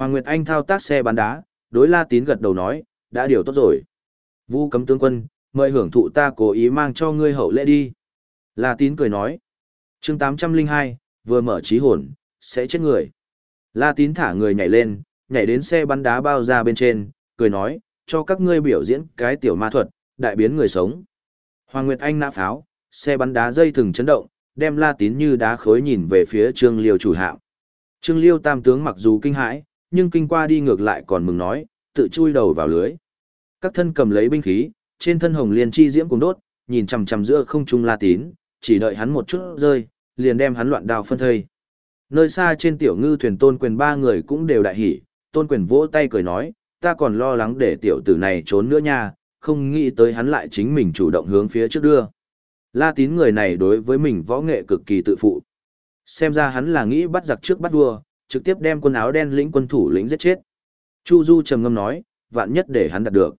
Hoàng Nguyệt Anh thao tác xe bắn đá, đối La Tín gật đầu nói, đã điều tốt rồi. Vu cấm tướng quân, mời hưởng thụ ta cố ý mang cho ngươi hậu lễ đi. La Tín cười nói, chương 802, vừa mở trí hồn, sẽ chết người. La Tín thả người nhảy lên, nhảy đến xe bắn đá bao ra bên trên, cười nói, cho các ngươi biểu diễn cái tiểu ma thuật, đại biến người sống. Hoàng Nguyệt Anh nã pháo, xe bắn đá dây thừng chấn động, đem La Tín như đá khối nhìn về phía Trương Liêu chủ hạm. Trương Liêu tam tướng mặc dù kinh hãi, nhưng kinh qua đi ngược lại còn mừng nói, tự chui đầu vào lưới. Các thân cầm lấy binh khí, trên thân hồng liên chi diễm cùng đốt, nhìn chằm chằm giữa không trung La Tín, chỉ đợi hắn một chút rơi, liền đem hắn loạn đao phân thây. Nơi xa trên tiểu ngư thuyền tôn quyền ba người cũng đều đại hỉ, tôn quyền vỗ tay cười nói, ta còn lo lắng để tiểu tử này trốn nữa nha, không nghĩ tới hắn lại chính mình chủ động hướng phía trước đưa. La tín người này đối với mình võ nghệ cực kỳ tự phụ. Xem ra hắn là nghĩ bắt giặc trước bắt vua, trực tiếp đem quân áo đen lĩnh quân thủ lĩnh giết chết. Chu Du trầm ngâm nói, vạn nhất để hắn đạt được.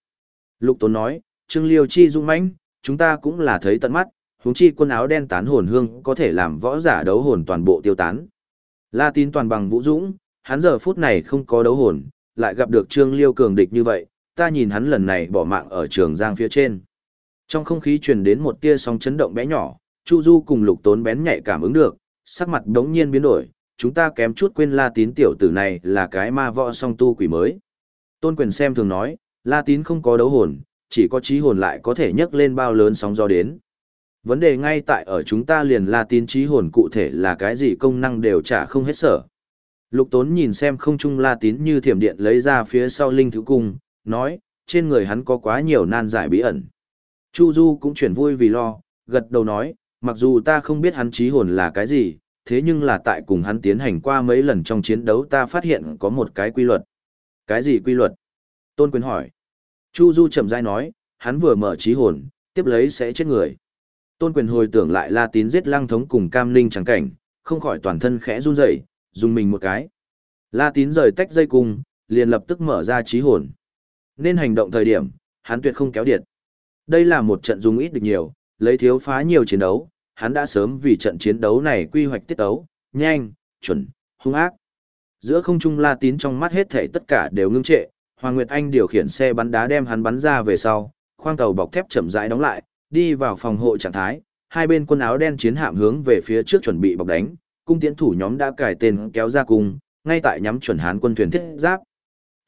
Lục Tốn nói, Trương Liêu chi dung mãnh, chúng ta cũng là thấy tận mắt, huống chi quân áo đen tán hồn hương có thể làm võ giả đấu hồn toàn bộ tiêu tán. La Tín toàn bằng Vũ Dũng, hắn giờ phút này không có đấu hồn, lại gặp được Trương Liêu cường địch như vậy, ta nhìn hắn lần này bỏ mạng ở trường giang phía trên. Trong không khí truyền đến một tia sóng chấn động bé nhỏ, Chu Du cùng Lục Tốn bén nhạy cảm ứng được, sắc mặt đống nhiên biến đổi, chúng ta kém chút quên La Tín tiểu tử này là cái ma võ song tu quỷ mới. Tôn Quyền xem thường nói, La Tín không có đấu hồn, chỉ có trí hồn lại có thể nhấc lên bao lớn sóng gió đến. Vấn đề ngay tại ở chúng ta liền La Tín trí hồn cụ thể là cái gì công năng đều trả không hết sở. Lục Tốn nhìn xem không trung La Tín như thiểm điện lấy ra phía sau linh thứ cung, nói, trên người hắn có quá nhiều nan giải bí ẩn. Chu Du cũng chuyển vui vì lo, gật đầu nói, mặc dù ta không biết hắn trí hồn là cái gì, thế nhưng là tại cùng hắn tiến hành qua mấy lần trong chiến đấu ta phát hiện có một cái quy luật. Cái gì quy luật? Tôn Quyền hỏi. Chu Du chậm rãi nói, hắn vừa mở trí hồn, tiếp lấy sẽ chết người. Tôn Quyền hồi tưởng lại La Tín giết Lăng Thống cùng Cam Linh chẳng cảnh, không khỏi toàn thân khẽ run rẩy, dùng mình một cái. La Tín rời tách dây cung, liền lập tức mở ra trí hồn. Nên hành động thời điểm, hắn tuyệt không kéo điện. Đây là một trận dùng ít được nhiều, lấy thiếu phá nhiều chiến đấu, hắn đã sớm vì trận chiến đấu này quy hoạch tiết đấu, nhanh, chuẩn, hung ác. Giữa không trung La Tín trong mắt hết thảy tất cả đều ngưng trệ, Hoàng Nguyệt Anh điều khiển xe bắn đá đem hắn bắn ra về sau, khoang tàu bọc thép chậm rãi đóng lại, đi vào phòng hộ trạng thái, hai bên quân áo đen chiến hạm hướng về phía trước chuẩn bị bọc đánh, cung tiến thủ nhóm đã cải tên kéo ra cung, ngay tại nhắm chuẩn hán quân thuyền thiết giáp.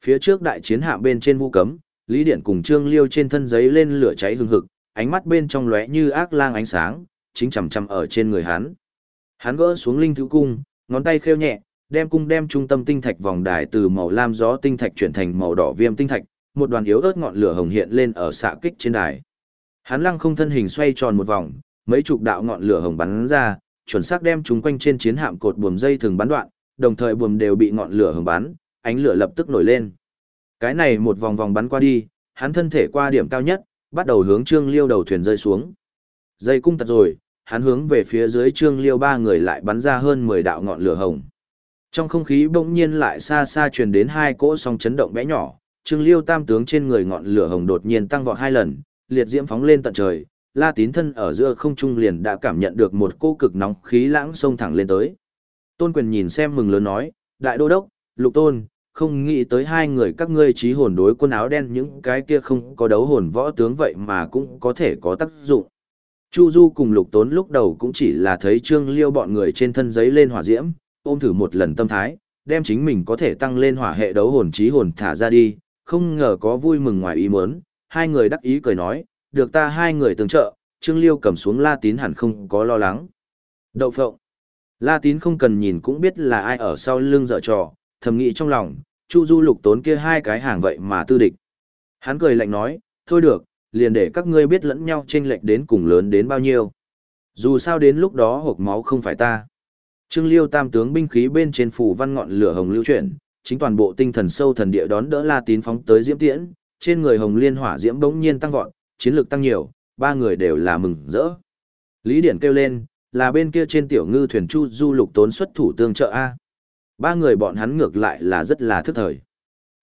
Phía trước đại chiến hạm bên trên vu cấm, Lý Điện cùng Trương Liêu trên thân giấy lên lửa cháy hừng hực, ánh mắt bên trong lóe như ác lang ánh sáng, chính chằm chằm ở trên người hắn. Hắn gỡ xuống linh thứ cung, ngón tay khêu nhẹ, đem cung đem trung tâm tinh thạch vòng đài từ màu lam gió tinh thạch chuyển thành màu đỏ viêm tinh thạch, một đoàn yếu ớt ngọn lửa hồng hiện lên ở xạ kích trên đài. Hắn lăng không thân hình xoay tròn một vòng, mấy chục đạo ngọn lửa hồng bắn ra, chuẩn xác đem chúng quanh trên chiến hạm cột buồm dây thường bắn đoạn, đồng thời buồm đều bị ngọn lửa hồng bắn, ánh lửa lập tức nổi lên. Cái này một vòng vòng bắn qua đi, hắn thân thể qua điểm cao nhất, bắt đầu hướng Trương Liêu đầu thuyền rơi xuống. Dây cung tật rồi, hắn hướng về phía dưới Trương Liêu ba người lại bắn ra hơn 10 đạo ngọn lửa hồng. Trong không khí bỗng nhiên lại xa xa truyền đến hai cỗ sóng chấn động bé nhỏ, Trương Liêu tam tướng trên người ngọn lửa hồng đột nhiên tăng vọt hai lần, liệt diễm phóng lên tận trời, La Tín thân ở giữa không trung liền đã cảm nhận được một cô cực nóng khí lãng xông thẳng lên tới. Tôn Quyền nhìn xem mừng lớn nói, Đại Đô Đốc, Lục Tôn, không nghĩ tới hai người các ngươi trí hồn đối quân áo đen những cái kia không có đấu hồn võ tướng vậy mà cũng có thể có tác dụng. Chu Du cùng Lục Tốn lúc đầu cũng chỉ là thấy Trương Liêu bọn người trên thân giấy lên hỏa diễm, ôm thử một lần tâm thái, đem chính mình có thể tăng lên hỏa hệ đấu hồn trí hồn thả ra đi, không ngờ có vui mừng ngoài ý muốn, hai người đắc ý cười nói, được ta hai người tương trợ, Trương Liêu cầm xuống La Tín hẳn không có lo lắng. Đậu phộng. La Tín không cần nhìn cũng biết là ai ở sau lưng dở trò, thầm nghĩ trong lòng, Chu Du lục tốn kia hai cái hàng vậy mà tư địch. Hắn cười lạnh nói, thôi được, liền để các ngươi biết lẫn nhau chênh lệch đến cùng lớn đến bao nhiêu. Dù sao đến lúc đó hộp máu không phải ta. Trương Liêu tam tướng binh khí bên trên phủ văn ngọn lửa hồng lưu chuyển, chính toàn bộ tinh thần sâu thần địa đón đỡ La Tín phóng tới diễm tiễn, trên người hồng liên hỏa diễm bỗng nhiên tăng vọt, chiến lược tăng nhiều, ba người đều là mừng rỡ. Lý Điển kêu lên, là bên kia trên tiểu ngư thuyền Chu Du lục tốn xuất thủ tương trợ A. Ba người bọn hắn ngược lại là rất là thức thời.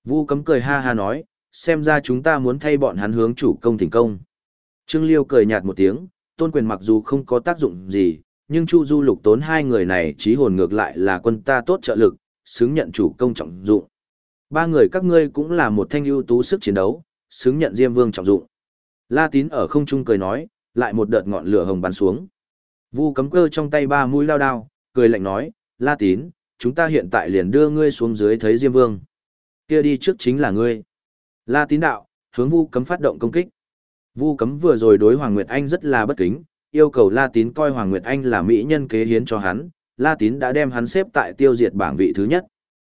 Vu cấm cười ha ha nói, xem ra chúng ta muốn thay bọn hắn hướng chủ công thành công. Trương Liêu cười nhạt một tiếng, tôn quyền mặc dù không có tác dụng gì, nhưng Chu Du lục tốn hai người này trí hồn ngược lại là quân ta tốt trợ lực, xứng nhận chủ công trọng dụng. Ba người các ngươi cũng là một thanh ưu tú sức chiến đấu, xứng nhận Diêm Vương trọng dụng. La Tín ở không trung cười nói, lại một đợt ngọn lửa hồng bắn xuống. Vu cấm cơ trong tay ba mũi lao đao, cười lạnh nói, La Tín, chúng ta hiện tại liền đưa ngươi xuống dưới thấy Diêm Vương. Kia đi trước chính là ngươi. La Tín đạo, hướng Vu cấm phát động công kích. Vu cấm vừa rồi đối Hoàng Nguyệt Anh rất là bất kính, yêu cầu La Tín coi Hoàng Nguyệt Anh là mỹ nhân kế hiến cho hắn, La Tín đã đem hắn xếp tại tiêu diệt bảng vị thứ nhất.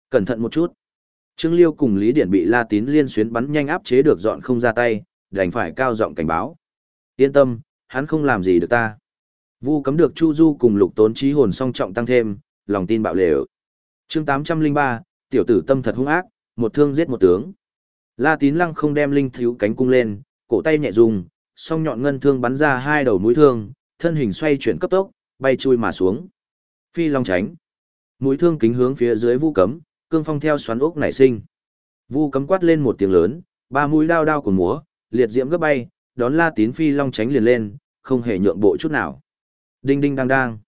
Cẩn thận một chút. Trương Liêu cùng Lý Điển bị La Tín liên xuyến bắn nhanh áp chế được dọn không ra tay, đành phải cao giọng cảnh báo. Yên tâm, hắn không làm gì được ta. Vu cấm được Chu Du cùng Lục Tốn trí hồn song trọng tăng thêm, lòng tin bạo liệt. Chương 803, tiểu tử tâm thật hung ác, một thương giết một tướng. La Tín Lăng không đem linh thiếu cánh cung lên, cổ tay nhẹ dùng, song nhọn ngân thương bắn ra hai đầu mũi thương, thân hình xoay chuyển cấp tốc, bay chui mà xuống. Phi long tránh. Mũi thương kính hướng phía dưới Vu cấm, cương phong theo xoắn ốc nảy sinh. Vu cấm quát lên một tiếng lớn, ba mũi đao đao của múa, liệt diễm gấp bay, đón La Tín phi long tránh liền lên, không hề nhượng bộ chút nào. Đinh đinh đang đang.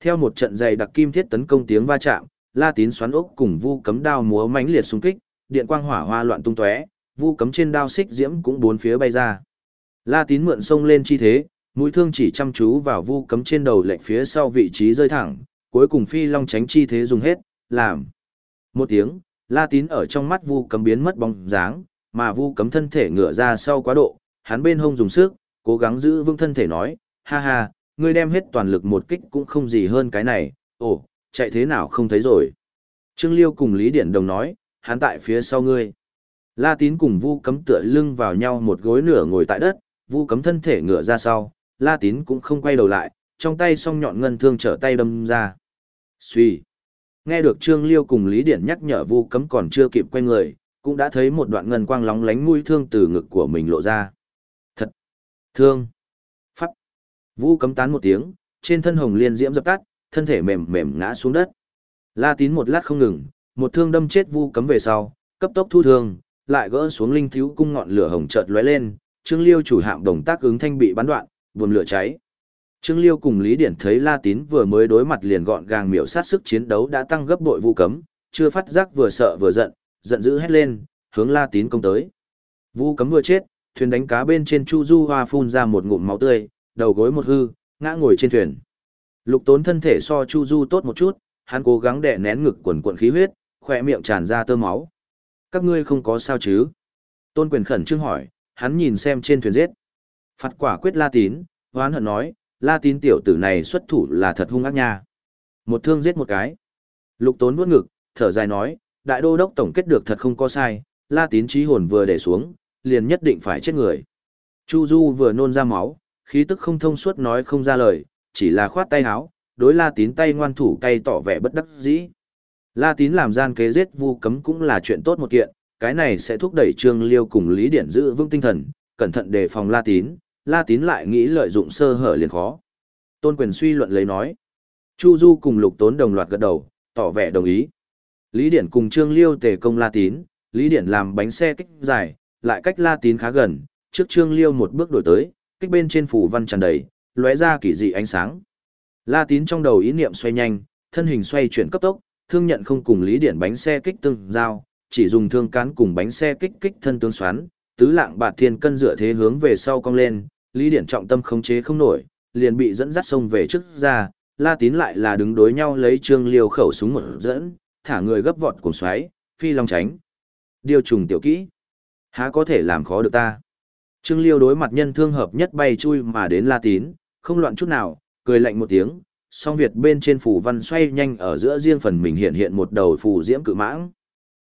Theo một trận dày đặc kim thiết tấn công tiếng va chạm, La Tín xoắn ốc cùng Vu cấm đao múa mãnh liệt xung kích, điện quang hỏa hoa loạn tung tóe, Vu cấm trên đao xích diễm cũng bốn phía bay ra. La Tín mượn sông lên chi thế, mũi thương chỉ chăm chú vào Vu cấm trên đầu lệch phía sau vị trí rơi thẳng, cuối cùng phi long tránh chi thế dùng hết, làm một tiếng, La Tín ở trong mắt Vu Cấm biến mất bóng dáng, mà Vu Cấm thân thể ngửa ra sau quá độ, hắn bên hông dùng sức, cố gắng giữ vững thân thể nói, ha ha, ngươi đem hết toàn lực một kích cũng không gì hơn cái này, ồ, chạy thế nào không thấy rồi. Trương Liêu cùng Lý Điển Đồng nói, hắn tại phía sau ngươi. La Tín cùng Vu Cấm tựa lưng vào nhau một gối nửa ngồi tại đất, Vu Cấm thân thể ngửa ra sau, La Tín cũng không quay đầu lại, trong tay song nhọn ngân thương trở tay đâm ra. suy, Nghe được Trương Liêu cùng Lý Điển nhắc nhở Vu Cấm còn chưa kịp quay người, cũng đã thấy một đoạn ngân quang lóng lánh mũi thương từ ngực của mình lộ ra. Thật! Thương! Pháp! Vu Cấm tán một tiếng, trên thân hồng liên diễm dập tắt, thân thể mềm mềm ngã xuống đất. La Tín một lát không ngừng, một thương đâm chết Vu Cấm về sau, cấp tốc thu thương, lại gỡ xuống linh thiếu cung ngọn lửa hồng chợt lóe lên, Trương Liêu chủ hạm đồng tác ứng thanh bị bắn đoạn, buồn lửa cháy. Trương Liêu cùng Lý Điển thấy La Tín vừa mới đối mặt liền gọn gàng miểu sát sức chiến đấu đã tăng gấp bội vu cấm, chưa phát giác vừa sợ vừa giận, giận dữ hét lên, hướng La Tín công tới. Vu cấm vừa chết, thuyền đánh cá bên trên Chu Du Hoa phun ra một ngụm máu tươi, đầu gối một hư, ngã ngồi trên thuyền. Lục Tốn thân thể so Chu Du tốt một chút, hắn cố gắng đè nén ngực quần quần khí huyết, khỏe miệng tràn ra tơ máu. Các ngươi không có sao chứ? Tôn Quyền khẩn trương hỏi, hắn nhìn xem trên thuyền giết. Phạt quả quyết La Tín, hoán hận nói, la tín tiểu tử này xuất thủ là thật hung ác nha. Một thương giết một cái. Lục tốn vuốt ngực, thở dài nói, đại đô đốc tổng kết được thật không có sai, la tín trí hồn vừa để xuống, liền nhất định phải chết người. Chu Du vừa nôn ra máu, khí tức không thông suốt nói không ra lời, chỉ là khoát tay háo, đối la tín tay ngoan thủ cay tỏ vẻ bất đắc dĩ. La tín làm gian kế giết vu cấm cũng là chuyện tốt một kiện, cái này sẽ thúc đẩy trương liêu cùng lý điển giữ vững tinh thần, cẩn thận đề phòng la tín, La Tín lại nghĩ lợi dụng sơ hở liền khó. Tôn quyền suy luận lấy nói. Chu Du cùng Lục Tốn đồng loạt gật đầu, tỏ vẻ đồng ý. Lý Điển cùng Trương Liêu tề công La Tín, Lý Điển làm bánh xe kích dài, lại cách La Tín khá gần, trước Trương Liêu một bước đổi tới, kích bên trên phủ văn tràn đầy, lóe ra kỳ dị ánh sáng. La Tín trong đầu ý niệm xoay nhanh, thân hình xoay chuyển cấp tốc, thương nhận không cùng Lý Điển bánh xe kích tương giao, chỉ dùng thương cán cùng bánh xe kích kích thân tương xoắn, tứ lạng bạt thiên cân dựa thế hướng về sau cong lên, Lý Điển trọng tâm khống chế không nổi, liền bị dẫn dắt sông về trước ra, La Tín lại là đứng đối nhau lấy Trương Liêu khẩu súng một dẫn, thả người gấp vọt cùng xoáy, phi long tránh. Điều trùng tiểu kỹ. Há có thể làm khó được ta. Trương Liêu đối mặt nhân thương hợp nhất bay chui mà đến La Tín, không loạn chút nào, cười lạnh một tiếng, song Việt bên trên phủ văn xoay nhanh ở giữa riêng phần mình hiện hiện một đầu phù diễm cự mãng.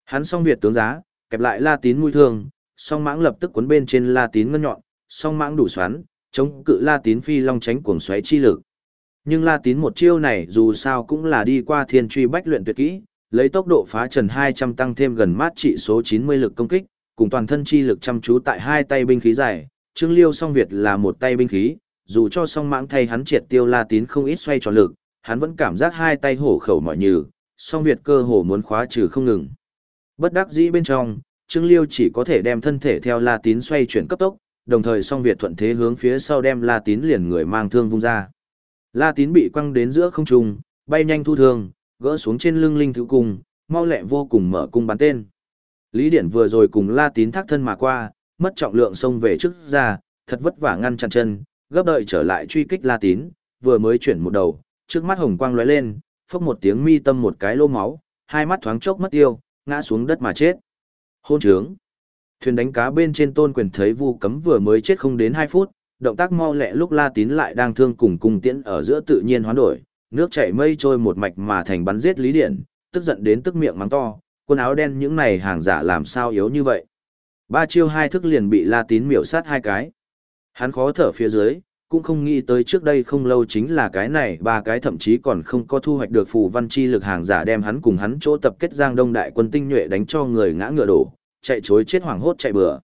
Hắn song Việt tướng giá, kẹp lại La Tín mũi thương, song mãng lập tức cuốn bên trên La Tín ngân nhọn, song mãng đủ xoắn, chống cự La Tín phi long tránh cuồng xoáy chi lực. Nhưng La Tín một chiêu này dù sao cũng là đi qua thiên truy bách luyện tuyệt kỹ, lấy tốc độ phá trần 200 tăng thêm gần mát trị số 90 lực công kích, cùng toàn thân chi lực chăm chú tại hai tay binh khí dài, Trương Liêu song Việt là một tay binh khí, dù cho song mãng thay hắn triệt tiêu La Tín không ít xoay tròn lực, hắn vẫn cảm giác hai tay hổ khẩu mọi như, song Việt cơ hồ muốn khóa trừ không ngừng. Bất đắc dĩ bên trong, Trương Liêu chỉ có thể đem thân thể theo La Tín xoay chuyển cấp tốc, đồng thời song Việt thuận thế hướng phía sau đem La Tín liền người mang thương vung ra. La Tín bị quăng đến giữa không trung, bay nhanh thu thương, gỡ xuống trên lưng linh thứ cung, mau lẹ vô cùng mở cung bắn tên. Lý Điển vừa rồi cùng La Tín thác thân mà qua, mất trọng lượng xông về trước ra, thật vất vả ngăn chặn chân, gấp đợi trở lại truy kích La Tín, vừa mới chuyển một đầu, trước mắt hồng quang lóe lên, phốc một tiếng mi tâm một cái lô máu, hai mắt thoáng chốc mất tiêu, ngã xuống đất mà chết. Hôn trướng. Thuyền đánh cá bên trên tôn quyền thấy vu cấm vừa mới chết không đến 2 phút, động tác mau lẹ lúc la tín lại đang thương cùng cùng tiễn ở giữa tự nhiên hoán đổi, nước chảy mây trôi một mạch mà thành bắn giết lý điện, tức giận đến tức miệng mắng to, quần áo đen những này hàng giả làm sao yếu như vậy. Ba chiêu hai thức liền bị la tín miểu sát hai cái. Hắn khó thở phía dưới, cũng không nghĩ tới trước đây không lâu chính là cái này ba cái thậm chí còn không có thu hoạch được phù văn chi lực hàng giả đem hắn cùng hắn chỗ tập kết giang đông đại quân tinh nhuệ đánh cho người ngã ngựa đổ, chạy chối chết hoảng hốt chạy bừa.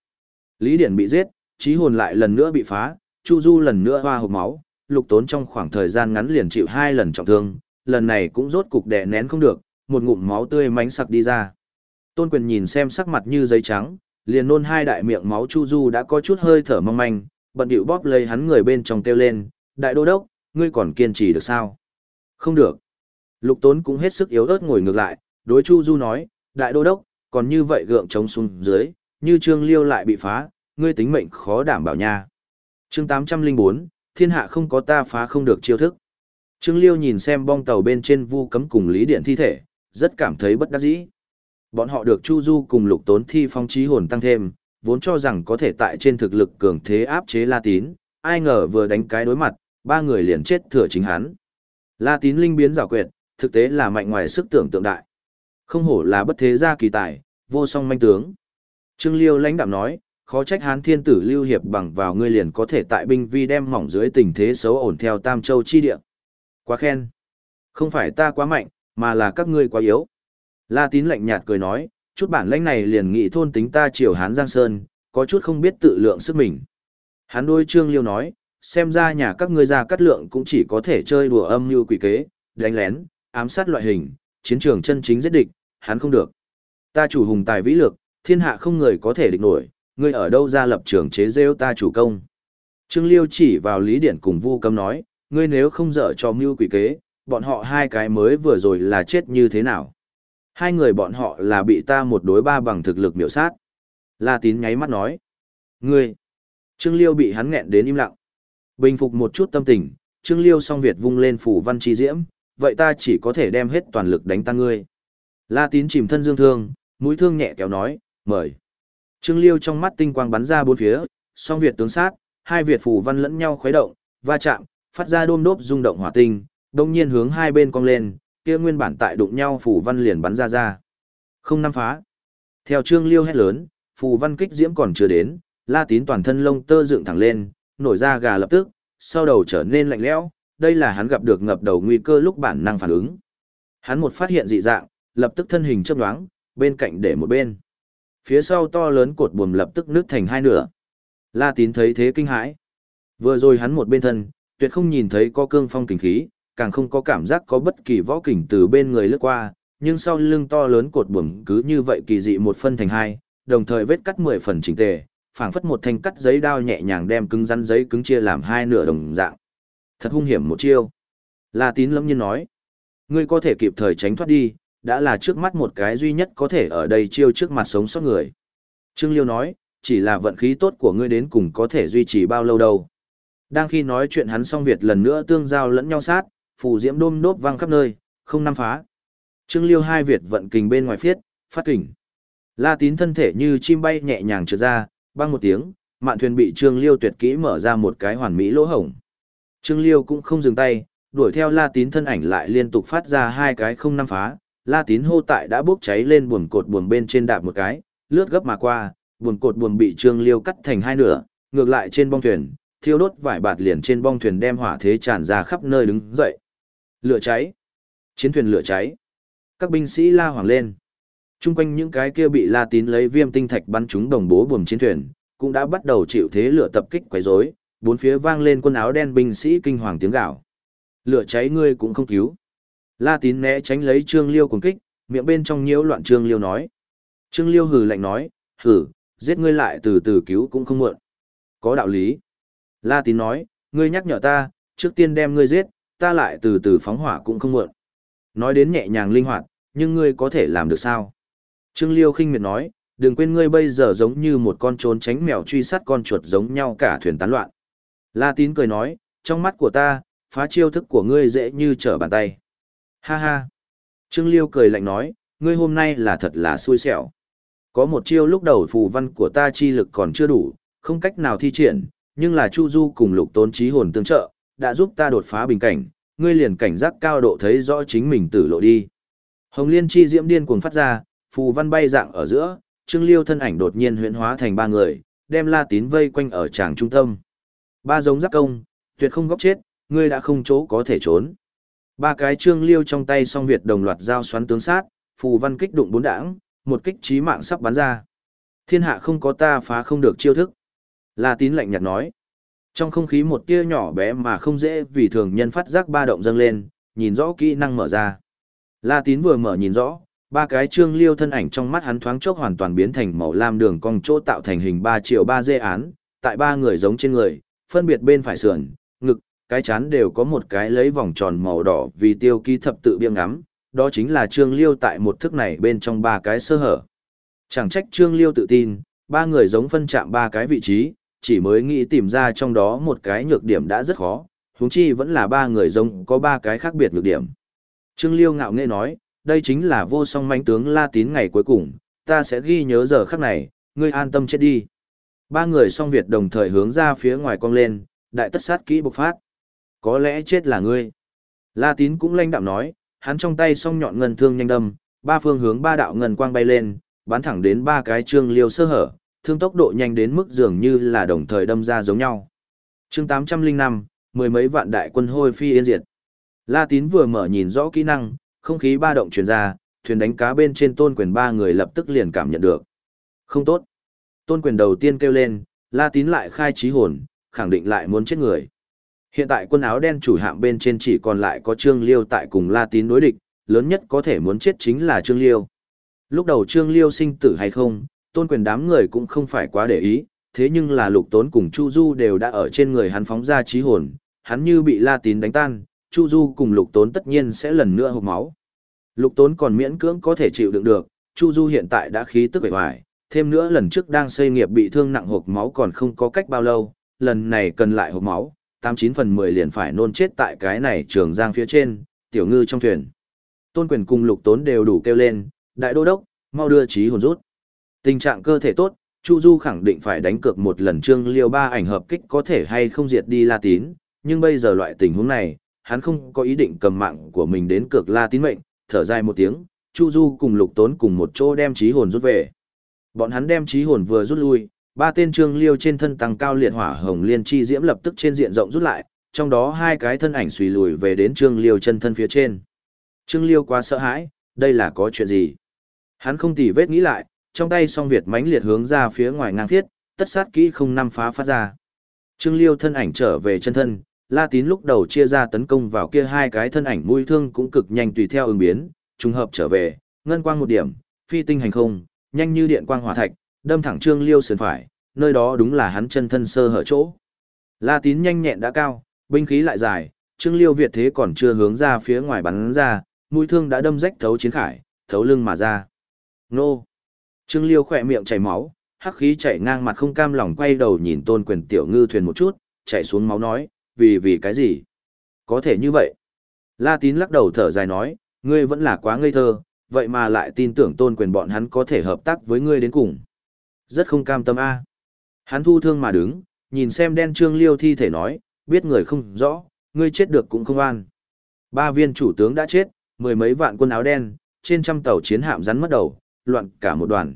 Lý Điển bị giết, trí hồn lại lần nữa bị phá, Chu Du lần nữa hoa hộp máu, lục tốn trong khoảng thời gian ngắn liền chịu hai lần trọng thương, lần này cũng rốt cục đè nén không được, một ngụm máu tươi mánh sặc đi ra. Tôn quyền nhìn xem sắc mặt như giấy trắng, liền nôn hai đại miệng máu Chu Du đã có chút hơi thở mong manh, bận điệu bóp lấy hắn người bên trong kêu lên, đại đô đốc, ngươi còn kiên trì được sao? Không được. Lục tốn cũng hết sức yếu ớt ngồi ngược lại, đối Chu Du nói, đại đô đốc, còn như vậy gượng chống xuống dưới, như trương liêu lại bị phá, ngươi tính mệnh khó đảm bảo nha. chương 804, thiên hạ không có ta phá không được chiêu thức. Trương liêu nhìn xem bong tàu bên trên vu cấm cùng lý điện thi thể, rất cảm thấy bất đắc dĩ. Bọn họ được Chu Du cùng lục tốn thi phong trí hồn tăng thêm, vốn cho rằng có thể tại trên thực lực cường thế áp chế La Tín, ai ngờ vừa đánh cái đối mặt, ba người liền chết thừa chính hắn. La Tín linh biến rào quyệt, thực tế là mạnh ngoài sức tưởng tượng đại. Không hổ là bất thế gia kỳ tài, vô song manh tướng. Trương Liêu lãnh đạm nói, khó trách hán thiên tử lưu hiệp bằng vào ngươi liền có thể tại binh vi đem mỏng dưới tình thế xấu ổn theo tam châu chi địa. Quá khen. Không phải ta quá mạnh, mà là các ngươi quá yếu. La tín lạnh nhạt cười nói, chút bản lãnh này liền nghị thôn tính ta triều hán giang sơn, có chút không biết tự lượng sức mình. Hán đôi trương liêu nói, xem ra nhà các ngươi ra cắt lượng cũng chỉ có thể chơi đùa âm như quỷ kế, đánh lén, ám sát loại hình, chiến trường chân chính giết địch, hắn không được. Ta chủ hùng tài vĩ lực, thiên hạ không người có thể địch nổi, ngươi ở đâu ra lập trường chế rêu ta chủ công. Trương Liêu chỉ vào Lý Điển cùng Vu Cấm nói, ngươi nếu không dở cho mưu quỷ kế, bọn họ hai cái mới vừa rồi là chết như thế nào. Hai người bọn họ là bị ta một đối ba bằng thực lực miểu sát. La Tín nháy mắt nói, ngươi. Trương Liêu bị hắn nghẹn đến im lặng. Bình phục một chút tâm tình, Trương Liêu song Việt vung lên phủ văn chi diễm, vậy ta chỉ có thể đem hết toàn lực đánh tan ngươi. La Tín chìm thân dương thương, mũi thương nhẹ kéo nói, mời. Trương Liêu trong mắt tinh quang bắn ra bốn phía, song Việt tướng sát, hai Việt phủ văn lẫn nhau khuấy động, va chạm, phát ra đôm đốp rung động hỏa tinh, đồng nhiên hướng hai bên cong lên, kia nguyên bản tại đụng nhau phù văn liền bắn ra ra. Không năm phá. Theo Trương Liêu hét lớn, phù văn kích diễm còn chưa đến, La Tín toàn thân lông tơ dựng thẳng lên, nổi ra gà lập tức, sau đầu trở nên lạnh lẽo, đây là hắn gặp được ngập đầu nguy cơ lúc bản năng phản ứng. Hắn một phát hiện dị dạng, lập tức thân hình chớp nhoáng, bên cạnh để một bên. Phía sau to lớn cột buồm lập tức nứt thành hai nửa. La Tín thấy thế kinh hãi. Vừa rồi hắn một bên thân, tuyệt không nhìn thấy có cương phong kinh khí, càng không có cảm giác có bất kỳ võ kình từ bên người lướt qua, nhưng sau lưng to lớn cột buồm cứ như vậy kỳ dị một phân thành hai, đồng thời vết cắt mười phần chỉnh tề, phảng phất một thanh cắt giấy đao nhẹ nhàng đem cứng rắn giấy cứng chia làm hai nửa đồng dạng. Thật hung hiểm một chiêu. La Tín lâm nhiên nói, ngươi có thể kịp thời tránh thoát đi, đã là trước mắt một cái duy nhất có thể ở đây chiêu trước mặt sống sót người. Trương Liêu nói, chỉ là vận khí tốt của ngươi đến cùng có thể duy trì bao lâu đâu. Đang khi nói chuyện hắn song Việt lần nữa tương giao lẫn nhau sát, phù diễm đôm đốp vang khắp nơi, không năm phá. Trương Liêu hai Việt vận kình bên ngoài phiết, phát kình. La tín thân thể như chim bay nhẹ nhàng trượt ra, băng một tiếng, mạn thuyền bị Trương Liêu tuyệt kỹ mở ra một cái hoàn mỹ lỗ hổng. Trương Liêu cũng không dừng tay, đuổi theo La tín thân ảnh lại liên tục phát ra hai cái không năm phá, La Tín hô tại đã bốc cháy lên buồn cột buồn bên trên đạp một cái, lướt gấp mà qua, buồn cột buồn bị Trương Liêu cắt thành hai nửa, ngược lại trên bong thuyền, thiêu đốt vải bạt liền trên bong thuyền đem hỏa thế tràn ra khắp nơi đứng dậy. Lửa cháy. Chiến thuyền lửa cháy. Các binh sĩ la hoảng lên. Trung quanh những cái kia bị La Tín lấy viêm tinh thạch bắn chúng đồng bố buồm chiến thuyền, cũng đã bắt đầu chịu thế lửa tập kích quấy rối, bốn phía vang lên quân áo đen binh sĩ kinh hoàng tiếng gào. Lửa cháy ngươi cũng không cứu. La tín né tránh lấy Trương Liêu cùng kích, miệng bên trong nhiễu loạn Trương Liêu nói. Trương Liêu hừ lạnh nói, hừ, giết ngươi lại từ từ cứu cũng không muộn. Có đạo lý. La tín nói, ngươi nhắc nhở ta, trước tiên đem ngươi giết, ta lại từ từ phóng hỏa cũng không muộn. Nói đến nhẹ nhàng linh hoạt, nhưng ngươi có thể làm được sao? Trương Liêu khinh miệt nói, đừng quên ngươi bây giờ giống như một con trốn tránh mèo truy sát con chuột giống nhau cả thuyền tán loạn. La tín cười nói, trong mắt của ta, phá chiêu thức của ngươi dễ như trở bàn tay. Ha ha. Trương Liêu cười lạnh nói, ngươi hôm nay là thật là xui xẻo. Có một chiêu lúc đầu phù văn của ta chi lực còn chưa đủ, không cách nào thi triển, nhưng là Chu Du cùng lục tốn trí hồn tương trợ, đã giúp ta đột phá bình cảnh, ngươi liền cảnh giác cao độ thấy rõ chính mình tử lộ đi. Hồng Liên chi diễm điên cuồng phát ra, phù văn bay dạng ở giữa, Trương Liêu thân ảnh đột nhiên huyễn hóa thành ba người, đem La Tín vây quanh ở tràng trung tâm. Ba giống giáp công, tuyệt không góc chết, ngươi đã không chỗ có thể trốn. Ba cái Trương Liêu trong tay song Việt đồng loạt giao xoắn tướng sát, phù văn kích đụng bốn đảng, một kích chí mạng sắp bắn ra. Thiên hạ không có ta phá không được chiêu thức. La Tín lạnh nhạt nói. Trong không khí một tia nhỏ bé mà không dễ vì thường nhân phát giác ba động dâng lên, nhìn rõ kỹ năng mở ra. La Tín vừa mở nhìn rõ, ba cái trương liêu thân ảnh trong mắt hắn thoáng chốc hoàn toàn biến thành màu lam đường cong chỗ tạo thành hình ba triệu ba dê án, tại ba người giống trên người, phân biệt bên phải sườn, ngực, cái chán đều có một cái lấy vòng tròn màu đỏ vì tiêu ký thập tự biếng ngắm, đó chính là trương liêu tại một thức này bên trong ba cái sơ hở. Chẳng trách trương liêu tự tin, ba người giống phân chạm ba cái vị trí, chỉ mới nghĩ tìm ra trong đó một cái nhược điểm đã rất khó, huống chi vẫn là ba người giống có ba cái khác biệt nhược điểm. Trương Liêu ngạo nghễ nói, đây chính là vô song mãnh tướng La Tín ngày cuối cùng, ta sẽ ghi nhớ giờ khắc này, ngươi an tâm chết đi. Ba người song Việt đồng thời hướng ra phía ngoài cong lên, đại tất sát kỹ bộc phát. Có lẽ chết là ngươi. La Tín cũng lanh đạm nói, hắn trong tay song nhọn ngân thương nhanh đâm, ba phương hướng ba đạo ngân quang bay lên, bắn thẳng đến ba cái trương liêu sơ hở, thương tốc độ nhanh đến mức dường như là đồng thời đâm ra giống nhau. chương 805, mười mấy vạn đại quân hôi phi yên diệt. La Tín vừa mở nhìn rõ kỹ năng, không khí ba động truyền ra, thuyền đánh cá bên trên tôn quyền ba người lập tức liền cảm nhận được. Không tốt. Tôn quyền đầu tiên kêu lên, La Tín lại khai trí hồn, khẳng định lại muốn chết người. Hiện tại quân áo đen chủ hạm bên trên chỉ còn lại có Trương Liêu tại cùng La Tín đối địch, lớn nhất có thể muốn chết chính là Trương Liêu. Lúc đầu Trương Liêu sinh tử hay không, tôn quyền đám người cũng không phải quá để ý, thế nhưng là lục tốn cùng Chu Du đều đã ở trên người hắn phóng ra trí hồn, hắn như bị La Tín đánh tan, Chu Du cùng lục tốn tất nhiên sẽ lần nữa hộp máu. Lục tốn còn miễn cưỡng có thể chịu đựng được, Chu Du hiện tại đã khí tức vẻ hoài, thêm nữa lần trước đang xây nghiệp bị thương nặng hộp máu còn không có cách bao lâu, lần này cần lại hộp máu, 89 phần 10 liền phải nôn chết tại cái này trường giang phía trên, tiểu ngư trong thuyền. Tôn quyền cùng lục tốn đều đủ kêu lên, đại đô đốc, mau đưa trí hồn rút. Tình trạng cơ thể tốt, Chu Du khẳng định phải đánh cược một lần trương liêu ba ảnh hợp kích có thể hay không diệt đi La Tín, nhưng bây giờ loại tình huống này, hắn không có ý định cầm mạng của mình đến cược La Tín mệnh, thở dài một tiếng, Chu Du cùng Lục Tốn cùng một chỗ đem trí hồn rút về. Bọn hắn đem trí hồn vừa rút lui, ba tên trương liêu trên thân tăng cao liệt hỏa hồng liên chi diễm lập tức trên diện rộng rút lại, trong đó hai cái thân ảnh suy lùi về đến trương liêu chân thân phía trên. Trương liêu quá sợ hãi, đây là có chuyện gì? Hắn không tỉ vết nghĩ lại, trong tay song Việt mãnh liệt hướng ra phía ngoài ngang thiết, tất sát kỹ không năm phá phát ra. Trương Liêu thân ảnh trở về chân thân, La Tín lúc đầu chia ra tấn công vào kia hai cái thân ảnh mũi thương cũng cực nhanh tùy theo ứng biến, trùng hợp trở về, ngân quang một điểm, phi tinh hành không, nhanh như điện quang hỏa thạch, đâm thẳng Trương Liêu sườn phải, nơi đó đúng là hắn chân thân sơ hở chỗ. La Tín nhanh nhẹn đã cao, binh khí lại dài, Trương Liêu Việt thế còn chưa hướng ra phía ngoài bắn ra, mũi thương đã đâm rách thấu chiến khải, thấu lưng mà ra. Nô! Trương Liêu khỏe miệng chảy máu, hắc khí chảy ngang mặt không cam lòng quay đầu nhìn tôn quyền tiểu ngư thuyền một chút, chảy xuống máu nói, vì vì cái gì? Có thể như vậy. La tín lắc đầu thở dài nói, ngươi vẫn là quá ngây thơ, vậy mà lại tin tưởng tôn quyền bọn hắn có thể hợp tác với ngươi đến cùng. Rất không cam tâm a. Hắn thu thương mà đứng, nhìn xem đen trương liêu thi thể nói, biết người không rõ, ngươi chết được cũng không an. Ba viên chủ tướng đã chết, mười mấy vạn quân áo đen, trên trăm tàu chiến hạm rắn mất đầu, loạn cả một đoàn.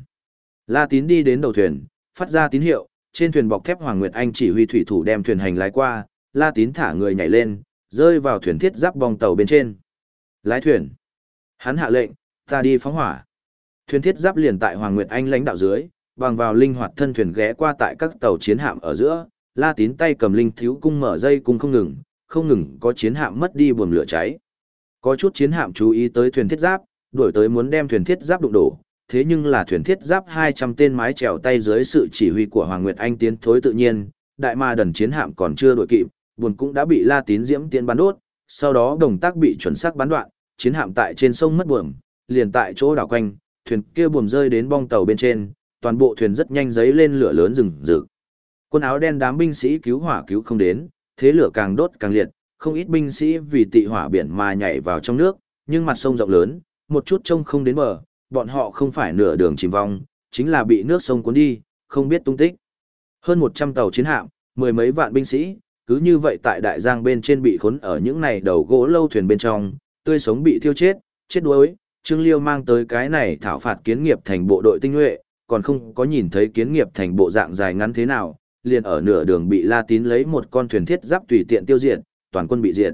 La tín đi đến đầu thuyền, phát ra tín hiệu, trên thuyền bọc thép Hoàng Nguyệt Anh chỉ huy thủy thủ đem thuyền hành lái qua, La Tín thả người nhảy lên, rơi vào thuyền thiết giáp bong tàu bên trên. Lái thuyền. Hắn hạ lệnh, ta đi phóng hỏa. Thuyền thiết giáp liền tại Hoàng Nguyệt Anh lãnh đạo dưới, bằng vào linh hoạt thân thuyền ghé qua tại các tàu chiến hạm ở giữa, La Tín tay cầm linh thiếu cung mở dây cung không ngừng, không ngừng có chiến hạm mất đi buồm lửa cháy. Có chút chiến hạm chú ý tới thuyền thiết giáp, đuổi tới muốn đem thuyền thiết giáp đụng đổ, thế nhưng là thuyền thiết giáp 200 tên mái chèo tay dưới sự chỉ huy của Hoàng Nguyệt Anh tiến thối tự nhiên, đại ma đần chiến hạm còn chưa đuổi kịp, buồn cũng đã bị La Tín Diễm tiến bắn đốt, sau đó đồng tác bị chuẩn xác bắn đoạn, chiến hạm tại trên sông mất buồm, liền tại chỗ đảo quanh, thuyền kia buồm rơi đến bong tàu bên trên, toàn bộ thuyền rất nhanh giấy lên lửa lớn rừng rực. Quân áo đen đám binh sĩ cứu hỏa cứu không đến, thế lửa càng đốt càng liệt, không ít binh sĩ vì tị hỏa biển mà nhảy vào trong nước, nhưng mặt sông rộng lớn, một chút trông không đến bờ, bọn họ không phải nửa đường chìm vong, chính là bị nước sông cuốn đi, không biết tung tích. Hơn 100 tàu chiến hạm, mười mấy vạn binh sĩ, cứ như vậy tại đại giang bên trên bị khốn ở những này đầu gỗ lâu thuyền bên trong, tươi sống bị thiêu chết, chết đuối. Trương Liêu mang tới cái này thảo phạt kiến nghiệp thành bộ đội tinh nhuệ, còn không có nhìn thấy kiến nghiệp thành bộ dạng dài ngắn thế nào, liền ở nửa đường bị La Tín lấy một con thuyền thiết giáp tùy tiện tiêu diệt, toàn quân bị diệt.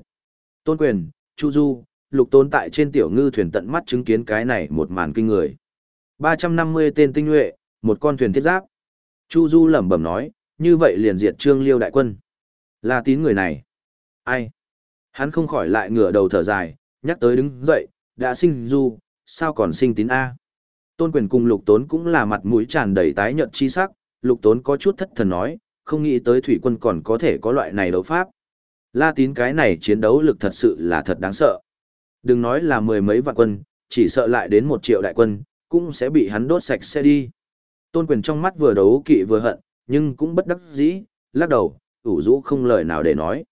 Tôn Quyền, Chu Du, Lục Tôn tại trên tiểu ngư thuyền tận mắt chứng kiến cái này một màn kinh người. 350 tên tinh nhuệ, một con thuyền thiết giáp. Chu Du lẩm bẩm nói, như vậy liền diệt Trương Liêu đại quân. La Tín người này. Ai? Hắn không khỏi lại ngửa đầu thở dài, nhắc tới đứng dậy, đã sinh Du, sao còn sinh Tín A? Tôn Quyền cùng Lục Tốn cũng là mặt mũi tràn đầy tái nhợt chi sắc, Lục Tốn có chút thất thần nói, không nghĩ tới thủy quân còn có thể có loại này đấu pháp. La tín cái này chiến đấu lực thật sự là thật đáng sợ. Đừng nói là mười mấy vạn quân, chỉ sợ lại đến một triệu đại quân, cũng sẽ bị hắn đốt sạch xe đi. Tôn quyền trong mắt vừa đấu kỵ vừa hận, nhưng cũng bất đắc dĩ, lắc đầu, ủ rũ không lời nào để nói.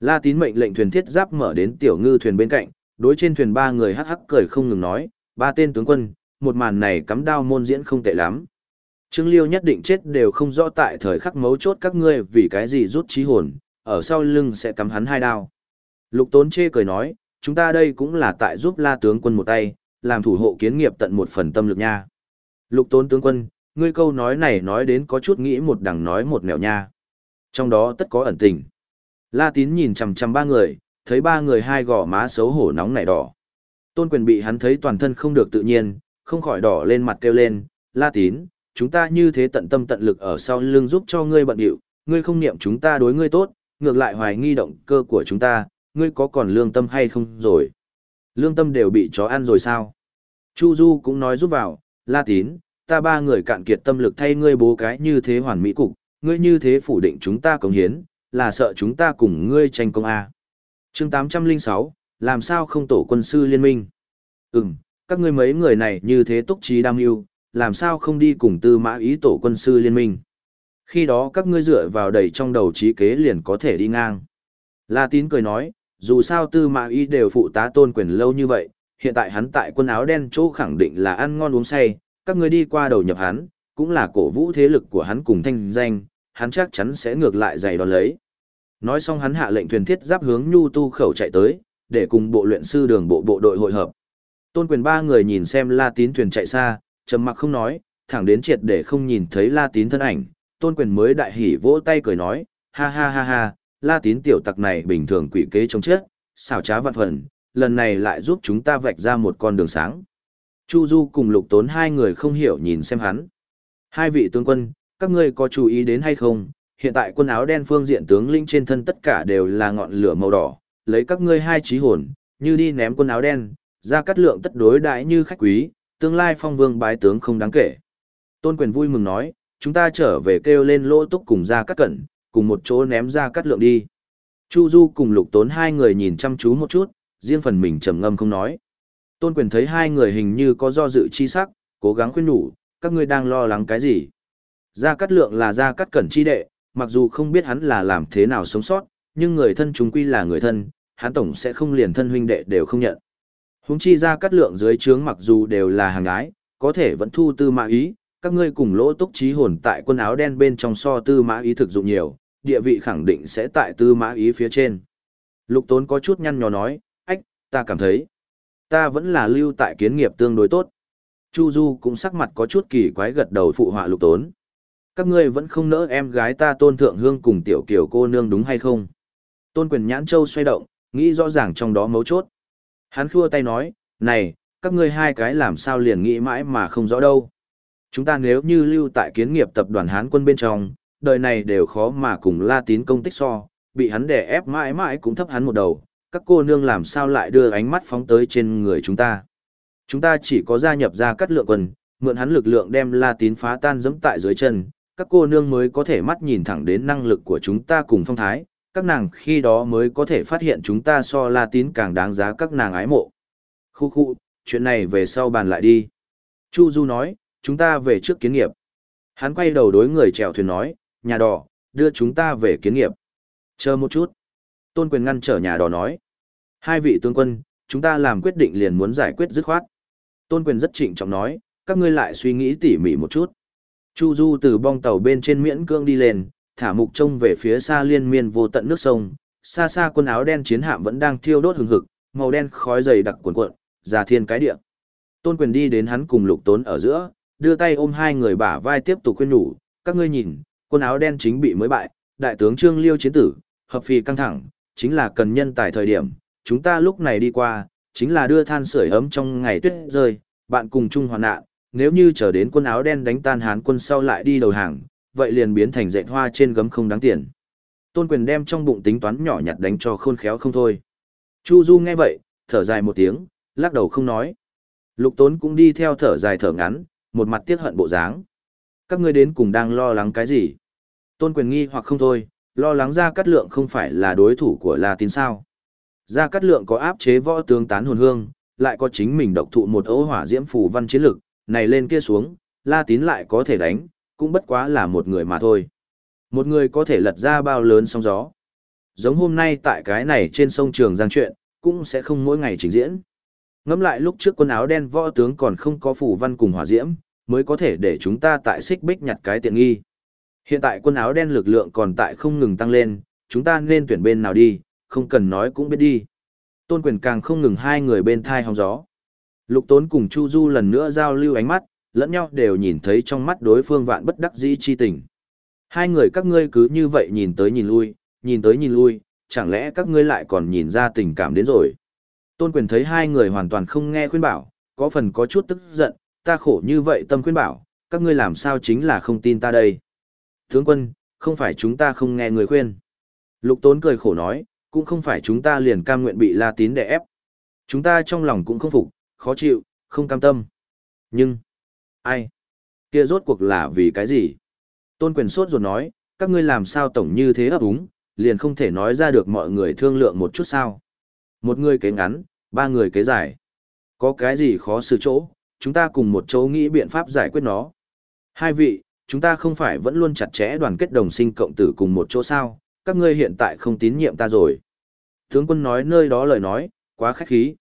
La tín mệnh lệnh thuyền thiết giáp mở đến tiểu ngư thuyền bên cạnh, đối trên thuyền ba người hắc hắc cười không ngừng nói, ba tên tướng quân, một màn này cắm đao môn diễn không tệ lắm. Trương Liêu nhất định chết đều không rõ tại thời khắc mấu chốt các ngươi vì cái gì rút trí hồn, ở sau lưng sẽ cắm hắn hai đao. Lục Tốn chê cười nói, chúng ta đây cũng là tại giúp la tướng quân một tay, làm thủ hộ kiến nghiệp tận một phần tâm lực nha. Lục Tốn tướng quân, ngươi câu nói này nói đến có chút nghĩ một đằng nói một nẻo nha. Trong đó tất có ẩn tình. La Tín nhìn chằm chằm ba người, thấy ba người hai gò má xấu hổ nóng nảy đỏ. Tôn quyền bị hắn thấy toàn thân không được tự nhiên, không khỏi đỏ lên mặt kêu lên, La Tín, chúng ta như thế tận tâm tận lực ở sau lưng giúp cho ngươi bận điệu, ngươi không niệm chúng ta đối ngươi tốt, ngược lại hoài nghi động cơ của chúng ta, ngươi có còn lương tâm hay không rồi? Lương tâm đều bị chó ăn rồi sao? Chu Du cũng nói giúp vào, La Tín, ta ba người cạn kiệt tâm lực thay ngươi bố cái như thế hoàn mỹ cục, ngươi như thế phủ định chúng ta cống hiến, là sợ chúng ta cùng ngươi tranh công A. chương 806, làm sao không tổ quân sư liên minh? Ừm, các ngươi mấy người này như thế túc trí đam yêu, làm sao không đi cùng tư mã ý tổ quân sư liên minh. Khi đó các ngươi dựa vào đầy trong đầu trí kế liền có thể đi ngang. La tín cười nói, dù sao tư mã Y đều phụ tá tôn quyền lâu như vậy, hiện tại hắn tại quân áo đen chỗ khẳng định là ăn ngon uống say, các người đi qua đầu nhập hắn, cũng là cổ vũ thế lực của hắn cùng thanh danh, hắn chắc chắn sẽ ngược lại giày đón lấy. Nói xong hắn hạ lệnh thuyền thiết giáp hướng nhu tu khẩu chạy tới, để cùng bộ luyện sư đường bộ bộ đội hội hợp. Tôn quyền ba người nhìn xem la tín thuyền chạy xa, trầm mặc không nói, thẳng đến triệt để không nhìn thấy La Tín thân ảnh, Tôn Quyền mới đại hỉ vỗ tay cười nói, ha ha ha ha, La Tín tiểu tặc này bình thường quỷ kế chống chết, xảo trá vạn phần, lần này lại giúp chúng ta vạch ra một con đường sáng. Chu Du cùng Lục Tốn hai người không hiểu nhìn xem hắn. Hai vị tướng quân, các ngươi có chú ý đến hay không? Hiện tại quân áo đen phương diện tướng lĩnh trên thân tất cả đều là ngọn lửa màu đỏ, lấy các ngươi hai trí hồn, như đi ném quân áo đen, ra cắt lượng tất đối đãi như khách quý, tương lai phong vương bái tướng không đáng kể. Tôn quyền vui mừng nói, chúng ta trở về kêu lên lỗ túc cùng ra cắt cẩn, cùng một chỗ ném ra cắt lượng đi. Chu Du cùng lục tốn hai người nhìn chăm chú một chút, riêng phần mình trầm ngâm không nói. Tôn quyền thấy hai người hình như có do dự chi sắc, cố gắng khuyên nhủ, các ngươi đang lo lắng cái gì? Gia Cát Lượng là Gia Cát Cẩn chi đệ, mặc dù không biết hắn là làm thế nào sống sót, nhưng người thân chúng quy là người thân, hắn tổng sẽ không liền thân huynh đệ đều không nhận. Huống chi ra cắt lượng dưới trướng mặc dù đều là hàng ái, có thể vẫn thu tư mã ý, các ngươi cùng lỗ túc trí hồn tại quân áo đen bên trong so tư mã ý thực dụng nhiều, địa vị khẳng định sẽ tại tư mã ý phía trên. Lục tốn có chút nhăn nhò nói, ách, ta cảm thấy, ta vẫn là lưu tại kiến nghiệp tương đối tốt. Chu Du cũng sắc mặt có chút kỳ quái gật đầu phụ họa lục tốn. Các ngươi vẫn không nỡ em gái ta tôn thượng hương cùng tiểu kiểu cô nương đúng hay không? Tôn quyền nhãn châu xoay động, nghĩ rõ ràng trong đó mấu chốt. Hắn khua tay nói, này, các ngươi hai cái làm sao liền nghĩ mãi mà không rõ đâu. Chúng ta nếu như lưu tại kiến nghiệp tập đoàn Hán quân bên trong, đời này đều khó mà cùng la tín công tích so, bị hắn đè ép mãi mãi cũng thấp hắn một đầu, các cô nương làm sao lại đưa ánh mắt phóng tới trên người chúng ta. Chúng ta chỉ có gia nhập ra cắt lượng quần, mượn hắn lực lượng đem la tín phá tan dẫm tại dưới chân, các cô nương mới có thể mắt nhìn thẳng đến năng lực của chúng ta cùng phong thái, các nàng khi đó mới có thể phát hiện chúng ta so la tín càng đáng giá các nàng ái mộ. Khu khu, chuyện này về sau bàn lại đi. Chu Du nói, chúng ta về trước kiến nghiệp. Hắn quay đầu đối người chèo thuyền nói, nhà đỏ, đưa chúng ta về kiến nghiệp. Chờ một chút. Tôn quyền ngăn trở nhà đỏ nói. Hai vị tướng quân, chúng ta làm quyết định liền muốn giải quyết dứt khoát. Tôn quyền rất trịnh trọng nói, các ngươi lại suy nghĩ tỉ mỉ một chút. Chu Du từ bong tàu bên trên miễn cương đi lên, thả mục trông về phía xa liên miên vô tận nước sông, xa xa quân áo đen chiến hạm vẫn đang thiêu đốt hừng hực, màu đen khói dày đặc cuồn cuộn, già thiên cái địa. Tôn Quyền đi đến hắn cùng Lục Tốn ở giữa, đưa tay ôm hai người bả vai tiếp tục khuyên nhủ, các ngươi nhìn, quân áo đen chính bị mới bại, đại tướng Trương Liêu chiến tử, hợp phi căng thẳng, chính là cần nhân tài thời điểm, chúng ta lúc này đi qua, chính là đưa than sưởi ấm trong ngày tuyết rơi, bạn cùng chung hoàn nạn, nếu như chờ đến quân áo đen đánh tan Hán quân sau lại đi đầu hàng, vậy liền biến thành dệt hoa trên gấm không đáng tiền. Tôn quyền đem trong bụng tính toán nhỏ nhặt đánh cho khôn khéo không thôi. Chu Du nghe vậy, thở dài một tiếng, lắc đầu không nói. Lục Tốn cũng đi theo thở dài thở ngắn, một mặt tiếc hận bộ dáng. Các ngươi đến cùng đang lo lắng cái gì? Tôn quyền nghi hoặc không thôi, lo lắng ra cát lượng không phải là đối thủ của La Tín sao. Gia Cát Lượng có áp chế võ tướng tán hồn hương, lại có chính mình độc thụ một ấu hỏa diễm phù văn chiến lực, này lên kia xuống, La Tín lại có thể đánh, cũng bất quá là một người mà thôi. Một người có thể lật ra bao lớn sóng gió. Giống hôm nay tại cái này trên sông Trường Giang chuyện, cũng sẽ không mỗi ngày trình diễn. Ngẫm lại lúc trước quân áo đen võ tướng còn không có phù văn cùng hỏa diễm, mới có thể để chúng ta tại xích bích nhặt cái tiện nghi. Hiện tại quân áo đen lực lượng còn tại không ngừng tăng lên, chúng ta nên tuyển bên nào đi, không cần nói cũng biết đi. Tôn quyền càng không ngừng hai người bên thai hóng gió. Lục tốn cùng Chu Du lần nữa giao lưu ánh mắt, lẫn nhau đều nhìn thấy trong mắt đối phương vạn bất đắc dĩ chi tình. Hai người các ngươi cứ như vậy nhìn tới nhìn lui, nhìn tới nhìn lui, chẳng lẽ các ngươi lại còn nhìn ra tình cảm đến rồi. Tôn quyền thấy hai người hoàn toàn không nghe khuyên bảo, có phần có chút tức giận, ta khổ như vậy tâm khuyên bảo, các ngươi làm sao chính là không tin ta đây. Tướng quân, không phải chúng ta không nghe người khuyên. Lục tốn cười khổ nói, cũng không phải chúng ta liền cam nguyện bị La Tín đè ép. Chúng ta trong lòng cũng không phục, khó chịu, không cam tâm. Nhưng, ai? Kia rốt cuộc là vì cái gì? Tôn quyền sốt ruột nói, các ngươi làm sao tổng như thế ấp úng, liền không thể nói ra được mọi người thương lượng một chút sao. Một người kế ngắn, ba người kế dài. Có cái gì khó xử chỗ, chúng ta cùng một chỗ nghĩ biện pháp giải quyết nó. Hai vị, chúng ta không phải vẫn luôn chặt chẽ đoàn kết đồng sinh cộng tử cùng một chỗ sao, các ngươi hiện tại không tín nhiệm ta rồi. Tướng quân nói nơi đó lời nói, quá khách khí.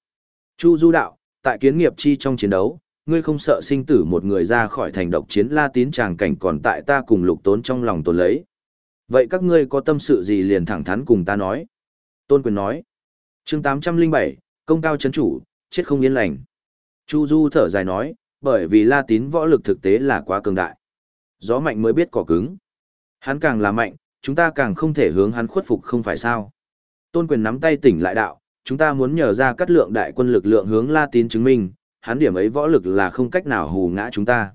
Chu Du đạo, tại kiến nghiệp chi trong chiến đấu, ngươi không sợ sinh tử một người ra khỏi thành độc chiến la tín tràng cảnh còn tại ta cùng lục tốn trong lòng tồn lấy. Vậy các ngươi có tâm sự gì liền thẳng thắn cùng ta nói. Tôn quyền nói. chương 807, công cao chấn chủ, chết không yên lành. Chu Du thở dài nói, bởi vì la tín võ lực thực tế là quá cường đại. Gió mạnh mới biết cỏ cứng. Hắn càng là mạnh, chúng ta càng không thể hướng hắn khuất phục không phải sao. Tôn quyền nắm tay tỉnh lại đạo, chúng ta muốn nhờ ra cắt lượng đại quân lực lượng hướng La Tín chứng minh, hắn điểm ấy võ lực là không cách nào hù ngã chúng ta.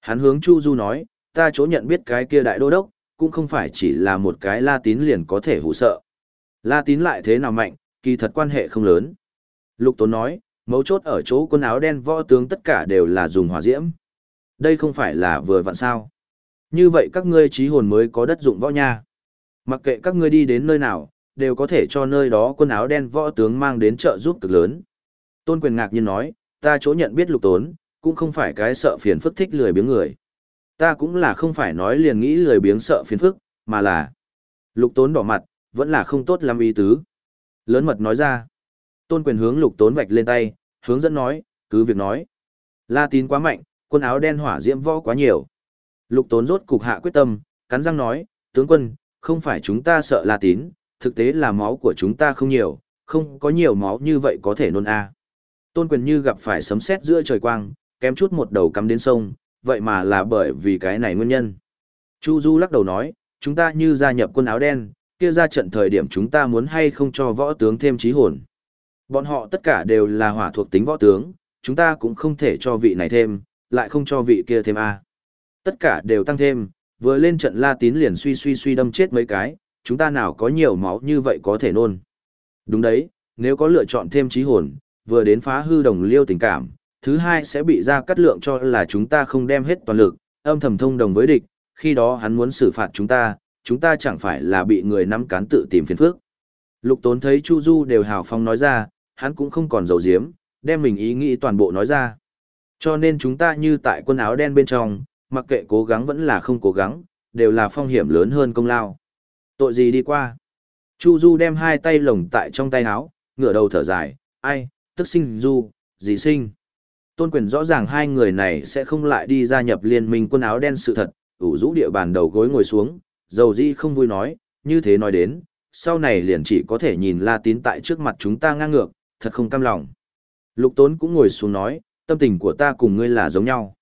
Hắn hướng Chu Du nói, ta chỗ nhận biết cái kia đại đô đốc, cũng không phải chỉ là một cái La Tín liền có thể hù sợ. La Tín lại thế nào mạnh, kỳ thật quan hệ không lớn. Lục Tốn nói, mấu chốt ở chỗ quân áo đen võ tướng tất cả đều là dùng hỏa diễm. Đây không phải là vừa vặn sao. Như vậy các ngươi trí hồn mới có đất dụng võ nha. Mặc kệ các ngươi đi đến nơi nào, đều có thể cho nơi đó quân áo đen võ tướng mang đến trợ giúp cực lớn. Tôn quyền ngạc nhiên nói, ta chỗ nhận biết lục tốn, cũng không phải cái sợ phiền phức thích lười biếng người. Ta cũng là không phải nói liền nghĩ lười biếng sợ phiền phức, mà là lục tốn đỏ mặt, vẫn là không tốt lắm ý tứ. Lớn mật nói ra. Tôn quyền hướng lục tốn vạch lên tay, hướng dẫn nói, cứ việc nói. La tín quá mạnh, quân áo đen hỏa diễm võ quá nhiều. Lục tốn rốt cục hạ quyết tâm, cắn răng nói, tướng quân, không phải chúng ta sợ La tín, thực tế là máu của chúng ta không nhiều, không có nhiều máu như vậy có thể nôn a. Tôn quyền như gặp phải sấm sét giữa trời quang, kém chút một đầu cắm đến sông, vậy mà là bởi vì cái này nguyên nhân. Chu Du lắc đầu nói, chúng ta như gia nhập quân áo đen, kia ra trận thời điểm chúng ta muốn hay không cho võ tướng thêm trí hồn. Bọn họ tất cả đều là hỏa thuộc tính võ tướng, chúng ta cũng không thể cho vị này thêm, lại không cho vị kia thêm A. Tất cả đều tăng thêm, vừa lên trận la tín liền suy suy suy đâm chết mấy cái, chúng ta nào có nhiều máu như vậy có thể nôn. Đúng đấy, nếu có lựa chọn thêm trí hồn, vừa đến phá hư đồng liêu tình cảm, thứ hai sẽ bị ra cắt lượng cho là chúng ta không đem hết toàn lực, âm thầm thông đồng với địch, khi đó hắn muốn xử phạt chúng ta, chúng ta chẳng phải là bị người nắm cán tự tìm phiền phức. Lục tốn thấy Chu Du đều hào phong nói ra, hắn cũng không còn dầu diếm, đem mình ý nghĩ toàn bộ nói ra. Cho nên chúng ta như tại quân áo đen bên trong, mặc kệ cố gắng vẫn là không cố gắng, đều là phong hiểm lớn hơn công lao. Tội gì đi qua? Chu Du đem hai tay lồng tại trong tay áo, ngửa đầu thở dài, ai, tức sinh Du, gì sinh. Tôn quyền rõ ràng hai người này sẽ không lại đi gia nhập liên minh quân áo đen sự thật, ủ rũ địa bàn đầu gối ngồi xuống, dầu di không vui nói, như thế nói đến, sau này liền chỉ có thể nhìn La Tín tại trước mặt chúng ta ngang ngược, thật không cam lòng. Lục Tốn cũng ngồi xuống nói, tâm tình của ta cùng ngươi là giống nhau.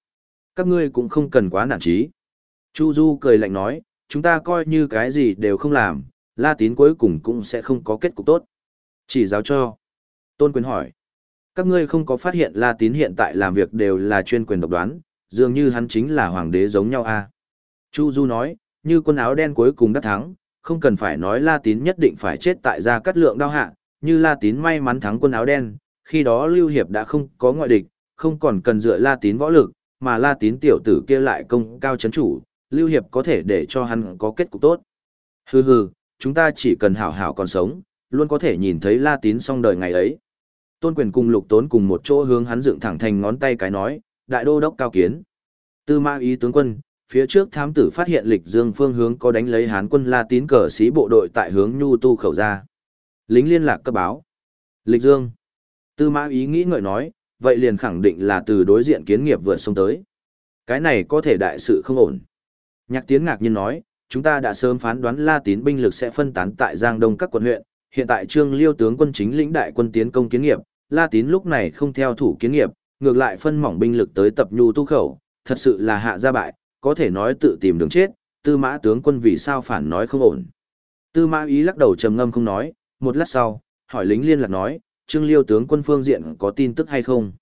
Các ngươi cũng không cần quá nản trí. Chu Du cười lạnh nói, chúng ta coi như cái gì đều không làm, La Tín cuối cùng cũng sẽ không có kết cục tốt. Chỉ giáo cho. Tôn Quyền hỏi. Các ngươi không có phát hiện La Tín hiện tại làm việc đều là chuyên quyền độc đoán, dường như hắn chính là hoàng đế giống nhau. À? Chu Du nói, như quân áo đen cuối cùng đắc thắng, không cần phải nói La Tín nhất định phải chết tại gia cắt lượng đao hạ, như La Tín may mắn thắng quân áo đen, khi đó Lưu Hiệp đã không có ngoại địch, không còn cần dựa La Tín võ lực, mà La Tín tiểu tử kia lại công cao chấn chủ, Lưu Hiệp có thể để cho hắn có kết cục tốt. Hừ hừ, chúng ta chỉ cần hảo hảo còn sống, luôn có thể nhìn thấy La Tín xong đời ngày ấy. Tôn quyền cùng lục tốn cùng một chỗ hướng hắn dựng thẳng thành ngón tay cái nói, đại đô đốc cao kiến. Tư ma ý tướng quân, phía trước thám tử phát hiện lịch dương phương hướng có đánh lấy hán quân La Tín cờ sĩ bộ đội tại hướng nhu tu khẩu ra. Lính liên lạc cấp báo. Lịch dương. Tư mã ý nghĩ ngợi nói, vậy liền khẳng định là từ đối diện kiến nghiệp vượt sông tới. Cái này có thể đại sự không ổn. Nhạc tiến ngạc nhiên nói, chúng ta đã sớm phán đoán La Tín binh lực sẽ phân tán tại Giang Đông các quận huyện, hiện tại Trương Liêu tướng quân chính lĩnh đại quân tiến công kiến nghiệp, La Tín lúc này không theo thủ kiến nghiệp, ngược lại phân mỏng binh lực tới tập nhu tu khẩu, thật sự là hạ gia bại, có thể nói tự tìm đường chết, Tư Mã tướng quân vì sao phản nói không ổn. Tư Mã ý lắc đầu trầm ngâm không nói, một lát sau, hỏi lính liên lạc nói, Trương Liêu tướng quân phương diện có tin tức hay không?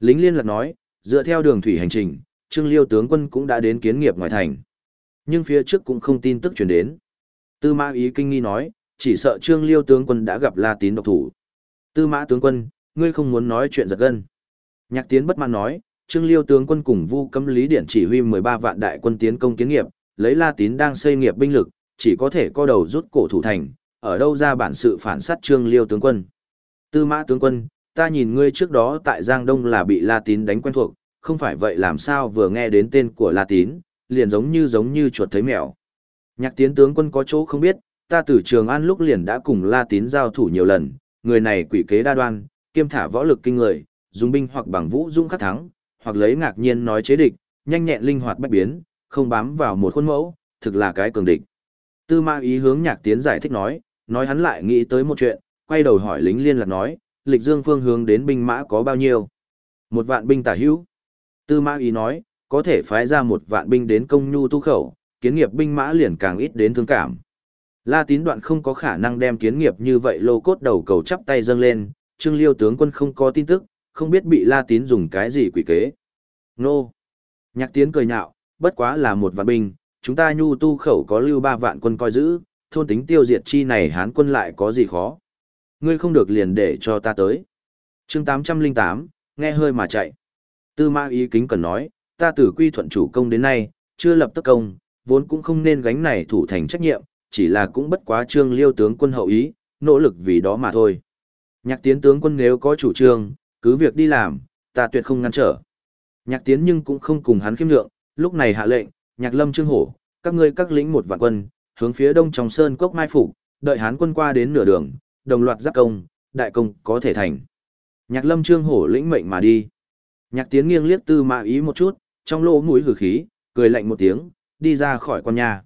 Lính liên lạc nói, dựa theo đường thủy hành trình, Trương Liêu tướng quân cũng đã đến kiến nghiệp ngoài thành. Nhưng phía trước cũng không tin tức truyền đến. Tư Mã ý kinh nghi nói, chỉ sợ Trương Liêu tướng quân đã gặp La Tín độc thủ. Tư Mã tướng quân, ngươi không muốn nói chuyện giật gân. Nhạc Tiến bất mãn nói, Trương Liêu tướng quân cùng Vu Cấm Lý Điển chỉ huy 13 vạn đại quân tiến công kiến nghiệp, lấy La Tín đang xây nghiệp binh lực, chỉ có thể co đầu rút cổ thủ thành, ở đâu ra bản sự phản sát Trương Liêu tướng quân. Tư Mã tướng quân, ta nhìn ngươi trước đó tại Giang Đông là bị La Tín đánh quen thuộc, không phải vậy làm sao vừa nghe đến tên của La Tín, liền giống như giống như chuột thấy mèo. Nhạc Tiến tướng quân có chỗ không biết, ta từ Trường An lúc liền đã cùng La Tín giao thủ nhiều lần, người này quỷ kế đa đoan, kiêm thả võ lực kinh người, dùng binh hoặc bằng vũ dung khắc thắng, hoặc lấy ngạc nhiên nói chế địch, nhanh nhẹn linh hoạt bách biến, không bám vào một khuôn mẫu, thực là cái cường địch. Tư Ma ý hướng Nhạc Tiến giải thích nói, nói hắn lại nghĩ tới một chuyện, quay đầu hỏi lính liên lạc nói, lịch dương phương hướng đến binh mã có bao nhiêu? Một vạn binh tả hữu. Tư mã ý nói, có thể phái ra một vạn binh đến công nhu tu khẩu, kiến nghiệp binh mã liền càng ít đến thương cảm. La tín đoạn không có khả năng đem kiến nghiệp như vậy lô cốt đầu cầu chắp tay dâng lên, Trương Liêu tướng quân không có tin tức, không biết bị La tín dùng cái gì quỷ kế. Nô! Nhạc tiến cười nhạo, bất quá là một vạn binh, chúng ta nhu tu khẩu có lưu ba vạn quân coi giữ, thôn tính tiêu diệt chi này hán quân lại có gì khó. Ngươi không được liền để cho ta tới. chương 808, nghe hơi mà chạy. Tư ma ý kính cần nói, ta từ quy thuận chủ công đến nay, chưa lập tất công, vốn cũng không nên gánh này thủ thành trách nhiệm, chỉ là cũng bất quá trương liêu tướng quân hậu ý, nỗ lực vì đó mà thôi. Nhạc tiến tướng quân nếu có chủ trương, cứ việc đi làm, ta tuyệt không ngăn trở. Nhạc tiến nhưng cũng không cùng hắn khiêm lượng, lúc này hạ lệnh, nhạc lâm trương hổ, các ngươi các lĩnh một vạn quân, hướng phía đông trong sơn cốc mai phục, đợi hán quân qua đến nửa đường, đồng loạt giáp công, đại công có thể thành. Nhạc lâm trương hổ lĩnh mệnh mà đi. Nhạc tiến nghiêng liếc tư mã ý một chút, trong lỗ mũi hử khí, cười lạnh một tiếng, đi ra khỏi con nhà.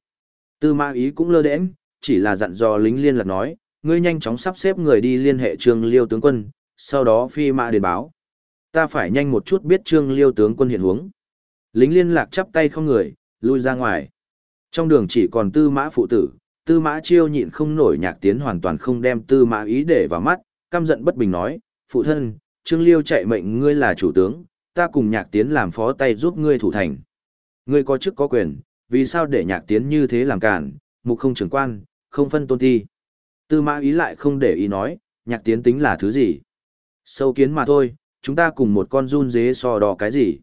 Tư mã ý cũng lơ đễnh, chỉ là dặn dò lính liên lạc nói, ngươi nhanh chóng sắp xếp người đi liên hệ trương liêu tướng quân, sau đó phi mã đến báo. Ta phải nhanh một chút biết trương liêu tướng quân hiện huống. Lính liên lạc chắp tay không người, lui ra ngoài. Trong đường chỉ còn tư mã phụ tử, tư mã chiêu nhịn không nổi nhạc tiến hoàn toàn không đem tư mã ý để vào mắt, căm giận bất bình nói, phụ thân, trương liêu chạy mệnh ngươi là chủ tướng, ta cùng nhạc tiến làm phó tay giúp ngươi thủ thành. Ngươi có chức có quyền, vì sao để nhạc tiến như thế làm cản, mục không trưởng quan, không phân tôn thi. Tư mã ý lại không để ý nói, nhạc tiến tính là thứ gì. Sâu kiến mà thôi, chúng ta cùng một con run dế so đo cái gì.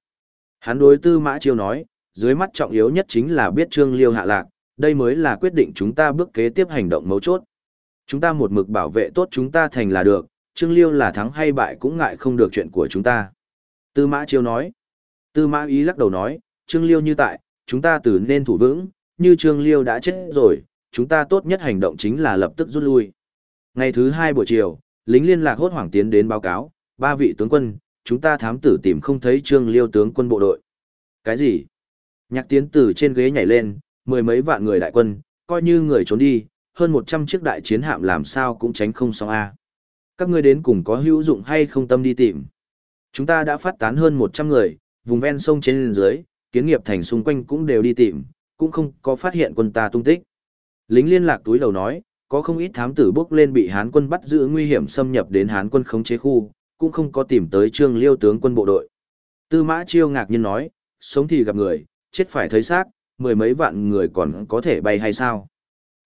Hắn đối tư mã chiêu nói, dưới mắt trọng yếu nhất chính là biết trương liêu hạ lạc, đây mới là quyết định chúng ta bước kế tiếp hành động mấu chốt. Chúng ta một mực bảo vệ tốt chúng ta thành là được, trương liêu là thắng hay bại cũng ngại không được chuyện của chúng ta. Tư mã chiêu nói. Tư mã ý lắc đầu nói, Trương Liêu như tại, chúng ta từ nên thủ vững, như Trương Liêu đã chết rồi, chúng ta tốt nhất hành động chính là lập tức rút lui. Ngày thứ hai buổi chiều, lính liên lạc hốt hoảng tiến đến báo cáo, ba vị tướng quân, chúng ta thám tử tìm không thấy Trương Liêu tướng quân bộ đội. Cái gì? Nhạc tiến từ trên ghế nhảy lên, mười mấy vạn người đại quân, coi như người trốn đi, hơn 100 chiếc đại chiến hạm làm sao cũng tránh không xong a. Các ngươi đến cùng có hữu dụng hay không tâm đi tìm. Chúng ta đã phát tán hơn 100 người, vùng ven sông trên dưới, kiến nghiệp thành xung quanh cũng đều đi tìm, cũng không có phát hiện quân ta tung tích. Lính liên lạc túi đầu nói, có không ít thám tử bốc lên bị Hán quân bắt giữ nguy hiểm xâm nhập đến Hán quân khống chế khu, cũng không có tìm tới Trương Liêu tướng quân bộ đội. Tư Mã Chiêu ngạc nhiên nói, sống thì gặp người, chết phải thấy xác, mười mấy vạn người còn có thể bay hay sao?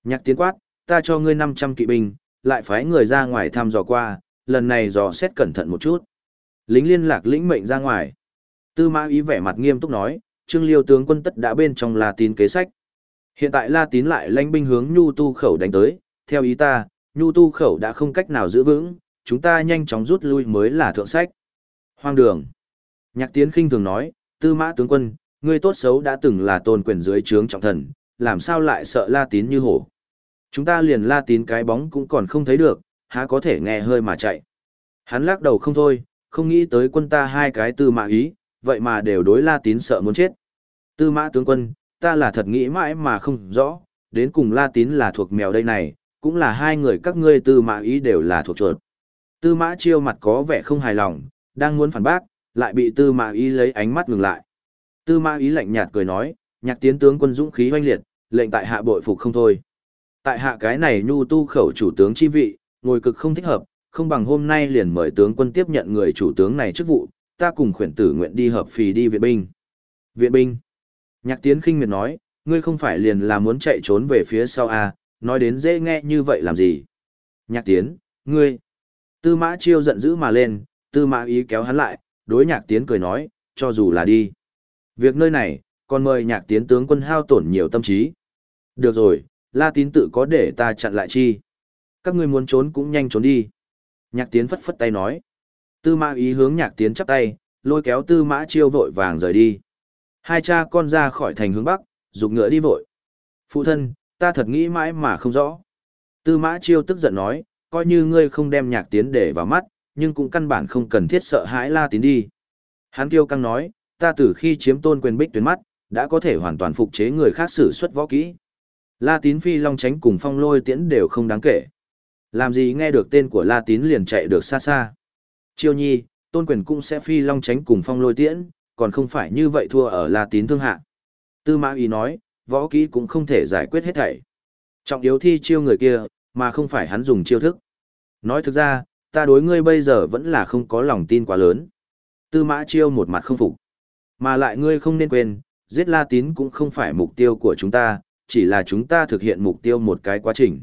Nhạc tiến quát, ta cho ngươi 500 kỵ binh, lại phái người ra ngoài thăm dò qua, lần này dò xét cẩn thận một chút. Lính liên lạc lĩnh mệnh ra ngoài. Tư mã ý vẻ mặt nghiêm túc nói, Trương Liêu tướng quân tất đã bên trong La Tín kế sách. Hiện tại La Tín lại lãnh binh hướng Nhu Tu khẩu đánh tới, theo ý ta, Nhu Tu khẩu đã không cách nào giữ vững, chúng ta nhanh chóng rút lui mới là thượng sách. Hoang đường. Nhạc Tiến khinh thường nói, Tư mã tướng quân, ngươi tốt xấu đã từng là tôn quyền dưới trướng trọng thần, làm sao lại sợ La Tín như hổ. Chúng ta liền La Tín cái bóng cũng còn không thấy được, há có thể nghe hơi mà chạy. Hắn lắc đầu không thôi, không nghĩ tới quân ta hai cái tư mã ý, vậy mà đều đối La Tín sợ muốn chết. Tư mã tướng quân, ta là thật nghĩ mãi mà không rõ, đến cùng La Tín là thuộc mèo đây này, cũng là hai người các ngươi tư mã ý đều là thuộc chuột. Tư mã chiêu mặt có vẻ không hài lòng, đang muốn phản bác, lại bị tư mã ý lấy ánh mắt ngừng lại. Tư mã ý lạnh nhạt cười nói, nhạc tiến tướng quân dũng khí hoanh liệt, lệnh tại hạ bội phục không thôi. Tại hạ cái này nhu tu khẩu chủ tướng chi vị, ngồi cực không thích hợp, không bằng hôm nay liền mời tướng quân tiếp nhận người chủ tướng này chức vụ, ta cùng khuyển tử nguyện đi hợp phì đi viện binh. Viện binh. Nhạc tiến khinh miệt nói, ngươi không phải liền là muốn chạy trốn về phía sau à, nói đến dễ nghe như vậy làm gì. Nhạc tiến, ngươi. Tư mã chiêu giận dữ mà lên, tư mã ý kéo hắn lại, đối nhạc tiến cười nói, cho dù là đi. Việc nơi này, còn mời nhạc tiến tướng quân hao tổn nhiều tâm trí. Được rồi, la tín tự có để ta chặn lại chi. Các ngươi muốn trốn cũng nhanh trốn đi. Nhạc tiến phất phất tay nói. Tư mã ý hướng nhạc tiến chắp tay, lôi kéo tư mã chiêu vội vàng rời đi. Hai cha con ra khỏi thành hướng bắc, dục ngựa đi vội. Phụ thân, ta thật nghĩ mãi mà không rõ. Tư mã chiêu tức giận nói, coi như ngươi không đem nhạc tiến để vào mắt, nhưng cũng căn bản không cần thiết sợ hãi la tín đi. Hắn kiêu căng nói, ta từ khi chiếm tôn quyền bích tuyến mắt, đã có thể hoàn toàn phục chế người khác sử xuất võ kỹ. La tín phi long tránh cùng phong lôi tiễn đều không đáng kể. Làm gì nghe được tên của La tín liền chạy được xa xa. Chiêu nhi, tôn quyền cũng sẽ phi long tránh cùng phong lôi tiễn, còn không phải như vậy thua ở La tín thương hạ. Tư mã ý nói, võ kỹ cũng không thể giải quyết hết thảy. Trọng yếu thi chiêu người kia, mà không phải hắn dùng chiêu thức. Nói thực ra, ta đối ngươi bây giờ vẫn là không có lòng tin quá lớn. Tư mã chiêu một mặt không phục. Mà lại ngươi không nên quên, giết La Tín cũng không phải mục tiêu của chúng ta, chỉ là chúng ta thực hiện mục tiêu một cái quá trình.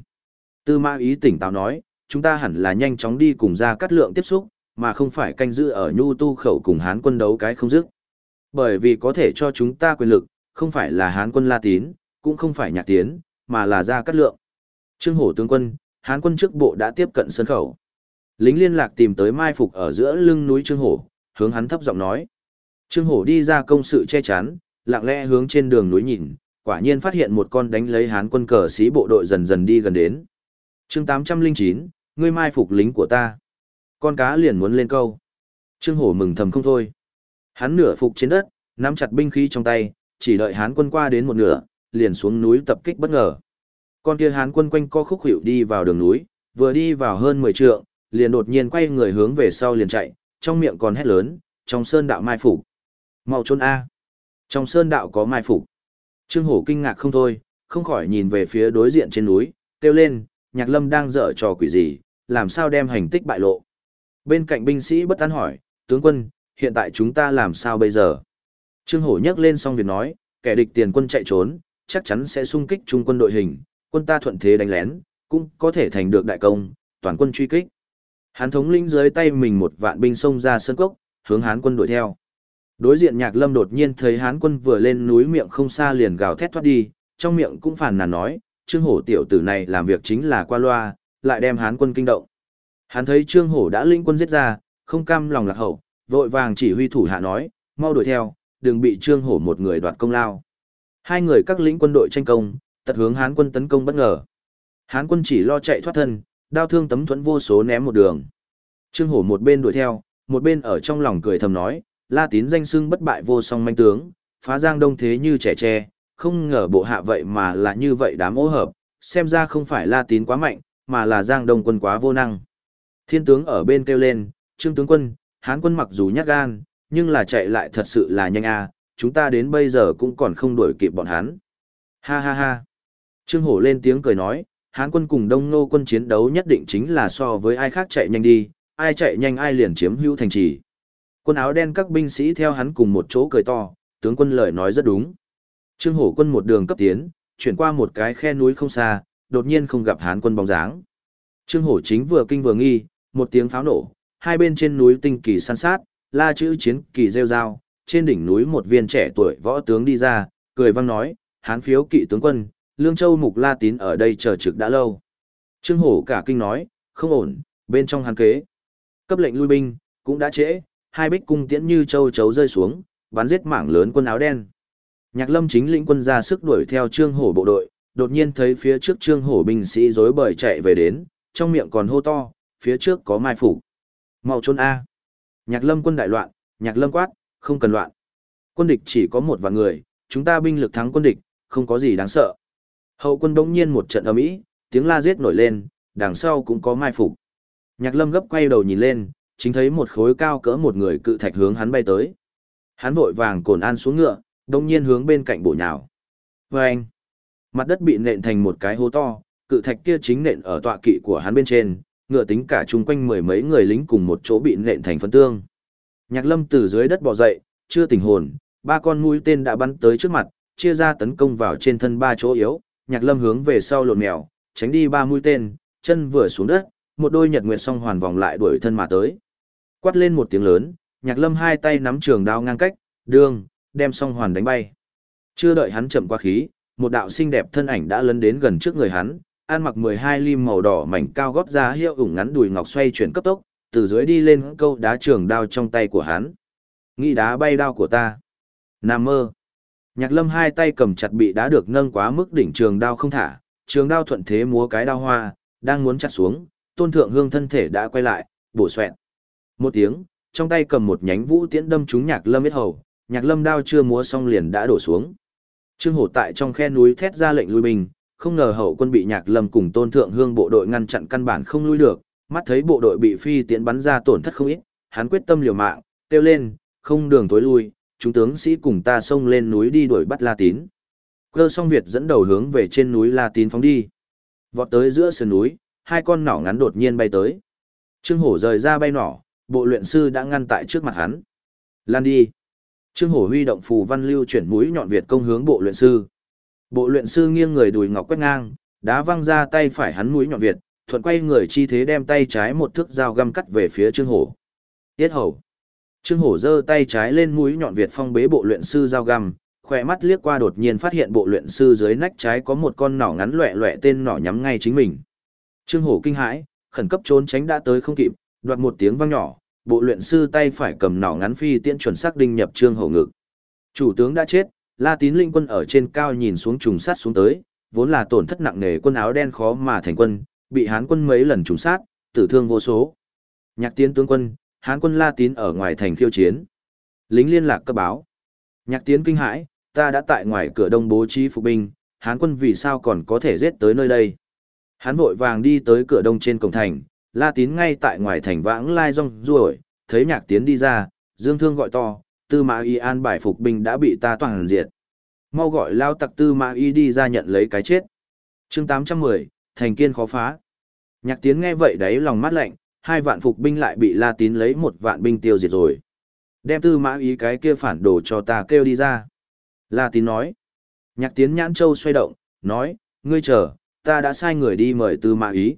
Tư mã ý tỉnh táo nói, chúng ta hẳn là nhanh chóng đi cùng ra cắt lượng tiếp xúc, mà không phải canh giữ ở nhu tu khẩu cùng hán quân đấu cái không dứt. Bởi vì có thể cho chúng ta quyền lực, không phải là hán quân La Tín, cũng không phải nhạc tiến, mà là ra cắt lượng. Trương hổ tướng quân, hán quân trước bộ đã tiếp cận sân khẩu. Lính liên lạc tìm tới mai phục ở giữa lưng núi Trương hổ, hướng hắn thấp giọng nói. Trương hổ đi ra công sự che chắn, lặng lẽ hướng trên đường núi nhìn, quả nhiên phát hiện một con đánh lấy hán quân cờ sĩ bộ đội dần dần đi gần đến. chương 809, ngươi mai phục lính của ta. Con cá liền muốn lên câu. Trương hổ mừng thầm không thôi. Hắn nửa phục trên đất, nắm chặt binh khí trong tay, chỉ đợi hán quân qua đến một nửa, liền xuống núi tập kích bất ngờ. Con kia hán quân quanh co khúc hiệu đi vào đường núi, vừa đi vào hơn 10 trượng, liền đột nhiên quay người hướng về sau liền chạy, trong miệng còn hét lớn, trong sơn đạo mai phục. Mau trốn A. Trong sơn đạo có mai phục. Trương Hổ kinh ngạc không thôi, không khỏi nhìn về phía đối diện trên núi, kêu lên, nhạc lâm đang dở trò quỷ gì, làm sao đem hành tích bại lộ. Bên cạnh binh sĩ bất an hỏi, tướng quân, hiện tại chúng ta làm sao bây giờ? Trương Hổ nhấc lên xong việc nói, kẻ địch tiền quân chạy trốn, chắc chắn sẽ xung kích trung quân đội hình, quân ta thuận thế đánh lén, cũng có thể thành được đại công, toàn quân truy kích. Hán thống lĩnh dưới tay mình một vạn binh xông ra sân cốc, hướng Hán quân đuổi theo. Đối diện Nhạc Lâm đột nhiên thấy Hán quân vừa lên núi miệng không xa liền gào thét thoát đi, trong miệng cũng phàn nàn nói, Trương Hổ tiểu tử này làm việc chính là qua loa, lại đem Hán quân kinh động. Hắn thấy Trương Hổ đã linh quân giết ra, không cam lòng lạc hậu, vội vàng chỉ huy thủ hạ nói, mau đuổi theo, đừng bị Trương Hổ một người đoạt công lao. Hai người các lĩnh quân đội tranh công, tật hướng Hán quân tấn công bất ngờ. Hán quân chỉ lo chạy thoát thân, đao thương tấm thuẫn vô số ném một đường. Trương Hổ một bên đuổi theo, một bên ở trong lòng cười thầm nói, La Tín danh xưng bất bại vô song manh tướng, phá giang đông thế như trẻ tre, không ngờ bộ hạ vậy mà là như vậy đám ô hợp, xem ra không phải La Tín quá mạnh, mà là giang đông quân quá vô năng. Thiên tướng ở bên kêu lên, Trương tướng quân, Hán quân mặc dù nhát gan, nhưng là chạy lại thật sự là nhanh a, chúng ta đến bây giờ cũng còn không đuổi kịp bọn hán. Ha ha ha. Trương Hổ lên tiếng cười nói, Hán quân cùng Đông Nô quân chiến đấu nhất định chính là so với ai khác chạy nhanh đi, ai chạy nhanh ai liền chiếm hữu thành trì. Quân áo đen các binh sĩ theo hắn cùng một chỗ cười to, tướng quân lời nói rất đúng. Trương Hổ quân một đường cấp tiến, chuyển qua một cái khe núi không xa, đột nhiên không gặp Hán quân bóng dáng. Trương Hổ chính vừa kinh vừa nghi, một tiếng pháo nổ, hai bên trên núi tinh kỳ san sát, la chữ chiến kỳ rêu rao, trên đỉnh núi một viên trẻ tuổi võ tướng đi ra, cười vang nói, Hán phiếu kỵ tướng quân, Lương Châu Mục La Tín ở đây chờ trực đã lâu. Trương Hổ cả kinh nói, không ổn, bên trong hán kế. Cấp lệnh lui binh, cũng đã trễ, hai bích cung tiễn như châu chấu rơi xuống, bắn giết mảng lớn quân áo đen. Nhạc Lâm chính lĩnh quân ra sức đuổi theo Trương Hổ bộ đội, đột nhiên thấy phía trước Trương Hổ binh sĩ rối bời chạy về đến, trong miệng còn hô to, phía trước có mai phục. Mau trốn a. Nhạc Lâm quân đại loạn, Nhạc Lâm quát, không cần loạn. Quân địch chỉ có một vài người, chúng ta binh lực thắng quân địch, không có gì đáng sợ. Hậu quân bỗng nhiên một trận ầm ĩ, tiếng la giết nổi lên, đằng sau cũng có mai phục. Nhạc Lâm gấp quay đầu nhìn lên, chính thấy một khối cao cỡ một người cự thạch hướng hắn bay tới. Hắn vội vàng cồn an xuống ngựa, đồng nhiên hướng bên cạnh bổ nhào. Vâng! Mặt đất bị nện thành một cái hố to, cự thạch kia chính nện ở tọa kỵ của hắn bên trên, ngựa tính cả chung quanh mười mấy người lính cùng một chỗ bị nện thành phân tương. Nhạc lâm từ dưới đất bò dậy, chưa tỉnh hồn, ba con mũi tên đã bắn tới trước mặt, chia ra tấn công vào trên thân ba chỗ yếu, nhạc lâm hướng về sau lộn mèo, tránh đi ba mũi tên, chân vừa xuống đất, một đôi nhật nguyệt song hoàn vòng lại đuổi thân mà tới. Quát lên một tiếng lớn, nhạc lâm hai tay nắm trường đao ngang cách, đương, đem song hoàn đánh bay. Chưa đợi hắn chậm qua khí, một đạo xinh đẹp thân ảnh đã lấn đến gần trước người hắn, ăn mặc 12 lim màu đỏ mảnh cao gót ra hiệu ủng ngắn đùi ngọc xoay chuyển cấp tốc, từ dưới đi lên câu đá trường đao trong tay của hắn. Nghĩ đá bay đao của ta. Nam mơ. Nhạc lâm hai tay cầm chặt bị đá được nâng quá mức đỉnh trường đao không thả, trường đao thuận thế múa cái đao hoa, đang muốn chặt xuống, tôn thượng hương thân thể đã quay lại, bổ xoẹn. Một tiếng, trong tay cầm một nhánh vũ tiễn đâm trúng nhạc lâm biết hầu, nhạc lâm đao chưa múa xong liền đã đổ xuống. Trương hổ tại trong khe núi thét ra lệnh lui binh, không ngờ hậu quân bị nhạc lâm cùng tôn thượng hương bộ đội ngăn chặn căn bản không lui được, mắt thấy bộ đội bị phi tiễn bắn ra tổn thất không ít, hắn quyết tâm liều mạng, kêu lên, không đường tối lui, chúng tướng sĩ cùng ta xông lên núi đi đuổi bắt La Tín. Cơ song Việt dẫn đầu hướng về trên núi La Tín phóng đi. Vọt tới giữa sườn núi, hai con nỏ ngắn đột nhiên bay tới. Trương Hổ rời ra bay nỏ, bộ luyện sư đã ngăn tại trước mặt hắn. Lan đi. Trương Hổ huy động phù văn lưu chuyển mũi nhọn Việt công hướng bộ luyện sư. Bộ luyện sư nghiêng người đùi ngọc quét ngang, đá văng ra tay phải hắn mũi nhọn Việt, thuận quay người chi thế đem tay trái một thước dao găm cắt về phía Trương Hổ. Tiết hầu. Trương Hổ giơ tay trái lên mũi nhọn Việt phong bế bộ luyện sư dao găm, khỏe mắt liếc qua đột nhiên phát hiện bộ luyện sư dưới nách trái có một con nỏ ngắn loẹ loẹ tên nỏ nhắm ngay chính mình. Trương Hổ kinh hãi, khẩn cấp trốn tránh đã tới không kịp, đoạt một tiếng vang nhỏ, bộ luyện sư tay phải cầm nỏ ngắn phi tiễn chuẩn xác đinh nhập Trương Hổ ngực. Chủ tướng đã chết, La Tín linh quân ở trên cao nhìn xuống trùng sát xuống tới, vốn là tổn thất nặng nề quân áo đen khó mà thành quân, bị Hán quân mấy lần trùng sát, tử thương vô số. Nhạc Tiến tướng quân, Hán quân La Tín ở ngoài thành khiêu chiến. Lính liên lạc cấp báo. Nhạc Tiến kinh hãi, ta đã tại ngoài cửa đông bố trí phục binh, Hán quân vì sao còn có thể giết tới nơi đây? Hán vội vàng đi tới cửa đông trên cổng thành, La Tín ngay tại ngoài thành vãng lai rong ruổi, thấy Nhạc Tiến đi ra, Dương Thương gọi to, Tư Mã Y an bài phục binh đã bị ta toàn diệt. Mau gọi lao tặc Tư Mã Y đi ra nhận lấy cái chết. Chương 810, thành kiên khó phá. Nhạc Tiến nghe vậy đấy lòng mát lạnh, hai vạn phục binh lại bị La Tín lấy một vạn binh tiêu diệt rồi. Đem Tư Mã Y cái kia phản đồ cho ta kêu đi ra. La Tín nói. Nhạc Tiến nhãn châu xoay động, nói, ngươi chờ, ta đã sai người đi mời Tư Mã Y.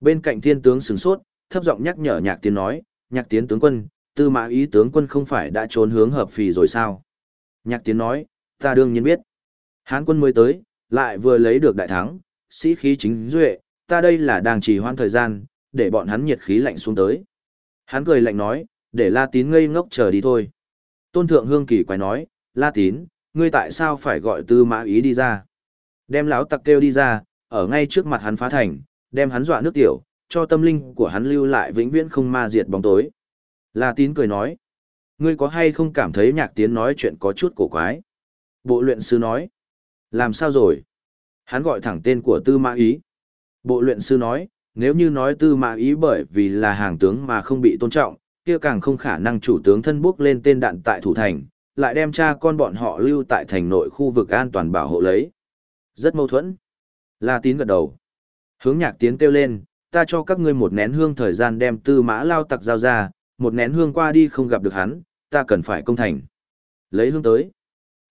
Bên cạnh thiên tướng sửng sốt, thấp giọng nhắc nhở nhạc tiến nói, nhạc tiến tướng quân, tư mã ý tướng quân không phải đã trốn hướng hợp phì rồi sao? Nhạc tiến nói, ta đương nhiên biết. Hán quân mới tới, lại vừa lấy được đại thắng, sĩ khí chính duệ, ta đây là đang trì hoãn thời gian, để bọn hắn nhiệt khí lạnh xuống tới. Hắn cười lạnh nói, để la tín ngây ngốc chờ đi thôi. Tôn Thượng Hương kỳ quái nói, La Tín, ngươi tại sao phải gọi tư mã ý đi ra? Đem lão tặc kêu đi ra, ở ngay trước mặt hắn phá thành, đem hắn dọa nước tiểu, cho tâm linh của hắn lưu lại vĩnh viễn không ma diệt bóng tối. La Tín cười nói, ngươi có hay không cảm thấy nhạc tiến nói chuyện có chút cổ quái? Bộ luyện sư nói, làm sao rồi? Hắn gọi thẳng tên của tư mã ý. Bộ luyện sư nói, nếu như nói tư mã ý bởi vì là hàng tướng mà không bị tôn trọng, kia càng không khả năng chủ tướng thân bước lên tên đạn tại thủ thành, lại đem cha con bọn họ lưu tại thành nội khu vực an toàn bảo hộ lấy. Rất mâu thuẫn. La tín gật đầu. Hướng nhạc tiến kêu lên, ta cho các ngươi một nén hương thời gian đem tư mã lao tặc giao ra, một nén hương qua đi không gặp được hắn, ta cần phải công thành. Lấy hương tới.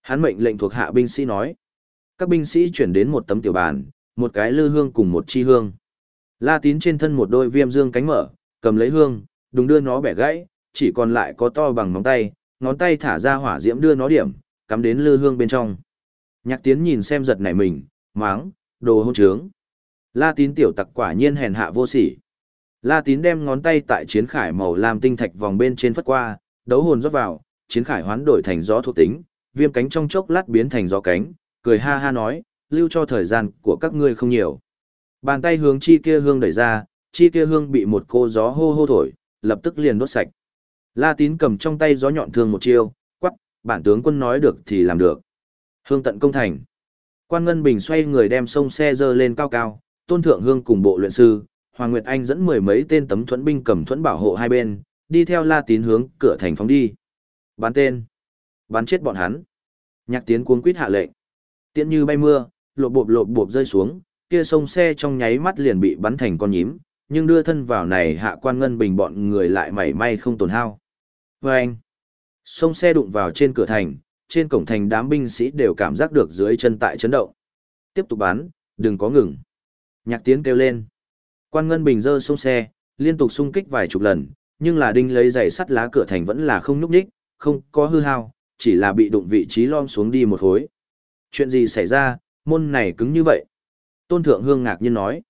Hắn mệnh lệnh thuộc hạ binh sĩ nói. Các binh sĩ chuyển đến một tấm tiểu bàn, một cái lư hương cùng một chi hương. La tín trên thân một đôi viêm dương cánh mở, cầm lấy hương, đúng đưa nó bẻ gãy, chỉ còn lại có to bằng ngón tay, ngón tay thả ra hỏa diễm đưa nó điểm, cắm đến lư hương bên trong. Nhạc tiến nhìn xem giật nảy mình, máng, đồ hôn trướng. La tín tiểu tặc quả nhiên hèn hạ vô sỉ. La tín đem ngón tay tại chiến khải màu lam tinh thạch vòng bên trên phất qua, đấu hồn rót vào, chiến khải hoán đổi thành gió thuộc tính, viêm cánh trong chốc lát biến thành gió cánh, cười ha ha nói, lưu cho thời gian của các ngươi không nhiều. Bàn tay hướng chi kia hương đẩy ra, chi kia hương bị một cô gió hô hô thổi, lập tức liền đốt sạch. La tín cầm trong tay gió nhọn thương một chiêu, quắc, bản tướng quân nói được thì làm được. Hương tận công thành. Quan Ngân Bình xoay người đem sông xe dơ lên cao cao, tôn thượng hương cùng bộ luyện sư, Hoàng Nguyệt Anh dẫn mười mấy tên tấm thuẫn binh cầm thuẫn bảo hộ hai bên, đi theo La Tín hướng cửa thành phóng đi. Bắn tên. Bắn chết bọn hắn. Nhạc tiến cuống quýt hạ lệnh. Tiễn như bay mưa, lộp bộp lộp bộp rơi xuống, kia sông xe trong nháy mắt liền bị bắn thành con nhím, nhưng đưa thân vào này hạ quan ngân bình bọn người lại mảy may không tổn hao. Và anh, sông xe đụng vào trên cửa thành, trên cổng thành đám binh sĩ đều cảm giác được dưới chân tại chấn động. Tiếp tục bắn, đừng có ngừng. Nhạc tiến kêu lên. Quan ngân bình dơ xuống xe, liên tục xung kích vài chục lần, nhưng là đinh lấy giày sắt lá cửa thành vẫn là không nhúc nhích, không có hư hao, chỉ là bị đụng vị trí lom xuống đi một khối. Chuyện gì xảy ra, môn này cứng như vậy? Tôn Thượng Hương ngạc nhiên nói.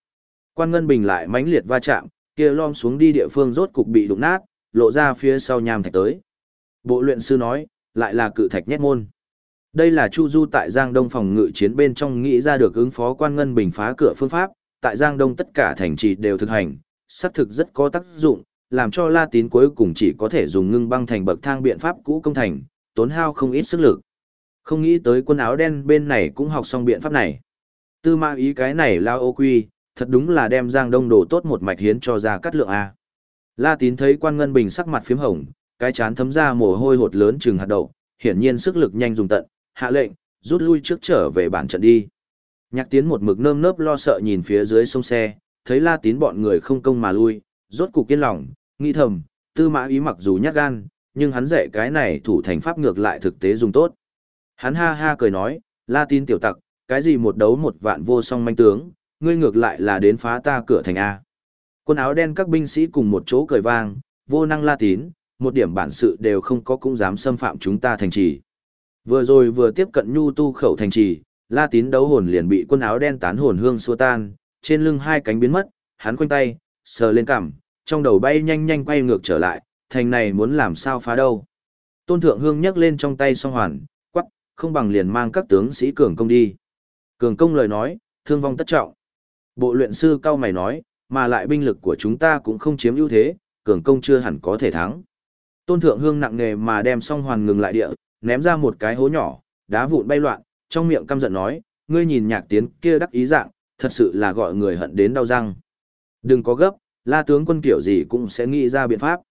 Quan Ngân Bình lại mãnh liệt va chạm, kia lom xuống đi địa phương rốt cục bị đụng nát, lộ ra phía sau nham thạch tới. Bộ luyện sư nói, lại là cự thạch nhét môn. Đây là Chu Du tại Giang Đông phòng ngự chiến bên trong nghĩ ra được ứng phó Quan Ngân Bình phá cửa phương pháp, tại Giang Đông tất cả thành trì đều thực hành, xác thực rất có tác dụng, làm cho La Tín cuối cùng chỉ có thể dùng ngưng băng thành bậc thang biện pháp cũ công thành, tốn hao không ít sức lực. Không nghĩ tới quân áo đen bên này cũng học xong biện pháp này. Tư Ma ý cái này lao ô quy, thật đúng là đem giang đông đổ tốt một mạch hiến cho ra cắt lượng A. La tín thấy quan ngân bình sắc mặt phím hồng, cái chán thấm ra mồ hôi hột lớn chừng hạt đậu, hiển nhiên sức lực nhanh dùng tận, hạ lệnh, rút lui trước trở về bản trận đi. Nhạc tiến một mực nơm nớp lo sợ nhìn phía dưới sông xe, thấy la tín bọn người không công mà lui, rốt cục kiên lòng, nghĩ thầm, tư mã ý mặc dù nhát gan, nhưng hắn dạy cái này thủ thành pháp ngược lại thực tế dùng tốt. Hắn ha ha cười nói, la tín tiểu tặc, cái gì một đấu một vạn vô song manh tướng, ngươi ngược lại là đến phá ta cửa thành A. Quân áo đen các binh sĩ cùng một chỗ cười vang, vô năng la tín, một điểm bản sự đều không có cũng dám xâm phạm chúng ta thành trì. Vừa rồi vừa tiếp cận nhu tu khẩu thành trì, la tín đấu hồn liền bị quân áo đen tán hồn hương xua tan, trên lưng hai cánh biến mất, hắn quanh tay, sờ lên cằm, trong đầu bay nhanh nhanh quay ngược trở lại, thành này muốn làm sao phá đâu. Tôn thượng hương nhấc lên trong tay song hoàn, quắc, không bằng liền mang các tướng sĩ cường công đi. Cường công lời nói, thương vong tất trọng. Bộ luyện sư cao mày nói, mà lại binh lực của chúng ta cũng không chiếm ưu thế, cường công chưa hẳn có thể thắng. Tôn thượng hương nặng nề mà đem song hoàn ngừng lại địa, ném ra một cái hố nhỏ, đá vụn bay loạn, trong miệng căm giận nói, ngươi nhìn nhạc tiến kia đắc ý dạng, thật sự là gọi người hận đến đau răng. Đừng có gấp, la tướng quân kiểu gì cũng sẽ nghĩ ra biện pháp.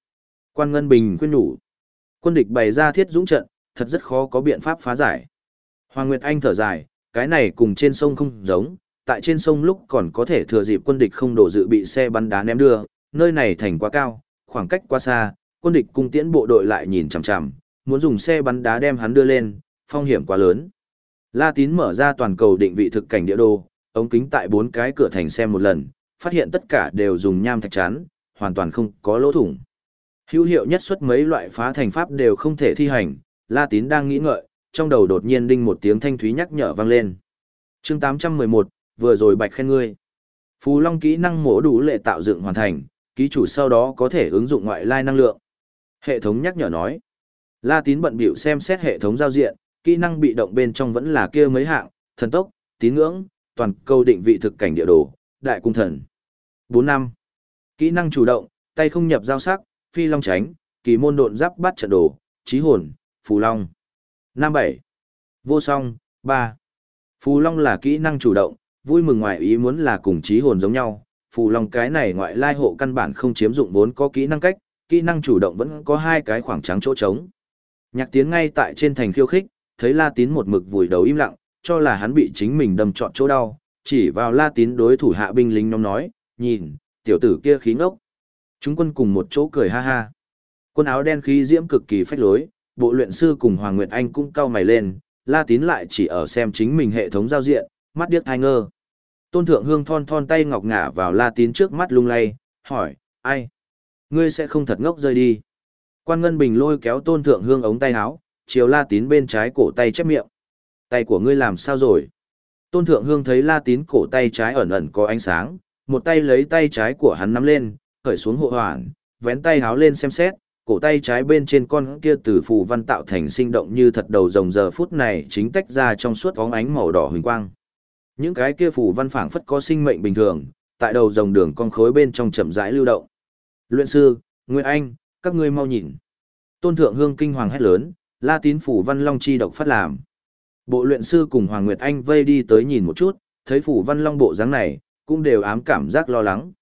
Quan Ngân Bình khuyên nhủ. Quân địch bày ra thiết dũng trận, thật rất khó có biện pháp phá giải. Hoàng Nguyệt Anh thở dài, cái này cùng trên sông không giống, tại trên sông lúc còn có thể thừa dịp quân địch không đổ dự bị xe bắn đá ném đưa, nơi này thành quá cao, khoảng cách quá xa, quân địch cung tiễn bộ đội lại nhìn chằm chằm, muốn dùng xe bắn đá đem hắn đưa lên, phong hiểm quá lớn. La Tín mở ra toàn cầu định vị thực cảnh địa đồ, ống kính tại bốn cái cửa thành xem một lần, phát hiện tất cả đều dùng nham thạch chắn, hoàn toàn không có lỗ thủng. Hữu hiệu nhất suất mấy loại phá thành pháp đều không thể thi hành, La Tín đang nghĩ ngợi, trong đầu đột nhiên đinh một tiếng thanh thúy nhắc nhở vang lên. chương 811, vừa rồi bạch khen ngươi. Phù Long kỹ năng mổ đủ lệ tạo dựng hoàn thành, ký chủ sau đó có thể ứng dụng ngoại lai năng lượng. Hệ thống nhắc nhở nói. La tín bận biểu xem xét hệ thống giao diện, kỹ năng bị động bên trong vẫn là kia mấy hạng, thần tốc, tín ngưỡng, toàn câu định vị thực cảnh địa đồ, đại cung thần. 4 năm. Kỹ năng chủ động, tay không nhập giao sắc, phi long tránh, kỳ môn độn giáp bắt trận đồ, trí hồn, phù long. Năm bảy. Vô song, 3. Phù long là kỹ năng chủ động, vui mừng ngoại ý muốn là cùng trí hồn giống nhau. Phù long cái này ngoại lai hộ căn bản không chiếm dụng vốn có kỹ năng cách, kỹ năng chủ động vẫn có hai cái khoảng trắng chỗ trống. Nhạc tiến ngay tại trên thành khiêu khích, thấy La Tín một mực vùi đầu im lặng, cho là hắn bị chính mình đâm trọn chỗ đau, chỉ vào La Tín đối thủ hạ binh lính nhóm nói, nhìn, tiểu tử kia khí ngốc. Chúng quân cùng một chỗ cười ha ha. Quân áo đen khí diễm cực kỳ phách lối, bộ luyện sư cùng Hoàng Nguyệt Anh cũng cau mày lên, La Tín lại chỉ ở xem chính mình hệ thống giao diện, mắt điếc thai ngơ. Tôn Thượng Hương thon thon tay ngọc ngả vào La Tín trước mắt lung lay, hỏi, ai? Ngươi sẽ không thật ngốc rơi đi. Quan Ngân Bình lôi kéo Tôn Thượng Hương ống tay áo, chiều La Tín bên trái cổ tay chép miệng. Tay của ngươi làm sao rồi? Tôn Thượng Hương thấy La Tín cổ tay trái ẩn ẩn có ánh sáng, một tay lấy tay trái của hắn nắm lên, khởi xuống hộ hoàn, vén tay háo lên xem xét, cổ tay trái bên trên con kia từ phù văn tạo thành sinh động như thật đầu rồng giờ phút này chính tách ra trong suốt vóng ánh màu đỏ huỳnh quang. Những cái kia phù văn phảng phất có sinh mệnh bình thường, tại đầu rồng đường con khối bên trong chậm rãi lưu động. Luyện sư, nguyễn Anh, các ngươi mau nhìn. Tôn Thượng Hương kinh hoàng hét lớn, La Tín phủ văn long chi độc phát làm. Bộ luyện sư cùng Hoàng Nguyệt Anh vây đi tới nhìn một chút, thấy phủ văn long bộ dáng này, cũng đều ám cảm giác lo lắng.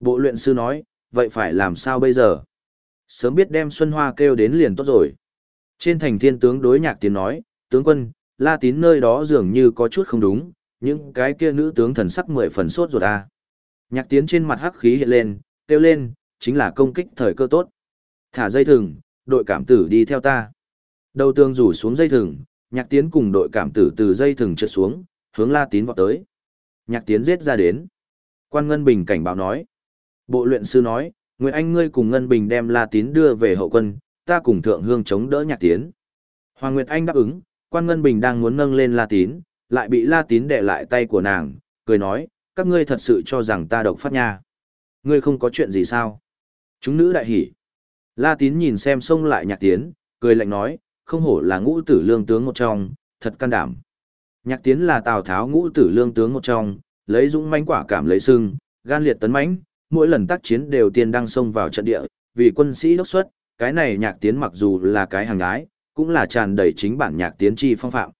Bộ luyện sư nói, vậy phải làm sao bây giờ? Sớm biết đem Xuân Hoa kêu đến liền tốt rồi. Trên thành thiên tướng đối nhạc tiến nói, tướng quân, La Tín nơi đó dường như có chút không đúng, những cái kia nữ tướng thần sắc mười phần sốt ruột à. Nhạc tiến trên mặt hắc khí hiện lên, kêu lên, chính là công kích thời cơ tốt. Thả dây thừng, đội cảm tử đi theo ta. Đầu tường rủ xuống dây thừng, nhạc tiến cùng đội cảm tử từ dây thừng trượt xuống, hướng La Tín vọt tới. Nhạc tiến giết ra đến. Quan Ngân Bình cảnh báo nói. Bộ luyện sư nói, Nguyễn Anh ngươi cùng Ngân Bình đem La Tín đưa về hậu quân, ta cùng Thượng Hương chống đỡ nhạc tiến. Hoàng Nguyệt Anh đáp ứng, Quan Ngân Bình đang muốn nâng lên La Tín, lại bị La Tín đè lại tay của nàng, cười nói, các ngươi thật sự cho rằng ta độc phát nha. Ngươi không có chuyện gì sao? Chúng nữ đại hỉ. La Tín nhìn xem xông lại nhạc tiến, cười lạnh nói, không hổ là ngũ tử lương tướng một trong, thật can đảm. Nhạc tiến là Tào Tháo ngũ tử lương tướng một trong, lấy dũng mãnh quả cảm lấy sưng, gan liệt tấn mãnh, mỗi lần tác chiến đều tiên đăng xông vào trận địa, vì quân sĩ đốc xuất, cái này nhạc tiến mặc dù là cái hàng ái, cũng là tràn đầy chính bản nhạc tiến chi phong phạm.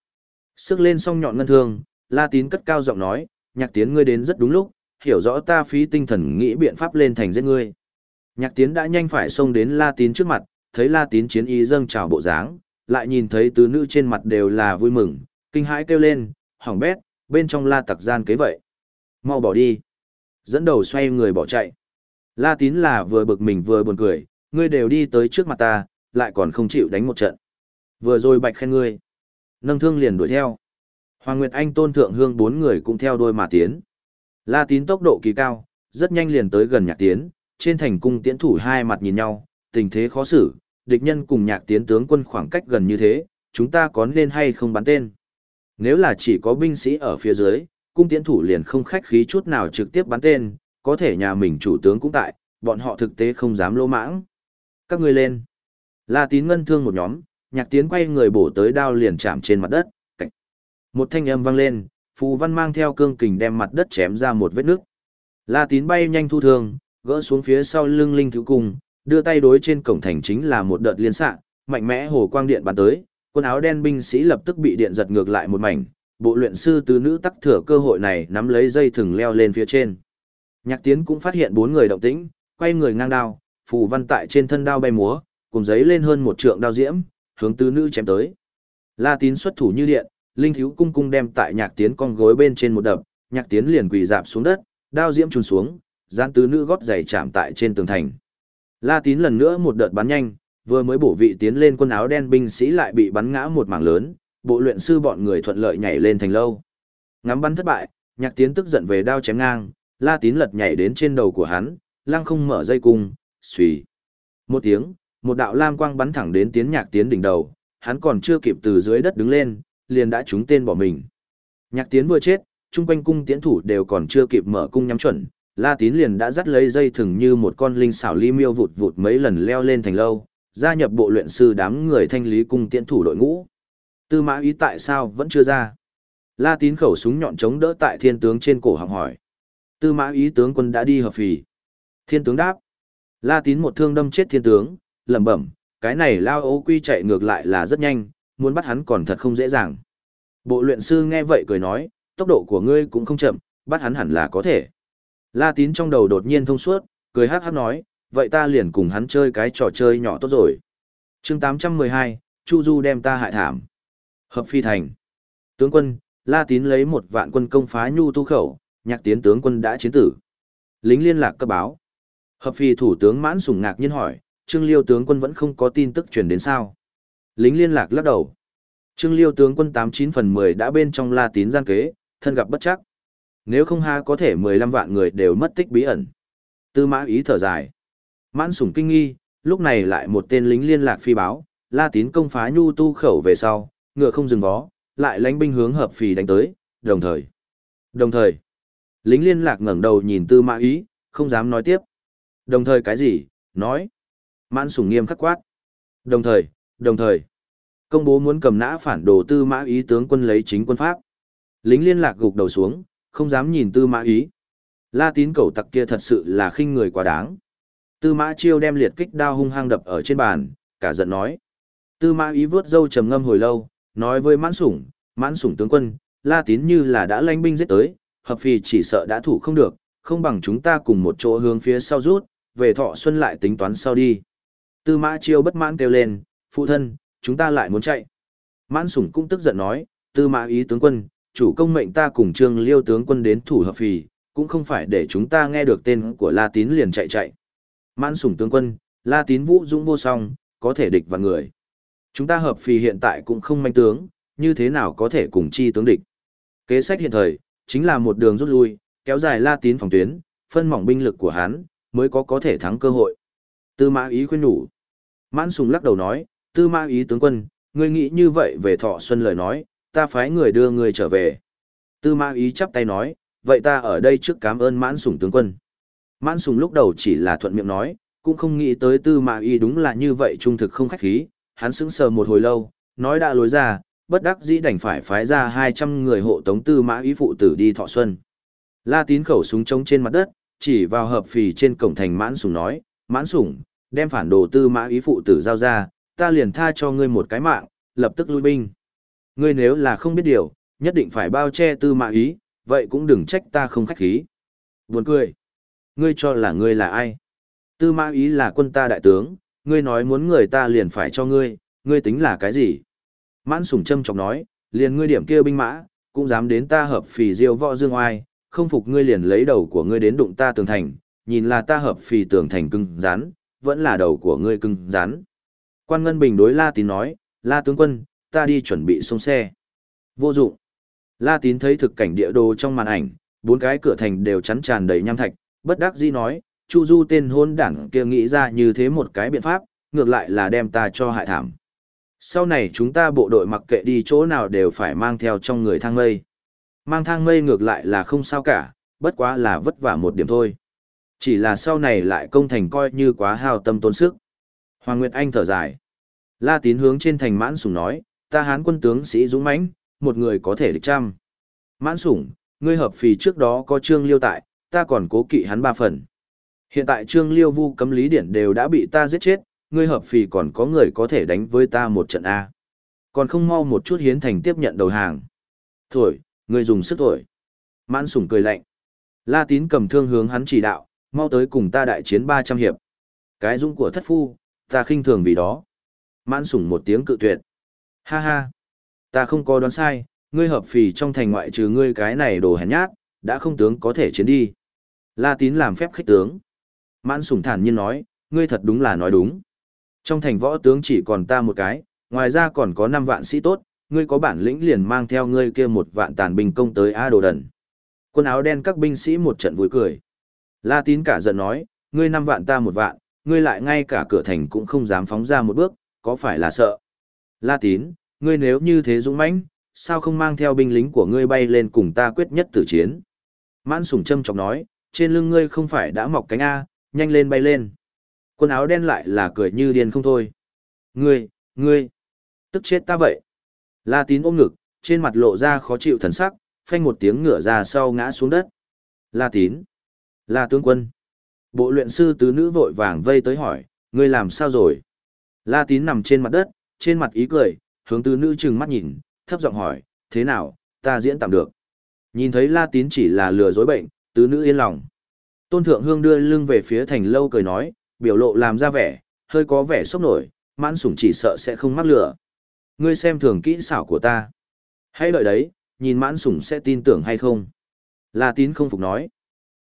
Sức lên song nhọn ngân thương, La Tín cất cao giọng nói, nhạc tiến ngươi đến rất đúng lúc, hiểu rõ ta phí tinh thần nghĩ biện pháp lên thành giết ngươi. Nhạc tiến đã nhanh phải xông đến La Tín trước mặt, thấy La Tín chiến ý dâng trào bộ dáng, lại nhìn thấy tứ nữ trên mặt đều là vui mừng, kinh hãi kêu lên, hỏng bét, bên trong La tặc gian kế vậy. Mau bỏ đi. Dẫn đầu xoay người bỏ chạy. La Tín là vừa bực mình vừa buồn cười, ngươi đều đi tới trước mặt ta, lại còn không chịu đánh một trận. Vừa rồi bạch khen ngươi. Nâng thương liền đuổi theo. Hoàng Nguyệt Anh tôn thượng hương bốn người cũng theo đôi mà tiến. La Tín tốc độ kỳ cao, rất nhanh liền tới gần nhạc tiến, trên thành cung tiễn thủ hai mặt nhìn nhau, tình thế khó xử, địch nhân cùng nhạc tiến tướng quân khoảng cách gần như thế, chúng ta có nên hay không bắn tên. Nếu là chỉ có binh sĩ ở phía dưới, cung tiễn thủ liền không khách khí chút nào trực tiếp bắn tên, có thể nhà mình chủ tướng cũng tại, bọn họ thực tế không dám lỗ mãng. Các ngươi lên. La tín ngân thương một nhóm, nhạc tiến quay người bổ tới đao liền chạm trên mặt đất. Cảnh. Một thanh âm vang lên, phù văn mang theo cương kình đem mặt đất chém ra một vết nước. La tín bay nhanh thu thương, gỡ xuống phía sau lưng linh thứ cung, đưa tay đối trên cổng thành chính là một đợt liên xạ, mạnh mẽ hồ quang điện bắn tới, quân áo đen binh sĩ lập tức bị điện giật ngược lại một mảnh, bộ luyện sư tứ nữ tắc thừa cơ hội này nắm lấy dây thừng leo lên phía trên. Nhạc Tiến cũng phát hiện bốn người động tĩnh, quay người ngang đao, phù văn tại trên thân đao bay múa, cùng giấy lên hơn một trượng đao diễm, hướng tứ nữ chém tới. La Tín xuất thủ như điện, linh thiếu cung cung đem tại Nhạc Tiến con gối bên trên một đập, Nhạc Tiến liền quỳ dạp xuống đất, đao diễm trùn xuống, gian tứ nữ gót giày chạm tại trên tường thành. La Tín lần nữa một đợt bắn nhanh, vừa mới bổ vị tiến lên quân áo đen binh sĩ lại bị bắn ngã một mảng lớn, bộ luyện sư bọn người thuận lợi nhảy lên thành lâu. Ngắm bắn thất bại, Nhạc Tiến tức giận về đao chém ngang, La Tín lật nhảy đến trên đầu của hắn, lăng không mở dây cung, xùy. Một tiếng, một đạo lam quang bắn thẳng đến Tiến Nhạc Tiến đỉnh đầu, hắn còn chưa kịp từ dưới đất đứng lên, liền đã trúng tên bỏ mình. Nhạc Tiến vừa chết, trung quanh cung tiến thủ đều còn chưa kịp mở cung nhắm chuẩn, La Tín liền đã dắt lấy dây thừng như một con linh xảo ly miêu vụt vụt mấy lần leo lên thành lâu, gia nhập bộ luyện sư đám người thanh lý cung tiễn thủ đội ngũ. Tư mã ý tại sao vẫn chưa ra? La tín khẩu súng nhọn chống đỡ tại thiên tướng trên cổ họng hỏi. Tư mã ý tướng quân đã đi hợp phì. Thiên tướng đáp. La tín một thương đâm chết thiên tướng, lẩm bẩm, cái này lao ố quy chạy ngược lại là rất nhanh, muốn bắt hắn còn thật không dễ dàng. Bộ luyện sư nghe vậy cười nói, tốc độ của ngươi cũng không chậm, bắt hắn hẳn là có thể. La tín trong đầu đột nhiên thông suốt, cười hát hát nói, vậy ta liền cùng hắn chơi cái trò chơi nhỏ tốt rồi. chương 812, Chu Du đem ta hại thảm. Hợp phi thành. Tướng quân, La tín lấy một vạn quân công phá nhu tu khẩu, nhạc tiến tướng quân đã chiến tử. Lính liên lạc cấp báo. Hợp phi thủ tướng mãn sủng ngạc nhiên hỏi, Trương Liêu tướng quân vẫn không có tin tức truyền đến sao. Lính liên lạc lắc đầu. Trương Liêu tướng quân 89 phần 10 đã bên trong La tín gian kế, thân gặp bất chắc. Nếu không ha có thể 15 vạn người đều mất tích bí ẩn. Tư mã ý thở dài. Mãn sủng kinh nghi, lúc này lại một tên lính liên lạc phi báo, La tín công phá nhu tu khẩu về sau, ngựa không dừng vó, lại lánh binh hướng hợp phì đánh tới, đồng thời. Đồng thời, lính liên lạc ngẩng đầu nhìn tư mã ý, không dám nói tiếp. Đồng thời cái gì, nói. Mãn sủng nghiêm khắc quát. Đồng thời, đồng thời. Công bố muốn cầm nã phản đồ tư mã ý tướng quân lấy chính quân pháp. Lính liên lạc gục đầu xuống, không dám nhìn tư mã ý. La tín cầu tặc kia thật sự là khinh người quá đáng. Tư mã chiêu đem liệt kích đao hung hăng đập ở trên bàn, cả giận nói. Tư mã ý vớt dâu trầm ngâm hồi lâu, nói với mãn sủng, mãn sủng tướng quân, la tín như là đã lanh binh giết tới, hợp phì chỉ sợ đã thủ không được, không bằng chúng ta cùng một chỗ hướng phía sau rút, về thọ xuân lại tính toán sau đi. Tư mã chiêu bất mãn kêu lên, phụ thân, chúng ta lại muốn chạy. Mãn sủng cũng tức giận nói, tư mã ý tướng quân, chủ công mệnh ta cùng trương liêu tướng quân đến thủ hợp phì, cũng không phải để chúng ta nghe được tên của La Tín liền chạy chạy. Mãn sủng tướng quân, La Tín vũ dũng vô song, có thể địch và người. Chúng ta hợp phì hiện tại cũng không manh tướng, như thế nào có thể cùng chi tướng địch. Kế sách hiện thời, chính là một đường rút lui, kéo dài La Tín phòng tuyến, phân mỏng binh lực của hắn, mới có có thể thắng cơ hội. Tư mã ý khuyên nhủ. Mãn sùng lắc đầu nói, tư mã ý tướng quân, ngươi nghĩ như vậy về thọ xuân lời nói, ta phái người đưa ngươi trở về. Tư mã ý chắp tay nói, vậy ta ở đây trước cảm ơn mãn sùng tướng quân. Mãn sùng lúc đầu chỉ là thuận miệng nói, cũng không nghĩ tới tư mã ý đúng là như vậy trung thực không khách khí, hắn sững sờ một hồi lâu, nói đã lối ra, bất đắc dĩ đành phải phái ra 200 người hộ tống tư mã ý phụ tử đi thọ xuân. La tín khẩu súng trống trên mặt đất, chỉ vào hợp phì trên cổng thành mãn sùng nói, mãn sùng, đem phản đồ tư mã ý phụ tử giao ra, ta liền tha cho ngươi một cái mạng, lập tức lui binh. Ngươi nếu là không biết điều, nhất định phải bao che tư mã ý, vậy cũng đừng trách ta không khách khí. Buồn cười. Ngươi cho là ngươi là ai? Tư mã ý là quân ta đại tướng, ngươi nói muốn người ta liền phải cho ngươi, ngươi tính là cái gì? Mãn sủng châm chọc nói, liền ngươi điểm kia binh mã, cũng dám đến ta hợp phì diêu võ dương oai, không phục ngươi liền lấy đầu của ngươi đến đụng ta tường thành, nhìn là ta hợp phì tường thành cưng rắn, vẫn là đầu của ngươi cưng rắn. Quan Ngân Bình đối La Tín nói, La tướng quân, ta đi chuẩn bị xuống xe. Vô dụng. La Tín thấy thực cảnh địa đồ trong màn ảnh, bốn cái cửa thành đều chắn tràn đầy nham thạch, bất đắc dĩ nói, Chu Du tên hôn đảng kia nghĩ ra như thế một cái biện pháp, ngược lại là đem ta cho hại thảm. Sau này chúng ta bộ đội mặc kệ đi chỗ nào đều phải mang theo trong người thang mây. Mang thang mây ngược lại là không sao cả, bất quá là vất vả một điểm thôi. Chỉ là sau này lại công thành coi như quá hào tâm tốn sức. Hoàng Nguyệt Anh thở dài. La tín hướng trên thành mãn sùng nói, ta hán quân tướng sĩ dũng mãnh, một người có thể địch trăm. Mãn sủng, ngươi hợp phì trước đó có trương liêu tại, ta còn cố kỵ hắn ba phần. Hiện tại trương liêu vu cấm lý điển đều đã bị ta giết chết, ngươi hợp phì còn có người có thể đánh với ta một trận A. Còn không mau một chút hiến thành tiếp nhận đầu hàng. Thổi, ngươi dùng sức thổi. Mãn sủng cười lạnh. La tín cầm thương hướng hắn chỉ đạo, mau tới cùng ta đại chiến 300 hiệp. Cái dũng của thất phu, ta khinh thường vì đó. Mãn sủng một tiếng cự tuyệt. Ha ha, ta không có đoán sai, ngươi hợp phì trong thành ngoại trừ ngươi cái này đồ hèn nhát, đã không tướng có thể chiến đi. La tín làm phép khích tướng. Mãn sủng thản nhiên nói, ngươi thật đúng là nói đúng. Trong thành võ tướng chỉ còn ta một cái, ngoài ra còn có 5 vạn sĩ tốt, ngươi có bản lĩnh liền mang theo ngươi kia một vạn tàn binh công tới A đồ đần. Quân áo đen các binh sĩ một trận vui cười. La tín cả giận nói, ngươi năm vạn ta một vạn, ngươi lại ngay cả cửa thành cũng không dám phóng ra một bước, có phải là sợ? La tín, ngươi nếu như thế dũng mãnh, sao không mang theo binh lính của ngươi bay lên cùng ta quyết nhất tử chiến? Mãn Sùng trâm chọc nói, trên lưng ngươi không phải đã mọc cánh A, nhanh lên bay lên. Quân áo đen lại là cười như điên không thôi, Ngươi, ngươi, tức chết ta vậy. La tín ôm ngực, trên mặt lộ ra khó chịu thần sắc, phanh một tiếng ngửa ra sau ngã xuống đất. La tín, La tướng quân. Bộ luyện sư tứ nữ vội vàng vây tới hỏi, ngươi làm sao rồi? La tín nằm trên mặt đất, trên mặt ý cười, hướng tứ nữ trừng mắt nhìn, thấp giọng hỏi, thế nào, ta diễn tạm được. Nhìn thấy La tín chỉ là lừa dối bệnh, tứ nữ yên lòng. Tôn thượng hương đưa lưng về phía thành lâu cười nói, biểu lộ làm ra vẻ, hơi có vẻ sốc nổi, mãn sủng chỉ sợ sẽ không mắc lửa. Ngươi xem thường kỹ xảo của ta. Hãy đợi đấy, nhìn mãn sủng sẽ tin tưởng hay không. La tín không phục nói.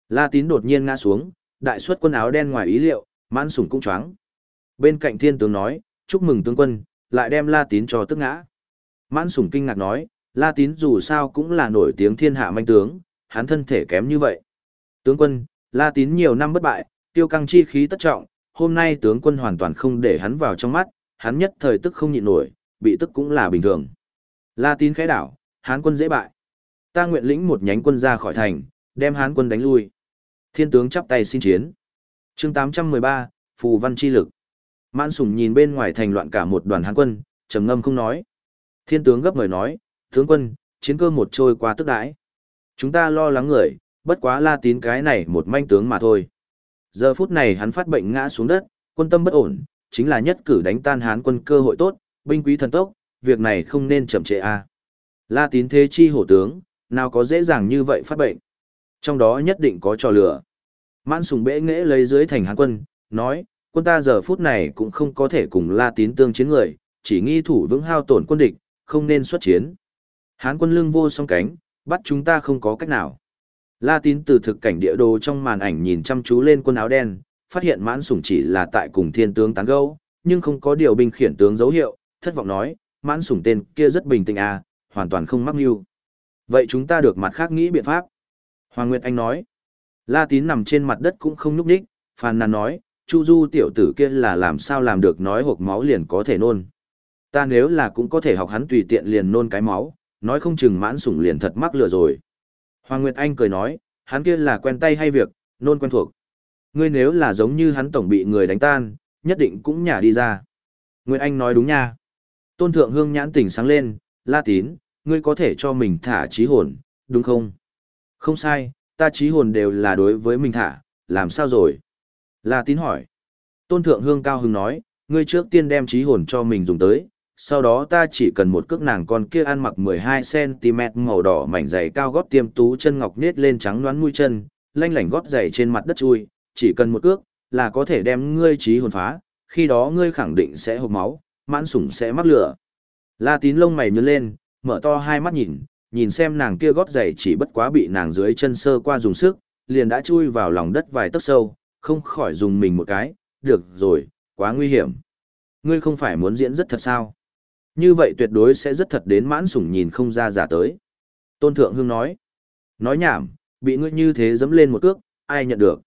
La tín đột nhiên ngã xuống, đại suất quân áo đen ngoài ý liệu, mãn sủng cũng choáng. Bên cạnh thiên tướng nói, chúc mừng tướng quân, lại đem La tín cho tức ngã. Mãn Sùng kinh ngạc nói, La tín dù sao cũng là nổi tiếng thiên hạ manh tướng, hắn thân thể kém như vậy. Tướng quân, La tín nhiều năm bất bại, tiêu căng chi khí tất trọng, hôm nay tướng quân hoàn toàn không để hắn vào trong mắt, hắn nhất thời tức không nhịn nổi, bị tức cũng là bình thường. La tín khẽ đảo, hán quân dễ bại. Ta nguyện lĩnh một nhánh quân ra khỏi thành, đem hán quân đánh lui. Thiên tướng chắp tay xin chiến. chương 813, Phù Văn Chi Lực. Mãn sùng nhìn bên ngoài thành loạn cả một đoàn hán quân, trầm ngâm không nói. Thiên tướng gấp người nói, tướng quân, chiến cơ một trôi qua tức đãi. Chúng ta lo lắng người, bất quá la tín cái này một manh tướng mà thôi. Giờ phút này hắn phát bệnh ngã xuống đất, quân tâm bất ổn, chính là nhất cử đánh tan hán quân cơ hội tốt, binh quý thần tốc, việc này không nên chậm trễ a. À. La tín thế chi hổ tướng, nào có dễ dàng như vậy phát bệnh. Trong đó nhất định có trò lửa. Mãn sùng bệ nghễ lấy dưới thành hán quân, nói, quân ta giờ phút này cũng không có thể cùng la tín tương chiến người, chỉ nghi thủ vững hao tổn quân địch, không nên xuất chiến. Hán quân lưng vô song cánh, bắt chúng ta không có cách nào. La tín từ thực cảnh địa đồ trong màn ảnh nhìn chăm chú lên quân áo đen, phát hiện mãn sủng chỉ là tại cùng thiên tướng tán gẫu, nhưng không có điều binh khiển tướng dấu hiệu, thất vọng nói, mãn sủng tên kia rất bình tĩnh à, hoàn toàn không mắc mưu. Vậy chúng ta được mặt khác nghĩ biện pháp. Hoàng Nguyệt Anh nói, La tín nằm trên mặt đất cũng không nhúc nhích, phàn nàn nói, Chu Du tiểu tử kia là làm sao làm được nói hộp máu liền có thể nôn. Ta nếu là cũng có thể học hắn tùy tiện liền nôn cái máu, nói không chừng mãn sủng liền thật mắc lừa rồi. Hoàng Nguyệt Anh cười nói, hắn kia là quen tay hay việc, nôn quen thuộc. Ngươi nếu là giống như hắn tổng bị người đánh tan, nhất định cũng nhả đi ra. Nguyệt Anh nói đúng nha. Tôn Thượng Hương nhãn tỉnh sáng lên, la tín, ngươi có thể cho mình thả trí hồn, đúng không? Không sai, ta trí hồn đều là đối với mình thả, làm sao rồi? La tín hỏi. Tôn Thượng Hương cao hứng nói, ngươi trước tiên đem trí hồn cho mình dùng tới, sau đó ta chỉ cần một cước nàng con kia ăn mặc 12cm màu đỏ mảnh giày cao gót tiêm tú chân ngọc nết lên trắng đoán mũi chân, lanh lảnh gót giày trên mặt đất chui, chỉ cần một cước, là có thể đem ngươi trí hồn phá, khi đó ngươi khẳng định sẽ hộp máu, mãn sủng sẽ mắc lửa. La tín lông mày nhướng lên, mở to hai mắt nhìn, nhìn xem nàng kia gót giày chỉ bất quá bị nàng dưới chân sơ qua dùng sức, liền đã chui vào lòng đất vài tấc sâu, không khỏi dùng mình một cái, được rồi, quá nguy hiểm. Ngươi không phải muốn diễn rất thật sao? Như vậy tuyệt đối sẽ rất thật đến mãn sủng nhìn không ra giả tới. Tôn Thượng Hương nói. Nói nhảm, bị ngươi như thế dẫm lên một cước, ai nhận được.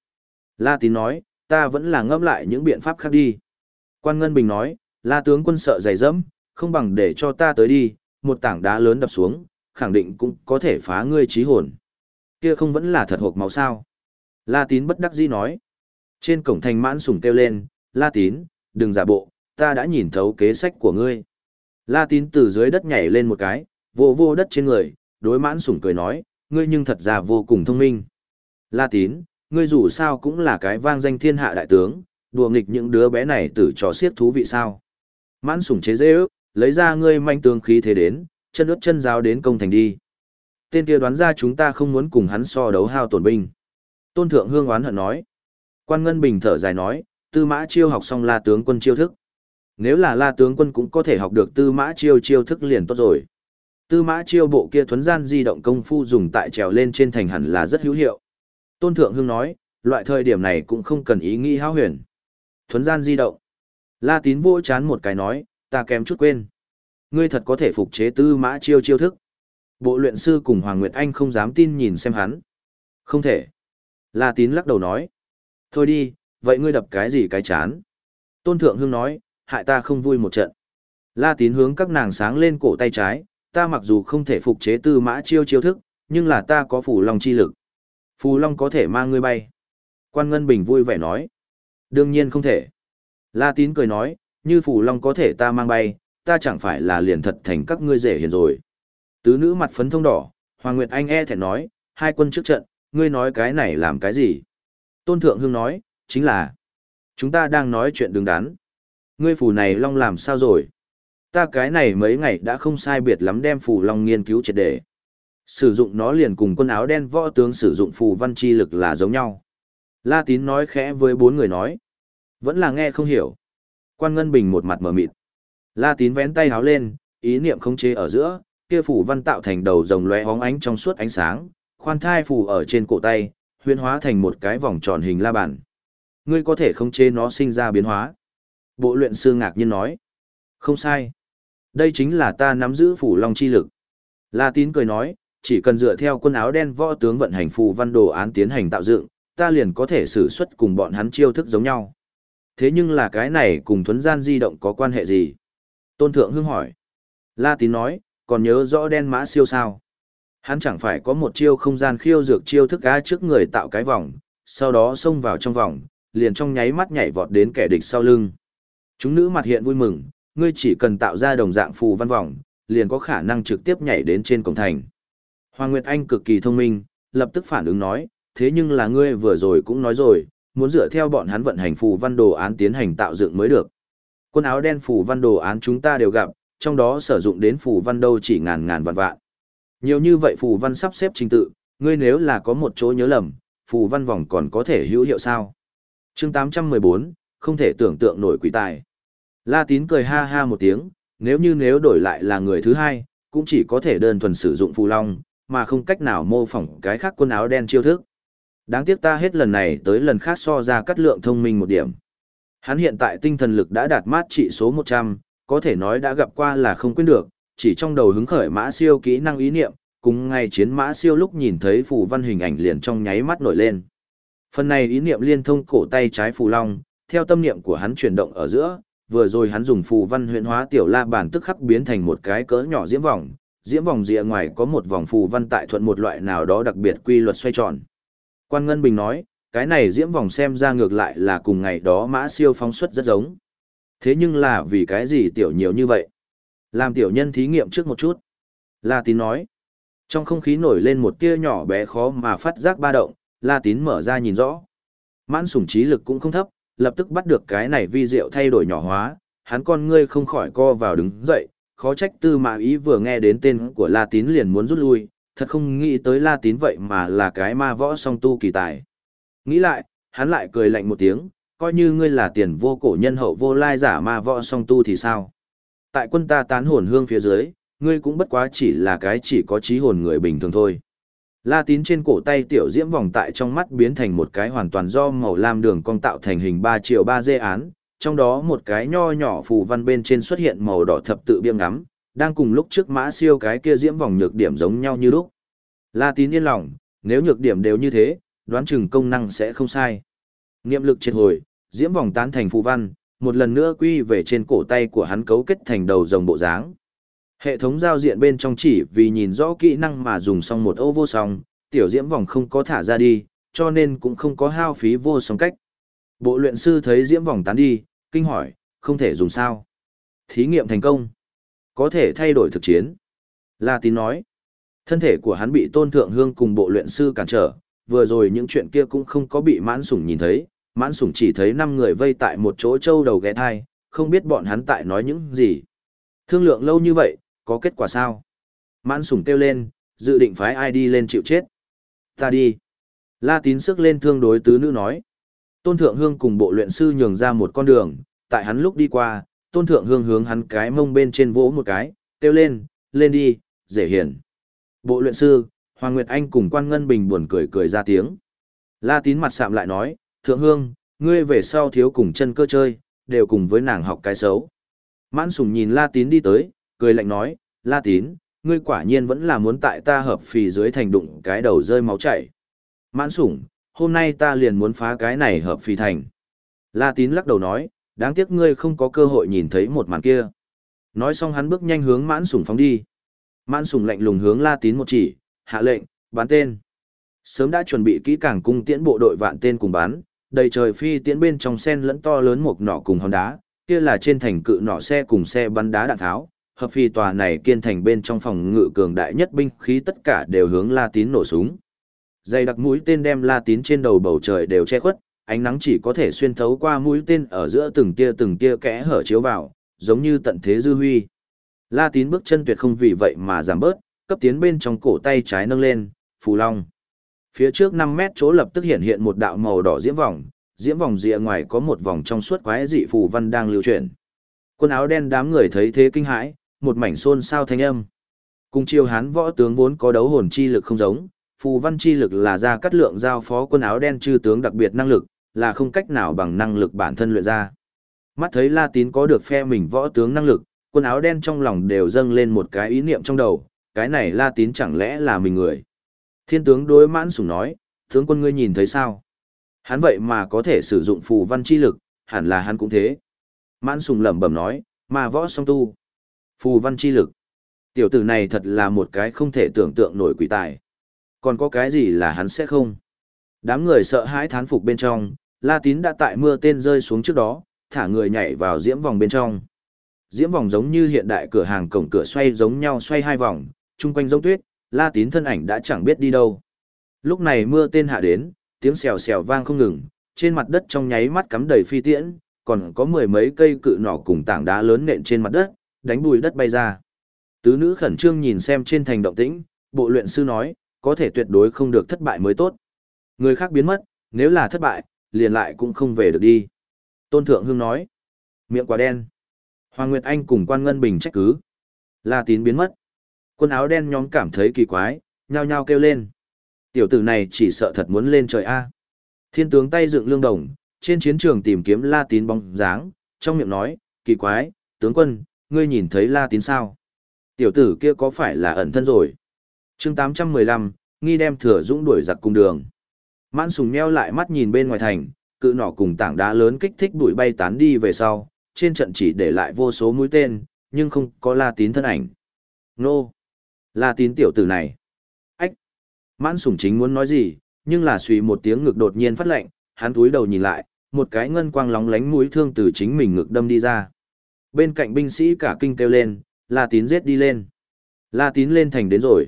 La Tín nói, ta vẫn là ngâm lại những biện pháp khác đi. Quan Ngân Bình nói, La tướng quân sợ dày dẫm, không bằng để cho ta tới đi, một tảng đá lớn đập xuống, khẳng định cũng có thể phá ngươi trí hồn. Kia không vẫn là thật hộp máu sao. La Tín bất đắc dĩ nói. Trên cổng thành mãn sủng kêu lên, La Tín, đừng giả bộ, ta đã nhìn thấu kế sách của ngươi. La tín từ dưới đất nhảy lên một cái, vô vô đất trên người, đối mãn sủng cười nói, ngươi nhưng thật ra vô cùng thông minh. La tín, ngươi dù sao cũng là cái vang danh thiên hạ đại tướng, đùa nghịch những đứa bé này tử trò xiết thú vị sao. Mãn sủng chế dễ ước, lấy ra ngươi manh tướng khí thế đến, chân ướt chân giáo đến công thành đi. Tên kia đoán ra chúng ta không muốn cùng hắn so đấu hao tổn binh. Tôn thượng hương oán hận nói. Quan Ngân Bình thở dài nói, tư mã chiêu học xong la tướng quân chiêu thức. Nếu là la tướng quân cũng có thể học được tư mã chiêu chiêu thức liền tốt rồi. Tư mã chiêu bộ kia thuấn gian di động công phu dùng tại trèo lên trên thành hẳn là rất hữu hiệu. Tôn Thượng Hương nói, loại thời điểm này cũng không cần ý nghĩ hao huyền. Thuấn gian di động. La tín vỗ chán một cái nói, ta kém chút quên. Ngươi thật có thể phục chế tư mã chiêu chiêu thức. Bộ luyện sư cùng Hoàng Nguyệt Anh không dám tin nhìn xem hắn. Không thể. La tín lắc đầu nói. Thôi đi, vậy ngươi đập cái gì cái chán? Tôn Thượng Hương nói, hại ta không vui một trận. La tín hướng các nàng sáng lên cổ tay trái, ta mặc dù không thể phục chế tư mã chiêu chiêu thức, nhưng là ta có phù long chi lực. Phù long có thể mang ngươi bay. Quan Ngân Bình vui vẻ nói. Đương nhiên không thể. La tín cười nói, như phù long có thể ta mang bay, ta chẳng phải là liền thật thành các ngươi rể hiền rồi. Tứ nữ mặt phấn thông đỏ, Hoàng Nguyệt Anh e thẹn nói, hai quân trước trận, ngươi nói cái này làm cái gì? Tôn Thượng Hương nói, chính là, chúng ta đang nói chuyện đứng đắn. Ngươi phù này long làm sao rồi? Ta cái này mấy ngày đã không sai biệt lắm đem phù long nghiên cứu triệt để, Sử dụng nó liền cùng quân áo đen võ tướng sử dụng phù văn chi lực là giống nhau. La Tín nói khẽ với bốn người nói. Vẫn là nghe không hiểu. Quan Ngân Bình một mặt mở mịt. La Tín vén tay háo lên, ý niệm không chế ở giữa, kia phù văn tạo thành đầu rồng lóe hóng ánh trong suốt ánh sáng, khoan thai phù ở trên cổ tay, huyễn hóa thành một cái vòng tròn hình la bàn. Ngươi có thể không chế nó sinh ra biến hóa. Bộ luyện sư ngạc nhiên nói. Không sai. Đây chính là ta nắm giữ phủ long chi lực. La Tín cười nói, chỉ cần dựa theo quân áo đen võ tướng vận hành phù văn đồ án tiến hành tạo dựng, ta liền có thể sử xuất cùng bọn hắn chiêu thức giống nhau. Thế nhưng là cái này cùng thuấn gian di động có quan hệ gì? Tôn Thượng Hương hỏi. La Tín nói, còn nhớ rõ đen mã siêu sao? Hắn chẳng phải có một chiêu không gian khiêu dược chiêu thức á trước người tạo cái vòng, sau đó xông vào trong vòng, liền trong nháy mắt nhảy vọt đến kẻ địch sau lưng. Chúng nữ mặt hiện vui mừng, ngươi chỉ cần tạo ra đồng dạng phù văn vòng, liền có khả năng trực tiếp nhảy đến trên cổng thành. Hoàng Nguyệt Anh cực kỳ thông minh, lập tức phản ứng nói, thế nhưng là ngươi vừa rồi cũng nói rồi, muốn dựa theo bọn hắn vận hành phù văn đồ án tiến hành tạo dựng mới được. Quân áo đen phù văn đồ án chúng ta đều gặp, trong đó sử dụng đến phù văn đâu chỉ ngàn ngàn vạn vạn. Nhiều như vậy phù văn sắp xếp trình tự, ngươi nếu là có một chỗ nhớ lầm, phù văn vòng còn có thể hữu hiệu sao? Chương 814, không thể tưởng tượng nổi quỷ tài. La Tín cười ha ha một tiếng, nếu như nếu đổi lại là người thứ hai, cũng chỉ có thể đơn thuần sử dụng phù long, mà không cách nào mô phỏng cái khác quần áo đen chiêu thức. Đáng tiếc ta hết lần này tới lần khác so ra cắt lượng thông minh một điểm. Hắn hiện tại tinh thần lực đã đạt mát trị số 100, có thể nói đã gặp qua là không quên được, chỉ trong đầu hứng khởi mã siêu kỹ năng ý niệm, cùng ngay chiến mã siêu lúc nhìn thấy phù văn hình ảnh liền trong nháy mắt nổi lên. Phần này ý niệm liên thông cổ tay trái phù long, theo tâm niệm của hắn chuyển động ở giữa, vừa rồi hắn dùng phù văn huyện hóa tiểu la bản tức khắc biến thành một cái cỡ nhỏ diễm vòng, diễm vòng rìa ngoài có một vòng phù văn tại thuận một loại nào đó đặc biệt quy luật xoay tròn. Quan Ngân Bình nói, cái này diễm vòng xem ra ngược lại là cùng ngày đó mã siêu phóng xuất rất giống. Thế nhưng là vì cái gì tiểu nhiều như vậy? Làm tiểu nhân thí nghiệm trước một chút. La Tín nói. Trong không khí nổi lên một tia nhỏ bé khó mà phát giác ba động, La Tín mở ra nhìn rõ. Mãn sủng trí lực cũng không thấp, lập tức bắt được cái này vi diệu thay đổi nhỏ hóa, hắn con ngươi không khỏi co vào đứng dậy, khó trách tư mã ý vừa nghe đến tên của La Tín liền muốn rút lui, thật không nghĩ tới La Tín vậy mà là cái ma võ song tu kỳ tài. Nghĩ lại, hắn lại cười lạnh một tiếng, coi như ngươi là tiền vô cổ nhân hậu vô lai giả ma võ song tu thì sao? Tại quân ta tán hồn hương phía dưới, ngươi cũng bất quá chỉ là cái chỉ có trí hồn người bình thường thôi. La tín trên cổ tay tiểu diễm vòng tại trong mắt biến thành một cái hoàn toàn do màu lam đường cong tạo thành hình 3 triệu 3 dê án, trong đó một cái nho nhỏ phù văn bên trên xuất hiện màu đỏ thập tự biêm ngắm, đang cùng lúc trước mã siêu cái kia diễm vòng nhược điểm giống nhau như lúc. La tín yên lòng, nếu nhược điểm đều như thế, đoán chừng công năng sẽ không sai. Niệm lực triệt hồi, diễm vòng tán thành phù văn, một lần nữa quy về trên cổ tay của hắn cấu kết thành đầu rồng bộ dáng. Hệ thống giao diện bên trong chỉ vì nhìn rõ kỹ năng mà dùng xong một ô vô song, tiểu diễm vòng không có thả ra đi, cho nên cũng không có hao phí vô song cách. Bộ luyện sư thấy diễm vòng tán đi, kinh hỏi, không thể dùng sao. Thí nghiệm thành công. Có thể thay đổi thực chiến. La tín nói, thân thể của hắn bị tôn thượng hương cùng bộ luyện sư cản trở, vừa rồi những chuyện kia cũng không có bị mãn sủng nhìn thấy, mãn sủng chỉ thấy năm người vây tại một chỗ trâu đầu ghé thai, không biết bọn hắn tại nói những gì. Thương lượng lâu như vậy, có kết quả sao? Mãn sủng kêu lên, dự định phái ai đi lên chịu chết. Ta đi. La tín sức lên thương đối tứ nữ nói. Tôn Thượng Hương cùng bộ luyện sư nhường ra một con đường, tại hắn lúc đi qua, Tôn Thượng Hương hướng hắn cái mông bên trên vỗ một cái, kêu lên, lên đi, dễ hiển. Bộ luyện sư, Hoàng Nguyệt Anh cùng quan ngân bình buồn cười cười ra tiếng. La tín mặt sạm lại nói, Thượng Hương, ngươi về sau thiếu cùng chân cơ chơi, đều cùng với nàng học cái xấu. Mãn sùng nhìn La tín đi tới, cười lạnh nói, La tín, ngươi quả nhiên vẫn là muốn tại ta hợp phì dưới thành đụng cái đầu rơi máu chảy. Mãn sủng, hôm nay ta liền muốn phá cái này hợp phì thành. La tín lắc đầu nói, đáng tiếc ngươi không có cơ hội nhìn thấy một màn kia. Nói xong hắn bước nhanh hướng mãn sủng phóng đi. Mãn sủng lạnh lùng hướng La tín một chỉ, hạ lệnh, bán tên. Sớm đã chuẩn bị kỹ càng cung tiễn bộ đội vạn tên cùng bán, đầy trời phi tiễn bên trong sen lẫn to lớn một nọ cùng hòn đá, kia là trên thành cự nọ xe cùng xe bắn đá đạn tháo, hợp phi tòa này kiên thành bên trong phòng ngự cường đại nhất binh khí tất cả đều hướng La Tín nổ súng. Dây đặc mũi tên đem La Tín trên đầu bầu trời đều che khuất, ánh nắng chỉ có thể xuyên thấu qua mũi tên ở giữa từng tia từng tia kẽ hở chiếu vào, giống như tận thế dư huy. La Tín bước chân tuyệt không vì vậy mà giảm bớt, cấp tiến bên trong cổ tay trái nâng lên, phù long. Phía trước 5 mét chỗ lập tức hiện hiện một đạo màu đỏ diễm vòng, diễm vòng rìa ngoài có một vòng trong suốt quái dị phù văn đang lưu chuyển. Quân áo đen đám người thấy thế kinh hãi, một mảnh xôn xao thanh âm. Cùng chiêu hán võ tướng vốn có đấu hồn chi lực không giống, phù văn chi lực là ra cắt lượng giao phó quân áo đen chư tướng đặc biệt năng lực, là không cách nào bằng năng lực bản thân luyện ra. Mắt thấy La Tín có được phe mình võ tướng năng lực, quân áo đen trong lòng đều dâng lên một cái ý niệm trong đầu, cái này La Tín chẳng lẽ là mình người. Thiên tướng đối mãn sủng nói, tướng quân ngươi nhìn thấy sao? Hắn vậy mà có thể sử dụng phù văn chi lực, hẳn là hắn cũng thế. Mãn sùng lẩm bẩm nói, mà võ song tu. Phù văn chi lực. Tiểu tử này thật là một cái không thể tưởng tượng nổi quỷ tài. Còn có cái gì là hắn sẽ không? Đám người sợ hãi thán phục bên trong, La Tín đã tại mưa tên rơi xuống trước đó, thả người nhảy vào diễm vòng bên trong. Diễm vòng giống như hiện đại cửa hàng cổng cửa xoay giống nhau xoay hai vòng, chung quanh giống tuyết, La Tín thân ảnh đã chẳng biết đi đâu. Lúc này mưa tên hạ đến, tiếng xèo xèo vang không ngừng, trên mặt đất trong nháy mắt cắm đầy phi tiễn, còn có mười mấy cây cự nỏ cùng tảng đá lớn nện trên mặt đất, đánh bùi đất bay ra. Tứ nữ khẩn trương nhìn xem trên thành động tĩnh, bộ luyện sư nói, có thể tuyệt đối không được thất bại mới tốt. Người khác biến mất, nếu là thất bại, liền lại cũng không về được đi. Tôn Thượng Hương nói, miệng quá đen. Hoàng Nguyệt Anh cùng quan ngân bình trách cứ. La tín biến mất. Quân áo đen nhóm cảm thấy kỳ quái, nhao nhao kêu lên. Tiểu tử này chỉ sợ thật muốn lên trời A. Thiên tướng tay dựng lương đồng, trên chiến trường tìm kiếm La tín bóng dáng, trong miệng nói, kỳ quái, tướng quân, ngươi nhìn thấy La tín sao? Tiểu tử kia có phải là ẩn thân rồi? chương 815, nghi đem thừa dũng đuổi giặc cùng đường. Mãn sùng meo lại mắt nhìn bên ngoài thành, cự nỏ cùng tảng đá lớn kích thích bụi bay tán đi về sau, trên trận chỉ để lại vô số mũi tên, nhưng không có la tín thân ảnh. Nô! La tín tiểu tử này. Ách! Mãn sùng chính muốn nói gì, nhưng là suy một tiếng ngực đột nhiên phát lệnh, hắn túi đầu nhìn lại, một cái ngân quang lóng lánh mũi thương từ chính mình ngực đâm đi ra. Bên cạnh binh sĩ cả kinh kêu lên, La tín giết đi lên. La tín lên thành đến rồi.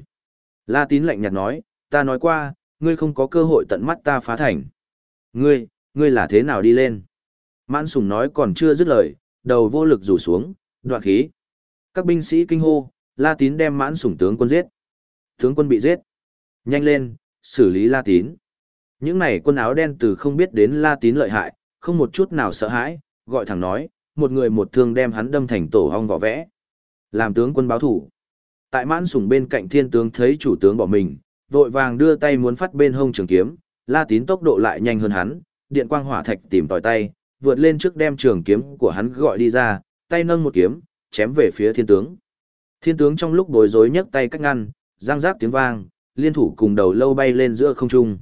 La tín lạnh nhạt nói, ta nói qua, ngươi không có cơ hội tận mắt ta phá thành. Ngươi, ngươi là thế nào đi lên? Mãn sùng nói còn chưa dứt lời, đầu vô lực rủ xuống, đoạn khí. Các binh sĩ kinh hô, La tín đem mãn sủng tướng quân giết. Tướng quân bị giết. Nhanh lên, xử lý La tín. Những này quân áo đen từ không biết đến La tín lợi hại, không một chút nào sợ hãi, gọi thẳng nói, một người một thương đem hắn đâm thành tổ hong vỏ vẽ. Làm tướng quân báo thủ. Tại mãn sủng bên cạnh thiên tướng thấy chủ tướng bỏ mình, vội vàng đưa tay muốn phát bên hông trường kiếm, la tín tốc độ lại nhanh hơn hắn, điện quang hỏa thạch tìm tòi tay, vượt lên trước đem trường kiếm của hắn gọi đi ra, tay nâng một kiếm, chém về phía thiên tướng. Thiên tướng trong lúc bối rối nhấc tay cách ngăn, giang giác tiếng vang, liên thủ cùng đầu lâu bay lên giữa không trung.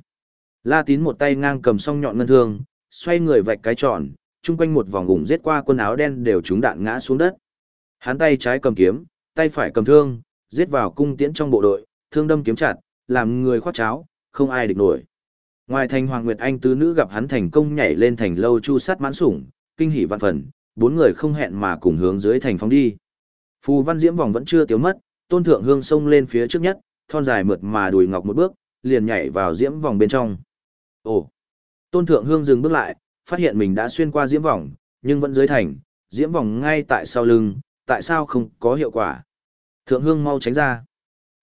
La tín một tay ngang cầm song nhọn ngân thương, xoay người vạch cái tròn, chung quanh một vòng gùng giết qua quân áo đen đều trúng đạn ngã xuống đất. Hắn tay trái cầm kiếm, tay phải cầm thương, giết vào cung tiễn trong bộ đội, thương đâm kiếm chặt, làm người khoát cháo, không ai địch nổi. Ngoài thành Hoàng Nguyệt Anh tứ nữ gặp hắn thành công nhảy lên thành lâu chu sắt mãn sủng, kinh hỉ vạn phần, bốn người không hẹn mà cùng hướng dưới thành phóng đi. Phù Văn Diễm vòng vẫn chưa tiêu mất, Tôn Thượng Hương xông lên phía trước nhất, thon dài mượt mà đùi ngọc một bước, liền nhảy vào diễm vòng bên trong. Ồ. Tôn Thượng Hương dừng bước lại, phát hiện mình đã xuyên qua diễm vòng, nhưng vẫn dưới thành, diễm vòng ngay tại sau lưng, tại sao không có hiệu quả? Thượng Hương mau tránh ra.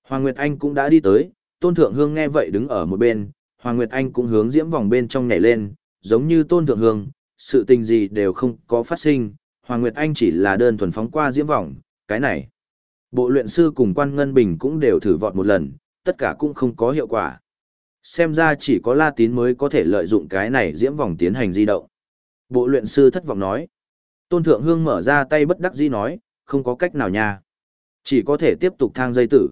Hoàng Nguyệt Anh cũng đã đi tới, Tôn Thượng Hương nghe vậy đứng ở một bên, Hoàng Nguyệt Anh cũng hướng diễm vòng bên trong nhảy lên, giống như Tôn Thượng Hương, sự tình gì đều không có phát sinh, Hoàng Nguyệt Anh chỉ là đơn thuần phóng qua diễm vòng, cái này. Bộ luyện sư cùng quan Ngân Bình cũng đều thử vọt một lần, tất cả cũng không có hiệu quả. Xem ra chỉ có La Tín mới có thể lợi dụng cái này diễm vòng tiến hành di động. Bộ luyện sư thất vọng nói. Tôn Thượng Hương mở ra tay bất đắc dĩ nói, không có cách nào nha. Chỉ có thể tiếp tục thang dây tử.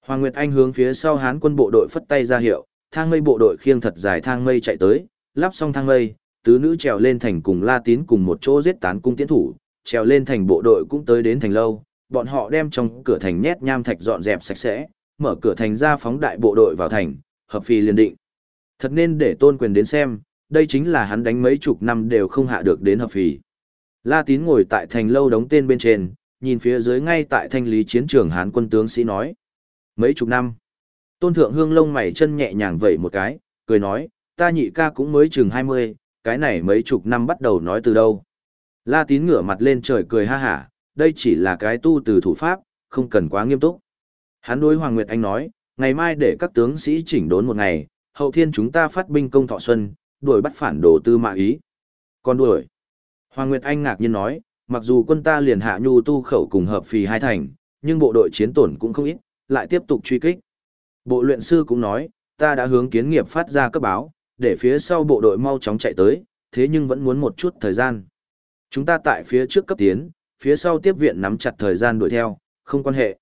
Hoàng Nguyệt Anh hướng phía sau hán quân bộ đội phất tay ra hiệu, thang mây bộ đội khiêng thật dài thang mây chạy tới, lắp xong thang mây, tứ nữ trèo lên thành cùng La Tín cùng một chỗ giết tán cung tiến thủ, trèo lên thành bộ đội cũng tới đến thành lâu, bọn họ đem trong cửa thành nhét nham thạch dọn dẹp sạch sẽ, mở cửa thành ra phóng đại bộ đội vào thành, hợp phi liền định. Thật nên để tôn quyền đến xem, đây chính là hắn đánh mấy chục năm đều không hạ được đến hợp phì. La Tín ngồi tại thành lâu đóng tên bên trên, nhìn phía dưới ngay tại thanh lý chiến trường Hán quân tướng sĩ nói. Mấy chục năm. Tôn thượng hương lông mày chân nhẹ nhàng vẩy một cái, cười nói, ta nhị ca cũng mới chừng 20, cái này mấy chục năm bắt đầu nói từ đâu. La Tín ngửa mặt lên trời cười ha hả, đây chỉ là cái tu từ thủ pháp, không cần quá nghiêm túc. Hắn đối Hoàng Nguyệt Anh nói, ngày mai để các tướng sĩ chỉnh đốn một ngày, hậu thiên chúng ta phát binh công thọ xuân, đuổi bắt phản đồ tư mã ý. Còn đuổi. Hoàng Nguyệt Anh ngạc nhiên nói, mặc dù quân ta liền hạ nhu tu khẩu cùng hợp phì hai thành, nhưng bộ đội chiến tổn cũng không ít, lại tiếp tục truy kích. Bộ luyện sư cũng nói, ta đã hướng kiến nghiệp phát ra cấp báo, để phía sau bộ đội mau chóng chạy tới, thế nhưng vẫn muốn một chút thời gian. Chúng ta tại phía trước cấp tiến, phía sau tiếp viện nắm chặt thời gian đuổi theo, không quan hệ.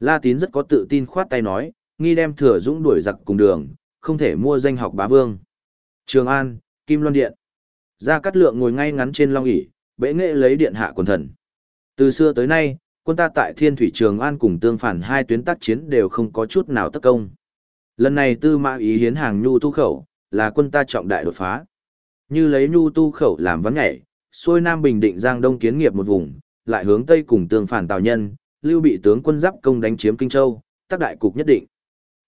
La Tín rất có tự tin khoát tay nói, nghi đem thừa dũng đuổi giặc cùng đường, không thể mua danh học bá vương. Trường An, Kim Loan Điện. Gia Cát Lượng ngồi ngay ngắn trên long ỷ, bệ nghệ lấy điện hạ quần thần. Từ xưa tới nay, quân ta tại Thiên Thủy Trường An cùng tương phản hai tuyến tác chiến đều không có chút nào tất công. Lần này Tư Mã Ý hiến hàng nhu tu khẩu, là quân ta trọng đại đột phá. Như lấy nhu tu khẩu làm vấn nhảy, xuôi Nam Bình Định Giang Đông kiến nghiệp một vùng, lại hướng Tây cùng tương phản Tào Nhân, lưu bị tướng quân giáp công đánh chiếm Kinh Châu, tác đại cục nhất định.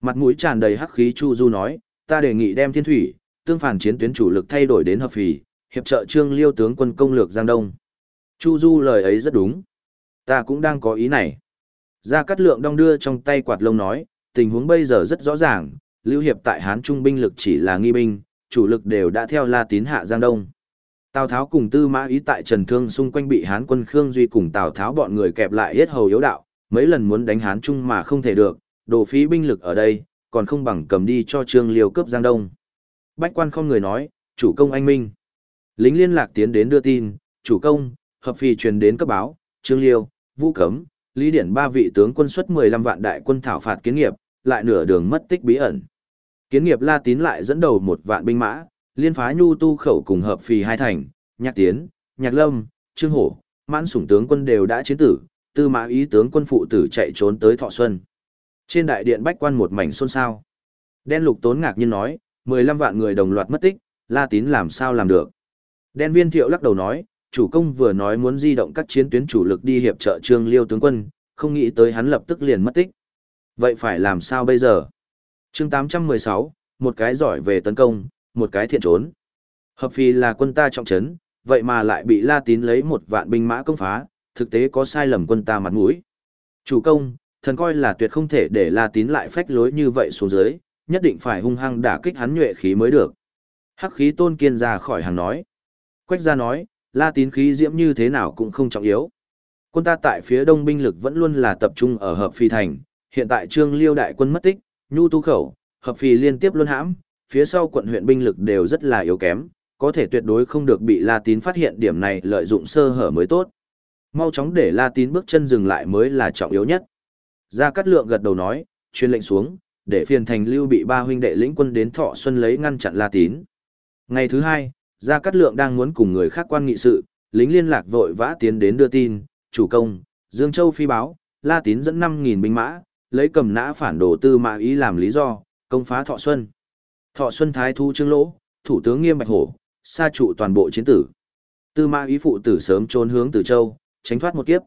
Mặt mũi tràn đầy hắc khí Chu Du nói, ta đề nghị đem thiên thủy, tương phản chiến tuyến chủ lực thay đổi đến hợp phì, hiệp trợ trương liêu tướng quân công lược Giang Đông. Chu Du lời ấy rất đúng. Ta cũng đang có ý này. Gia Cát Lượng đong đưa trong tay quạt lông nói, tình huống bây giờ rất rõ ràng, Lưu Hiệp tại Hán Trung binh lực chỉ là nghi binh, chủ lực đều đã theo La Tín hạ Giang Đông. Tào Tháo cùng Tư Mã Ý tại Trần Thương xung quanh bị Hán quân Khương Duy cùng Tào Tháo bọn người kẹp lại hết hầu yếu đạo, mấy lần muốn đánh Hán Trung mà không thể được, đồ phí binh lực ở đây, còn không bằng cầm đi cho Trương Liêu cướp Giang Đông. Bách quan không người nói, chủ công anh minh. Lính liên lạc tiến đến đưa tin, chủ công, hợp phi truyền đến cấp báo, Trương Liêu, Vũ Cấm, Lý Điển ba vị tướng quân xuất 15 vạn đại quân thảo phạt kiến nghiệp, lại nửa đường mất tích bí ẩn. Kiến nghiệp La Tín lại dẫn đầu một vạn binh mã, liên phá nhu tu khẩu cùng hợp phì hai thành, nhạc tiến, nhạc lâm, trương hổ, mãn sủng tướng quân đều đã chiến tử, tư mã ý tướng quân phụ tử chạy trốn tới thọ xuân. Trên đại điện bách quan một mảnh xôn xao. Đen lục tốn ngạc nhiên nói, 15 vạn người đồng loạt mất tích, La Tín làm sao làm được. Đen viên thiệu lắc đầu nói, chủ công vừa nói muốn di động các chiến tuyến chủ lực đi hiệp trợ trương liêu tướng quân, không nghĩ tới hắn lập tức liền mất tích. Vậy phải làm sao bây giờ? chương 816, một cái giỏi về tấn công, một cái thiện trốn. Hợp phi là quân ta trọng trấn, vậy mà lại bị La Tín lấy một vạn binh mã công phá, thực tế có sai lầm quân ta mặt mũi. Chủ công, thần coi là tuyệt không thể để La Tín lại phách lối như vậy xuống dưới, nhất định phải hung hăng đả kích hắn nhuệ khí mới được. Hắc khí tôn kiên ra khỏi hàng nói. Quách gia nói, La Tín khí diễm như thế nào cũng không trọng yếu. Quân ta tại phía đông binh lực vẫn luôn là tập trung ở hợp phi thành, hiện tại trương liêu đại quân mất tích, nhu tu khẩu, hợp phi liên tiếp luôn hãm, phía sau quận huyện binh lực đều rất là yếu kém, có thể tuyệt đối không được bị La Tín phát hiện điểm này lợi dụng sơ hở mới tốt. Mau chóng để La Tín bước chân dừng lại mới là trọng yếu nhất. Gia Cát Lượng gật đầu nói, truyền lệnh xuống, để phiền thành lưu bị ba huynh đệ lĩnh quân đến Thọ Xuân lấy ngăn chặn La Tín. Ngày thứ hai, Gia Cát Lượng đang muốn cùng người khác quan nghị sự, lính liên lạc vội vã tiến đến đưa tin, chủ công, Dương Châu phi báo, La Tín dẫn 5.000 binh mã, lấy cầm nã phản đồ tư mã ý làm lý do, công phá Thọ Xuân. Thọ Xuân Thái Thu Trương Lỗ, Thủ tướng Nghiêm Bạch Hổ, sa trụ toàn bộ chiến tử. Tư Ma ý phụ tử sớm trốn hướng Từ Châu, tránh thoát một kiếp.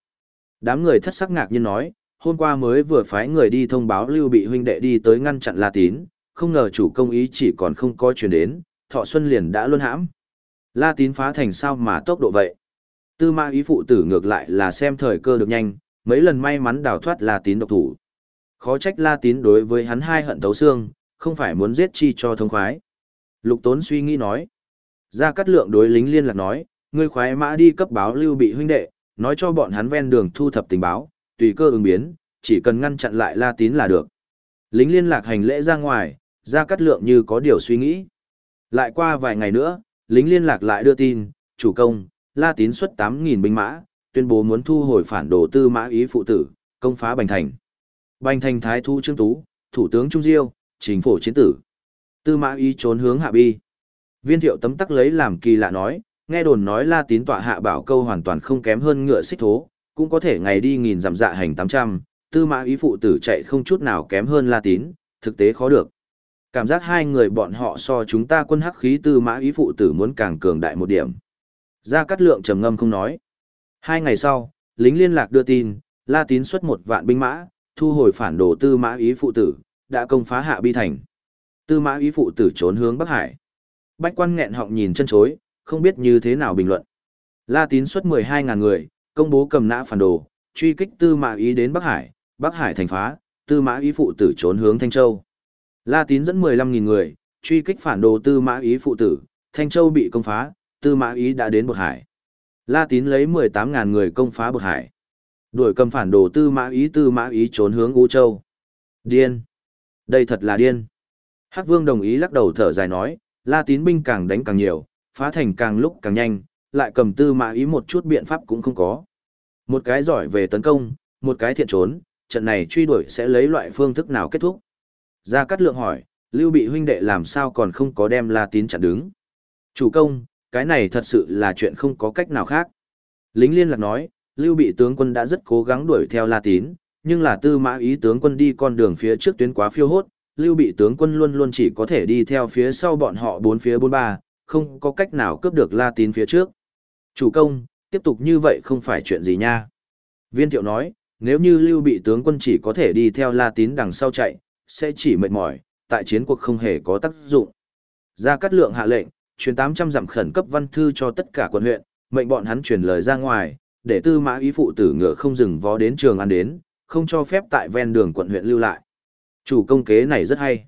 Đám người thất sắc ngạc nhiên nói, hôm qua mới vừa phái người đi thông báo Lưu Bị huynh đệ đi tới ngăn chặn La Tín, không ngờ chủ công ý chỉ còn không có truyền đến, Thọ Xuân liền đã luân hãm. La Tín phá thành sao mà tốc độ vậy? Tư Ma ý phụ tử ngược lại là xem thời cơ được nhanh, mấy lần may mắn đào thoát La Tín độc thủ. Khó trách La Tín đối với hắn hai hận thấu xương, không phải muốn giết chi cho thông khoái. Lục Tốn suy nghĩ nói. Gia Cát Lượng đối lính liên lạc nói, ngươi khoái mã đi cấp báo lưu bị huynh đệ, nói cho bọn hắn ven đường thu thập tình báo, tùy cơ ứng biến, chỉ cần ngăn chặn lại La Tín là được. Lính liên lạc hành lễ ra ngoài, Gia Cát Lượng như có điều suy nghĩ. Lại qua vài ngày nữa, lính liên lạc lại đưa tin, chủ công, La Tín xuất 8.000 binh mã, tuyên bố muốn thu hồi phản đồ tư mã ý phụ tử, công phá Bành Thành. Bành Thành Thái Thu Trương Tú, Thủ tướng Trung Diêu, chính phổ chiến tử. Tư mã ý trốn hướng hạ bi. Viên thiệu tấm tắc lấy làm kỳ lạ nói, nghe đồn nói la tín tọa hạ bảo câu hoàn toàn không kém hơn ngựa xích thố, cũng có thể ngày đi nghìn dặm dạ hành tám trăm tư mã ý phụ tử chạy không chút nào kém hơn la tín, thực tế khó được. Cảm giác hai người bọn họ so chúng ta quân hắc khí tư mã ý phụ tử muốn càng cường đại một điểm. Gia Cát Lượng trầm ngâm không nói. Hai ngày sau, lính liên lạc đưa tin, La Tín xuất một vạn binh mã, thu hồi phản đồ tư mã ý phụ tử, đã công phá hạ bi thành. Tư mã ý phụ tử trốn hướng Bắc Hải. Bách quan nghẹn họng nhìn chân chối, không biết như thế nào bình luận. La Tín xuất 12.000 người, công bố cầm nã phản đồ, truy kích tư mã ý đến Bắc Hải, Bắc Hải thành phá, tư mã ý phụ tử trốn hướng Thanh Châu. La Tín dẫn 15.000 người, truy kích phản đồ tư mã ý phụ tử, Thanh Châu bị công phá, tư mã ý đã đến Bột Hải. La Tín lấy 18.000 người công phá Bột Hải. Đuổi cầm phản đồ tư mã ý tư mã ý trốn hướng U Châu. Điên. Đây thật là điên. Hắc Vương đồng ý lắc đầu thở dài nói, La Tín binh càng đánh càng nhiều, phá thành càng lúc càng nhanh, lại cầm tư mã ý một chút biện pháp cũng không có. Một cái giỏi về tấn công, một cái thiện trốn, trận này truy đuổi sẽ lấy loại phương thức nào kết thúc. Gia Cát Lượng hỏi, Lưu Bị huynh đệ làm sao còn không có đem La Tín chặn đứng. Chủ công, cái này thật sự là chuyện không có cách nào khác. Lính liên lạc nói, Lưu Bị tướng quân đã rất cố gắng đuổi theo La Tín, nhưng là tư mã ý tướng quân đi con đường phía trước tuyến quá phiêu hốt, Lưu Bị tướng quân luôn luôn chỉ có thể đi theo phía sau bọn họ bốn phía bốn ba, không có cách nào cướp được La Tín phía trước. Chủ công, tiếp tục như vậy không phải chuyện gì nha. Viên thiệu nói, nếu như Lưu Bị tướng quân chỉ có thể đi theo La Tín đằng sau chạy, sẽ chỉ mệt mỏi, tại chiến cuộc không hề có tác dụng. Gia Cát Lượng hạ lệnh, truyền 800 dặm khẩn cấp văn thư cho tất cả quận huyện, mệnh bọn hắn truyền lời ra ngoài, để tư mã ý phụ tử ngựa không dừng vó đến trường ăn đến, không cho phép tại ven đường quận huyện lưu lại. Chủ công kế này rất hay.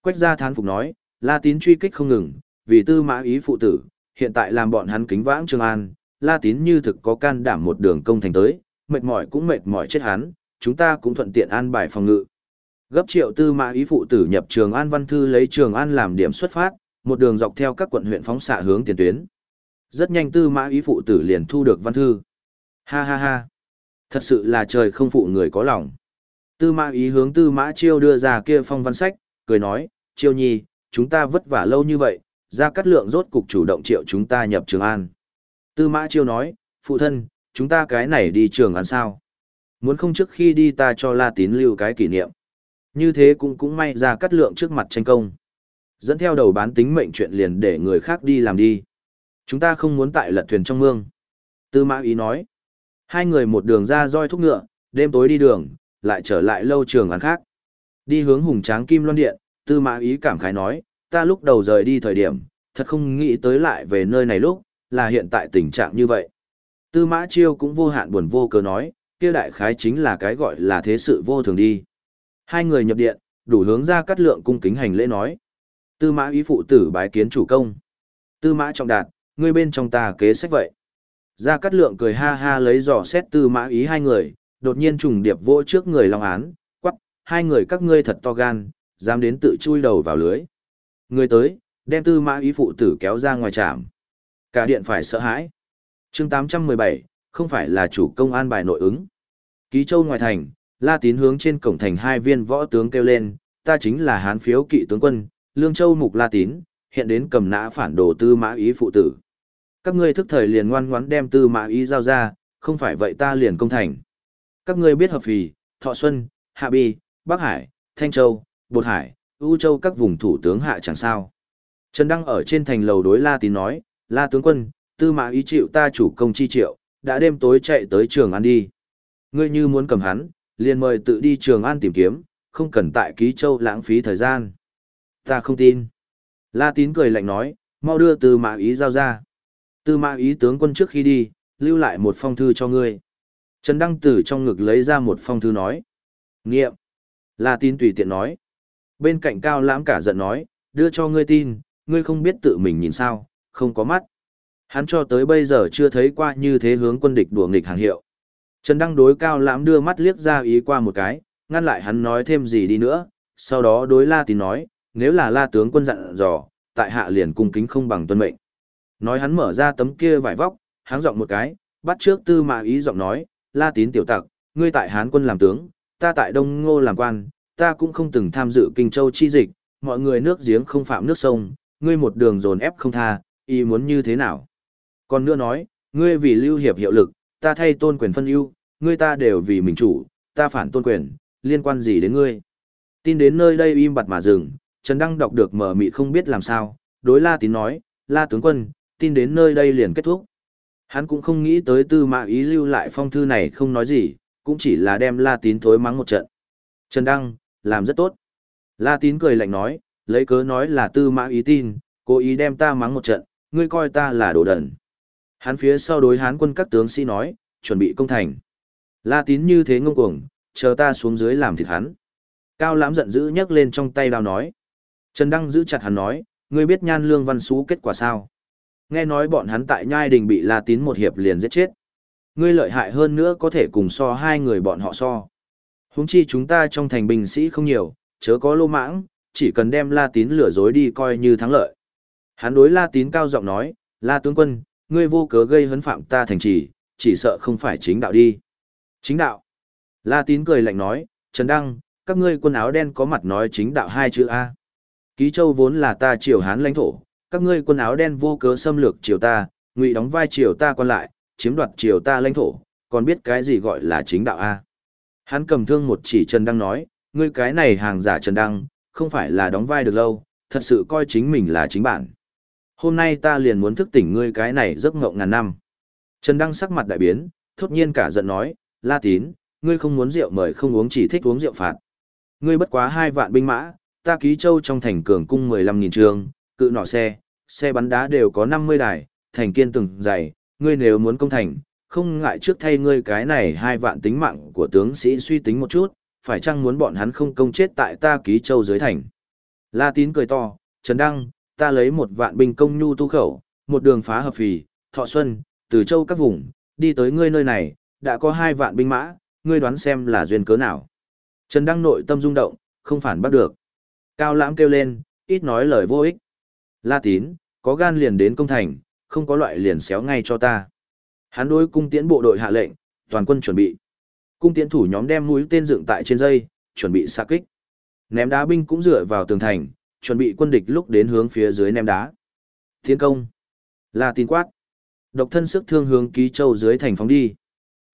Quách gia thán phục nói, La Tín truy kích không ngừng, vì tư mã ý phụ tử, hiện tại làm bọn hắn kính vãng Trường An, La Tín như thực có can đảm một đường công thành tới, mệt mỏi cũng mệt mỏi chết hắn, chúng ta cũng thuận tiện an bài phòng ngự. Gấp triệu tư mã ý phụ tử nhập Trường An văn thư lấy Trường An làm điểm xuất phát, một đường dọc theo các quận huyện phóng xạ hướng tiền tuyến. Rất nhanh tư mã ý phụ tử liền thu được văn thư. Ha ha ha. Thật sự là trời không phụ người có lòng. Tư mã ý hướng tư mã chiêu đưa ra kia phong văn sách, cười nói, chiêu nhi, chúng ta vất vả lâu như vậy, ra cắt lượng rốt cục chủ động triệu chúng ta nhập Trường An. Tư mã chiêu nói, phụ thân, chúng ta cái này đi Trường An sao? Muốn không trước khi đi ta cho La Tín lưu cái kỷ niệm. Như thế cũng cũng may ra cắt lượng trước mặt tranh công. Dẫn theo đầu bán tính mệnh chuyện liền để người khác đi làm đi. Chúng ta không muốn tại lật thuyền trong mương. Tư mã ý nói. Hai người một đường ra roi thúc ngựa, đêm tối đi đường, lại trở lại lâu trường ăn khác. Đi hướng hùng tráng kim loan điện, tư mã ý cảm khái nói, ta lúc đầu rời đi thời điểm, thật không nghĩ tới lại về nơi này lúc, là hiện tại tình trạng như vậy. Tư mã chiêu cũng vô hạn buồn vô cớ nói, kia đại khái chính là cái gọi là thế sự vô thường đi. Hai người nhập điện, đủ hướng ra cắt lượng cung kính hành lễ nói. Tư mã ý phụ tử bái kiến chủ công. Tư mã trọng đạt, ngươi bên trong ta kế sách vậy. Gia Cát Lượng cười ha ha lấy dò xét tư mã ý hai người, đột nhiên trùng điệp vỗ trước người Long Án, quắc, hai người các ngươi thật to gan, dám đến tự chui đầu vào lưới. Người tới, đem tư mã ý phụ tử kéo ra ngoài trạm. Cả điện phải sợ hãi. chương 817, không phải là chủ công an bài nội ứng. Ký châu ngoài thành, La Tín hướng trên cổng thành hai viên võ tướng kêu lên, ta chính là hán phiếu kỵ tướng quân, Lương Châu Mục La Tín, hiện đến cầm nã phản đồ tư mã ý phụ tử. Các ngươi thức thời liền ngoan ngoãn đem tư mã ý giao ra, không phải vậy ta liền công thành. Các ngươi biết hợp phì, Thọ Xuân, Hạ Bi, Bắc Hải, Thanh Châu, Bột Hải, U Châu các vùng thủ tướng hạ chẳng sao. Trần Đăng ở trên thành lầu đối La Tín nói, La tướng quân, tư mã ý chịu ta chủ công chi triệu, đã đêm tối chạy tới trường ăn đi. Ngươi như muốn cầm hắn, liền mời tự đi trường an tìm kiếm, không cần tại ký châu lãng phí thời gian. Ta không tin. La tín cười lạnh nói, mau đưa tư mã ý giao ra. Tư mã ý tướng quân trước khi đi, lưu lại một phong thư cho ngươi. Trần Đăng Tử trong ngực lấy ra một phong thư nói. Nghiệm. là tín tùy tiện nói. Bên cạnh cao lãm cả giận nói, đưa cho ngươi tin, ngươi không biết tự mình nhìn sao, không có mắt. Hắn cho tới bây giờ chưa thấy qua như thế hướng quân địch đùa nghịch hàng hiệu. Trần Đăng đối cao lãm đưa mắt liếc ra ý qua một cái, ngăn lại hắn nói thêm gì đi nữa, sau đó đối La tín nói, nếu là la tướng quân dặn dò, tại hạ liền cung kính không bằng tuân mệnh. Nói hắn mở ra tấm kia vải vóc, háng giọng một cái, bắt trước tư mã ý giọng nói, la tín tiểu tặc, ngươi tại hán quân làm tướng, ta tại đông ngô làm quan, ta cũng không từng tham dự kinh châu chi dịch, mọi người nước giếng không phạm nước sông, ngươi một đường dồn ép không tha, ý muốn như thế nào. Còn nữa nói, ngươi vì lưu hiệp hiệu lực, ta thay tôn quyền phân ưu, ngươi ta đều vì mình chủ, ta phản tôn quyền, liên quan gì đến ngươi. Tin đến nơi đây im bặt mà dừng, Trần Đăng đọc được mở mị không biết làm sao, đối La Tín nói, La tướng quân, tin đến nơi đây liền kết thúc. Hắn cũng không nghĩ tới tư mã ý lưu lại phong thư này không nói gì, cũng chỉ là đem La Tín thối mắng một trận. Trần Đăng, làm rất tốt. La Tín cười lạnh nói, lấy cớ nói là tư mã ý tin, cố ý đem ta mắng một trận, ngươi coi ta là đồ đần. Hắn phía sau đối hán quân các tướng sĩ nói, chuẩn bị công thành. La Tín như thế ngông cuồng, chờ ta xuống dưới làm thịt hắn. Cao lãm giận dữ nhấc lên trong tay đao nói. Trần Đăng giữ chặt hắn nói, ngươi biết nhan lương văn xú kết quả sao? Nghe nói bọn hắn tại nhai đình bị La Tín một hiệp liền giết chết. Ngươi lợi hại hơn nữa có thể cùng so hai người bọn họ so. Húng chi chúng ta trong thành binh sĩ không nhiều, chớ có lô mãng, chỉ cần đem La Tín lừa dối đi coi như thắng lợi. Hắn đối La Tín cao giọng nói, La tướng quân, ngươi vô cớ gây hấn phạm ta thành trì, chỉ sợ không phải chính đạo đi. Chính đạo. La Tín cười lạnh nói, Trần Đăng, các ngươi quân áo đen có mặt nói chính đạo hai chữ A. Ký châu vốn là ta triều hán lãnh thổ, các ngươi quân áo đen vô cớ xâm lược triều ta, ngụy đóng vai triều ta còn lại, chiếm đoạt triều ta lãnh thổ, còn biết cái gì gọi là chính đạo A. Hắn cầm thương một chỉ Trần Đăng nói, ngươi cái này hàng giả Trần Đăng, không phải là đóng vai được lâu, thật sự coi chính mình là chính bản. Hôm nay ta liền muốn thức tỉnh ngươi cái này giấc ngộng ngàn năm. Trần Đăng sắc mặt đại biến, thốt nhiên cả giận nói, La Tín, ngươi không muốn rượu mời không uống chỉ thích uống rượu phạt. Ngươi bất quá hai vạn binh mã, ta ký châu trong thành cường cung 15.000 trường, cự nỏ xe, xe bắn đá đều có 50 đài, thành kiên từng dày, ngươi nếu muốn công thành, không ngại trước thay ngươi cái này hai vạn tính mạng của tướng sĩ suy tính một chút, phải chăng muốn bọn hắn không công chết tại ta ký châu dưới thành. La tín cười to, Trần Đăng, ta lấy một vạn binh công nhu tu khẩu, một đường phá hợp phì, thọ xuân, từ châu các vùng, đi tới ngươi nơi này, đã có hai vạn binh mã, ngươi đoán xem là duyên cớ nào. Trần Đăng nội tâm rung động, không phản bắt được. Cao lãm kêu lên, ít nói lời vô ích. La tín, có gan liền đến công thành, không có loại liền xéo ngay cho ta. Hắn đối cung tiễn bộ đội hạ lệnh, toàn quân chuẩn bị. Cung tiễn thủ nhóm đem mũi tên dựng tại trên dây, chuẩn bị xạ kích. Ném đá binh cũng dựa vào tường thành, chuẩn bị quân địch lúc đến hướng phía dưới ném đá. Thiên công. La tín quát. Độc thân sức thương hướng ký châu dưới thành phóng đi.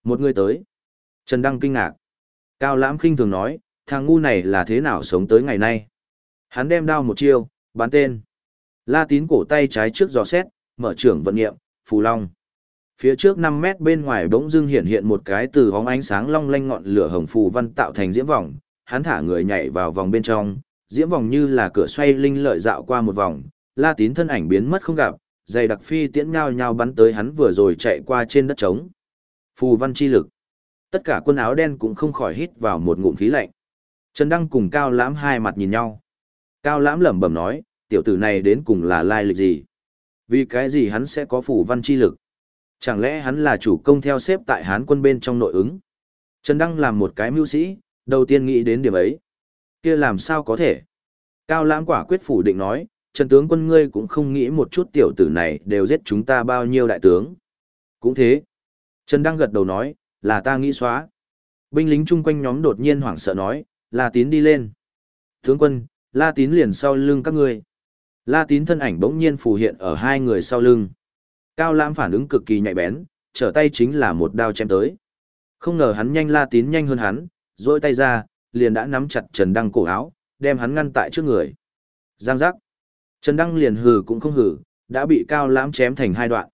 Một người tới. Trần Đăng kinh ngạc. Cao lãm khinh thường nói, thằng ngu này là thế nào sống tới ngày nay. Hắn đem đao một chiêu, bán tên. La tín cổ tay trái trước giò xét, mở trưởng vận nghiệm, phù long. Phía trước 5 mét bên ngoài bỗng dưng hiện hiện một cái từ hóng ánh sáng long lanh ngọn lửa hồng phù văn tạo thành diễm vòng, hắn thả người nhảy vào vòng bên trong, diễm vòng như là cửa xoay linh lợi dạo qua một vòng, La Tín thân ảnh biến mất không gặp, dày đặc phi tiễn nhao nhao bắn tới hắn vừa rồi chạy qua trên đất trống. Phù văn chi lực. Tất cả quân áo đen cũng không khỏi hít vào một ngụm khí lạnh. Trần Đăng cùng Cao Lãm hai mặt nhìn nhau. Cao Lãm lẩm bẩm nói, tiểu tử này đến cùng là lai lịch gì? Vì cái gì hắn sẽ có phủ văn chi lực? Chẳng lẽ hắn là chủ công theo xếp tại Hán quân bên trong nội ứng? Trần Đăng làm một cái mưu sĩ, đầu tiên nghĩ đến điểm ấy. kia làm sao có thể? Cao lãng quả quyết phủ định nói, Trần tướng quân ngươi cũng không nghĩ một chút tiểu tử này đều giết chúng ta bao nhiêu đại tướng. Cũng thế. Trần Đăng gật đầu nói, là ta nghĩ xóa. Binh lính chung quanh nhóm đột nhiên hoảng sợ nói, La Tín đi lên. Tướng quân, La Tín liền sau lưng các ngươi. La Tín thân ảnh bỗng nhiên phù hiện ở hai người sau lưng. Cao Lãm phản ứng cực kỳ nhạy bén, trở tay chính là một đao chém tới. Không ngờ hắn nhanh La Tín nhanh hơn hắn, rỗi tay ra, liền đã nắm chặt Trần Đăng cổ áo, đem hắn ngăn tại trước người. Giang giác. Trần Đăng liền hừ cũng không hừ, đã bị Cao Lãm chém thành hai đoạn.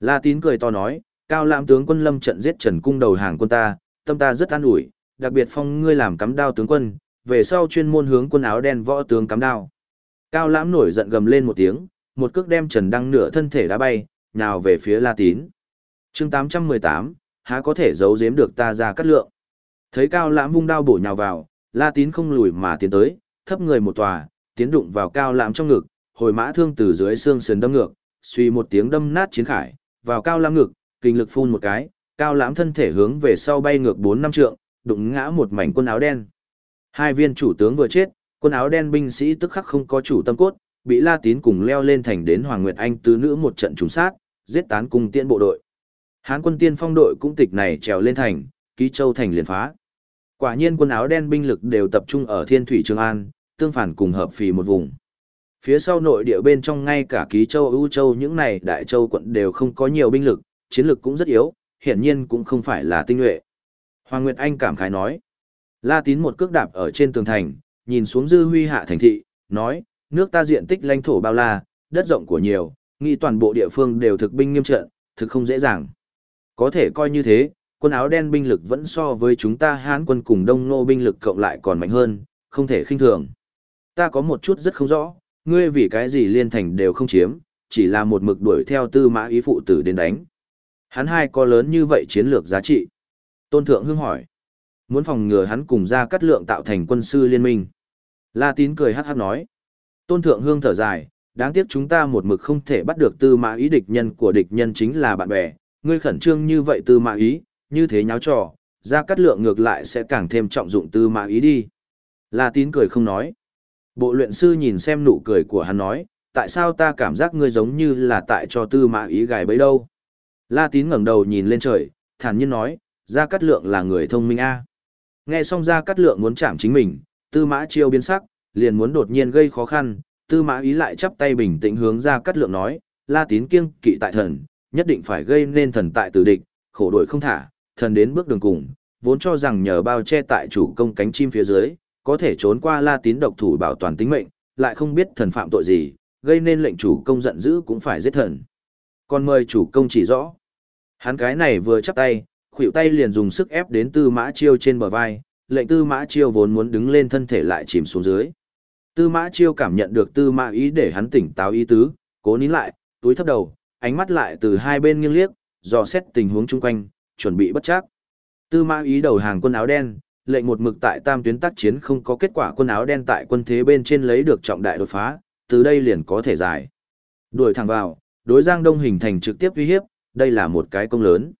La Tín cười to nói, Cao Lãm tướng quân lâm trận giết Trần Cung đầu hàng quân ta, tâm ta rất an ủi, đặc biệt phong ngươi làm cắm đao tướng quân, về sau chuyên môn hướng quân áo đen võ tướng cắm đao. Cao Lãm nổi giận gầm lên một tiếng, một cước đem Trần Đăng nửa thân thể đá bay, nhào về phía La Tín. chương 818, há có thể giấu giếm được ta ra cắt lượng. Thấy Cao Lãm vung đao bổ nhào vào, La Tín không lùi mà tiến tới, thấp người một tòa, tiến đụng vào Cao Lãm trong ngực, hồi mã thương từ dưới xương sườn đâm ngược, suy một tiếng đâm nát chiến khải, vào Cao Lãm ngực, kinh lực phun một cái, Cao Lãm thân thể hướng về sau bay ngược 4 năm trượng, đụng ngã một mảnh quân áo đen. Hai viên chủ tướng vừa chết, quân áo đen binh sĩ tức khắc không có chủ tâm cốt, bị La Tín cùng leo lên thành đến Hoàng Nguyệt Anh tứ nữ một trận trùng sát, giết tán cùng tiễn bộ đội. Hán quân tiên phong đội cũng tịch này trèo lên thành, ký châu thành liền phá. Quả nhiên quân áo đen binh lực đều tập trung ở Thiên Thủy Trường An, tương phản cùng hợp phì một vùng. Phía sau nội địa bên trong ngay cả ký châu ưu châu những này đại châu quận đều không có nhiều binh lực, chiến lực cũng rất yếu, hiển nhiên cũng không phải là tinh nhuệ. Hoàng Nguyệt Anh cảm khái nói. La Tín một cước đạp ở trên tường thành, nhìn xuống dư huy hạ thành thị, nói, nước ta diện tích lãnh thổ bao la, đất rộng của nhiều, nghĩ toàn bộ địa phương đều thực binh nghiêm trận, thực không dễ dàng. Có thể coi như thế, quân áo đen binh lực vẫn so với chúng ta Hán quân cùng Đông Nô binh lực cộng lại còn mạnh hơn, không thể khinh thường. Ta có một chút rất không rõ, ngươi vì cái gì liên thành đều không chiếm, chỉ là một mực đuổi theo tư mã ý phụ tử đến đánh. Hắn hai có lớn như vậy chiến lược giá trị. Tôn Thượng Hương hỏi. Muốn phòng ngừa hắn cùng ra cắt lượng tạo thành quân sư liên minh. La Tín cười hát hát nói. Tôn Thượng Hương thở dài, đáng tiếc chúng ta một mực không thể bắt được tư mã ý địch nhân của địch nhân chính là bạn bè. Ngươi khẩn trương như vậy tư mã ý, như thế nháo trò, ra cắt lượng ngược lại sẽ càng thêm trọng dụng tư mã ý đi. La Tín cười không nói. Bộ luyện sư nhìn xem nụ cười của hắn nói, tại sao ta cảm giác ngươi giống như là tại cho tư mã ý gài bấy đâu. La Tín ngẩng đầu nhìn lên trời, thản nhiên nói, Gia Cát Lượng là người thông minh a. Nghe xong Gia Cát Lượng muốn chạm chính mình, Tư Mã Chiêu biến sắc, liền muốn đột nhiên gây khó khăn, Tư Mã Ý lại chắp tay bình tĩnh hướng ra Cát Lượng nói, La Tín kiêng kỵ tại thần, nhất định phải gây nên thần tại tử địch, khổ đội không thả, thần đến bước đường cùng, vốn cho rằng nhờ bao che tại chủ công cánh chim phía dưới, có thể trốn qua La Tín độc thủ bảo toàn tính mệnh, lại không biết thần phạm tội gì, gây nên lệnh chủ công giận dữ cũng phải giết thần. Còn mời chủ công chỉ rõ. Hắn cái này vừa chắp tay, khuỷu tay liền dùng sức ép đến tư mã chiêu trên bờ vai, lệnh tư mã chiêu vốn muốn đứng lên thân thể lại chìm xuống dưới. Tư mã chiêu cảm nhận được tư mã ý để hắn tỉnh táo ý tứ, cố nín lại, túi thấp đầu, ánh mắt lại từ hai bên nghiêng liếc, dò xét tình huống chung quanh, chuẩn bị bất chắc. Tư mã ý đầu hàng quân áo đen, lệnh một mực tại tam tuyến tác chiến không có kết quả quân áo đen tại quân thế bên trên lấy được trọng đại đột phá, từ đây liền có thể giải. Đuổi thẳng vào, đối Giang Đông hình thành trực tiếp uy hiếp, đây là một cái công lớn.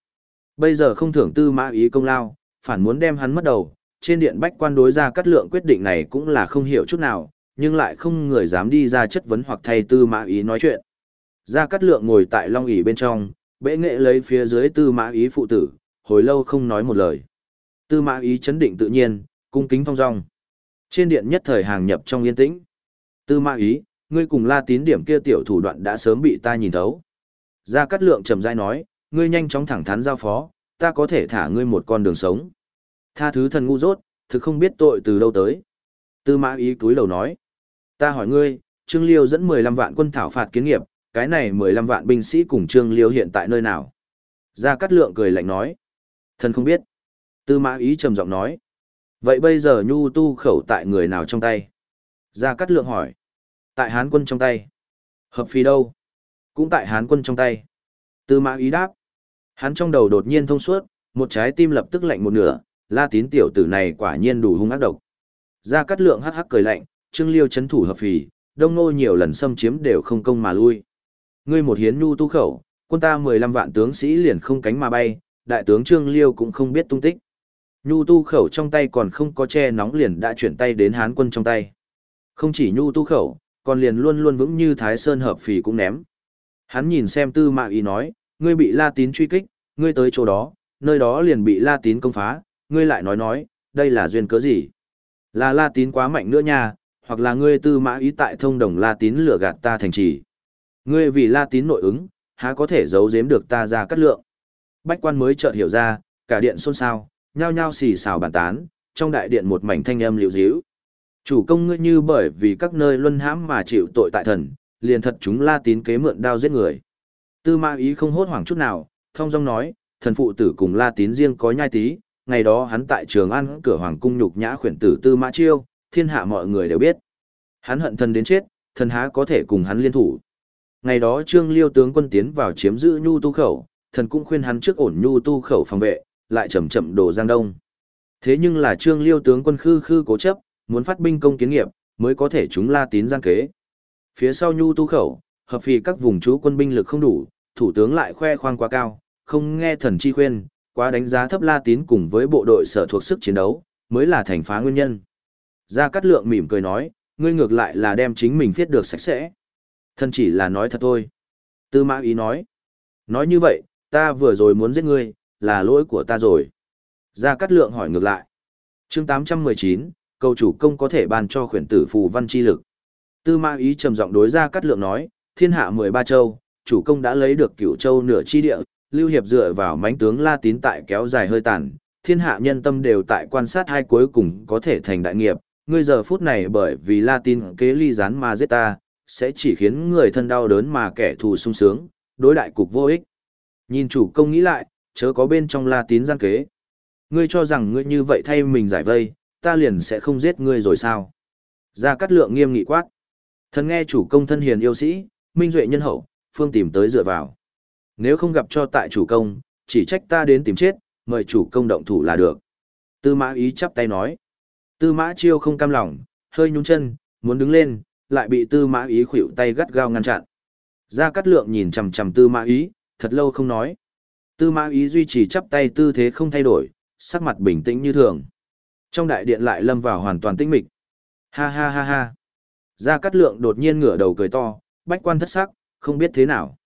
Bây giờ không thưởng tư mã ý công lao, phản muốn đem hắn mất đầu, trên điện bách quan đối ra cắt lượng quyết định này cũng là không hiểu chút nào, nhưng lại không người dám đi ra chất vấn hoặc thay tư mã ý nói chuyện. Gia Cát Lượng ngồi tại long ỷ bên trong, bệ nghệ lấy phía dưới tư mã ý phụ tử, hồi lâu không nói một lời. Tư mã ý chấn định tự nhiên, cung kính thong dong. Trên điện nhất thời hàng nhập trong yên tĩnh. Tư mã ý, ngươi cùng la tín điểm kia tiểu thủ đoạn đã sớm bị ta nhìn thấu. Gia Cát Lượng trầm rãi nói, ngươi nhanh chóng thẳng thắn giao phó, ta có thể thả ngươi một con đường sống. Tha thứ thần ngu dốt, thực không biết tội từ đâu tới. Tư mã ý túi lầu nói, ta hỏi ngươi, Trương Liêu dẫn 15 vạn quân thảo phạt kiến nghiệp, cái này 15 vạn binh sĩ cùng Trương Liêu hiện tại nơi nào? Gia Cát Lượng cười lạnh nói, thần không biết. Tư mã ý trầm giọng nói, vậy bây giờ nhu tu khẩu tại người nào trong tay? Gia Cát Lượng hỏi, tại Hán quân trong tay. Hợp phi đâu? Cũng tại Hán quân trong tay. Tư mã ý đáp. Hắn trong đầu đột nhiên thông suốt, một trái tim lập tức lạnh một nửa, la tín tiểu tử này quả nhiên đủ hung ác độc. Gia Cát Lượng hắc hắc cười lạnh, Trương Liêu chấn thủ hợp phì, đông nô nhiều lần xâm chiếm đều không công mà lui. Ngươi một hiến nhu tu khẩu, quân ta 15 vạn tướng sĩ liền không cánh mà bay, đại tướng Trương Liêu cũng không biết tung tích. Nhu tu khẩu trong tay còn không có che nóng liền đã chuyển tay đến Hán quân trong tay. Không chỉ nhu tu khẩu, còn liền luôn luôn vững như Thái Sơn hợp phì cũng ném. Hắn nhìn xem tư mạ ý nói, ngươi bị La Tín truy kích, ngươi tới chỗ đó, nơi đó liền bị La Tín công phá, ngươi lại nói nói, đây là duyên cớ gì? Là La Tín quá mạnh nữa nha, hoặc là ngươi tư mã ý tại thông đồng La Tín lừa gạt ta thành trì. Ngươi vì La Tín nội ứng, há có thể giấu giếm được ta ra cắt lượng. Bách quan mới chợt hiểu ra, cả điện xôn xao, nhao nhao xì xào bàn tán, trong đại điện một mảnh thanh âm liễu díu. Chủ công ngươi như bởi vì các nơi luân hãm mà chịu tội tại thần, liền thật chúng La Tín kế mượn đao giết người. Tư Mã Ý không hốt hoảng chút nào, thông dong nói, thần phụ tử cùng La Tín riêng có nhai tí, ngày đó hắn tại Trường ăn cửa hoàng cung nhục nhã khuyển tử Tư Mã Chiêu, thiên hạ mọi người đều biết. Hắn hận thần đến chết, thần há có thể cùng hắn liên thủ. Ngày đó Trương Liêu tướng quân tiến vào chiếm giữ Nhu Tu khẩu, thần cũng khuyên hắn trước ổn Nhu Tu khẩu phòng vệ, lại chậm chậm đổ Giang Đông. Thế nhưng là Trương Liêu tướng quân khư khư cố chấp, muốn phát binh công kiến nghiệp, mới có thể chúng La Tín gian kế. Phía sau Nhu Tu khẩu, hợp vì các vùng trú quân binh lực không đủ, thủ tướng lại khoe khoang quá cao, không nghe thần chi khuyên, quá đánh giá thấp La Tín cùng với bộ đội sở thuộc sức chiến đấu, mới là thành phá nguyên nhân. Gia Cát Lượng mỉm cười nói, ngươi ngược lại là đem chính mình viết được sạch sẽ. Thần chỉ là nói thật thôi. Tư Mã Ý nói, nói như vậy, ta vừa rồi muốn giết ngươi, là lỗi của ta rồi. Gia Cát Lượng hỏi ngược lại. Chương 819, cầu chủ công có thể ban cho khuyển tử phù văn chi lực. Tư Mã Ý trầm giọng đối Gia Cát Lượng nói, thiên hạ 13 châu, chủ công đã lấy được cửu châu nửa chi địa, lưu hiệp dựa vào mánh tướng La Tín tại kéo dài hơi tàn, thiên hạ nhân tâm đều tại quan sát hai cuối cùng có thể thành đại nghiệp, ngươi giờ phút này bởi vì La Tín kế ly gián mà giết ta, sẽ chỉ khiến người thân đau đớn mà kẻ thù sung sướng, đối đại cục vô ích. Nhìn chủ công nghĩ lại, chớ có bên trong la tín gian kế. Ngươi cho rằng ngươi như vậy thay mình giải vây, ta liền sẽ không giết ngươi rồi sao? Gia Cát Lượng nghiêm nghị quát. Thần nghe chủ công thân hiền yêu sĩ, minh duệ nhân hậu, phương tìm tới dựa vào. Nếu không gặp cho tại chủ công, chỉ trách ta đến tìm chết, mời chủ công động thủ là được. Tư mã ý chắp tay nói. Tư mã chiêu không cam lòng, hơi nhún chân, muốn đứng lên, lại bị tư mã ý khuỵu tay gắt gao ngăn chặn. Gia Cát Lượng nhìn chằm chằm tư mã ý, thật lâu không nói. Tư mã ý duy trì chắp tay tư thế không thay đổi, sắc mặt bình tĩnh như thường. Trong đại điện lại lâm vào hoàn toàn tĩnh mịch. Ha ha ha ha. Gia Cát Lượng đột nhiên ngửa đầu cười to, bách quan thất sắc, không biết thế nào.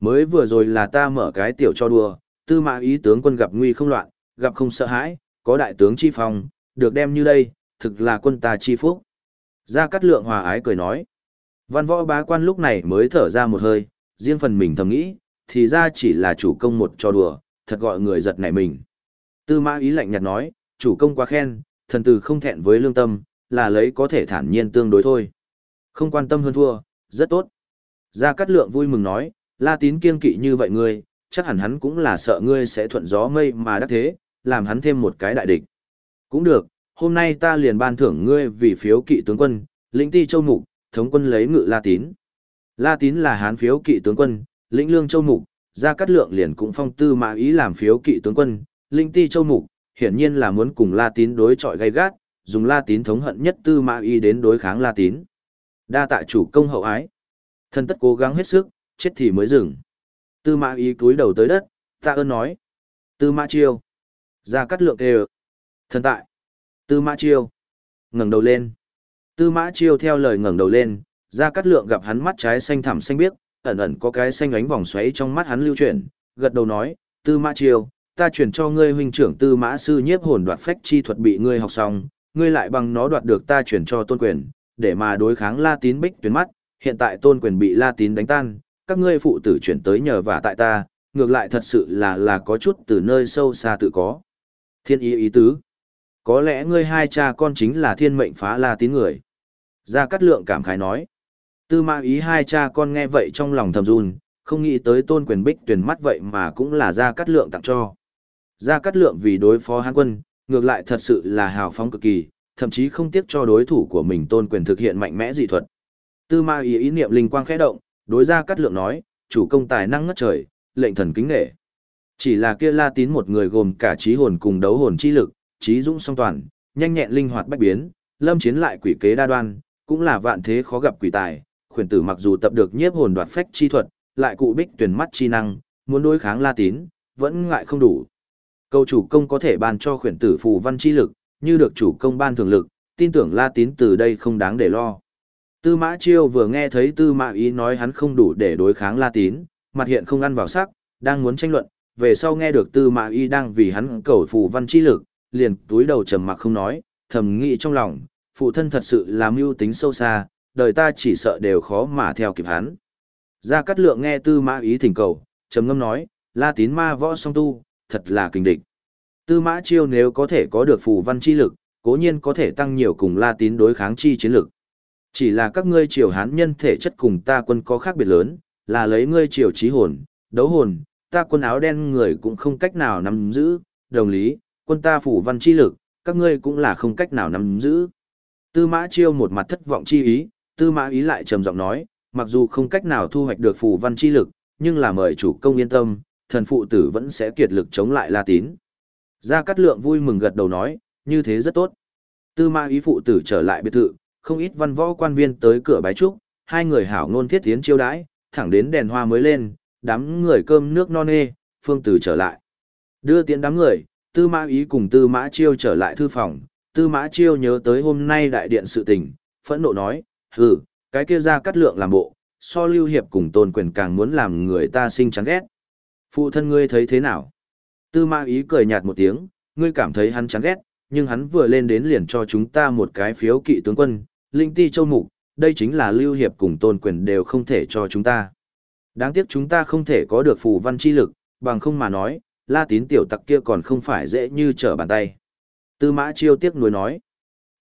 Mới vừa rồi là ta mở cái tiểu cho đùa, tư mã ý tướng quân gặp nguy không loạn, gặp không sợ hãi, có đại tướng chi phòng, được đem như đây, thực là quân ta chi phúc. Gia Cát Lượng hòa ái cười nói. Văn võ bá quan lúc này mới thở ra một hơi, riêng phần mình thầm nghĩ, thì ra chỉ là chủ công một trò đùa, thật gọi người giật nảy mình. Tư mã ý lạnh nhạt nói, chủ công quá khen, thần tử không thẹn với lương tâm, là lấy có thể thản nhiên tương đối thôi. Không quan tâm hơn thua, rất tốt. Gia Cát Lượng vui mừng nói, La Tín kiên kỵ như vậy ngươi, chắc hẳn hắn cũng là sợ ngươi sẽ thuận gió mây mà đắc thế, làm hắn thêm một cái đại địch. Cũng được, hôm nay ta liền ban thưởng ngươi vì phiếu kỵ tướng quân, lĩnh ti châu mục, thống quân lấy ngự La Tín. La Tín là hán phiếu kỵ tướng quân, lĩnh lương châu mục, Gia Cát Lượng liền cũng phong tư mã ý làm phiếu kỵ tướng quân, lĩnh ti châu mục, hiển nhiên là muốn cùng La Tín đối chọi gay gắt, dùng La Tín thống hận nhất tư mã ý đến đối kháng La Tín. Đa tạ chủ công hậu ái. Thân tất cố gắng hết sức, chết thì mới dừng. Tư mã ý cúi đầu tới đất, tạ ơn nói. Tư mã chiêu. Ra cắt lượng kề Thần tại. Tư mã chiêu. ngẩng đầu lên. Tư mã chiêu theo lời ngẩng đầu lên, ra cắt lượng gặp hắn mắt trái xanh thẳm xanh biếc, ẩn ẩn có cái xanh ánh vòng xoáy trong mắt hắn lưu chuyển, gật đầu nói, tư mã chiêu, ta chuyển cho ngươi huynh trưởng tư mã sư nhiếp hồn đoạt phách chi thuật bị ngươi học xong, ngươi lại bằng nó đoạt được ta chuyển cho tôn quyền, để mà đối kháng la tín bích tuyến mắt, hiện tại tôn quyền bị la tín đánh tan, các ngươi phụ tử chuyển tới nhờ vả tại ta, ngược lại thật sự là là có chút từ nơi sâu xa tự có. Thiên ý ý tứ. Có lẽ ngươi hai cha con chính là thiên mệnh phá la tín người. Gia Cát Lượng cảm khái nói. Tư mã ý hai cha con nghe vậy trong lòng thầm run, không nghĩ tới tôn quyền bích tuyển mắt vậy mà cũng là Gia Cát Lượng tặng cho. Gia Cát Lượng vì đối phó hán quân, ngược lại thật sự là hào phóng cực kỳ, thậm chí không tiếc cho đối thủ của mình tôn quyền thực hiện mạnh mẽ dị thuật. Tư ma ý ý niệm linh quang khẽ động, đối ra cắt lượng nói, chủ công tài năng ngất trời, lệnh thần kính nể. Chỉ là kia la tín một người gồm cả trí hồn cùng đấu hồn chi lực, trí dũng song toàn, nhanh nhẹn linh hoạt bách biến, lâm chiến lại quỷ kế đa đoan, cũng là vạn thế khó gặp quỷ tài. Khuyển tử mặc dù tập được nhiếp hồn đoạt phách chi thuật, lại cụ bích tuyển mắt chi năng, muốn đối kháng la tín, vẫn ngại không đủ. Câu chủ công có thể ban cho khuyển tử phù văn chi lực, như được chủ công ban thường lực, tin tưởng La Tín từ đây không đáng để lo. Tư Mã Chiêu vừa nghe thấy Tư Mã Ý nói hắn không đủ để đối kháng La Tín, mặt hiện không ăn vào sắc, đang muốn tranh luận, về sau nghe được Tư Mã Ý đang vì hắn cầu phù văn chi lực, liền túi đầu trầm mặc không nói, thầm nghĩ trong lòng, phụ thân thật sự là mưu tính sâu xa, đời ta chỉ sợ đều khó mà theo kịp hắn. Gia Cát Lượng nghe Tư Mã Ý thỉnh cầu, trầm ngâm nói, La Tín ma võ song tu, thật là kinh địch. Tư mã chiêu nếu có thể có được phù văn chi lực, cố nhiên có thể tăng nhiều cùng la tín đối kháng chi chiến lực. Chỉ là các ngươi triều hán nhân thể chất cùng ta quân có khác biệt lớn, là lấy ngươi triều trí hồn, đấu hồn, ta quân áo đen người cũng không cách nào nắm giữ, đồng lý, quân ta phủ văn chi lực, các ngươi cũng là không cách nào nắm giữ. Tư mã chiêu một mặt thất vọng chi ý, tư mã ý lại trầm giọng nói, mặc dù không cách nào thu hoạch được phủ văn chi lực, nhưng là mời chủ công yên tâm, thần phụ tử vẫn sẽ kiệt lực chống lại la tín. Gia Cát Lượng vui mừng gật đầu nói, như thế rất tốt. Tư mã ý phụ tử trở lại biệt thự, không ít văn võ quan viên tới cửa bái chúc, hai người hảo ngôn thiết tiến chiêu đãi, thẳng đến đèn hoa mới lên, đám người cơm nước non nê, phương tử trở lại. Đưa tiễn đám người, tư mã ý cùng tư mã chiêu trở lại thư phòng, tư mã chiêu nhớ tới hôm nay đại điện sự tình, phẫn nộ nói, hừ, cái kia ra cắt lượng làm bộ, so lưu hiệp cùng tôn quyền càng muốn làm người ta sinh chán ghét. Phụ thân ngươi thấy thế nào? Tư mã ý cười nhạt một tiếng, ngươi cảm thấy hắn chán ghét, nhưng hắn vừa lên đến liền cho chúng ta một cái phiếu kỵ tướng quân, linh ti châu mục, đây chính là lưu hiệp cùng tôn quyền đều không thể cho chúng ta. Đáng tiếc chúng ta không thể có được phù văn chi lực, bằng không mà nói, la tín tiểu tặc kia còn không phải dễ như trở bàn tay. Tư mã chiêu tiếc nuối nói,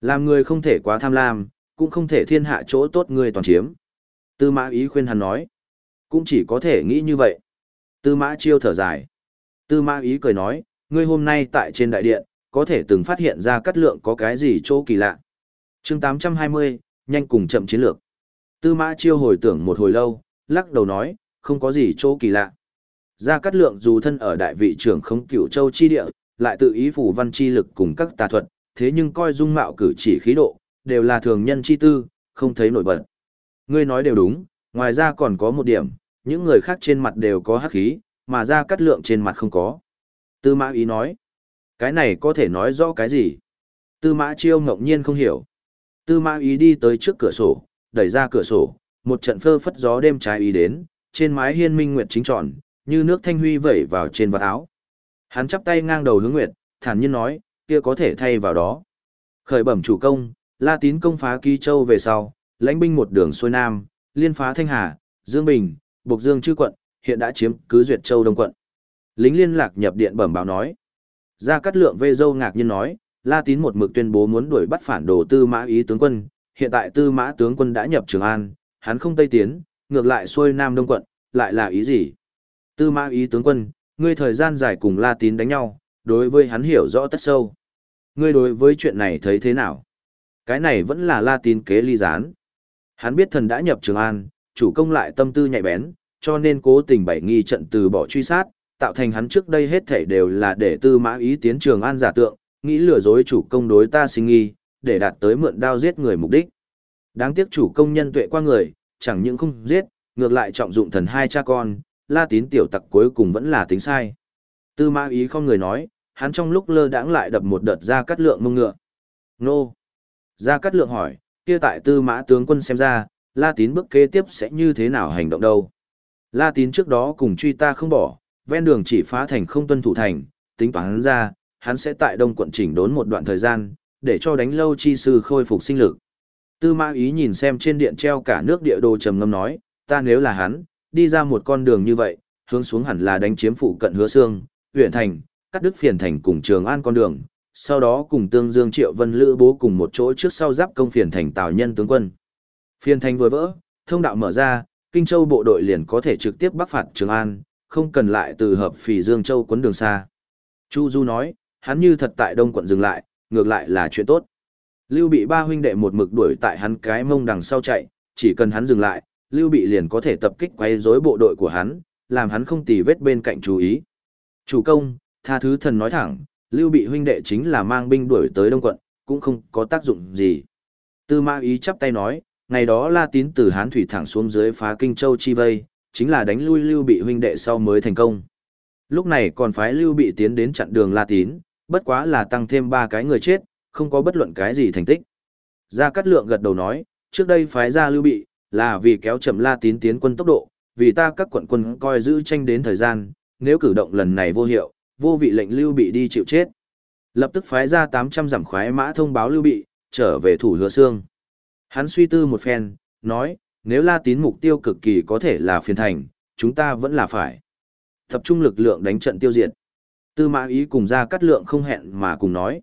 làm người không thể quá tham lam, cũng không thể thiên hạ chỗ tốt người toàn chiếm. Tư mã ý khuyên hắn nói, cũng chỉ có thể nghĩ như vậy. Tư mã chiêu thở dài. Tư mã ý cười nói, ngươi hôm nay tại trên đại điện, có thể từng phát hiện ra cắt lượng có cái gì chỗ kỳ lạ chương 820, nhanh cùng chậm chiến lược. Tư mã chiêu hồi tưởng một hồi lâu, lắc đầu nói, không có gì chỗ kỳ lạ. Gia Cát Lượng dù thân ở đại vị trưởng không cửu châu chi địa, lại tự ý phủ văn chi lực cùng các tà thuật, thế nhưng coi dung mạo cử chỉ khí độ, đều là thường nhân chi tư, không thấy nổi bật. Ngươi nói đều đúng, ngoài ra còn có một điểm, những người khác trên mặt đều có hắc khí, mà Gia Cát Lượng trên mặt không có. Tư mã ý nói, cái này có thể nói rõ cái gì? Tư mã chiêu ngẫu nhiên không hiểu. Tư mã ý đi tới trước cửa sổ, đẩy ra cửa sổ, một trận phơ phất gió đêm trái ý đến, trên mái hiên minh nguyệt chính tròn, như nước thanh huy vẩy vào trên vạt áo. Hắn chắp tay ngang đầu hướng nguyệt, thản nhiên nói, kia có thể thay vào đó. Khởi bẩm chủ công, La Tín công phá Ký Châu về sau, lãnh binh một đường xuôi nam, liên phá Thanh Hà, Dương Bình, Bộc Dương chư quận, hiện đã chiếm cứ Duyệt Châu Đông quận. Lính liên lạc nhập điện bẩm báo nói. Gia Cát Lượng vê dâu ngạc nhiên nói, La Tín một mực tuyên bố muốn đuổi bắt phản đồ Tư Mã Ý tướng quân, hiện tại Tư Mã tướng quân đã nhập Trường An, hắn không tây tiến, ngược lại xuôi nam đông quận, lại là ý gì? Tư Mã Ý tướng quân, ngươi thời gian dài cùng La Tín đánh nhau, đối với hắn hiểu rõ tất sâu. Ngươi đối với chuyện này thấy thế nào? Cái này vẫn là La Tín kế ly gián. Hắn biết thần đã nhập Trường An, chủ công lại tâm tư nhạy bén, cho nên cố tình bày nghi trận từ bỏ truy sát, tạo thành hắn trước đây hết thảy đều là để tư mã ý tiến Trường An giả tượng, nghĩ lừa dối chủ công đối ta sinh nghi, để đạt tới mượn đao giết người mục đích. Đáng tiếc chủ công nhân tuệ qua người, chẳng những không giết, ngược lại trọng dụng thần hai cha con, la tín tiểu tặc cuối cùng vẫn là tính sai. Tư mã ý không người nói, hắn trong lúc lơ đãng lại đập một đợt ra cắt lượng mông ngựa. Nô! Ra cắt lượng hỏi, kia tại tư mã tướng quân xem ra, la tín bước kế tiếp sẽ như thế nào hành động đâu. La tín trước đó cùng truy ta không bỏ, ven đường chỉ phá thành không tuân thủ thành, tính toán ra, hắn sẽ tại đông quận chỉnh đốn một đoạn thời gian, để cho đánh lâu chi sư khôi phục sinh lực. Tư mã ý nhìn xem trên điện treo cả nước địa đồ trầm ngâm nói, ta nếu là hắn, đi ra một con đường như vậy, hướng xuống hẳn là đánh chiếm phụ cận hứa xương, huyện thành, cắt đứt phiền thành cùng trường an con đường, sau đó cùng tương dương triệu vân lữ bố cùng một chỗ trước sau giáp công phiền thành tào nhân tướng quân. Phiền thành vừa vỡ, thông đạo mở ra, Kinh Châu bộ đội liền có thể trực tiếp bắc phạt Trường An, không cần lại từ hợp phì Dương Châu quấn đường xa. Chu Du nói, hắn như thật tại Đông quận dừng lại, ngược lại là chuyện tốt. Lưu bị ba huynh đệ một mực đuổi tại hắn cái mông đằng sau chạy, chỉ cần hắn dừng lại, Lưu bị liền có thể tập kích quay rối bộ đội của hắn, làm hắn không tì vết bên cạnh chú ý. Chủ công, tha thứ thần nói thẳng, Lưu bị huynh đệ chính là mang binh đuổi tới Đông quận, cũng không có tác dụng gì. Tư Ma ý chắp tay nói, ngày đó La Tín từ Hán thủy thẳng xuống dưới phá Kinh Châu chi vây, chính là đánh lui Lưu Bị huynh đệ sau mới thành công. Lúc này còn phái Lưu Bị tiến đến chặn đường La Tín, bất quá là tăng thêm ba cái người chết, không có bất luận cái gì thành tích. Gia Cát Lượng gật đầu nói, trước đây phái ra Lưu Bị, là vì kéo chậm La Tín tiến quân tốc độ, vì ta các quận quân coi giữ tranh đến thời gian, nếu cử động lần này vô hiệu, vô vị lệnh Lưu Bị đi chịu chết. Lập tức phái ra 800 giảm khoái mã thông báo Lưu Bị, trở về thủ hứa xương. Hắn suy tư một phen, nói, nếu La Tín mục tiêu cực kỳ có thể là phiền thành, chúng ta vẫn là phải. Tập trung lực lượng đánh trận tiêu diệt. Tư mã ý cùng ra cắt lượng không hẹn mà cùng nói.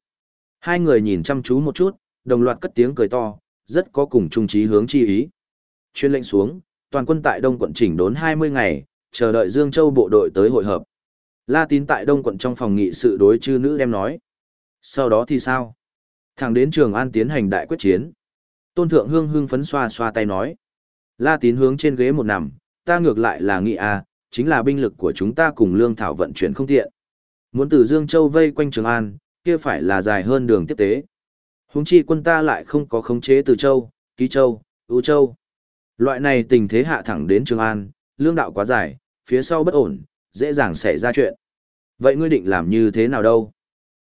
Hai người nhìn chăm chú một chút, đồng loạt cất tiếng cười to, rất có cùng chung trí hướng chi ý. Chuyên lệnh xuống, toàn quân tại Đông quận chỉnh đốn 20 ngày, chờ đợi Dương Châu bộ đội tới hội hợp. La Tín tại Đông quận trong phòng nghị sự đối chư nữ đem nói. Sau đó thì sao? Thẳng đến Trường An tiến hành đại quyết chiến. Tôn Thượng Hương hương phấn xoa xoa tay nói. La tín hướng trên ghế một nằm, ta ngược lại là nghĩ à, chính là binh lực của chúng ta cùng lương thảo vận chuyển không tiện. Muốn từ Dương Châu vây quanh Trường An, kia phải là dài hơn đường tiếp tế. Húng chi quân ta lại không có khống chế từ Châu, Ký Châu, Ú Châu. Loại này tình thế hạ thẳng đến Trường An, lương đạo quá dài, phía sau bất ổn, dễ dàng xảy ra chuyện. Vậy ngươi định làm như thế nào đâu?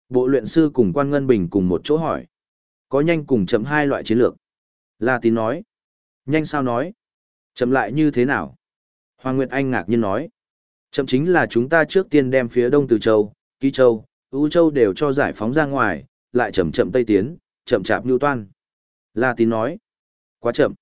Bộ luyện sư cùng quan ngân bình cùng một chỗ hỏi. Có nhanh cùng chậm hai loại chiến lược. La tín nói. Nhanh sao nói? Chậm lại như thế nào? Hoàng Nguyệt Anh ngạc nhiên nói. Chậm chính là chúng ta trước tiên đem phía đông từ châu, ký châu, Ú châu đều cho giải phóng ra ngoài, lại chậm chậm tây tiến, chậm chạp lưu toan. La tín nói. Quá chậm.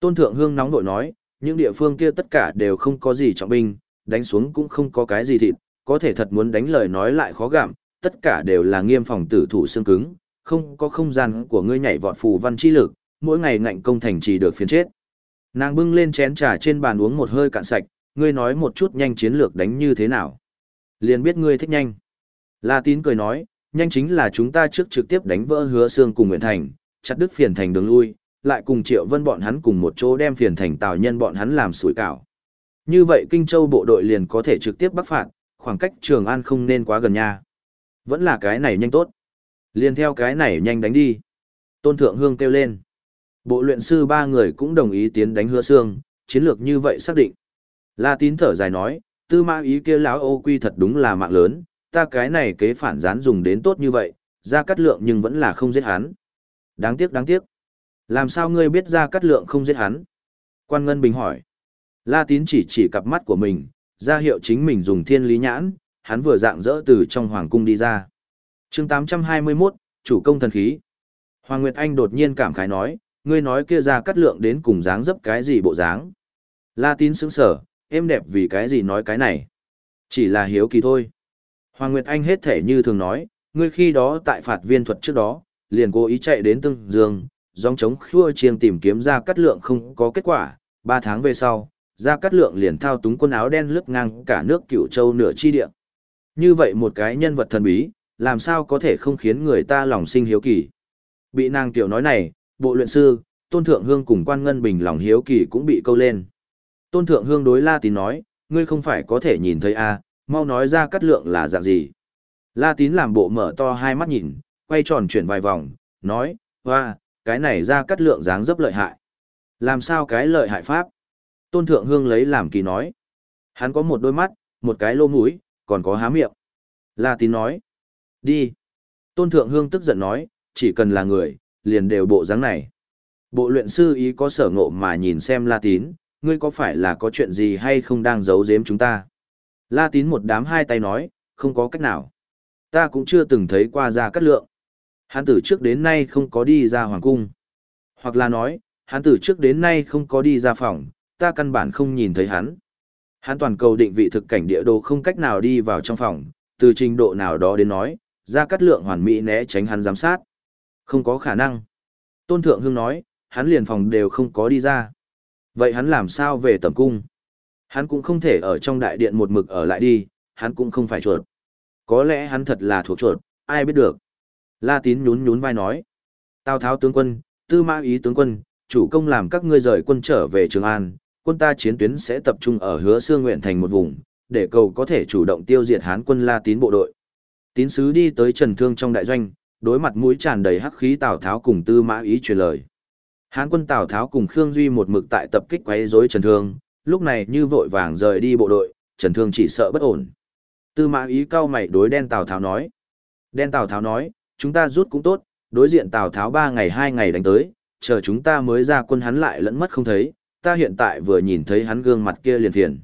Tôn Thượng Hương nóng nội nói, những địa phương kia tất cả đều không có gì trọng binh, đánh xuống cũng không có cái gì thịt, có thể thật muốn đánh lời nói lại khó gặm, tất cả đều là nghiêm phòng tử thủ xương cứng, không có không gian của ngươi nhảy vọt phù văn chi lực, mỗi ngày ngạnh công thành chỉ được phiền chết. Nàng bưng lên chén trà trên bàn uống một hơi cạn sạch, ngươi nói một chút nhanh chiến lược đánh như thế nào. Liền biết ngươi thích nhanh. La tín cười nói, nhanh chính là chúng ta trước trực tiếp đánh vỡ hứa xương cùng Nguyễn Thành, chặt đứt phiền thành đường lui, lại cùng Triệu Vân bọn hắn cùng một chỗ đem phiền thành tào nhân bọn hắn làm sủi cảo. Như vậy Kinh Châu bộ đội liền có thể trực tiếp bắc phạt, khoảng cách Trường An không nên quá gần nha. Vẫn là cái này nhanh tốt. Liền theo cái này nhanh đánh đi. Tôn Thượng Hương kêu lên. Bộ luyện sư ba người cũng đồng ý tiến đánh hứa xương, chiến lược như vậy xác định. La tín thở dài nói, tư mã ý kia lão ô quy thật đúng là mạng lớn, ta cái này kế phản gián dùng đến tốt như vậy, ra cắt lượng nhưng vẫn là không giết hắn. Đáng tiếc đáng tiếc. Làm sao ngươi biết ra cắt lượng không giết hắn? Quan Ngân Bình hỏi. La tín chỉ chỉ cặp mắt của mình, ra hiệu chính mình dùng thiên lý nhãn, hắn vừa dạng dỡ từ trong hoàng cung đi ra. chương 821, chủ công thần khí. Hoàng Nguyệt Anh đột nhiên cảm khái nói, ngươi nói kia ra cắt lượng đến cùng dáng dấp cái gì bộ dáng. La tín sững sở, em đẹp vì cái gì nói cái này. Chỉ là hiếu kỳ thôi. Hoàng Nguyệt Anh hết thể như thường nói, ngươi khi đó tại phạt viên thuật trước đó, liền cố ý chạy đến tương dương, dòng chống khua chiêng tìm kiếm ra cắt lượng không có kết quả, ba tháng về sau, ra cắt lượng liền thao túng quân áo đen lướt ngang cả nước cửu châu nửa chi địa. Như vậy một cái nhân vật thần bí, làm sao có thể không khiến người ta lòng sinh hiếu kỳ. Bị nàng tiểu nói này, bộ luyện sư, tôn thượng hương cùng quan ngân bình lòng hiếu kỳ cũng bị câu lên. Tôn thượng hương đối la tín nói, ngươi không phải có thể nhìn thấy a à, mau nói ra cắt lượng là dạng gì. La tín làm bộ mở to hai mắt nhìn, quay tròn chuyển vài vòng, nói, hoa, cái này ra cắt lượng dáng dấp lợi hại. Làm sao cái lợi hại pháp? Tôn Thượng Hương lấy làm kỳ nói. Hắn có một đôi mắt, một cái lô mũi, còn có há miệng. La tín nói. Đi. Tôn Thượng Hương tức giận nói, chỉ cần là người, liền đều bộ dáng này. Bộ luyện sư ý có sở ngộ mà nhìn xem La tín, ngươi có phải là có chuyện gì hay không đang giấu giếm chúng ta? La tín một đám hai tay nói, không có cách nào. Ta cũng chưa từng thấy qua ra cắt lượng. Hắn từ trước đến nay không có đi ra hoàng cung. Hoặc là nói, hắn từ trước đến nay không có đi ra phòng, ta căn bản không nhìn thấy hắn. Hắn toàn cầu định vị thực cảnh địa đồ không cách nào đi vào trong phòng, từ trình độ nào đó đến nói, ra cắt lượng hoàn mỹ né tránh hắn giám sát. Không có khả năng. Tôn Thượng Hương nói, hắn liền phòng đều không có đi ra. Vậy hắn làm sao về tầm cung? Hắn cũng không thể ở trong đại điện một mực ở lại đi, hắn cũng không phải chuột. Có lẽ hắn thật là thuộc chuột, ai biết được. La Tín nhún nhún vai nói. Tào Tháo tướng quân, Tư Mã Ý tướng quân, chủ công làm các ngươi rời quân trở về Trường An, quân ta chiến tuyến sẽ tập trung ở hứa xương nguyện thành một vùng, để cầu có thể chủ động tiêu diệt Hán quân La Tín bộ đội. Tín sứ đi tới Trần Thương trong đại doanh, đối mặt mũi tràn đầy hắc khí Tào Tháo cùng Tư Mã Ý truyền lời. Hán quân Tào Tháo cùng Khương Duy một mực tại tập kích quấy rối Trần Thương, lúc này như vội vàng rời đi bộ đội, Trần Thương chỉ sợ bất ổn. Tư Mã Ý cao mày đối đen Tào Tháo nói. Đen Tào Tháo nói, chúng ta rút cũng tốt, đối diện Tào Tháo ba ngày hai ngày đánh tới, chờ chúng ta mới ra quân hắn lại lẫn mất không thấy, ta hiện tại vừa nhìn thấy hắn gương mặt kia liền phiền.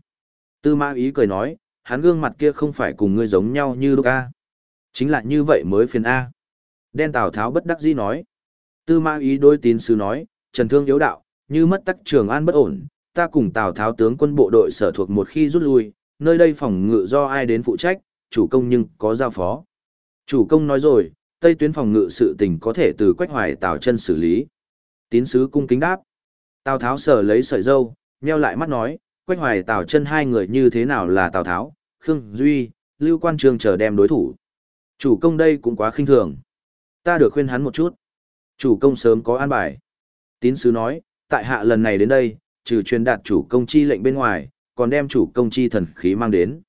Tư mã ý cười nói, hắn gương mặt kia không phải cùng ngươi giống nhau như lúc A. Chính là như vậy mới phiền A. Đen Tào Tháo bất đắc dĩ nói. Tư mã ý đôi tín sứ nói, trần thương yếu đạo, như mất tắc trường an bất ổn, ta cùng Tào Tháo tướng quân bộ đội sở thuộc một khi rút lui, nơi đây phòng ngự do ai đến phụ trách, chủ công nhưng có giao phó. Chủ công nói rồi, tây tuyến phòng ngự sự tình có thể từ quách hoài Tào chân xử lý. Tín sứ cung kính đáp. Tào Tháo sở lấy sợi dâu, nheo lại mắt nói, Quách Hoài Tào chân hai người như thế nào là Tào Tháo, Khương Duy, Lưu Quan Trường chờ đem đối thủ. Chủ công đây cũng quá khinh thường. Ta được khuyên hắn một chút. Chủ công sớm có an bài. Tín sứ nói, tại hạ lần này đến đây, trừ truyền đạt chủ công chi lệnh bên ngoài, còn đem chủ công chi thần khí mang đến.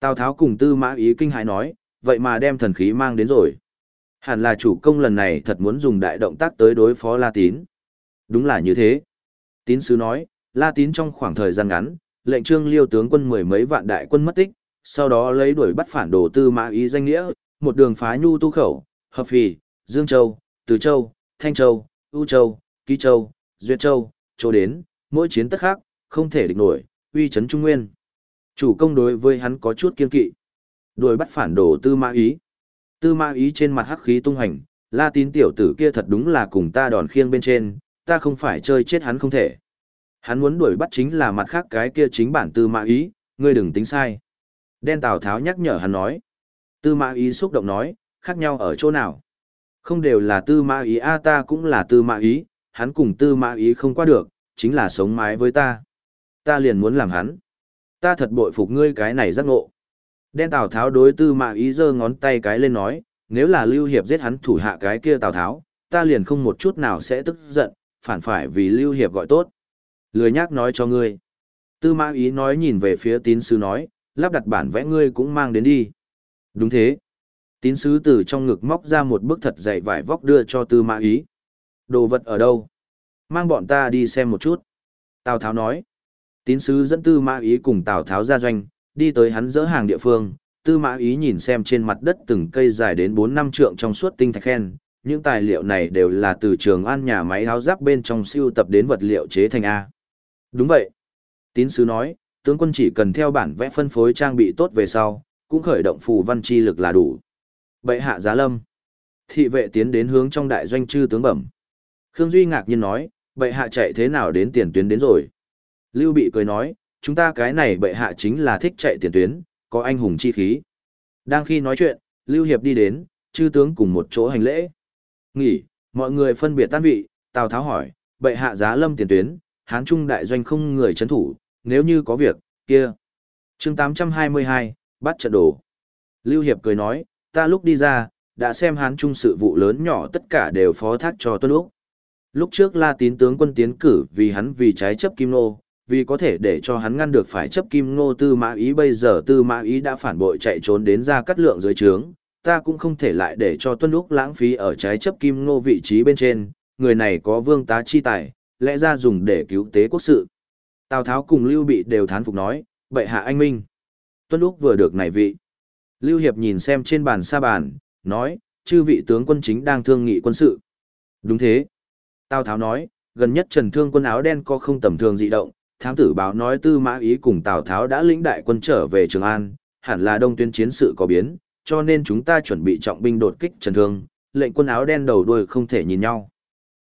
Tào Tháo cùng Tư Mã Ý kinh hãi nói, vậy mà đem thần khí mang đến rồi. Hẳn là chủ công lần này thật muốn dùng đại động tác tới đối phó La Tín. Đúng là như thế. Tín sứ nói, La Tín trong khoảng thời gian ngắn, lệnh trương liêu tướng quân mười mấy vạn đại quân mất tích, sau đó lấy đuổi bắt phản đồ tư mã ý danh nghĩa, một đường phá nhu tu khẩu, hợp phì, Dương Châu, Từ Châu, Thanh Châu, U Châu, Ký Châu, Duyệt Châu, chỗ đến, mỗi chiến tất khác, không thể địch nổi, uy chấn trung nguyên. Chủ công đối với hắn có chút kiên kỵ. Đuổi bắt phản đồ tư mã ý. Tư mã ý trên mặt hắc khí tung hành, la tín tiểu tử kia thật đúng là cùng ta đòn khiêng bên trên, ta không phải chơi chết hắn không thể. Hắn muốn đuổi bắt chính là mặt khác cái kia chính bản tư mã ý, ngươi đừng tính sai. Đen Tào Tháo nhắc nhở hắn nói. Tư mã ý xúc động nói, khác nhau ở chỗ nào? Không đều là tư mã ý a ta cũng là tư mã ý, hắn cùng tư mã ý không qua được, chính là sống mái với ta. Ta liền muốn làm hắn. Ta thật bội phục ngươi cái này giác ngộ. Đen Tào Tháo đối tư mã ý giơ ngón tay cái lên nói, nếu là Lưu Hiệp giết hắn thủ hạ cái kia Tào Tháo, ta liền không một chút nào sẽ tức giận, phản phải vì Lưu Hiệp gọi tốt. Lười nhác nói cho ngươi. Tư mã ý nói nhìn về phía tín sứ nói, lắp đặt bản vẽ ngươi cũng mang đến đi. Đúng thế. Tín sứ từ trong ngực móc ra một bức thật dày vải vóc đưa cho tư mã ý. Đồ vật ở đâu? Mang bọn ta đi xem một chút. Tào Tháo nói. Tín sứ dẫn tư mã ý cùng Tào Tháo ra doanh, đi tới hắn dỡ hàng địa phương. Tư mã ý nhìn xem trên mặt đất từng cây dài đến 4 năm trượng trong suốt tinh thạch khen. Những tài liệu này đều là từ trường an nhà máy áo giáp bên trong siêu tập đến vật liệu chế thành A. Đúng vậy. Tín sứ nói, tướng quân chỉ cần theo bản vẽ phân phối trang bị tốt về sau, cũng khởi động phù văn chi lực là đủ. Bệ hạ giá lâm. Thị vệ tiến đến hướng trong đại doanh chư tướng bẩm. Khương Duy ngạc nhiên nói, bệ hạ chạy thế nào đến tiền tuyến đến rồi. Lưu Bị cười nói, chúng ta cái này bệ hạ chính là thích chạy tiền tuyến, có anh hùng chi khí. Đang khi nói chuyện, Lưu Hiệp đi đến, chư tướng cùng một chỗ hành lễ. Nghỉ, mọi người phân biệt tan vị, Tào Tháo hỏi, bệ hạ giá lâm tiền tuyến, Hán Trung đại doanh không người chấn thủ, nếu như có việc, kia. chương 822, bắt trận đồ. Lưu Hiệp cười nói, ta lúc đi ra, đã xem Hán Trung sự vụ lớn nhỏ tất cả đều phó thác cho Tuân Úc. Lúc trước La Tín tướng quân tiến cử vì hắn vì trái chấp Kim Nô, vì có thể để cho hắn ngăn được phải chấp Kim Nô Tư Mã Ý bây giờ Tư Mã Ý đã phản bội chạy trốn đến ra cắt lượng dưới trướng, ta cũng không thể lại để cho Tuân Úc lãng phí ở trái chấp Kim Nô vị trí bên trên, người này có vương tá chi tài, lẽ ra dùng để cứu tế quốc sự. Tào Tháo cùng Lưu Bị đều thán phục nói, bệ hạ anh minh. Tuân Úc vừa được nảy vị. Lưu Hiệp nhìn xem trên bàn sa bàn, nói, chư vị tướng quân chính đang thương nghị quân sự. Đúng thế. Tào Tháo nói, gần nhất Trần Thương quân áo đen có không tầm thường dị động, thám tử báo nói Tư Mã Ý cùng Tào Tháo đã lĩnh đại quân trở về Trường An, hẳn là đông tuyến chiến sự có biến, cho nên chúng ta chuẩn bị trọng binh đột kích Trần Thương, lệnh quân áo đen đầu đuôi không thể nhìn nhau.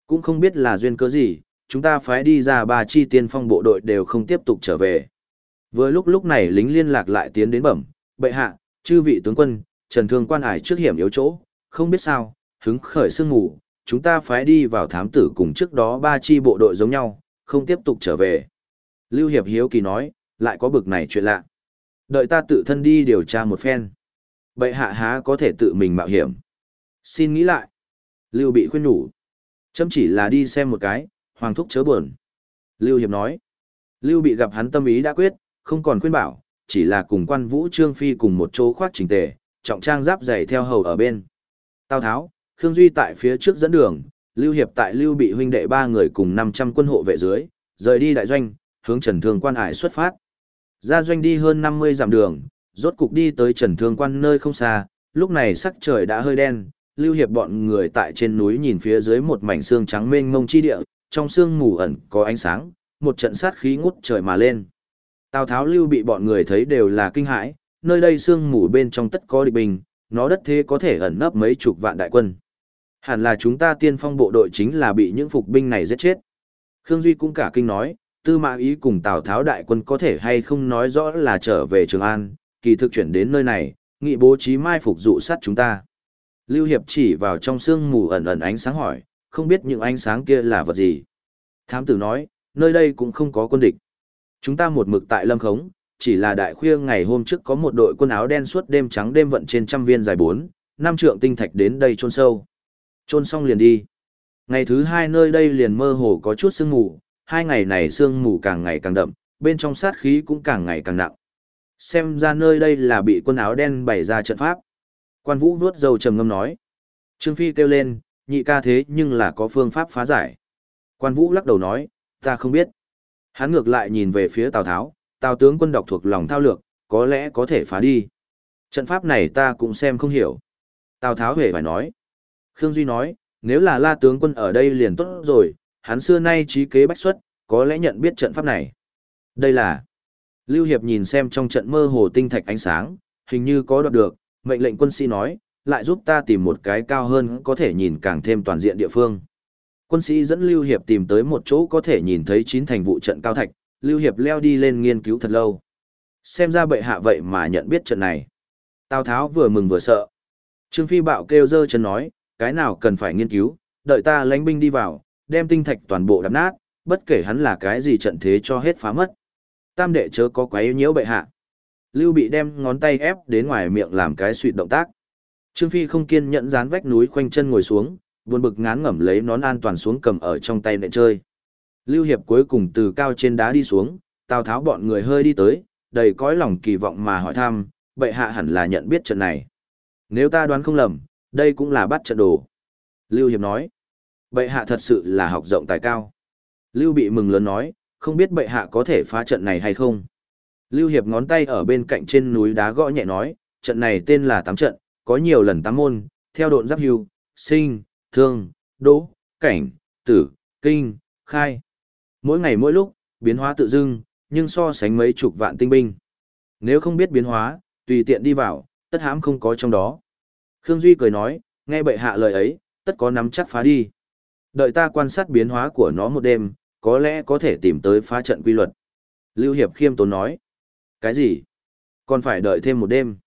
Cũng không biết là duyên cớ gì, chúng ta phái đi ra ba chi tiên phong bộ đội đều không tiếp tục trở về. Vừa lúc lúc này lính liên lạc lại tiến đến bẩm, bệ hạ, chư vị tướng quân, Trần Thương quan ải trước hiểm yếu chỗ, không biết sao, hứng khởi sương ngủ, chúng ta phái đi vào thám tử cùng trước đó ba chi bộ đội giống nhau, không tiếp tục trở về. Lưu Hiệp Hiếu Kỳ nói, lại có bực này chuyện lạ. Đợi ta tự thân đi điều tra một phen. Bệ hạ há có thể tự mình mạo hiểm. Xin nghĩ lại. Lưu bị khuyên nhủ. Chấm chỉ là đi xem một cái, hoàng thúc chớ buồn. Lưu Hiệp nói. Lưu bị gặp hắn tâm ý đã quyết, không còn khuyên bảo, chỉ là cùng quan vũ trương phi cùng một chỗ khoác trình tề, trọng trang giáp dày theo hầu ở bên. Tào Tháo, Khương Duy tại phía trước dẫn đường, Lưu Hiệp tại Lưu bị huynh đệ ba người cùng 500 quân hộ vệ dưới, rời đi đại doanh, hướng Trần Thương Quan Hải xuất phát. Ra doanh đi hơn 50 dặm đường, rốt cục đi tới Trần Thương Quan nơi không xa, lúc này sắc trời đã hơi đen, Lưu Hiệp bọn người tại trên núi nhìn phía dưới một mảnh xương trắng mênh mông chi địa, trong xương mù ẩn có ánh sáng, một trận sát khí ngút trời mà lên. Tào Tháo Lưu bị bọn người thấy đều là kinh hãi, nơi đây xương mù bên trong tất có địch bình, nó đất thế có thể ẩn nấp mấy chục vạn đại quân. Hẳn là chúng ta tiên phong bộ đội chính là bị những phục binh này giết chết. Khương Duy cũng cả kinh nói, tư mã ý cùng Tào Tháo đại quân có thể hay không nói rõ là trở về Trường An, kỳ thực chuyển đến nơi này, nghị bố trí mai phục dụ sát chúng ta. Lưu Hiệp chỉ vào trong sương mù ẩn ẩn ánh sáng hỏi, không biết những ánh sáng kia là vật gì. Thám tử nói, nơi đây cũng không có quân địch. Chúng ta một mực tại lâm khống, chỉ là đại khuya ngày hôm trước có một đội quân áo đen suốt đêm trắng đêm vận trên trăm viên dài bốn, năm trượng tinh thạch đến đây chôn sâu. Chôn xong liền đi. Ngày thứ hai nơi đây liền mơ hồ có chút sương mù, hai ngày này sương mù càng ngày càng đậm, bên trong sát khí cũng càng ngày càng nặng. Xem ra nơi đây là bị quân áo đen bày ra trận pháp. Quan Vũ vuốt dầu trầm ngâm nói. Trương Phi kêu lên, nhị ca thế nhưng là có phương pháp phá giải. Quan Vũ lắc đầu nói, ta không biết. Hắn ngược lại nhìn về phía Tào Tháo, Tào tướng quân đọc thuộc lòng thao lược, có lẽ có thể phá đi. Trận pháp này ta cũng xem không hiểu. Tào Tháo hề phải nói. Khương Duy nói, nếu là la tướng quân ở đây liền tốt rồi, hắn xưa nay trí kế bách xuất, có lẽ nhận biết trận pháp này. Đây là... Lưu Hiệp nhìn xem trong trận mơ hồ tinh thạch ánh sáng, hình như có đoạt được, mệnh lệnh quân sĩ nói, lại giúp ta tìm một cái cao hơn có thể nhìn càng thêm toàn diện địa phương. Quân sĩ dẫn Lưu Hiệp tìm tới một chỗ có thể nhìn thấy chín thành vụ trận cao thạch, Lưu Hiệp leo đi lên nghiên cứu thật lâu. Xem ra bệ hạ vậy mà nhận biết trận này. Tào Tháo vừa mừng vừa sợ. Trương Phi bạo kêu dơ chân nói, cái nào cần phải nghiên cứu, đợi ta lãnh binh đi vào, đem tinh thạch toàn bộ đập nát, bất kể hắn là cái gì trận thế cho hết phá mất. Tam đệ chớ có quấy nhiễu bệ hạ. Lưu bị đem ngón tay ép đến ngoài miệng làm cái suy động tác. Trương Phi không kiên nhẫn dán vách núi khoanh chân ngồi xuống, buồn bực ngán ngẩm lấy nón an toàn xuống cầm ở trong tay nện chơi. Lưu Hiệp cuối cùng từ cao trên đá đi xuống, Tào Tháo bọn người hơi đi tới, đầy cõi lòng kỳ vọng mà hỏi thăm, bệ hạ hẳn là nhận biết trận này. Nếu ta đoán không lầm, đây cũng là bắt trận đồ. Lưu Hiệp nói, bệ hạ thật sự là học rộng tài cao. Lưu bị mừng lớn nói, không biết bệ hạ có thể phá trận này hay không. Lưu Hiệp ngón tay ở bên cạnh trên núi đá gõ nhẹ nói, trận này tên là tám trận, có nhiều lần tám môn, theo độn giáp hưu, sinh, thương, đỗ, cảnh, tử, kinh, khai. Mỗi ngày mỗi lúc, biến hóa tự dưng, nhưng so sánh mấy chục vạn tinh binh. Nếu không biết biến hóa, tùy tiện đi vào, tất hãm không có trong đó. Khương Duy cười nói, nghe bệ hạ lời ấy, tất có nắm chắc phá đi. Đợi ta quan sát biến hóa của nó một đêm, có lẽ có thể tìm tới phá trận quy luật. Lưu Hiệp khiêm tốn nói. Cái gì? Còn phải đợi thêm một đêm.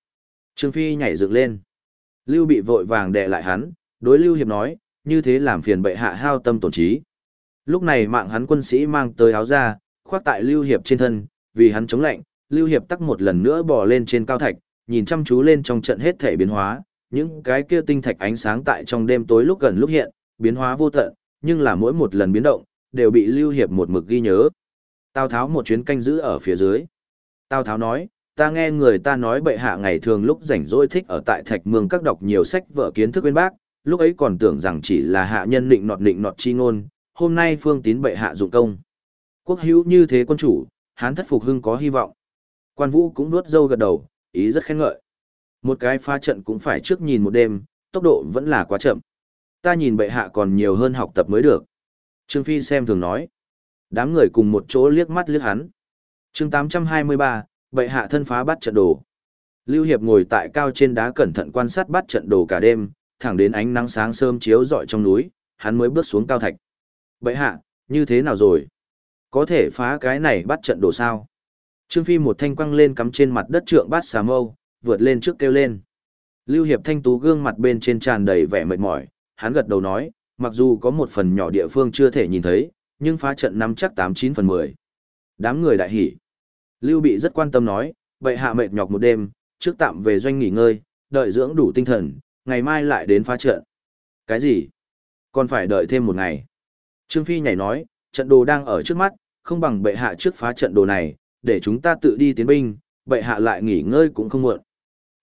Trương Phi nhảy dựng lên. Lưu bị vội vàng đè lại hắn, đối Lưu Hiệp nói, như thế làm phiền bệ hạ hao tâm tổn trí. Lúc này mạng hắn quân sĩ mang tới áo ra, khoác tại Lưu Hiệp trên thân, vì hắn chống lạnh, Lưu Hiệp tắc một lần nữa bò lên trên cao thạch, nhìn chăm chú lên trong trận hết thể biến hóa, những cái kia tinh thạch ánh sáng tại trong đêm tối lúc gần lúc hiện, biến hóa vô tận, nhưng là mỗi một lần biến động, đều bị Lưu Hiệp một mực ghi nhớ. Tào Tháo một chuyến canh giữ ở phía dưới. Tào Tháo nói, ta nghe người ta nói bệ hạ ngày thường lúc rảnh rỗi thích ở tại thạch mương các đọc nhiều sách vở kiến thức bên bác, lúc ấy còn tưởng rằng chỉ là hạ nhân định nọt định nọt chi ngôn, hôm nay phương tín bệ hạ dụng công. Quốc hữu như thế quân chủ, hán thất phục hưng có hy vọng. Quan vũ cũng nuốt dâu gật đầu, ý rất khen ngợi. Một cái pha trận cũng phải trước nhìn một đêm, tốc độ vẫn là quá chậm. Ta nhìn bệ hạ còn nhiều hơn học tập mới được. Trương Phi xem thường nói. Đám người cùng một chỗ liếc mắt liếc hắn. chương 823, bệ hạ thân phá bắt trận đồ. Lưu Hiệp ngồi tại cao trên đá cẩn thận quan sát bắt trận đồ cả đêm, thẳng đến ánh nắng sáng sớm chiếu rọi trong núi, hắn mới bước xuống cao thạch. Bệ hạ, như thế nào rồi? Có thể phá cái này bắt trận đồ sao? Trương Phi một thanh quăng lên cắm trên mặt đất trượng bát xà mâu, vượt lên trước kêu lên. Lưu Hiệp thanh tú gương mặt bên trên tràn đầy vẻ mệt mỏi, hắn gật đầu nói, mặc dù có một phần nhỏ địa phương chưa thể nhìn thấy, nhưng phá trận nắm chắc 89 phần 10. Đám người đại hỉ. Lưu Bị rất quan tâm nói, vậy hạ mệt nhọc một đêm, trước tạm về doanh nghỉ ngơi, đợi dưỡng đủ tinh thần, ngày mai lại đến phá trận. Cái gì? Còn phải đợi thêm một ngày. Trương Phi nhảy nói, trận đồ đang ở trước mắt, không bằng bệ hạ trước phá trận đồ này, để chúng ta tự đi tiến binh, bệ hạ lại nghỉ ngơi cũng không muộn.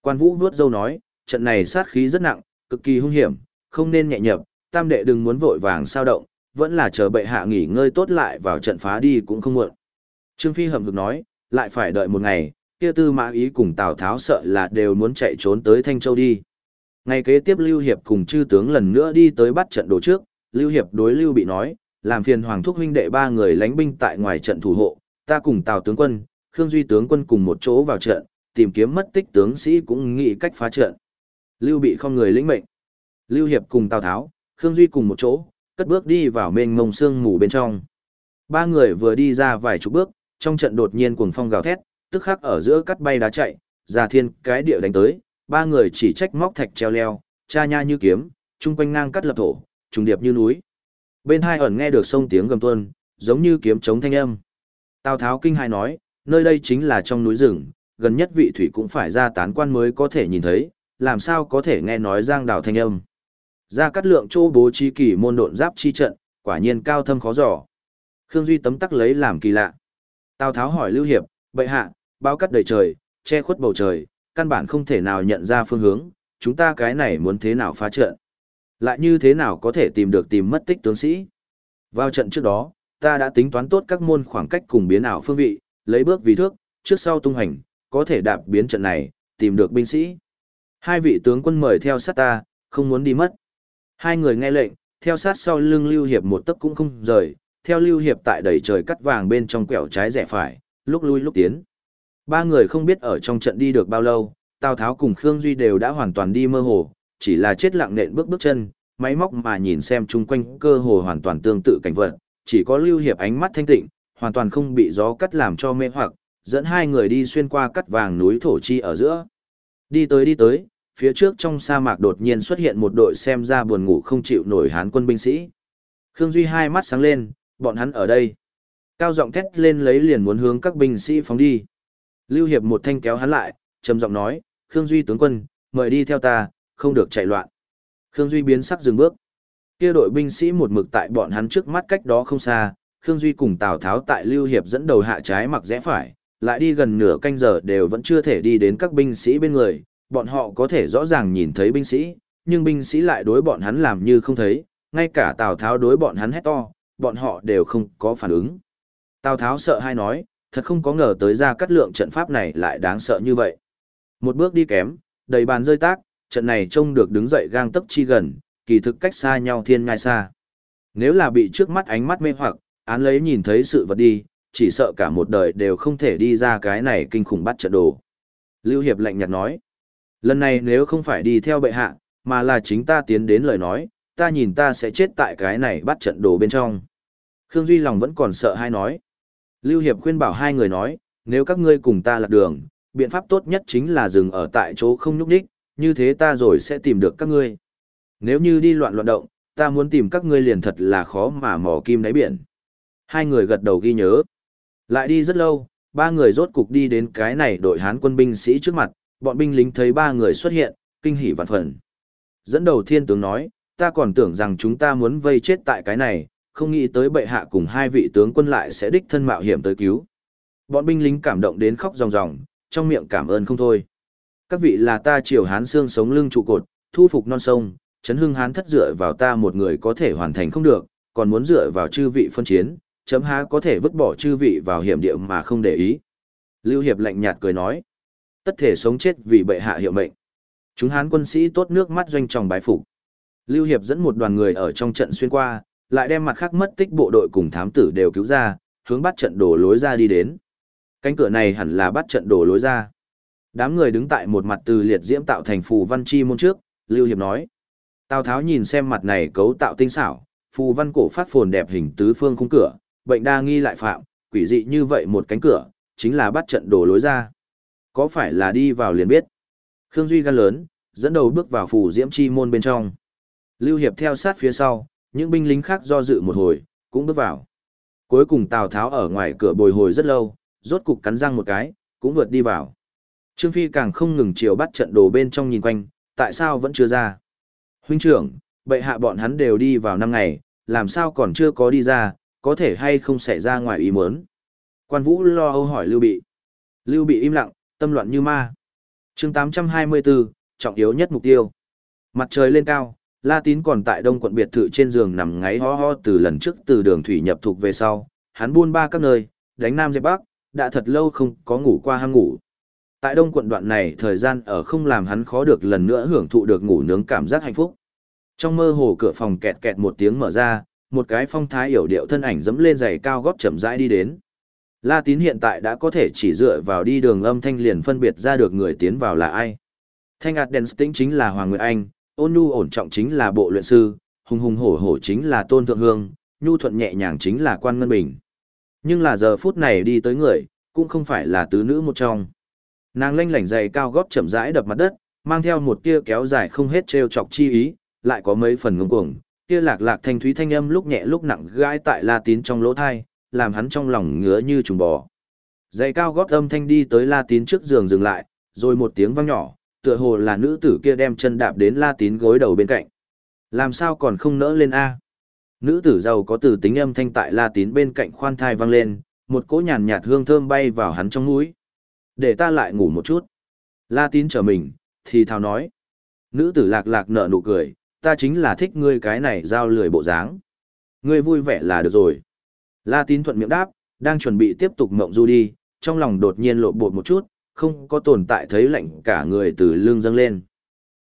Quan Vũ vuốt dâu nói, trận này sát khí rất nặng, cực kỳ hung hiểm, không nên nhẹ nhập, tam đệ đừng muốn vội vàng sao động, vẫn là chờ bệ hạ nghỉ ngơi tốt lại vào trận phá đi cũng không muộn. Trương Phi hậm hực nói, lại phải đợi một ngày, kia tư mã ý cùng Tào Tháo sợ là đều muốn chạy trốn tới Thanh Châu đi. Ngày kế tiếp Lưu Hiệp cùng chư tướng lần nữa đi tới bắt trận đồ trước, Lưu Hiệp đối Lưu bị nói, làm phiền Hoàng Thúc huynh đệ ba người lánh binh tại ngoài trận thủ hộ, ta cùng Tào tướng quân, Khương Duy tướng quân cùng một chỗ vào trận, tìm kiếm mất tích tướng sĩ cũng nghĩ cách phá trận. Lưu bị không người lĩnh mệnh. Lưu Hiệp cùng Tào Tháo, Khương Duy cùng một chỗ, cất bước đi vào mênh mông sương mù bên trong. Ba người vừa đi ra vài chục bước, trong trận đột nhiên cuồng phong gào thét, tức khắc ở giữa cắt bay đá chạy, ra thiên cái địa đánh tới, ba người chỉ trách móc thạch treo leo, cha nha như kiếm, chung quanh ngang cắt lập thổ, trùng điệp như núi. Bên hai ẩn nghe được sông tiếng gầm tuôn, giống như kiếm chống thanh âm. Tào Tháo kinh hai nói, nơi đây chính là trong núi rừng, gần nhất vị thủy cũng phải ra tán quan mới có thể nhìn thấy, làm sao có thể nghe nói giang đào thanh âm. Ra cắt lượng chỗ bố trí kỳ môn độn giáp chi trận, quả nhiên cao thâm khó dò. Khương Duy tấm tắc lấy làm kỳ lạ. Tào Tháo hỏi Lưu Hiệp, bệ hạ, bao cắt đầy trời, che khuất bầu trời, căn bản không thể nào nhận ra phương hướng, chúng ta cái này muốn thế nào phá trận. Lại như thế nào có thể tìm được tìm mất tích tướng sĩ. Vào trận trước đó, ta đã tính toán tốt các môn khoảng cách cùng biến ảo phương vị, lấy bước vì thước, trước sau tung hành, có thể đạp biến trận này, tìm được binh sĩ. Hai vị tướng quân mời theo sát ta, không muốn đi mất. Hai người nghe lệnh, theo sát sau lưng Lưu Hiệp một tấc cũng không rời, theo Lưu Hiệp tại đầy trời cắt vàng bên trong quẹo trái rẽ phải, lúc lui lúc tiến. Ba người không biết ở trong trận đi được bao lâu, Tào Tháo cùng Khương Duy đều đã hoàn toàn đi mơ hồ, chỉ là chết lặng nện bước bước chân, máy móc mà nhìn xem chung quanh cơ hồ hoàn toàn tương tự cảnh vật, chỉ có Lưu Hiệp ánh mắt thanh tịnh, hoàn toàn không bị gió cắt làm cho mê hoặc, dẫn hai người đi xuyên qua cắt vàng núi thổ chi ở giữa. Đi tới đi tới, phía trước trong sa mạc đột nhiên xuất hiện một đội xem ra buồn ngủ không chịu nổi hán quân binh sĩ. Khương Duy hai mắt sáng lên, bọn hắn ở đây. Cao giọng thét lên lấy liền muốn hướng các binh sĩ phóng đi. Lưu Hiệp một thanh kéo hắn lại, trầm giọng nói, Khương Duy tướng quân, mời đi theo ta, không được chạy loạn. Khương Duy biến sắc dừng bước. Kia đội binh sĩ một mực tại bọn hắn trước mắt cách đó không xa, Khương Duy cùng Tào Tháo tại Lưu Hiệp dẫn đầu hạ trái mặc rẽ phải, lại đi gần nửa canh giờ đều vẫn chưa thể đi đến các binh sĩ bên người, bọn họ có thể rõ ràng nhìn thấy binh sĩ, nhưng binh sĩ lại đối bọn hắn làm như không thấy, ngay cả Tào Tháo đối bọn hắn hét to, bọn họ đều không có phản ứng. Tào Tháo sợ hay nói, thật không có ngờ tới ra cắt lượng trận pháp này lại đáng sợ như vậy. Một bước đi kém, đầy bàn rơi tác, trận này trông được đứng dậy gang tấc chi gần, kỳ thực cách xa nhau thiên ngai xa. Nếu là bị trước mắt ánh mắt mê hoặc, án lấy nhìn thấy sự vật đi, chỉ sợ cả một đời đều không thể đi ra cái này kinh khủng bắt trận đồ. Lưu Hiệp lạnh nhạt nói, lần này nếu không phải đi theo bệ hạ, mà là chính ta tiến đến lời nói, ta nhìn ta sẽ chết tại cái này bắt trận đồ bên trong. Khương Duy lòng vẫn còn sợ hai nói. Lưu Hiệp khuyên bảo hai người nói, nếu các ngươi cùng ta lạc đường, biện pháp tốt nhất chính là dừng ở tại chỗ không nhúc đích, như thế ta rồi sẽ tìm được các ngươi. Nếu như đi loạn loạn động, ta muốn tìm các ngươi liền thật là khó mà mò kim đáy biển. Hai người gật đầu ghi nhớ. Lại đi rất lâu, ba người rốt cục đi đến cái này đội hán quân binh sĩ trước mặt, bọn binh lính thấy ba người xuất hiện, kinh hỉ vạn phần. Dẫn đầu thiên tướng nói, ta còn tưởng rằng chúng ta muốn vây chết tại cái này, không nghĩ tới bệ hạ cùng hai vị tướng quân lại sẽ đích thân mạo hiểm tới cứu. Bọn binh lính cảm động đến khóc ròng ròng, trong miệng cảm ơn không thôi. Các vị là ta triều hán xương sống lưng trụ cột, thu phục non sông, chấn hưng hán thất dựa vào ta một người có thể hoàn thành không được, còn muốn dựa vào chư vị phân chiến, chấm há có thể vứt bỏ chư vị vào hiểm địa mà không để ý. Lưu Hiệp lạnh nhạt cười nói, tất thể sống chết vì bệ hạ hiệu mệnh. Chúng hán quân sĩ tốt nước mắt doanh tròng bái phục. Lưu Hiệp dẫn một đoàn người ở trong trận xuyên qua, lại đem mặt khác mất tích bộ đội cùng thám tử đều cứu ra, hướng bắt trận đổ lối ra đi đến. Cánh cửa này hẳn là bắt trận đổ lối ra. Đám người đứng tại một mặt từ liệt diễm tạo thành phù văn chi môn trước, Lưu Hiệp nói. Tào Tháo nhìn xem mặt này cấu tạo tinh xảo, phù văn cổ phát phồn đẹp hình tứ phương khung cửa, bệnh đa nghi lại phạm, quỷ dị như vậy một cánh cửa, chính là bắt trận đổ lối ra. Có phải là đi vào liền biết. Khương Duy gan lớn, dẫn đầu bước vào phủ diễm chi môn bên trong. Lưu Hiệp theo sát phía sau, những binh lính khác do dự một hồi, cũng bước vào. Cuối cùng Tào Tháo ở ngoài cửa bồi hồi rất lâu, rốt cục cắn răng một cái, cũng vượt đi vào. Trương Phi càng không ngừng chiều bắt trận đồ bên trong nhìn quanh, tại sao vẫn chưa ra. Huynh trưởng, bệ hạ bọn hắn đều đi vào năm ngày, làm sao còn chưa có đi ra, có thể hay không xảy ra ngoài ý muốn. Quan Vũ lo âu hỏi Lưu Bị. Lưu Bị im lặng, tâm loạn như ma. chương 824, trọng yếu nhất mục tiêu. Mặt trời lên cao, La Tín còn tại đông quận biệt thự trên giường nằm ngáy ho ho từ lần trước từ đường thủy nhập thuộc về sau, hắn buôn ba các nơi, đánh nam dẹp bắc, đã thật lâu không có ngủ qua hang ngủ. Tại đông quận đoạn này thời gian ở không làm hắn khó được lần nữa hưởng thụ được ngủ nướng cảm giác hạnh phúc. Trong mơ hồ cửa phòng kẹt kẹt một tiếng mở ra, một cái phong thái hiểu điệu thân ảnh dẫm lên giày cao gót chậm rãi đi đến. La Tín hiện tại đã có thể chỉ dựa vào đi đường âm thanh liền phân biệt ra được người tiến vào là ai. Thanh ạt đèn tĩnh chính là Hoàng Nguyệt Anh, ôn nhu ổn trọng chính là bộ luyện sư, hùng hùng hổ hổ chính là tôn thượng hương, nhu thuận nhẹ nhàng chính là quan ngân bình. Nhưng là giờ phút này đi tới người, cũng không phải là tứ nữ một trong. Nàng lanh lảnh dày cao gót chậm rãi đập mặt đất, mang theo một tia kéo dài không hết trêu chọc chi ý, lại có mấy phần ngông cuồng, kia lạc lạc thanh thúy thanh âm lúc nhẹ lúc nặng gãi tại La Tín trong lỗ thai, làm hắn trong lòng ngứa như trùng bò. Dày cao gót âm thanh đi tới La Tín trước giường dừng lại, rồi một tiếng vang nhỏ, tựa hồ là nữ tử kia đem chân đạp đến La Tín gối đầu bên cạnh. Làm sao còn không nỡ lên A? Nữ tử giàu có từ tính âm thanh tại La Tín bên cạnh khoan thai vang lên, một cỗ nhàn nhạt hương thơm bay vào hắn trong mũi. Để ta lại ngủ một chút. La Tín trở mình, thì thào nói. Nữ tử lạc lạc nở nụ cười, ta chính là thích ngươi cái này giao lười bộ dáng. Ngươi vui vẻ là được rồi. La Tín thuận miệng đáp, đang chuẩn bị tiếp tục mộng du đi, trong lòng đột nhiên lộ bột một chút, không có tồn tại thấy lạnh cả người từ lưng dâng lên.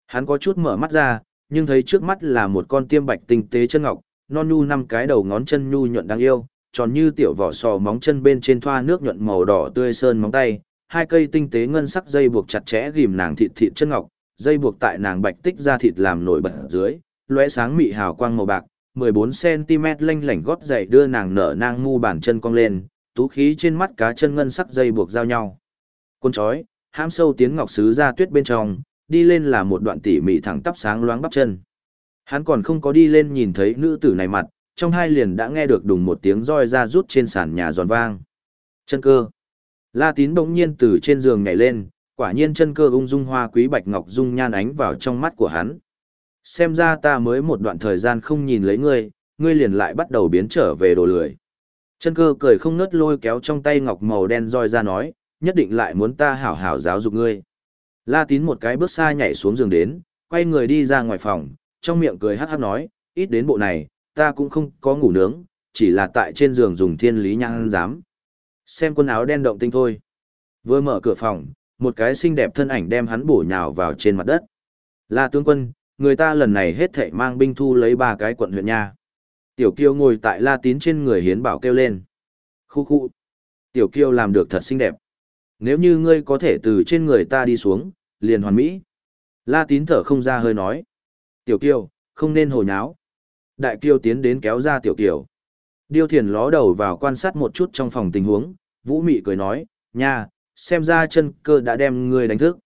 Hắn có chút mở mắt ra, nhưng thấy trước mắt là một con tiêm bạch tinh tế chân ngọc, non nhu năm cái đầu ngón chân nhu nhuận đáng yêu, tròn như tiểu vỏ sò móng chân bên trên thoa nước nhuận màu đỏ tươi sơn móng tay, hai cây tinh tế ngân sắc dây buộc chặt chẽ ghim nàng thịt thịt chân ngọc, dây buộc tại nàng bạch tích ra thịt làm nổi bật dưới, lóe sáng mị hào quang màu bạc, 14cm lênh lảnh gót giày đưa nàng nở nang mu bàn chân cong lên, tú khí trên mắt cá chân ngân sắc dây buộc giao nhau. Côn chói, ham sâu tiến ngọc sứ ra tuyết bên trong, đi lên là một đoạn tỉ mỉ thẳng tắp sáng loáng bắp chân. Hắn còn không có đi lên nhìn thấy nữ tử này mặt, trong hai liền đã nghe được đùng một tiếng roi ra rút trên sàn nhà giòn vang. Chân cơ. La tín bỗng nhiên từ trên giường nhảy lên, quả nhiên chân cơ ung dung hoa quý bạch ngọc dung nhan ánh vào trong mắt của hắn. Xem ra ta mới một đoạn thời gian không nhìn lấy ngươi, ngươi liền lại bắt đầu biến trở về đồ lười. Chân cơ cười không ngớt lôi kéo trong tay ngọc màu đen roi ra nói, nhất định lại muốn ta hảo hảo giáo dục ngươi. La tín một cái bước xa nhảy xuống giường đến, quay người đi ra ngoài phòng, trong miệng cười hát hát nói, ít đến bộ này, ta cũng không có ngủ nướng, chỉ là tại trên giường dùng thiên lý nhang giám. Xem quần áo đen động tinh thôi. Vừa mở cửa phòng, một cái xinh đẹp thân ảnh đem hắn bổ nhào vào trên mặt đất. La tướng quân, người ta lần này hết thảy mang binh thu lấy ba cái quận huyện nha. Tiểu Kiêu ngồi tại La Tín trên người hiến bảo kêu lên. Khu khu. Tiểu Kiêu làm được thật xinh đẹp. Nếu như ngươi có thể từ trên người ta đi xuống, liền hoàn mỹ. La Tín thở không ra hơi nói. Tiểu Kiêu, không nên hồ nháo. Đại Kiêu tiến đến kéo ra Tiểu Kiều. Điêu Thiền ló đầu vào quan sát một chút trong phòng tình huống, Vũ Mị cười nói, nha, xem ra chân cơ đã đem ngươi đánh thức.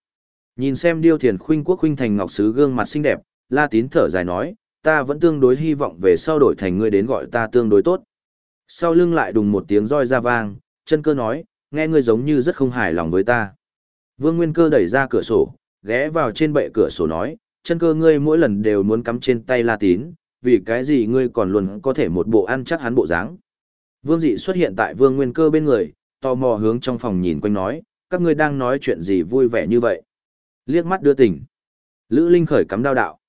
Nhìn xem Điêu Thiền khuynh quốc khuynh thành ngọc sứ gương mặt xinh đẹp, La Tín thở dài nói, ta vẫn tương đối hy vọng về sau đổi thành ngươi đến gọi ta tương đối tốt. Sau lưng lại đùng một tiếng roi ra vang, chân cơ nói, nghe ngươi giống như rất không hài lòng với ta. Vương Nguyên Cơ đẩy ra cửa sổ, ghé vào trên bệ cửa sổ nói, chân cơ ngươi mỗi lần đều muốn cắm trên tay La Tín, vì cái gì ngươi còn luôn có thể một bộ ăn chắc hắn bộ dáng. Vương Dị xuất hiện tại Vương Nguyên Cơ bên người, tò mò hướng trong phòng nhìn quanh nói, các ngươi đang nói chuyện gì vui vẻ như vậy. Liếc mắt đưa tình. Lữ Linh khởi cắm đao đạo.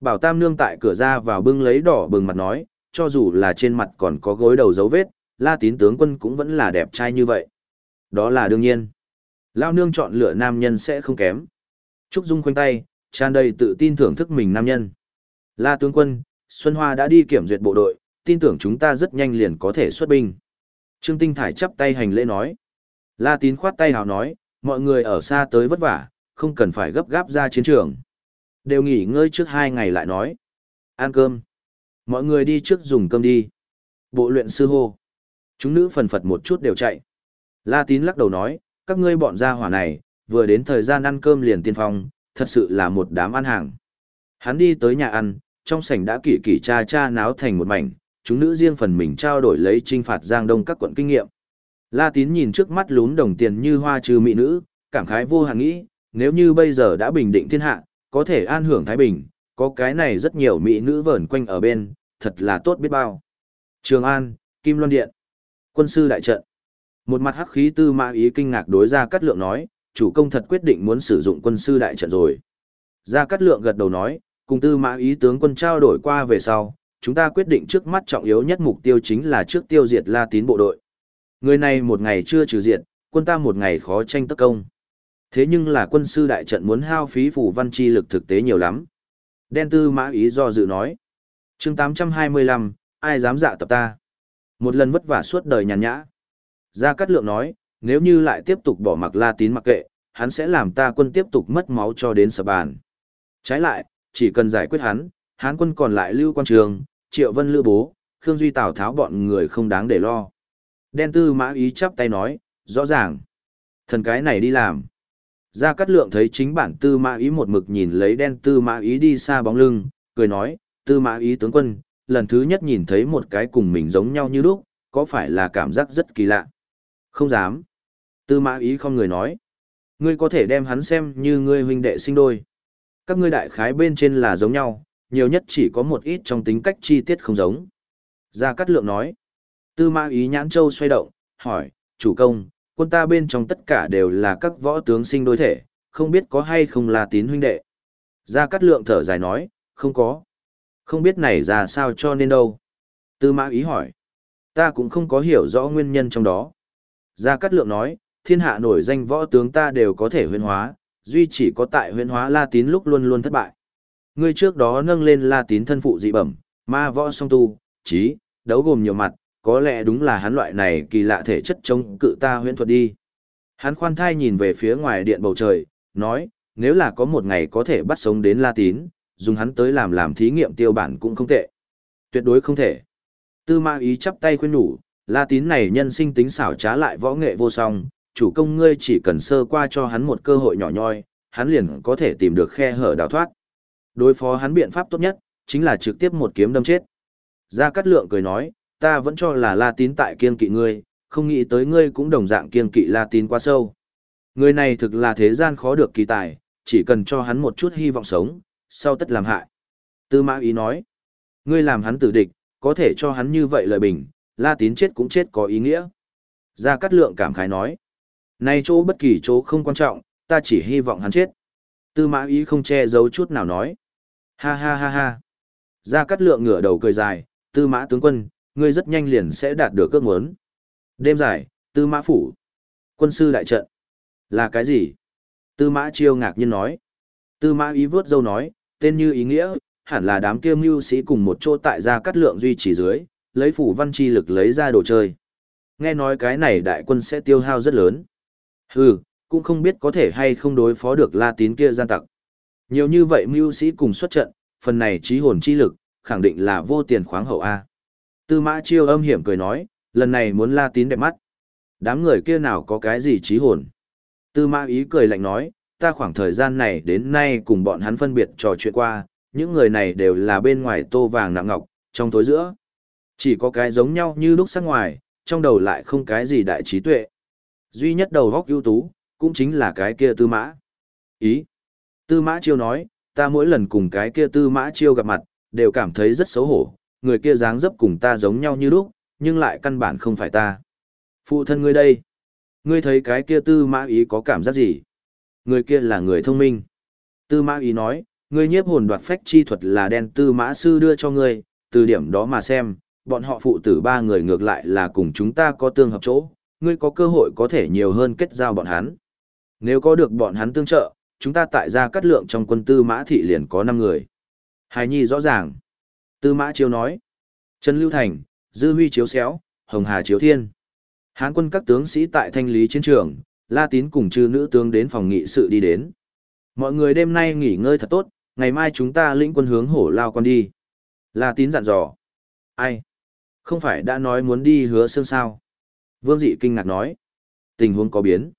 Bảo Tam Nương tại cửa ra vào bưng lấy đỏ bừng mặt nói, cho dù là trên mặt còn có gối đầu dấu vết, La Tín tướng quân cũng vẫn là đẹp trai như vậy. Đó là đương nhiên. Lao Nương chọn lựa nam nhân sẽ không kém. Trúc Dung khoanh tay, tràn đầy tự tin thưởng thức mình nam nhân. La tướng quân, Xuân Hoa đã đi kiểm duyệt bộ đội, tin tưởng chúng ta rất nhanh liền có thể xuất binh. Trương Tinh Thải chắp tay hành lễ nói. La Tín khoát tay hào nói, mọi người ở xa tới vất vả, không cần phải gấp gáp ra chiến trường. Đều nghỉ ngơi trước hai ngày lại nói. Ăn cơm. Mọi người đi trước dùng cơm đi. Bộ luyện sư hô. Chúng nữ phần phật một chút đều chạy. La Tín lắc đầu nói, các ngươi bọn gia hỏa này, vừa đến thời gian ăn cơm liền tiên phong, thật sự là một đám ăn hàng. Hắn đi tới nhà ăn, trong sảnh đã kỳ kỳ cha cha náo thành một mảnh, chúng nữ riêng phần mình trao đổi lấy trinh phạt Giang Đông các quận kinh nghiệm. La Tín nhìn trước mắt lún đồng tiền như hoa trừ mỹ nữ, cảm khái vô hạn nghĩ, nếu như bây giờ đã bình định thiên hạ, có thể an hưởng Thái Bình, có cái này rất nhiều mỹ nữ vờn quanh ở bên, thật là tốt biết bao. Trường An, Kim Loan Điện, quân sư đại trận. Một mặt hắc khí tư mã ý kinh ngạc đối ra cắt lượng nói, chủ công thật quyết định muốn sử dụng quân sư đại trận rồi. Gia Cát Lượng gật đầu nói, cùng tư mã ý tướng quân trao đổi qua về sau, chúng ta quyết định trước mắt trọng yếu nhất mục tiêu chính là trước tiêu diệt La Tín bộ đội. Người này một ngày chưa trừ diệt, quân ta một ngày khó tranh tất công. Thế nhưng là quân sư đại trận muốn hao phí phủ văn chi lực thực tế nhiều lắm. Đen tư mã ý do dự nói. chương 825, ai dám dạ tập ta? Một lần vất vả suốt đời nhàn nhã. Gia Cát Lượng nói, nếu như lại tiếp tục bỏ mặc La Tín mặc kệ, hắn sẽ làm ta quân tiếp tục mất máu cho đến sập bàn. Trái lại, chỉ cần giải quyết hắn, hán quân còn lại lưu quan trường, triệu vân lữ bố, Khương Duy Tào tháo bọn người không đáng để lo. Đen tư mã ý chắp tay nói, rõ ràng. Thần cái này đi làm. Gia Cát Lượng thấy chính bản tư mã ý một mực nhìn lấy đen tư mã ý đi xa bóng lưng, cười nói, tư mã ý tướng quân, lần thứ nhất nhìn thấy một cái cùng mình giống nhau như lúc, có phải là cảm giác rất kỳ lạ? Không dám. Tư mã ý không người nói. Ngươi có thể đem hắn xem như ngươi huynh đệ sinh đôi. Các ngươi đại khái bên trên là giống nhau, nhiều nhất chỉ có một ít trong tính cách chi tiết không giống. Gia Cát Lượng nói. Tư mã ý nhãn châu xoay động, hỏi, chủ công, quân ta bên trong tất cả đều là các võ tướng sinh đôi thể, không biết có hay không là tín huynh đệ. Gia Cát Lượng thở dài nói, không có. Không biết này ra sao cho nên đâu. Tư mã ý hỏi. Ta cũng không có hiểu rõ nguyên nhân trong đó. Gia Cát Lượng nói, thiên hạ nổi danh võ tướng ta đều có thể huyên hóa, duy chỉ có tại huyên hóa La Tín lúc luôn luôn thất bại. Ngươi trước đó nâng lên La Tín thân phụ dị bẩm, ma võ song tu, trí, đấu gồm nhiều mặt, có lẽ đúng là hắn loại này kỳ lạ thể chất chống cự ta huyễn thuật đi. Hắn khoan thai nhìn về phía ngoài điện bầu trời, nói, nếu là có một ngày có thể bắt sống đến La Tín, dùng hắn tới làm làm thí nghiệm tiêu bản cũng không tệ. Tuyệt đối không thể. Tư ma ý chắp tay khuyên nhủ, La Tín này nhân sinh tính xảo trá lại võ nghệ vô song, chủ công ngươi chỉ cần sơ qua cho hắn một cơ hội nhỏ nhoi, hắn liền có thể tìm được khe hở đào thoát. Đối phó hắn biện pháp tốt nhất, chính là trực tiếp một kiếm đâm chết. Gia Cát Lượng cười nói, ta vẫn cho là La Tín tại kiên kỵ ngươi, không nghĩ tới ngươi cũng đồng dạng kiên kỵ La Tín quá sâu. Người này thực là thế gian khó được kỳ tài, chỉ cần cho hắn một chút hy vọng sống, sau tất làm hại. Tư Mã Ý nói, ngươi làm hắn tử địch, có thể cho hắn như vậy lời bình, La Tín chết cũng chết có ý nghĩa. Gia Cát Lượng cảm khái nói, nay chỗ bất kỳ chỗ không quan trọng, ta chỉ hy vọng hắn chết. Tư Mã Ý không che giấu chút nào nói, ha ha ha ha. Gia Cát Lượng ngửa đầu cười dài, Tư Mã tướng quân, ngươi rất nhanh liền sẽ đạt được ước muốn. Đêm dài, Tư Mã phủ. Quân sư đại trận. Là cái gì? Tư Mã Chiêu ngạc nhiên nói. Tư Mã Ý vớt dâu nói, tên như ý nghĩa, hẳn là đám kia mưu sĩ cùng một chỗ tại gia Cát lượng duy trì dưới, lấy phủ văn chi lực lấy ra đồ chơi. Nghe nói cái này đại quân sẽ tiêu hao rất lớn. Hừ, cũng không biết có thể hay không đối phó được la tín kia gian tặc. Nhiều như vậy mưu sĩ cùng xuất trận, phần này trí hồn chi lực, khẳng định là vô tiền khoáng hậu A. Tư mã chiêu âm hiểm cười nói, lần này muốn la tín đẹp mắt. Đám người kia nào có cái gì trí hồn. Tư mã ý cười lạnh nói, ta khoảng thời gian này đến nay cùng bọn hắn phân biệt trò chuyện qua, những người này đều là bên ngoài tô vàng nặng ngọc, trong tối giữa. Chỉ có cái giống nhau như lúc sắc ngoài, trong đầu lại không cái gì đại trí tuệ. Duy nhất đầu góc ưu tú, cũng chính là cái kia tư mã. Ý. Tư mã chiêu nói, ta mỗi lần cùng cái kia tư mã chiêu gặp mặt, đều cảm thấy rất xấu hổ, người kia dáng dấp cùng ta giống nhau như lúc, nhưng lại căn bản không phải ta. Phụ thân ngươi đây. Ngươi thấy cái kia tư mã ý có cảm giác gì? Người kia là người thông minh. Tư mã ý nói, ngươi nhiếp hồn đoạt phách chi thuật là đen tư mã sư đưa cho ngươi, từ điểm đó mà xem, bọn họ phụ tử ba người ngược lại là cùng chúng ta có tương hợp chỗ, ngươi có cơ hội có thể nhiều hơn kết giao bọn hắn. Nếu có được bọn hắn tương trợ, chúng ta tại gia cắt lượng trong quân tư mã thị liền có 5 người. Hài nhi rõ ràng. Tư mã chiếu nói. Trần Lưu Thành, Dư Huy chiếu xéo, Hồng Hà chiếu thiên. Hán quân các tướng sĩ tại thanh lý chiến trường, La Tín cùng chư nữ tướng đến phòng nghị sự đi đến. Mọi người đêm nay nghỉ ngơi thật tốt, ngày mai chúng ta lĩnh quân hướng hổ lao con đi. La Tín dặn dò. Ai? Không phải đã nói muốn đi hứa xương sao? Vương dị kinh ngạc nói. Tình huống có biến.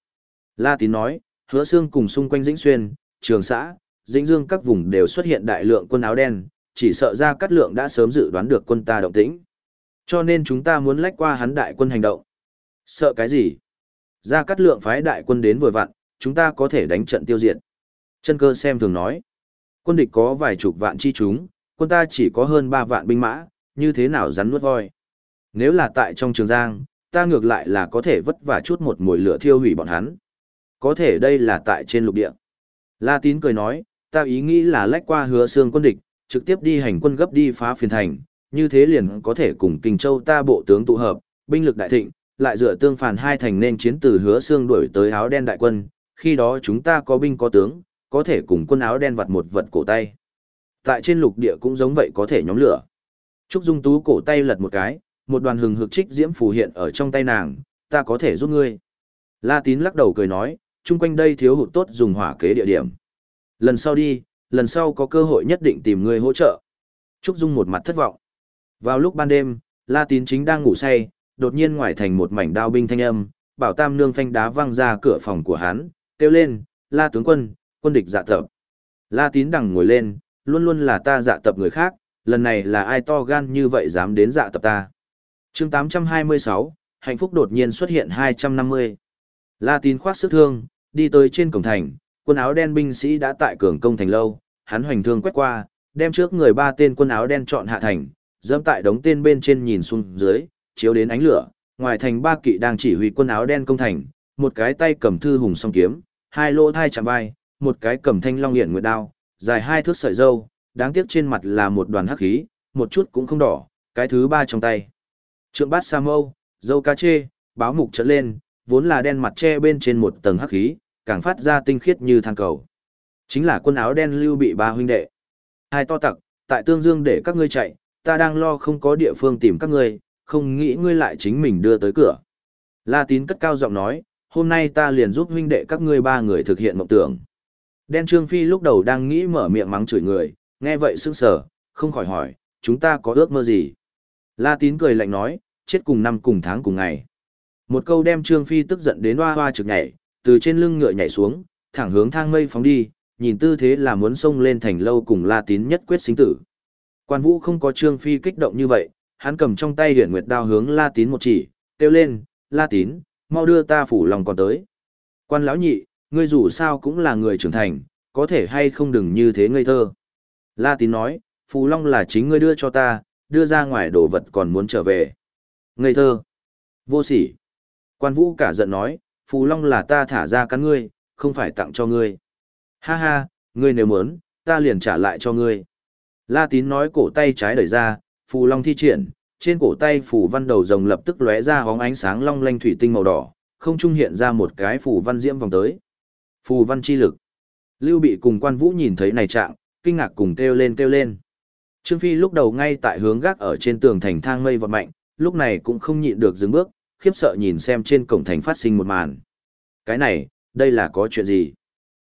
La Tín nói, hứa xương cùng xung quanh Dĩnh Xuyên, Trường xã, Dĩnh Dương các vùng đều xuất hiện đại lượng quân áo đen, chỉ sợ ra cát lượng đã sớm dự đoán được quân ta động tĩnh. Cho nên chúng ta muốn lách qua hắn đại quân hành động. Sợ cái gì? Ra cát lượng phái đại quân đến vừa vặn, chúng ta có thể đánh trận tiêu diệt. Chân cơ xem thường nói. Quân địch có vài chục vạn chi chúng, quân ta chỉ có hơn ba vạn binh mã, như thế nào rắn nuốt voi. Nếu là tại trong trường giang, ta ngược lại là có thể vất vả chút một mùi lửa thiêu hủy bọn hắn. Có thể đây là tại trên lục địa. La tín cười nói, ta ý nghĩ là lách qua hứa xương quân địch, trực tiếp đi hành quân gấp đi phá phiền thành, như thế liền có thể cùng Kinh Châu ta bộ tướng tụ hợp, binh lực đại thịnh, lại dựa tương phản hai thành nên chiến từ hứa xương đuổi tới áo đen đại quân, khi đó chúng ta có binh có tướng, có thể cùng quân áo đen vặt một vật cổ tay. Tại trên lục địa cũng giống vậy có thể nhóm lửa. Trúc Dung Tú cổ tay lật một cái, một đoàn hừng hực trích diễm phù hiện ở trong tay nàng, ta có thể giúp ngươi. La Tín lắc đầu cười nói, chung quanh đây thiếu hụt tốt dùng hỏa kế địa điểm. Lần sau đi, lần sau có cơ hội nhất định tìm người hỗ trợ. Trúc Dung một mặt thất vọng. Vào lúc ban đêm, La Tín chính đang ngủ say, đột nhiên ngoài thành một mảnh đao binh thanh âm, bảo tam nương phanh đá văng ra cửa phòng của hắn, kêu lên, La tướng quân, quân địch dạ tập. La tín đằng ngồi lên, luôn luôn là ta dạ tập người khác, lần này là ai to gan như vậy dám đến dạ tập ta. chương 826, hạnh phúc đột nhiên xuất hiện 250. La tín khoác sức thương, đi tới trên cổng thành, quân áo đen binh sĩ đã tại cường công thành lâu, hắn hoành thương quét qua, đem trước người ba tên quân áo đen chọn hạ thành, dẫm tại đống tên bên trên nhìn xuống dưới, chiếu đến ánh lửa, ngoài thành ba kỵ đang chỉ huy quân áo đen công thành, một cái tay cầm thư hùng song kiếm, hai lỗ thai chạm vai, một cái cầm thanh long hiển nguyệt đao, dài hai thước sợi dâu, đáng tiếc trên mặt là một đoàn hắc khí, một chút cũng không đỏ, cái thứ ba trong tay. Trượng bát sa mâu, dâu cá chê, báo mục trợn lên, vốn là đen mặt che bên trên một tầng hắc khí, càng phát ra tinh khiết như than cầu. Chính là quân áo đen lưu bị ba huynh đệ. Hai to tặc, tại tương dương để các ngươi chạy, ta đang lo không có địa phương tìm các ngươi, không nghĩ ngươi lại chính mình đưa tới cửa. La tín cất cao giọng nói, hôm nay ta liền giúp huynh đệ các ngươi ba người thực hiện mộng tưởng. Đen Trương Phi lúc đầu đang nghĩ mở miệng mắng chửi người, nghe vậy sững sờ, không khỏi hỏi, chúng ta có ước mơ gì? La Tín cười lạnh nói, chết cùng năm cùng tháng cùng ngày. Một câu đem Trương Phi tức giận đến hoa hoa trực nhảy, từ trên lưng ngựa nhảy xuống, thẳng hướng thang mây phóng đi, nhìn tư thế là muốn xông lên thành lâu cùng La Tín nhất quyết sinh tử. Quan Vũ không có Trương Phi kích động như vậy, hắn cầm trong tay Huyền nguyệt đao hướng La Tín một chỉ, kêu lên, La Tín, mau đưa ta phủ lòng còn tới. Quan lão nhị, ngươi dù sao cũng là người trưởng thành, có thể hay không đừng như thế ngây thơ. La Tín nói, Phù Long là chính ngươi đưa cho ta, đưa ra ngoài đồ vật còn muốn trở về. Ngây thơ. Vô sỉ. Quan Vũ cả giận nói, Phù Long là ta thả ra cắn ngươi, không phải tặng cho ngươi. Ha ha, ngươi nếu muốn, ta liền trả lại cho ngươi. La Tín nói cổ tay trái đẩy ra, Phù Long thi triển, trên cổ tay phù văn đầu rồng lập tức lóe ra hóng ánh sáng long lanh thủy tinh màu đỏ, không trung hiện ra một cái phù văn diễm vòng tới. Phù văn chi lực. Lưu Bị cùng Quan Vũ nhìn thấy này trạng, kinh ngạc cùng kêu lên kêu lên. Trương Phi lúc đầu ngay tại hướng gác ở trên tường thành thang mây vọt mạnh, lúc này cũng không nhịn được dừng bước, khiếp sợ nhìn xem trên cổng thành phát sinh một màn. Cái này, đây là có chuyện gì?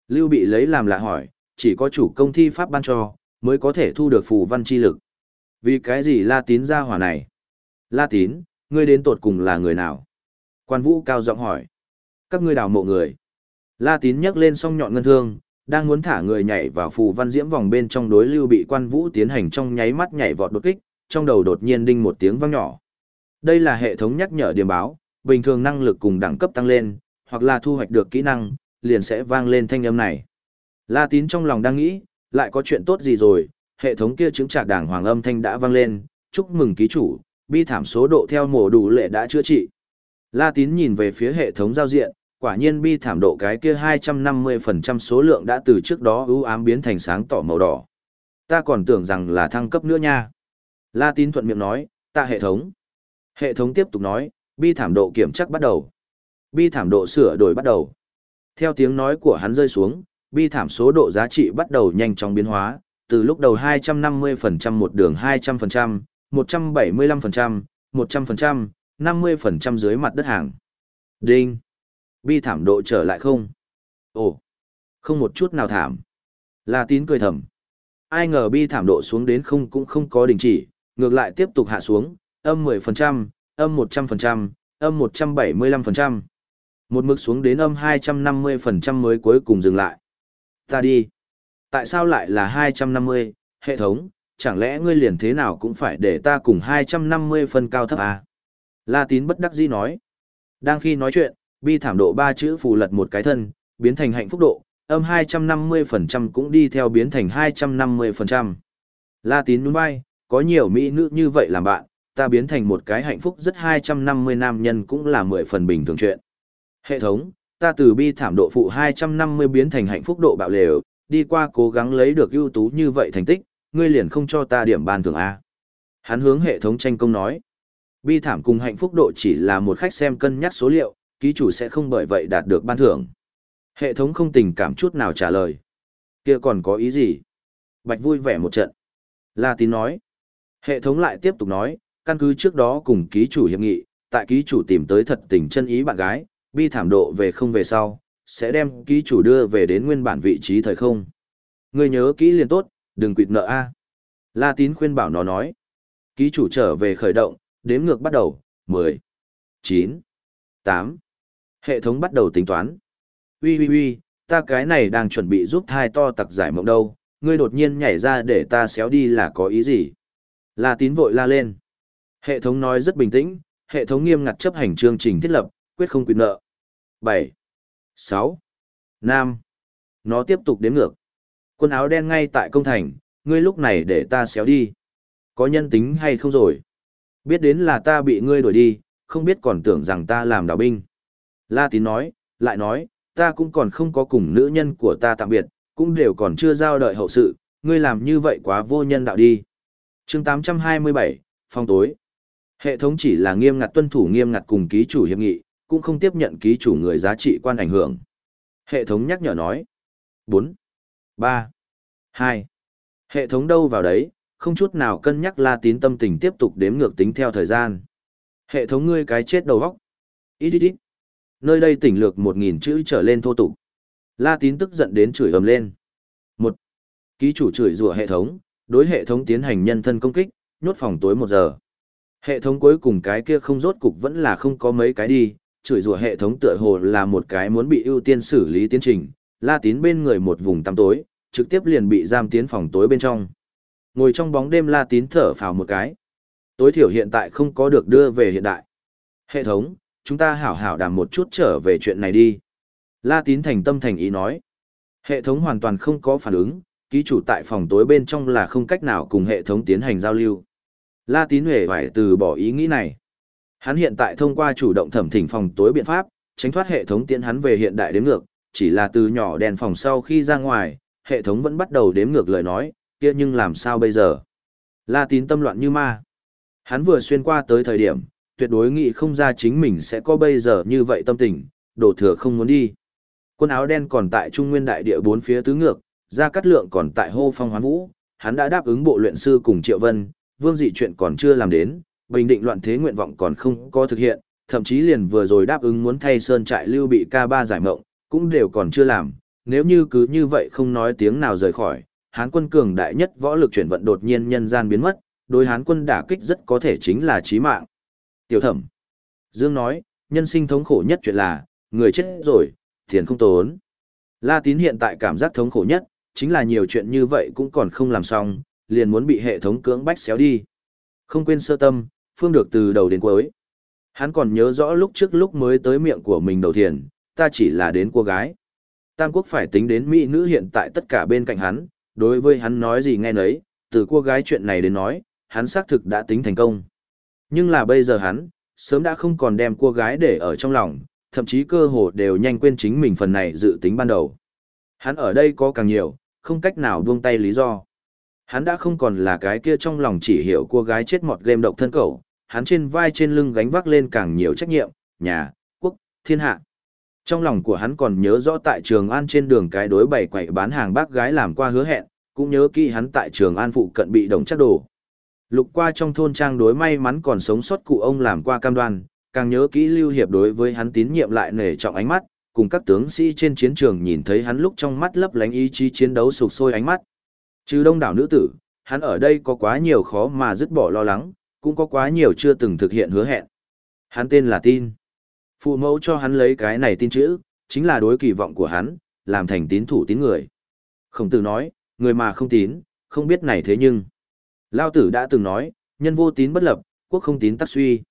Lưu Bị lấy làm lạ hỏi, chỉ có chủ công thi pháp ban cho, mới có thể thu được phù văn chi lực. Vì cái gì La Tín ra hỏa này? La Tín, ngươi đến tột cùng là người nào? Quan Vũ cao giọng hỏi. Các ngươi đào mộ người. La Tín nhấc lên song nhọn ngân thương, đang muốn thả người nhảy vào phù văn diễm vòng bên trong đối lưu bị quan vũ tiến hành trong nháy mắt nhảy vọt đột kích, trong đầu đột nhiên đinh một tiếng vang nhỏ. Đây là hệ thống nhắc nhở điểm báo, bình thường năng lực cùng đẳng cấp tăng lên, hoặc là thu hoạch được kỹ năng, liền sẽ vang lên thanh âm này. La Tín trong lòng đang nghĩ, lại có chuyện tốt gì rồi, hệ thống kia chứng trả đảng hoàng âm thanh đã vang lên, chúc mừng ký chủ, bi thảm số độ theo mổ đủ lệ đã chữa trị. La Tín nhìn về phía hệ thống giao diện, quả nhiên bi thảm độ cái kia 250% số lượng đã từ trước đó ưu ám biến thành sáng tỏ màu đỏ. Ta còn tưởng rằng là thăng cấp nữa nha. La Tín thuận miệng nói, ta hệ thống. Hệ thống tiếp tục nói, bi thảm độ kiểm chắc bắt đầu. Bi thảm độ sửa đổi bắt đầu. Theo tiếng nói của hắn rơi xuống, bi thảm số độ giá trị bắt đầu nhanh chóng biến hóa, từ lúc đầu 250% một đường 200%, 175%, 100%, 50% dưới mặt đất hàng. Đinh. Bi thảm độ trở lại không? Ồ. Không một chút nào thảm. La tín cười thầm. Ai ngờ bi thảm độ xuống đến không cũng không có đình chỉ, ngược lại tiếp tục hạ xuống, âm 10%, âm 100%, âm 175%. Một mức xuống đến âm 250% mới cuối cùng dừng lại. Ta đi. Tại sao lại là 250, hệ thống, chẳng lẽ ngươi liền thế nào cũng phải để ta cùng 250 phân cao thấp à? La tín bất đắc dĩ nói. Đang khi nói chuyện, bi thảm độ ba chữ phù lật một cái thân, biến thành hạnh phúc độ, âm 250% cũng đi theo biến thành 250%. La tín đúng vai, có nhiều mỹ nữ như vậy làm bạn, ta biến thành một cái hạnh phúc rất 250 nam nhân cũng là 10 phần bình thường chuyện. Hệ thống, ta từ bi thảm độ phụ 250 biến thành hạnh phúc độ bạo lều, đi qua cố gắng lấy được ưu tú như vậy thành tích, ngươi liền không cho ta điểm ban thưởng A. Hắn hướng hệ thống tranh công nói. Bi thảm cùng hạnh phúc độ chỉ là một khách xem cân nhắc số liệu, ký chủ sẽ không bởi vậy đạt được ban thưởng. Hệ thống không tình cảm chút nào trả lời. Kia còn có ý gì? Bạch vui vẻ một trận. La tín nói. Hệ thống lại tiếp tục nói, căn cứ trước đó cùng ký chủ hiệp nghị, tại ký chủ tìm tới thật tình chân ý bạn gái, bi thảm độ về không về sau, sẽ đem ký chủ đưa về đến nguyên bản vị trí thời không. Ngươi nhớ kỹ liền tốt, đừng quỵt nợ a. La tín khuyên bảo nó nói. Ký chủ trở về khởi động, đếm ngược bắt đầu, 10, 9, 8. Hệ thống bắt đầu tính toán. Ui ui ui, ta cái này đang chuẩn bị giúp thai to tặc giải mộng đâu, ngươi đột nhiên nhảy ra để ta xéo đi là có ý gì? La tín vội la lên. Hệ thống nói rất bình tĩnh, hệ thống nghiêm ngặt chấp hành chương trình thiết lập, quyết không quyền nợ. 7, 6, 5. Nó tiếp tục đếm ngược. Quần áo đen ngay tại công thành, ngươi lúc này để ta xéo đi. Có nhân tính hay không rồi? Biết đến là ta bị ngươi đuổi đi, không biết còn tưởng rằng ta làm đào binh. La tín nói, lại nói, ta cũng còn không có cùng nữ nhân của ta tạm biệt, cũng đều còn chưa giao đợi hậu sự, ngươi làm như vậy quá vô nhân đạo đi. chương 827, phong tối. Hệ thống chỉ là nghiêm ngặt tuân thủ nghiêm ngặt cùng ký chủ hiệp nghị, cũng không tiếp nhận ký chủ người giá trị quan ảnh hưởng. Hệ thống nhắc nhở nói. 4, 3, 2. Hệ thống đâu vào đấy, không chút nào cân nhắc la tín tâm tình tiếp tục đếm ngược tính theo thời gian. Hệ thống ngươi cái chết đầu góc. Ít ít ít. Nơi đây tỉnh lược một nghìn chữ trở lên thô tục. La tín tức giận đến chửi ầm lên. Một. Ký chủ chửi rủa hệ thống, đối hệ thống tiến hành nhân thân công kích, nhốt phòng tối một giờ. Hệ thống cuối cùng cái kia không rốt cục vẫn là không có mấy cái đi, chửi rủa hệ thống tựa hồ là một cái muốn bị ưu tiên xử lý tiến trình, la tín bên người một vùng tăm tối, trực tiếp liền bị giam tiến phòng tối bên trong. Ngồi trong bóng đêm la tín thở phào một cái. Tối thiểu hiện tại không có được đưa về hiện đại. Hệ thống, chúng ta hảo hảo đàm một chút trở về chuyện này đi. La tín thành tâm thành ý nói. Hệ thống hoàn toàn không có phản ứng, ký chủ tại phòng tối bên trong là không cách nào cùng hệ thống tiến hành giao lưu. La tín huệ phải từ bỏ ý nghĩ này. Hắn hiện tại thông qua chủ động thẩm thỉnh phòng tối biện pháp, tránh thoát hệ thống tiến hắn về hiện đại đếm ngược, chỉ là từ nhỏ đèn phòng sau khi ra ngoài, hệ thống vẫn bắt đầu đếm ngược lời nói, kia nhưng làm sao bây giờ? La tín tâm loạn như ma. Hắn vừa xuyên qua tới thời điểm, tuyệt đối nghĩ không ra chính mình sẽ có bây giờ như vậy tâm tình, đổ thừa không muốn đi. Quân áo đen còn tại Trung Nguyên đại địa bốn phía tứ ngược, Gia Cát Lượng còn tại hô phong hoán vũ, hắn đã đáp ứng bộ luyện sư cùng Triệu Vân, Vương dị chuyện còn chưa làm đến, bình định loạn thế nguyện vọng còn không có thực hiện, thậm chí liền vừa rồi đáp ứng muốn thay sơn trại lưu bị ca ba giải mộng, cũng đều còn chưa làm, nếu như cứ như vậy không nói tiếng nào rời khỏi, Hán quân cường đại nhất võ lực chuyển vận đột nhiên nhân gian biến mất, đối Hán quân đả kích rất có thể chính là chí mạng. Tiểu thẩm. Dương nói, nhân sinh thống khổ nhất chuyện là, người chết rồi, tiền không tốn. La tín hiện tại cảm giác thống khổ nhất, chính là nhiều chuyện như vậy cũng còn không làm xong, liền muốn bị hệ thống cưỡng bách xéo đi. Không quên sơ tâm, phương được từ đầu đến cuối. Hắn còn nhớ rõ lúc trước lúc mới tới miệng của mình đầu thiền, ta chỉ là đến cô gái. Tam quốc phải tính đến mỹ nữ hiện tại tất cả bên cạnh hắn, đối với hắn nói gì nghe nấy, từ cô gái chuyện này đến nói, hắn xác thực đã tính thành công. Nhưng là bây giờ hắn, sớm đã không còn đem cô gái để ở trong lòng, thậm chí cơ hồ đều nhanh quên chính mình phần này dự tính ban đầu. Hắn ở đây có càng nhiều, không cách nào buông tay lý do. Hắn đã không còn là cái kia trong lòng chỉ hiểu cô gái chết mọt game độc thân cầu, hắn trên vai trên lưng gánh vác lên càng nhiều trách nhiệm, nhà, quốc, thiên hạ. Trong lòng của hắn còn nhớ rõ tại Trường An trên đường cái đối bày quậy bán hàng bác gái làm qua hứa hẹn, cũng nhớ kỹ hắn tại Trường An phụ cận bị đồng chắc đổ. Lục qua trong thôn trang đối may mắn còn sống sót cụ ông làm qua cam đoan, càng nhớ kỹ lưu hiệp đối với hắn tín nhiệm lại nể trọng ánh mắt, cùng các tướng sĩ trên chiến trường nhìn thấy hắn lúc trong mắt lấp lánh ý chí chiến đấu sục sôi ánh mắt. Trừ đông đảo nữ tử, hắn ở đây có quá nhiều khó mà dứt bỏ lo lắng, cũng có quá nhiều chưa từng thực hiện hứa hẹn. Hắn tên là tin. Phụ mẫu cho hắn lấy cái này tin chữ, chính là đối kỳ vọng của hắn, làm thành tín thủ tín người. Khổng tử nói, người mà không tín, không biết này thế nhưng. Lao tử đã từng nói, nhân vô tín bất lập, quốc không tín tắc suy.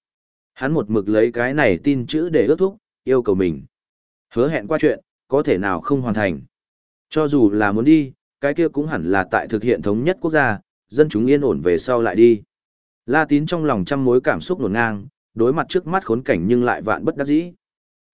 Hắn một mực lấy cái này tin chữ để ước thúc, yêu cầu mình. Hứa hẹn qua chuyện, có thể nào không hoàn thành. Cho dù là muốn đi, cái kia cũng hẳn là tại thực hiện thống nhất quốc gia, dân chúng yên ổn về sau lại đi. La tín trong lòng trăm mối cảm xúc nổn ngang, đối mặt trước mắt khốn cảnh nhưng lại vạn bất đắc dĩ.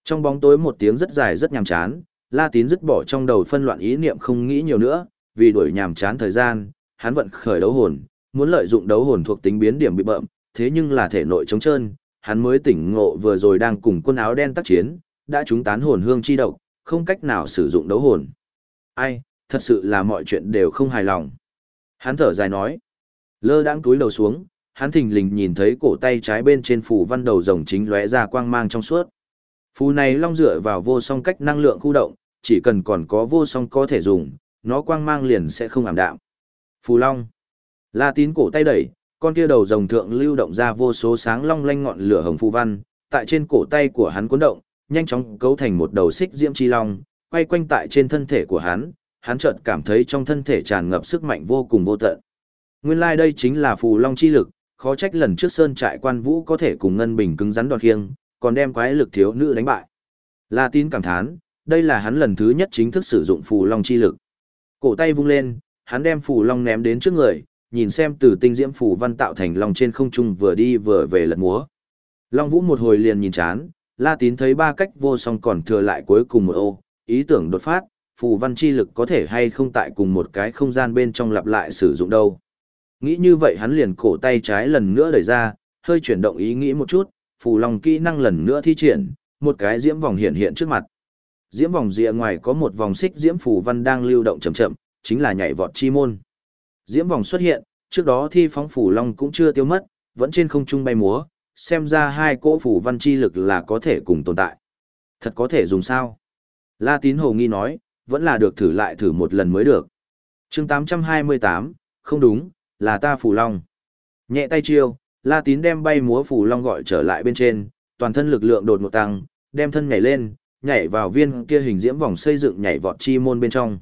Trong bóng tối một tiếng rất dài rất nhàm chán, La tín dứt bỏ trong đầu phân loạn ý niệm không nghĩ nhiều nữa, vì đuổi nhàm chán thời gian, hắn vận khởi đấu hồn, muốn lợi dụng đấu hồn thuộc tính biến điểm bị bậm, thế nhưng là thể nội trống trơn, hắn mới tỉnh ngộ vừa rồi đang cùng quân áo đen tác chiến, đã trúng tán hồn hương chi độc, không cách nào sử dụng đấu hồn. Ai, thật sự là mọi chuyện đều không hài lòng. Hắn thở dài nói. Lơ đãng túi đầu xuống, hắn thình lình nhìn thấy cổ tay trái bên trên phù văn đầu rồng chính lóe ra quang mang trong suốt. Phù này long dựa vào vô song cách năng lượng khu động, chỉ cần còn có vô song có thể dùng, nó quang mang liền sẽ không ảm đạm. Phù long. La tín cổ tay đẩy, con kia đầu rồng thượng lưu động ra vô số sáng long lanh ngọn lửa hồng phù văn, tại trên cổ tay của hắn cuốn động, nhanh chóng cấu thành một đầu xích diễm chi long, quay quanh tại trên thân thể của hắn, hắn chợt cảm thấy trong thân thể tràn ngập sức mạnh vô cùng vô tận. Nguyên lai like đây chính là phù long chi lực, khó trách lần trước sơn trại quan vũ có thể cùng ngân bình cứng rắn đoạt khiêng, còn đem quái lực thiếu nữ đánh bại. La tín cảm thán, đây là hắn lần thứ nhất chính thức sử dụng phù long chi lực. Cổ tay vung lên, hắn đem phù long ném đến trước người, nhìn xem từ tinh diễm phù văn tạo thành long trên không trung vừa đi vừa về lật múa. Long Vũ một hồi liền nhìn chán, La Tín thấy ba cách vô song còn thừa lại cuối cùng một ô, ý tưởng đột phát, phù văn chi lực có thể hay không tại cùng một cái không gian bên trong lặp lại sử dụng đâu. Nghĩ như vậy hắn liền cổ tay trái lần nữa đẩy ra, hơi chuyển động ý nghĩ một chút, phù long kỹ năng lần nữa thi triển, một cái diễm vòng hiện hiện trước mặt. Diễm vòng rìa ngoài có một vòng xích diễm phù văn đang lưu động chậm chậm, chính là nhảy vọt chi môn. Diễm vòng xuất hiện, trước đó thi phóng phù long cũng chưa tiêu mất, vẫn trên không trung bay múa, xem ra hai cỗ phù văn chi lực là có thể cùng tồn tại. Thật có thể dùng sao? La tín hồ nghi nói, vẫn là được thử lại thử một lần mới được. chương 828, không đúng, là ta phù long. Nhẹ tay chiêu, La tín đem bay múa phù long gọi trở lại bên trên, toàn thân lực lượng đột một tăng, đem thân nhảy lên, nhảy vào viên kia hình diễm vòng xây dựng nhảy vọt chi môn bên trong.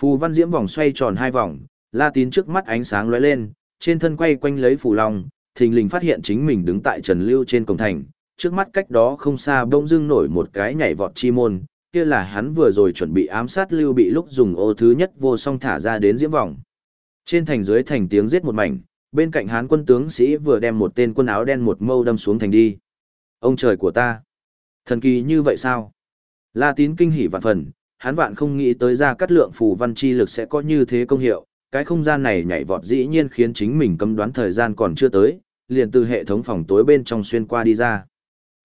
Phù văn diễm vòng xoay tròn hai vòng, La tín trước mắt ánh sáng lóe lên, trên thân quay quanh lấy phù long, thình lình phát hiện chính mình đứng tại Trần Lưu trên cổng thành, trước mắt cách đó không xa bỗng dưng nổi một cái nhảy vọt chi môn, kia là hắn vừa rồi chuẩn bị ám sát Lưu Bị lúc dùng ô thứ nhất vô song thả ra đến diễm vòng. Trên thành dưới thành tiếng giết một mảnh, bên cạnh hán quân tướng sĩ vừa đem một tên quân áo đen một mâu đâm xuống thành đi. Ông trời của ta! Thần kỳ như vậy sao? La tín kinh hỉ vạn phần, hắn vạn không nghĩ tới ra cắt lượng phù văn chi lực sẽ có như thế công hiệu, cái không gian này nhảy vọt dĩ nhiên khiến chính mình cấm đoán thời gian còn chưa tới, liền từ hệ thống phòng tối bên trong xuyên qua đi ra.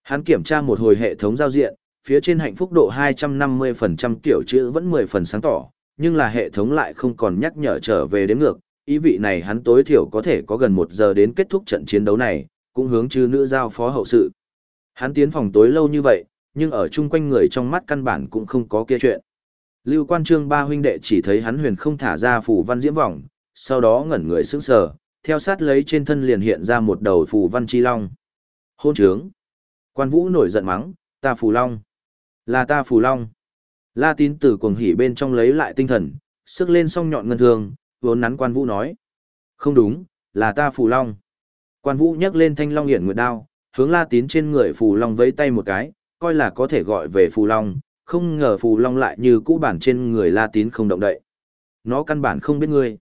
Hắn kiểm tra một hồi hệ thống giao diện, phía trên hạnh phúc độ 250% kiểu chữ vẫn 10 phần sáng tỏ, nhưng là hệ thống lại không còn nhắc nhở trở về đến ngược, ý vị này hắn tối thiểu có thể có gần một giờ đến kết thúc trận chiến đấu này, cũng hướng chư nữ giao phó hậu sự. Hắn tiến phòng tối lâu như vậy, nhưng ở chung quanh người trong mắt căn bản cũng không có kia chuyện. Lưu quan trương ba huynh đệ chỉ thấy hắn huyền không thả ra phù văn diễm vọng, sau đó ngẩn người sững sờ, theo sát lấy trên thân liền hiện ra một đầu phù văn chi long. Hôn trướng. Quan vũ nổi giận mắng, ta phù long. Là ta phù long. La tín tử cuồng hỉ bên trong lấy lại tinh thần, sức lên song nhọn ngân thương, vốn nắn quan vũ nói. Không đúng, là ta phù long. Quan vũ nhấc lên thanh long hiển nguyệt đao, hướng la tín trên người phù long vẫy tay một cái, coi là có thể gọi về phù long, không ngờ phù long lại như cũ bản trên người la tín không động đậy. Nó căn bản không biết ngươi.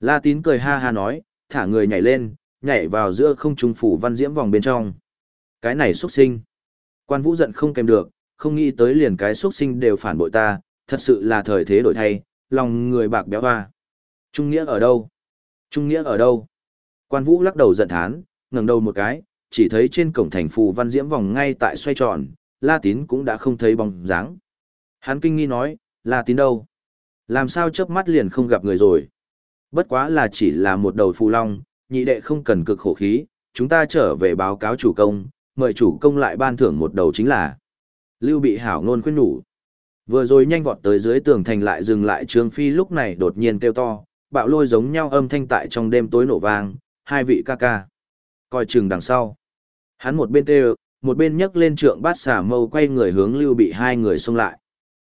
La tín cười ha ha nói, thả người nhảy lên, nhảy vào giữa không trung phủ văn diễm vòng bên trong. Cái này xuất sinh. Quan vũ giận không kèm được, không nghĩ tới liền cái xuất sinh đều phản bội ta, thật sự là thời thế đổi thay, lòng người bạc béo hoa. Trung nghĩa ở đâu? Trung nghĩa ở đâu? Quan vũ lắc đầu giận thán, ngẩng đầu một cái, chỉ thấy trên cổng thành phù văn diễm vòng ngay tại xoay tròn, La Tín cũng đã không thấy bóng dáng. Hắn kinh nghi nói, La Tín đâu? Làm sao chớp mắt liền không gặp người rồi? Bất quá là chỉ là một đầu phù long, nhị đệ không cần cực khổ khí, chúng ta trở về báo cáo chủ công, mời chủ công lại ban thưởng một đầu chính là. Lưu bị hảo ngôn khuyên nhủ. Vừa rồi nhanh vọt tới dưới tường thành lại dừng lại Trương Phi lúc này đột nhiên kêu to, bạo lôi giống nhau âm thanh tại trong đêm tối nổ vang, hai vị ca ca. Coi chừng đằng sau. Hắn một bên kêu, một bên nhấc lên trượng bát xả mâu quay người hướng Lưu Bị hai người xông lại.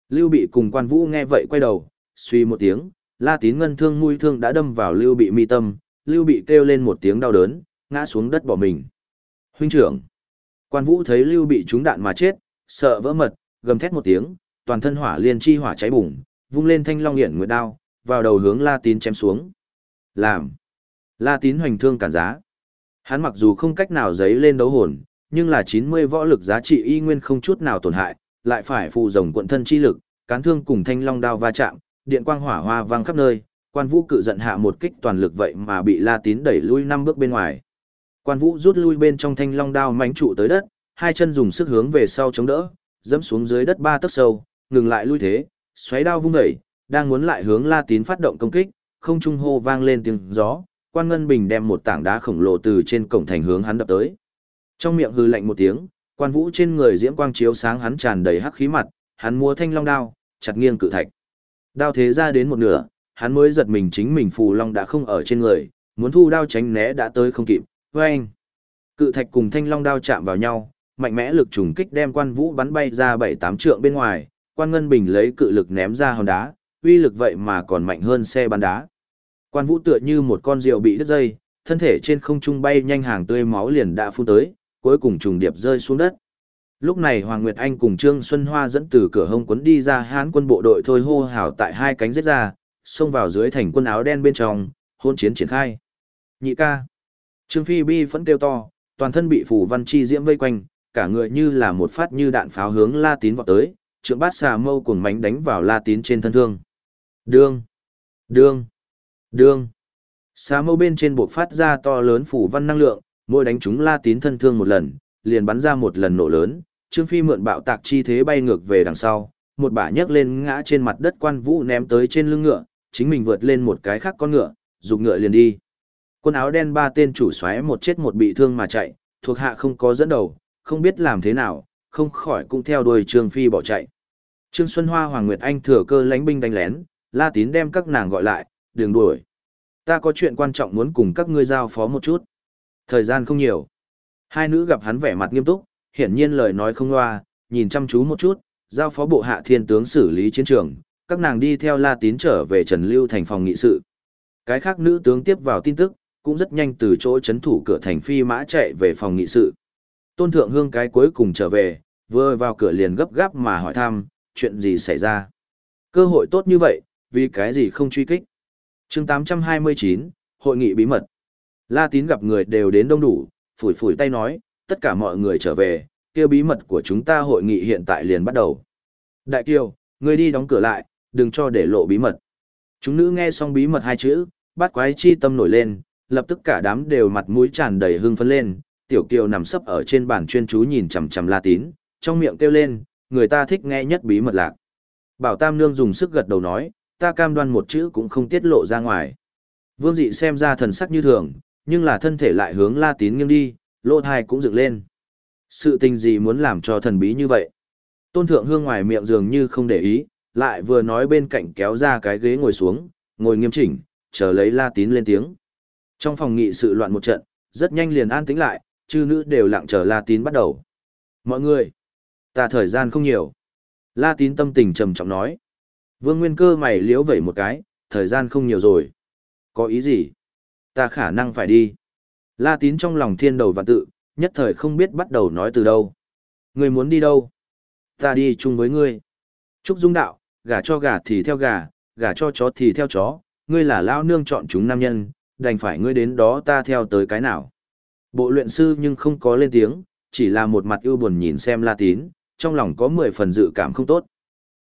Lưu Bị cùng quan vũ nghe vậy quay đầu, suy một tiếng, la tín ngân thương mũi thương đã đâm vào Lưu Bị mi tâm, Lưu Bị kêu lên một tiếng đau đớn, ngã xuống đất bỏ mình. Huynh trưởng! Quan vũ thấy Lưu Bị trúng đạn mà chết, sợ vỡ mật, gầm thét một tiếng, toàn thân hỏa liên chi hỏa cháy bùng, vung lên thanh long hiển nguyệt đao, vào đầu hướng La Tín chém xuống. Làm! La Tín hoành thương cản giá. Hắn mặc dù không cách nào giấy lên đấu hồn, nhưng là 90 võ lực giá trị y nguyên không chút nào tổn hại, lại phải phụ rồng quận thân chi lực, cán thương cùng thanh long đao va chạm, điện quang hỏa hoa vang khắp nơi, quan vũ cự giận hạ một kích toàn lực vậy mà bị La Tín đẩy lui năm bước bên ngoài. Quan vũ rút lui bên trong thanh long đao mánh trụ tới đất, hai chân dùng sức hướng về sau chống đỡ, dẫm xuống dưới đất ba tấc sâu, ngừng lại lui thế, xoáy đao vung dậy, đang muốn lại hướng La Tín phát động công kích, không trung hô vang lên tiếng gió, quan ngân bình đem một tảng đá khổng lồ từ trên cổng thành hướng hắn đập tới. Trong miệng hừ lạnh một tiếng, quan vũ trên người diễm quang chiếu sáng hắn tràn đầy hắc khí mặt, hắn mua thanh long đao, chặt nghiêng cự thạch. Đao thế ra đến một nửa, hắn mới giật mình chính mình phù long đã không ở trên người, muốn thu đao tránh né đã tới không kịp. Oeng! Cự thạch cùng thanh long đao chạm vào nhau, mạnh mẽ lực trùng kích đem quan vũ bắn bay ra bảy tám trượng bên ngoài, quan ngân bình lấy cự lực ném ra hòn đá, uy lực vậy mà còn mạnh hơn xe bắn đá. Quan vũ tựa như một con rượu bị đứt dây, thân thể trên không trung bay nhanh hàng tươi máu liền đã phun tới, cuối cùng trùng điệp rơi xuống đất. Lúc này Hoàng Nguyệt Anh cùng Trương Xuân Hoa dẫn từ cửa hông quấn đi ra hán quân bộ đội thôi hô hào tại hai cánh giết ra, xông vào dưới thành quân áo đen bên trong, hôn chiến triển khai. Nhị ca. Trương Phi Bi vẫn kêu to, toàn thân bị phủ văn chi diễm vây quanh, cả người như là một phát như đạn pháo hướng La Tín vọt tới, trượng bát xà mâu cuồng mánh đánh vào La Tín trên thân thương. Đương, đương, đương. Xà mâu bên trên buộc phát ra to lớn phủ văn năng lượng, mỗi đánh chúng La Tín thân thương một lần, liền bắn ra một lần nổ lớn, Trương Phi mượn bạo tạc chi thế bay ngược về đằng sau, một bả nhấc lên ngã trên mặt đất quan vũ ném tới trên lưng ngựa, chính mình vượt lên một cái khác con ngựa, dục ngựa liền đi. Quân áo đen ba tên chủ xoáy một chết một bị thương mà chạy, thuộc hạ không có dẫn đầu, không biết làm thế nào, không khỏi cũng theo đuôi Trương Phi bỏ chạy. Trương Xuân Hoa Hoàng Nguyệt Anh thừa cơ lánh binh đánh lén, La Tín đem các nàng gọi lại, đường đuổi. Ta có chuyện quan trọng muốn cùng các ngươi giao phó một chút. Thời gian không nhiều. Hai nữ gặp hắn vẻ mặt nghiêm túc, hiển nhiên lời nói không loa, nhìn chăm chú một chút, giao phó bộ hạ thiên tướng xử lý chiến trường, các nàng đi theo La Tín trở về Trần Lưu thành phòng nghị sự. Cái khác nữ tướng tiếp vào tin tức, cũng rất nhanh từ chỗ chấn thủ cửa thành phi mã chạy về phòng nghị sự. Tôn Thượng Hương cái cuối cùng trở về, vừa vào cửa liền gấp gáp mà hỏi thăm, chuyện gì xảy ra. Cơ hội tốt như vậy, vì cái gì không truy kích. chương 829, Hội nghị bí mật. La Tín gặp người đều đến đông đủ, phủi phủi tay nói, tất cả mọi người trở về, kêu bí mật của chúng ta hội nghị hiện tại liền bắt đầu. Đại kiều, người đi đóng cửa lại, đừng cho để lộ bí mật. Chúng nữ nghe xong bí mật hai chữ, bắt quái chi tâm nổi lên, lập tức cả đám đều mặt mũi tràn đầy hưng phấn lên, tiểu kiều nằm sấp ở trên bàn chuyên chú nhìn chằm chằm La Tín, trong miệng kêu lên, người ta thích nghe nhất bí mật lạc. Bảo Tam Nương dùng sức gật đầu nói, ta cam đoan một chữ cũng không tiết lộ ra ngoài. Vương dị xem ra thần sắc như thường, nhưng là thân thể lại hướng La Tín nghiêng đi, lỗ thai cũng dựng lên. Sự tình gì muốn làm cho thần bí như vậy? Tôn Thượng Hương ngoài miệng dường như không để ý, lại vừa nói bên cạnh kéo ra cái ghế ngồi xuống, ngồi nghiêm chỉnh, chờ lấy La Tín lên tiếng. Trong phòng nghị sự loạn một trận, rất nhanh liền an tĩnh lại, chư nữ đều lặng chờ La Tín bắt đầu. Mọi người, ta thời gian không nhiều. La Tín tâm tình trầm trọng nói. Vương Nguyên Cơ mày liếu vẩy một cái, thời gian không nhiều rồi. Có ý gì? Ta khả năng phải đi. La Tín trong lòng thiên đầu và tự, nhất thời không biết bắt đầu nói từ đâu. Người muốn đi đâu? Ta đi chung với ngươi. Trúc Dung đạo, gà cho gà thì theo gà, gà cho chó thì theo chó, ngươi là lao nương chọn chúng nam nhân, đành phải ngươi đến đó ta theo tới cái nào. Bộ luyện sư nhưng không có lên tiếng, chỉ là một mặt ưu buồn nhìn xem La Tín, trong lòng có mười phần dự cảm không tốt.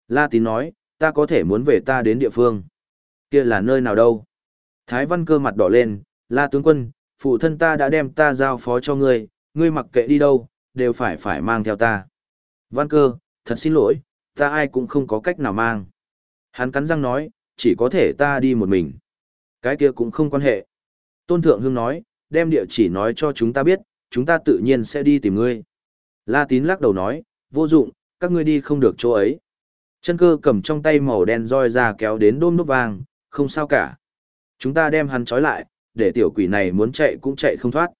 La Tín nói, ta có thể muốn về ta đến địa phương. Kia là nơi nào đâu? Thái Văn cơ mặt đỏ lên, La tướng quân, phụ thân ta đã đem ta giao phó cho ngươi, ngươi mặc kệ đi đâu, đều phải phải mang theo ta. Văn cơ, thật xin lỗi, ta ai cũng không có cách nào mang. Hắn cắn răng nói, chỉ có thể ta đi một mình. Cái kia cũng không quan hệ. Tôn Thượng Hương nói, đem địa chỉ nói cho chúng ta biết, chúng ta tự nhiên sẽ đi tìm ngươi. La Tín lắc đầu nói, vô dụng, các ngươi đi không được chỗ ấy. Chân cơ cầm trong tay màu đen roi ra kéo đến đôm nút vàng, không sao cả. Chúng ta đem hắn trói lại, để tiểu quỷ này muốn chạy cũng chạy không thoát.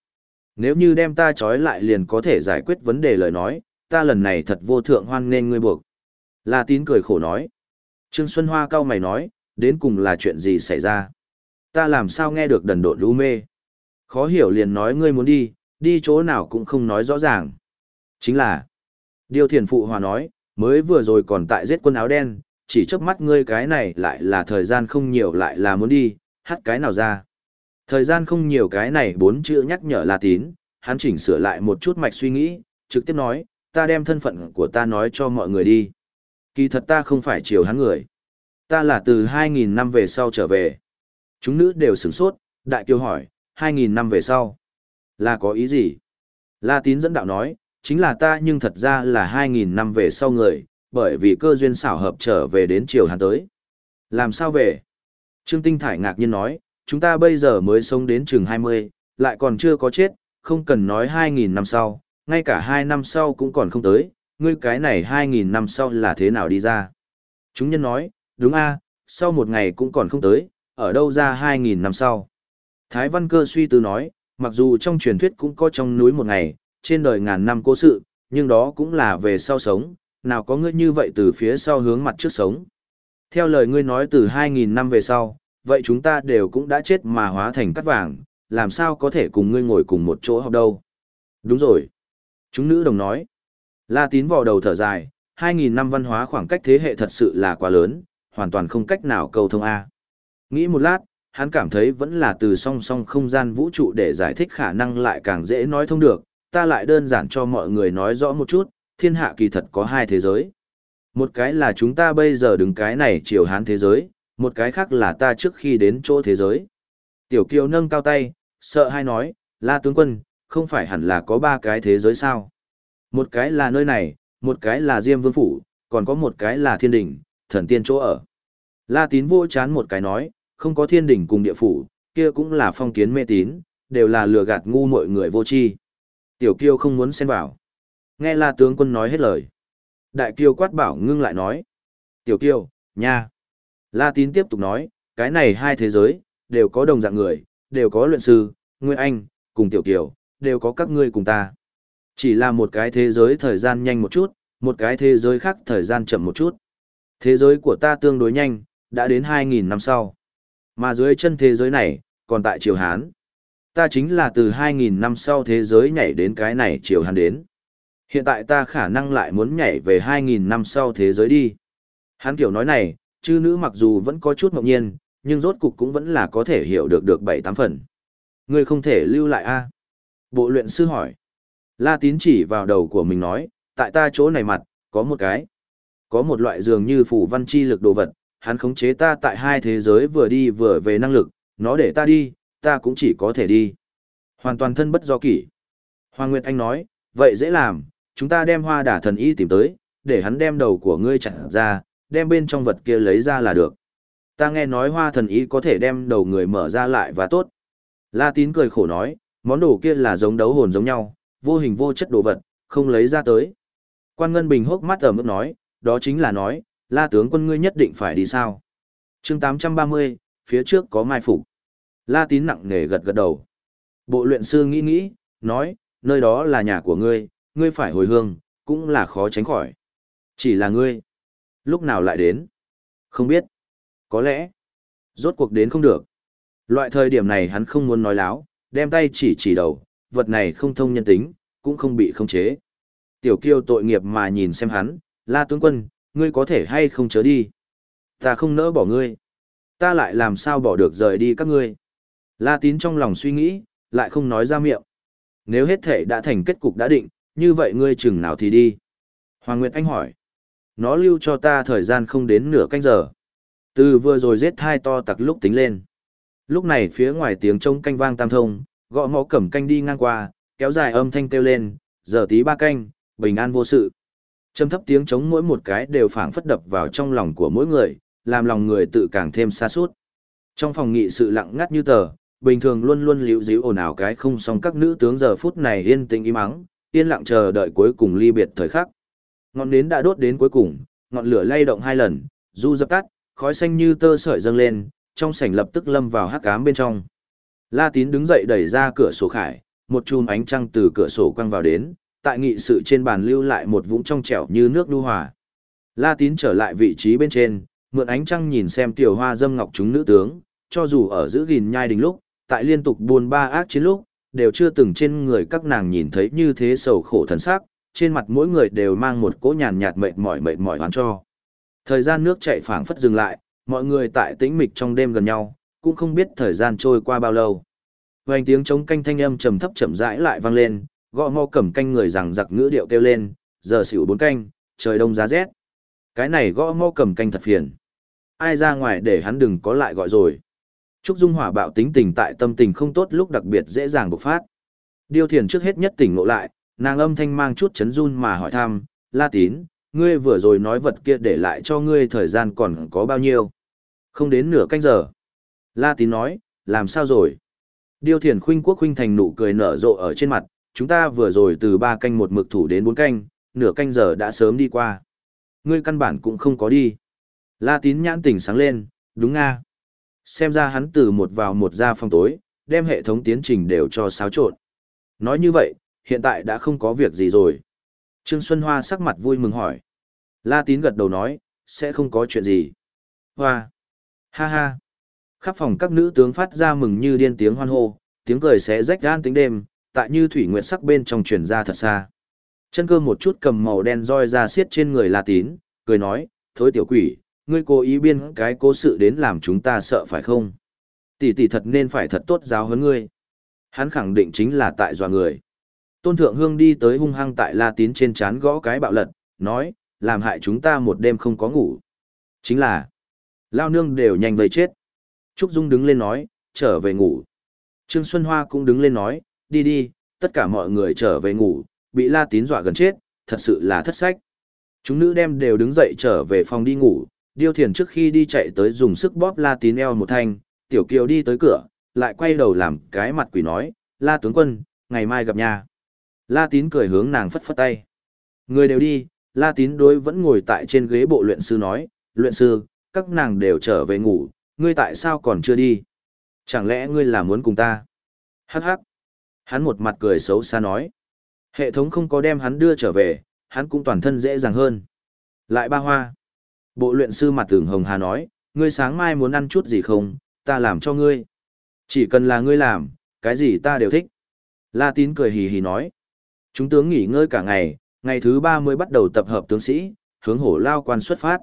Nếu như đem ta trói lại liền có thể giải quyết vấn đề lời nói, ta lần này thật vô thượng hoan nên ngươi buộc. La tín cười khổ nói. Trương Xuân Hoa cao mày nói, đến cùng là chuyện gì xảy ra? Ta làm sao nghe được đần độn lũ mê? Khó hiểu liền nói ngươi muốn đi, đi chỗ nào cũng không nói rõ ràng. Chính là, Điều thiền phụ hòa nói, mới vừa rồi còn tại giết quân áo đen, chỉ chớp mắt ngươi cái này lại là thời gian không nhiều lại là muốn đi, hát cái nào ra. Thời gian không nhiều cái này bốn chữ nhắc nhở là tín, hắn chỉnh sửa lại một chút mạch suy nghĩ, trực tiếp nói, ta đem thân phận của ta nói cho mọi người đi. Kỳ thật ta không phải chiều hắn người. Ta là từ 2.000 năm về sau trở về. Chúng nữ đều sửng sốt, đại kiều hỏi, 2.000 năm về sau. Là có ý gì? La tín dẫn đạo nói, chính là ta nhưng thật ra là 2.000 năm về sau người, bởi vì cơ duyên xảo hợp trở về đến triều hắn tới. Làm sao về? Trương Tinh Thải ngạc nhiên nói, chúng ta bây giờ mới sống đến chừng 20, lại còn chưa có chết, không cần nói 2.000 năm sau, ngay cả 2 năm sau cũng còn không tới, ngươi cái này 2.000 năm sau là thế nào đi ra? Chúng nhân nói, đúng a, sau một ngày cũng còn không tới, ở đâu ra 2.000 năm sau? Thái Văn Cơ suy tư nói, mặc dù trong truyền thuyết cũng có trong núi một ngày, trên đời ngàn năm cố sự, nhưng đó cũng là về sau sống, nào có ngươi như vậy từ phía sau hướng mặt trước sống. Theo lời ngươi nói từ 2.000 năm về sau, vậy chúng ta đều cũng đã chết mà hóa thành cắt vàng, làm sao có thể cùng ngươi ngồi cùng một chỗ học đâu. Đúng rồi. Chúng nữ đồng nói. La tín vò đầu thở dài, 2.000 năm văn hóa khoảng cách thế hệ thật sự là quá lớn, hoàn toàn không cách nào cầu thông A. Nghĩ một lát, hắn cảm thấy vẫn là từ song song không gian vũ trụ để giải thích khả năng lại càng dễ nói thông được, ta lại đơn giản cho mọi người nói rõ một chút, thiên hạ kỳ thật có hai thế giới. Một cái là chúng ta bây giờ đứng cái này chiều hán thế giới, một cái khác là ta trước khi đến chỗ thế giới. Tiểu Kiều nâng cao tay, sợ hai nói, la tướng quân, không phải hẳn là có ba cái thế giới sao? Một cái là nơi này, một cái là Diêm Vương Phủ, còn có một cái là thiên Đình, thần tiên chỗ ở. La tín vô chán một cái nói, không có thiên đỉnh cùng địa phủ, kia cũng là phong kiến mê tín, đều là lừa gạt ngu mọi người vô tri. Tiểu Kiêu không muốn xen vào. Nghe La tướng quân nói hết lời. Đại Kiêu quát bảo ngưng lại nói. Tiểu Kiêu, nha. La tín tiếp tục nói, cái này hai thế giới, đều có đồng dạng người, đều có luyện sư, Nguyên Anh, cùng Tiểu Kiều, đều có các ngươi cùng ta. Chỉ là một cái thế giới thời gian nhanh một chút, một cái thế giới khác thời gian chậm một chút. Thế giới của ta tương đối nhanh, đã đến 2.000 năm sau. Mà dưới chân thế giới này, còn tại Triều Hán. Ta chính là từ 2.000 năm sau thế giới nhảy đến cái này triều hán đến. Hiện tại ta khả năng lại muốn nhảy về 2.000 năm sau thế giới đi. Hán kiểu nói này, chư nữ mặc dù vẫn có chút mộng nhiên, nhưng rốt cục cũng vẫn là có thể hiểu được được 7-8 phần. Ngươi không thể lưu lại a Bộ luyện sư hỏi. La tín chỉ vào đầu của mình nói, tại ta chỗ này mặt, có một cái. Có một loại dường như phủ văn chi lực đồ vật, hắn khống chế ta tại hai thế giới vừa đi vừa về năng lực, nó để ta đi, ta cũng chỉ có thể đi. Hoàn toàn thân bất do kỷ. Hoàng Nguyệt Anh nói, vậy dễ làm, chúng ta đem hoa đả thần y tìm tới, để hắn đem đầu của ngươi chặt ra, đem bên trong vật kia lấy ra là được. Ta nghe nói hoa thần y có thể đem đầu người mở ra lại và tốt. La tín cười khổ nói, món đồ kia là giống đấu hồn giống nhau, vô hình vô chất đồ vật, không lấy ra tới. Quan Ngân Bình hốc mắt ở mức nói, đó chính là nói, la tướng quân ngươi nhất định phải đi sao. chương 830, phía trước có mai phục La tín nặng nề gật gật đầu. Bộ luyện sư nghĩ nghĩ, nói, nơi đó là nhà của ngươi, ngươi phải hồi hương, cũng là khó tránh khỏi. Chỉ là ngươi. Lúc nào lại đến? Không biết. Có lẽ. Rốt cuộc đến không được. Loại thời điểm này hắn không muốn nói láo, đem tay chỉ chỉ đầu, vật này không thông nhân tính, cũng không bị khống chế. Tiểu kiêu tội nghiệp mà nhìn xem hắn, la tướng quân, ngươi có thể hay không chớ đi. Ta không nỡ bỏ ngươi. Ta lại làm sao bỏ được rời đi các ngươi. La tín trong lòng suy nghĩ, lại không nói ra miệng. Nếu hết thể đã thành kết cục đã định, như vậy ngươi chừng nào thì đi. Hoàng Nguyệt Anh hỏi. Nó lưu cho ta thời gian không đến nửa canh giờ. Từ vừa rồi giết hai to tặc lúc tính lên. Lúc này phía ngoài tiếng trông canh vang tam thông, gõ mõ cẩm canh đi ngang qua, kéo dài âm thanh kêu lên, giờ tí ba canh, bình an vô sự. Trầm thấp tiếng chống mỗi một cái đều phảng phất đập vào trong lòng của mỗi người, làm lòng người tự càng thêm xa suốt. Trong phòng nghị sự lặng ngắt như tờ, bình thường luôn luôn liễu díu ồn ào cái không xong các nữ tướng giờ phút này yên tĩnh im ắng, yên lặng chờ đợi cuối cùng ly biệt thời khắc. Ngọn nến đã đốt đến cuối cùng, ngọn lửa lay động hai lần, du dập tắt, khói xanh như tơ sợi dâng lên, trong sảnh lập tức lâm vào hắc ám bên trong. La Tín đứng dậy đẩy ra cửa sổ khải, một chùm ánh trăng từ cửa sổ quăng vào đến, tại nghị sự trên bàn lưu lại một vũng trong trẻo như nước đu hòa. La Tín trở lại vị trí bên trên, mượn ánh trăng nhìn xem tiểu hoa dâm ngọc chúng nữ tướng, cho dù ở giữ gìn nhai đình lúc, tại liên tục buồn ba ác chiến lúc, đều chưa từng trên người các nàng nhìn thấy như thế sầu khổ thần sắc, trên mặt mỗi người đều mang một cỗ nhàn nhạt mệt mỏi mệt mỏi oán cho. Thời gian nước chảy phảng phất dừng lại, mọi người tại tĩnh mịch trong đêm gần nhau, cũng không biết thời gian trôi qua bao lâu. Vành tiếng chống canh thanh âm trầm thấp chậm rãi lại vang lên, gõ mò cầm canh người rằng giặc ngữ điệu kêu lên, giờ xỉu bốn canh, trời đông giá rét. Cái này gõ mò cầm canh thật phiền. Ai ra ngoài để hắn đừng có lại gọi rồi. Trúc Dung hỏa bạo tính tình tại tâm tình không tốt lúc đặc biệt dễ dàng bộc phát. Điêu thiền trước hết nhất tỉnh ngộ lại, nàng âm thanh mang chút chấn run mà hỏi thăm, La Tín, ngươi vừa rồi nói vật kia để lại cho ngươi thời gian còn có bao nhiêu? Không đến nửa canh giờ. La Tín nói, làm sao rồi? Điêu thiền khuynh quốc khuynh thành nụ cười nở rộ ở trên mặt, chúng ta vừa rồi từ ba canh một mực thủ đến bốn canh, nửa canh giờ đã sớm đi qua. Ngươi căn bản cũng không có đi. La Tín nhãn tỉnh sáng lên, đúng nga xem ra hắn từ một vào một ra phòng tối, đem hệ thống tiến trình đều cho xáo trộn. Nói như vậy, hiện tại đã không có việc gì rồi. Trương Xuân Hoa sắc mặt vui mừng hỏi. La Tín gật đầu nói, sẽ không có chuyện gì. Hoa! Ha ha! Khắp phòng các nữ tướng phát ra mừng như điên tiếng hoan hô, tiếng cười sẽ rách gan tính đêm, tại như thủy nguyệt sắc bên trong truyền ra thật xa. Chân cơ một chút cầm màu đen roi ra xiết trên người La Tín, cười nói, thối tiểu quỷ, ngươi cố ý biên cái cố sự đến làm chúng ta sợ phải không? Tỷ tỷ thật nên phải thật tốt giáo huấn ngươi. Hắn khẳng định chính là tại dọa người. Tôn Thượng Hương đi tới hung hăng tại La Tín trên chán gõ cái bạo lật, nói, làm hại chúng ta một đêm không có ngủ. Chính là, lao nương đều nhanh vây chết. Trúc Dung đứng lên nói, trở về ngủ. Trương Xuân Hoa cũng đứng lên nói, đi đi, tất cả mọi người trở về ngủ, bị La Tín dọa gần chết, thật sự là thất sách. Chúng nữ đem đều đứng dậy trở về phòng đi ngủ, Điêu thiền trước khi đi chạy tới dùng sức bóp la tín eo một thanh, tiểu kiều đi tới cửa, lại quay đầu làm cái mặt quỷ nói, la tướng quân, ngày mai gặp nhà. La tín cười hướng nàng phất phất tay. Người đều đi, la tín đối vẫn ngồi tại trên ghế bộ luyện sư nói, luyện sư, các nàng đều trở về ngủ, ngươi tại sao còn chưa đi? Chẳng lẽ ngươi là muốn cùng ta? Hắc hắc. Hắn một mặt cười xấu xa nói. Hệ thống không có đem hắn đưa trở về, hắn cũng toàn thân dễ dàng hơn. Lại ba hoa. Bộ luyện sư mặt tưởng hồng hà nói, ngươi sáng mai muốn ăn chút gì không, ta làm cho ngươi. Chỉ cần là ngươi làm, cái gì ta đều thích. La tín cười hì hì nói. Chúng tướng nghỉ ngơi cả ngày, ngày thứ ba mới bắt đầu tập hợp tướng sĩ, hướng hổ lao quan xuất phát.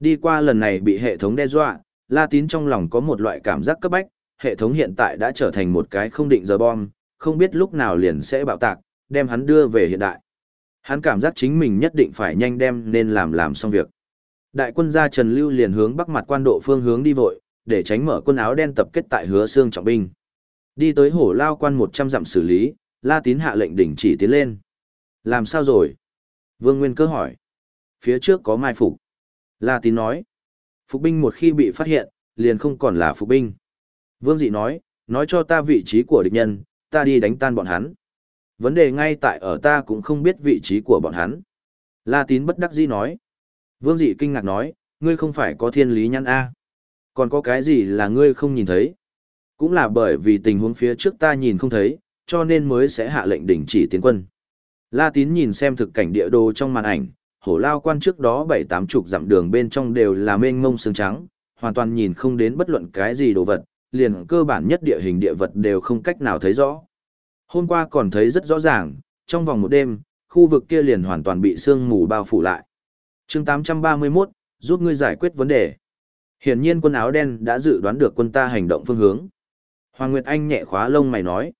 Đi qua lần này bị hệ thống đe dọa, La tín trong lòng có một loại cảm giác cấp bách, hệ thống hiện tại đã trở thành một cái không định giờ bom, không biết lúc nào liền sẽ bạo tạc, đem hắn đưa về hiện đại. Hắn cảm giác chính mình nhất định phải nhanh đem nên làm làm xong việc. Đại quân gia Trần Lưu liền hướng bắc mặt quan độ phương hướng đi vội, để tránh mở quân áo đen tập kết tại hứa xương trọng binh. Đi tới hổ lao quan 100 dặm xử lý, La Tín hạ lệnh đỉnh chỉ tiến lên. Làm sao rồi? Vương Nguyên cơ hỏi. Phía trước có mai phục. La Tín nói. Phục binh một khi bị phát hiện, liền không còn là phục binh. Vương Dị nói, nói cho ta vị trí của địch nhân, ta đi đánh tan bọn hắn. Vấn đề ngay tại ở ta cũng không biết vị trí của bọn hắn. La Tín bất đắc dĩ nói. Vương Dị kinh ngạc nói, ngươi không phải có thiên lý nhăn A. Còn có cái gì là ngươi không nhìn thấy? Cũng là bởi vì tình huống phía trước ta nhìn không thấy, cho nên mới sẽ hạ lệnh đình chỉ tiến quân. La Tín nhìn xem thực cảnh địa đồ trong màn ảnh, hổ lao quan trước đó bảy tám chục dặm đường bên trong đều là mênh mông sương trắng, hoàn toàn nhìn không đến bất luận cái gì đồ vật, liền cơ bản nhất địa hình địa vật đều không cách nào thấy rõ. Hôm qua còn thấy rất rõ ràng, trong vòng một đêm, khu vực kia liền hoàn toàn bị sương mù bao phủ lại. chương 831, giúp ngươi giải quyết vấn đề. Hiển nhiên quân áo đen đã dự đoán được quân ta hành động phương hướng. Hoàng Nguyệt Anh nhẹ khóa lông mày nói.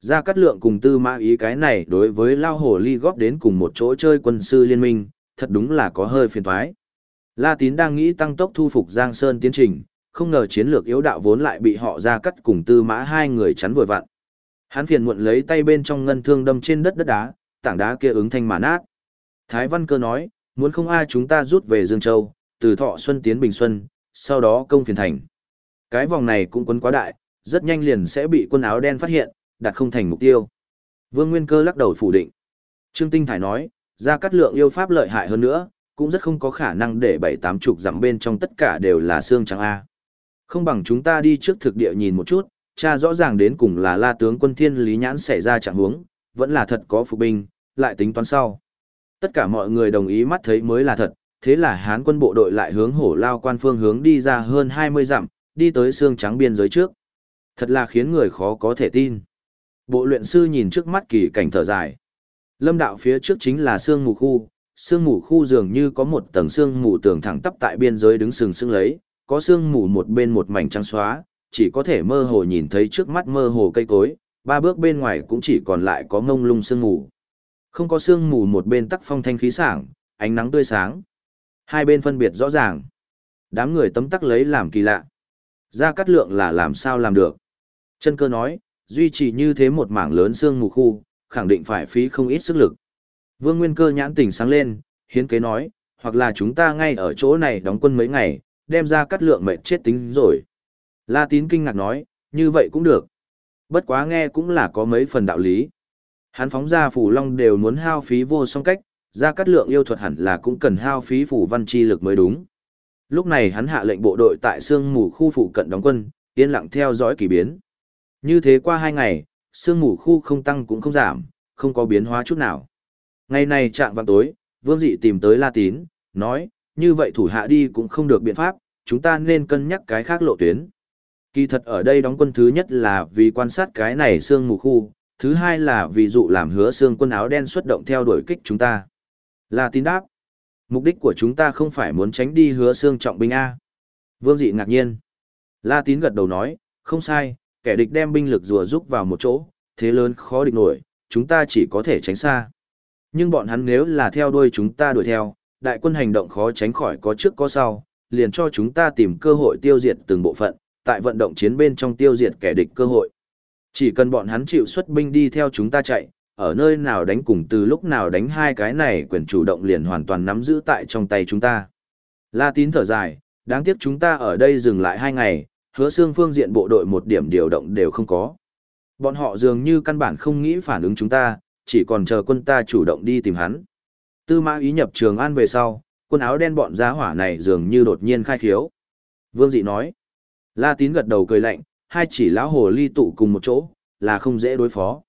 Ra cắt lượng cùng tư mã ý cái này đối với lao hồ ly góp đến cùng một chỗ chơi quân sư liên minh, thật đúng là có hơi phiền thoái. La Tín đang nghĩ tăng tốc thu phục Giang Sơn tiến trình, không ngờ chiến lược yếu đạo vốn lại bị họ ra cắt cùng tư mã hai người chắn vội vặn. Hắn phiền muộn lấy tay bên trong ngân thương đâm trên đất đất đá, tảng đá kia ứng thanh mà nát. Thái Văn Cơ nói, muốn không ai chúng ta rút về Dương Châu, từ Thọ Xuân tiến Bình Xuân, sau đó công phiền thành. Cái vòng này cũng quấn quá đại, rất nhanh liền sẽ bị quân áo đen phát hiện, đặt không thành mục tiêu. Vương Nguyên Cơ lắc đầu phủ định. Trương Tinh Thải nói, ra cắt lượng yêu pháp lợi hại hơn nữa, cũng rất không có khả năng để bảy tám chục dặm bên trong tất cả đều là xương trắng A. Không bằng chúng ta đi trước thực địa nhìn một chút, cha rõ ràng đến cùng là la tướng quân thiên lý nhãn xảy ra trạng huống, vẫn là thật có phục binh, lại tính toán sau. Tất cả mọi người đồng ý mắt thấy mới là thật, thế là hán quân bộ đội lại hướng hổ lao quan phương hướng đi ra hơn 20 dặm, đi tới xương trắng biên giới trước. Thật là khiến người khó có thể tin. Bộ luyện sư nhìn trước mắt kỳ cảnh thở dài. Lâm đạo phía trước chính là xương mù khu, xương mù khu dường như có một tầng xương mù tường thẳng tắp tại biên giới đứng sừng sững lấy, có xương mù một bên một mảnh trắng xóa, chỉ có thể mơ hồ nhìn thấy trước mắt mơ hồ cây cối, ba bước bên ngoài cũng chỉ còn lại có ngông lung sương mù. Không có sương mù một bên tắc phong thanh khí sảng, ánh nắng tươi sáng. Hai bên phân biệt rõ ràng. Đám người tấm tắc lấy làm kỳ lạ. Ra cắt lượng là làm sao làm được. Chân cơ nói, duy trì như thế một mảng lớn sương mù khu, khẳng định phải phí không ít sức lực. Vương Nguyên cơ nhãn tỉnh sáng lên, hiến kế nói, hoặc là chúng ta ngay ở chỗ này đóng quân mấy ngày, đem ra cắt lượng mệt chết tính rồi. La tín kinh ngạc nói, như vậy cũng được. Bất quá nghe cũng là có mấy phần đạo lý. Hắn phóng ra phủ long đều muốn hao phí vô song cách, ra cắt lượng yêu thuật hẳn là cũng cần hao phí phủ văn chi lực mới đúng. Lúc này hắn hạ lệnh bộ đội tại sương mù khu phụ cận đóng quân, yên lặng theo dõi kỳ biến. Như thế qua hai ngày, sương mù khu không tăng cũng không giảm, không có biến hóa chút nào. Ngày này trạng vào tối, Vương Dị tìm tới La Tín, nói, như vậy thủ hạ đi cũng không được biện pháp, chúng ta nên cân nhắc cái khác lộ tuyến. Kỳ thật ở đây đóng quân thứ nhất là vì quan sát cái này xương mù khu, thứ hai là vì dụ làm hứa xương quân áo đen xuất động theo đuổi kích chúng ta. Là tin đáp. Mục đích của chúng ta không phải muốn tránh đi hứa xương trọng binh A. Vương dị ngạc nhiên. La tín gật đầu nói, không sai, kẻ địch đem binh lực rùa rúc vào một chỗ, thế lớn khó địch nổi, chúng ta chỉ có thể tránh xa. Nhưng bọn hắn nếu là theo đuôi chúng ta đuổi theo, đại quân hành động khó tránh khỏi có trước có sau, liền cho chúng ta tìm cơ hội tiêu diệt từng bộ phận, tại vận động chiến bên trong tiêu diệt kẻ địch cơ hội. Chỉ cần bọn hắn chịu xuất binh đi theo chúng ta chạy, ở nơi nào đánh cùng từ lúc nào đánh hai cái này quyền chủ động liền hoàn toàn nắm giữ tại trong tay chúng ta. La tín thở dài, đáng tiếc chúng ta ở đây dừng lại hai ngày, hứa xương phương diện bộ đội một điểm điều động đều không có. Bọn họ dường như căn bản không nghĩ phản ứng chúng ta, chỉ còn chờ quân ta chủ động đi tìm hắn. Tư mã ý nhập trường an về sau, quần áo đen bọn giá hỏa này dường như đột nhiên khai khiếu. Vương dị nói, La tín gật đầu cười lạnh, hai chỉ lão hồ ly tụ cùng một chỗ, là không dễ đối phó.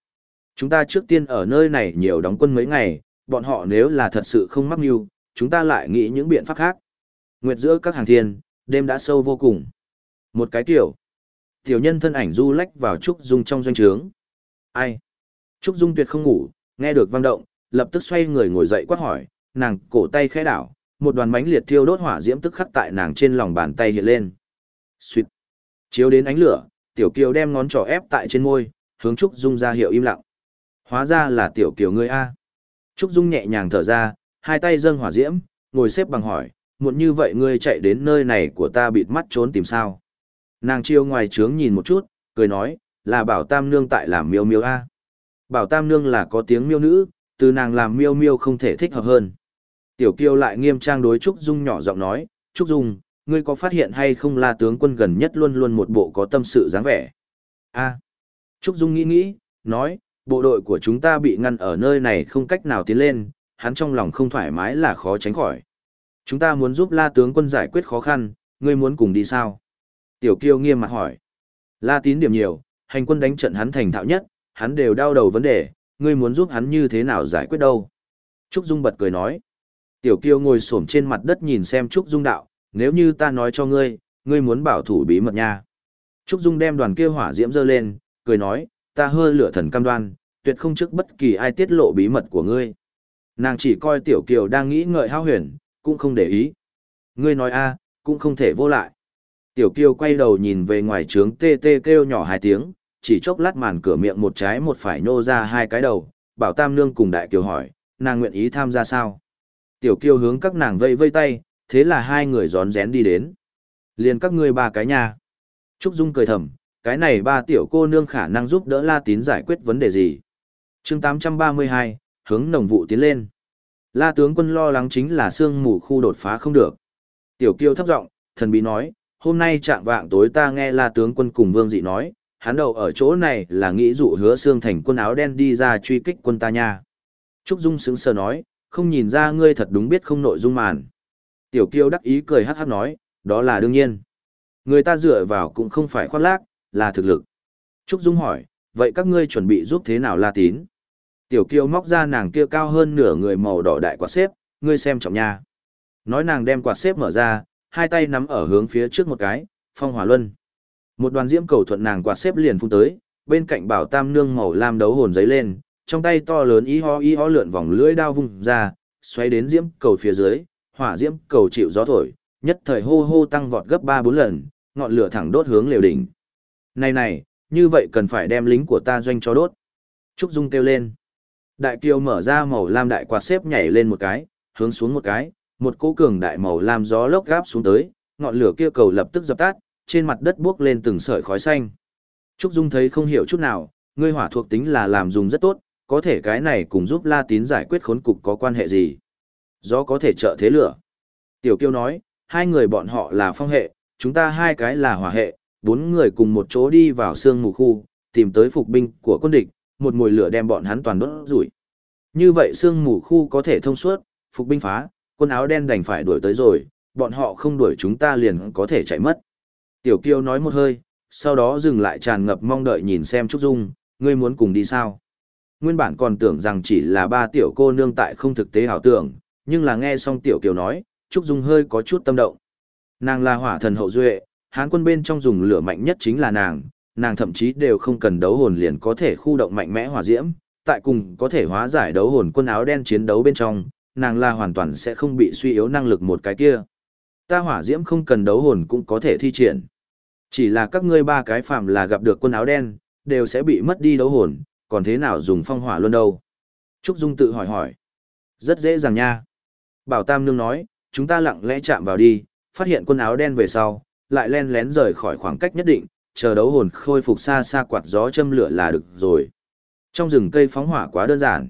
Chúng ta trước tiên ở nơi này nhiều đóng quân mấy ngày, bọn họ nếu là thật sự không mắc mưu, chúng ta lại nghĩ những biện pháp khác. Nguyệt giữa các hàng thiên, đêm đã sâu vô cùng. Một cái tiểu. Tiểu nhân thân ảnh du lách vào Trúc Dung trong doanh trướng. Ai? Trúc Dung tuyệt không ngủ, nghe được vang động, lập tức xoay người ngồi dậy quát hỏi, nàng cổ tay khẽ đảo, một đoàn bánh liệt thiêu đốt hỏa diễm tức khắc tại nàng trên lòng bàn tay hiện lên. Xuyệt. Chiếu đến ánh lửa, Tiểu Kiều đem ngón trỏ ép tại trên môi, hướng Trúc Dung ra hiệu im lặng. Hóa ra là Tiểu Kiều ngươi a. Trúc Dung nhẹ nhàng thở ra, hai tay dâng hỏa diễm, ngồi xếp bằng hỏi, muộn như vậy ngươi chạy đến nơi này của ta bịt mắt trốn tìm sao. Nàng chiêu ngoài trướng nhìn một chút, cười nói, là bảo tam nương tại làm miêu miêu a. Bảo tam nương là có tiếng miêu nữ, từ nàng làm miêu miêu không thể thích hợp hơn. Tiểu kiêu lại nghiêm trang đối Trúc Dung nhỏ giọng nói, Trúc Dung, ngươi có phát hiện hay không là tướng quân gần nhất luôn luôn một bộ có tâm sự dáng vẻ. a Trúc Dung nghĩ nghĩ, nói, bộ đội của chúng ta bị ngăn ở nơi này không cách nào tiến lên, hắn trong lòng không thoải mái là khó tránh khỏi. Chúng ta muốn giúp La tướng quân giải quyết khó khăn, ngươi muốn cùng đi sao? Tiểu Kiêu nghiêm mặt hỏi. La tín điểm nhiều, hành quân đánh trận hắn thành thạo nhất, hắn đều đau đầu vấn đề, ngươi muốn giúp hắn như thế nào giải quyết đâu? Trúc Dung bật cười nói. Tiểu Kiêu ngồi xổm trên mặt đất nhìn xem Trúc Dung đạo, nếu như ta nói cho ngươi, ngươi muốn bảo thủ bí mật nha. Trúc Dung đem đoàn kia hỏa diễm dơ lên, cười nói, ta hơ lửa thần cam đoan, tuyệt không trước bất kỳ ai tiết lộ bí mật của ngươi. Nàng chỉ coi Tiểu Kiều đang nghĩ ngợi hao huyền, cũng không để ý. Ngươi nói a, cũng không thể vô lại. Tiểu Kiều quay đầu nhìn về ngoài trướng tê tê kêu nhỏ hai tiếng, chỉ chốc lát màn cửa miệng một trái một phải nô ra hai cái đầu, bảo Tam Nương cùng Đại Kiều hỏi, nàng nguyện ý tham gia sao? Tiểu Kiều hướng các nàng vây vây tay, thế là hai người gión rén đi đến. Liền các ngươi ba cái nhà. Trúc Dung cười thầm, cái này ba tiểu cô nương khả năng giúp đỡ La Tín giải quyết vấn đề gì. chương 832, hướng nồng vụ tiến lên. La tướng quân lo lắng chính là sương mù khu đột phá không được. Tiểu kiều thấp giọng, thần bí nói, hôm nay trạng vạng tối ta nghe La tướng quân cùng Vương Dị nói, hắn đầu ở chỗ này là nghĩ dụ hứa xương thành quân áo đen đi ra truy kích quân ta nha. Trúc Dung sững sờ nói, không nhìn ra ngươi thật đúng biết không nội dung màn. Tiểu Kiêu đắc ý cười hát hát nói, đó là đương nhiên. Người ta dựa vào cũng không phải khoác lác, là thực lực. Trúc Dung hỏi, vậy các ngươi chuẩn bị giúp thế nào La Tín? Tiểu Kiêu móc ra nàng kia cao hơn nửa người màu đỏ đại quạt xếp, ngươi xem trọng nha. Nói nàng đem quạt xếp mở ra, hai tay nắm ở hướng phía trước một cái, phong hỏa luân. Một đoàn diễm cầu thuận nàng quạt xếp liền phun tới, bên cạnh bảo tam nương màu lam đấu hồn giấy lên, trong tay to lớn y ho y ho lượn vòng lưỡi đao vung ra, xoay đến diễm cầu phía dưới, hỏa diễm cầu chịu gió thổi, nhất thời hô hô tăng vọt gấp 3 4 lần, ngọn lửa thẳng đốt hướng liều đỉnh. Này này, như vậy cần phải đem lính của ta doanh cho đốt. Trúc Dung kêu lên. Đại kiều mở ra màu lam đại quạt xếp nhảy lên một cái, hướng xuống một cái, một cỗ cường đại màu lam gió lốc gáp xuống tới, ngọn lửa kia cầu lập tức dập tắt, trên mặt đất buốc lên từng sợi khói xanh. Trúc Dung thấy không hiểu chút nào, ngươi hỏa thuộc tính là làm dùng rất tốt, có thể cái này cùng giúp La Tín giải quyết khốn cục có quan hệ gì? Gió có thể trợ thế lửa. Tiểu Kiêu nói, hai người bọn họ là phong hệ, chúng ta hai cái là hỏa hệ, bốn người cùng một chỗ đi vào sương mù khu, tìm tới phục binh của quân địch, một mùi lửa đem bọn hắn toàn đốt rủi. Như vậy sương mù khu có thể thông suốt, phục binh phá, quân áo đen đành phải đuổi tới rồi, bọn họ không đuổi chúng ta liền có thể chạy mất. Tiểu Kiêu nói một hơi, sau đó dừng lại tràn ngập mong đợi nhìn xem Trúc Dung, ngươi muốn cùng đi sao? Nguyên bản còn tưởng rằng chỉ là ba tiểu cô nương tại không thực tế hảo tưởng, nhưng là nghe xong Tiểu Kiều nói, Trúc Dung hơi có chút tâm động. Nàng là hỏa thần hậu duệ, hán quân bên trong dùng lửa mạnh nhất chính là nàng, nàng thậm chí đều không cần đấu hồn liền có thể khu động mạnh mẽ hỏa diễm, tại cùng có thể hóa giải đấu hồn quân áo đen chiến đấu bên trong, nàng là hoàn toàn sẽ không bị suy yếu năng lực một cái kia. Ta hỏa diễm không cần đấu hồn cũng có thể thi triển. Chỉ là các ngươi ba cái phạm là gặp được quân áo đen, đều sẽ bị mất đi đấu hồn, còn thế nào dùng phong hỏa luôn đâu? Trúc Dung tự hỏi hỏi. Rất dễ dàng nha. Bảo Tam Nương nói, chúng ta lặng lẽ chạm vào đi, phát hiện quân áo đen về sau, lại len lén rời khỏi khoảng cách nhất định, chờ đấu hồn khôi phục xa xa quạt gió châm lửa là được rồi. Trong rừng cây phóng hỏa quá đơn giản.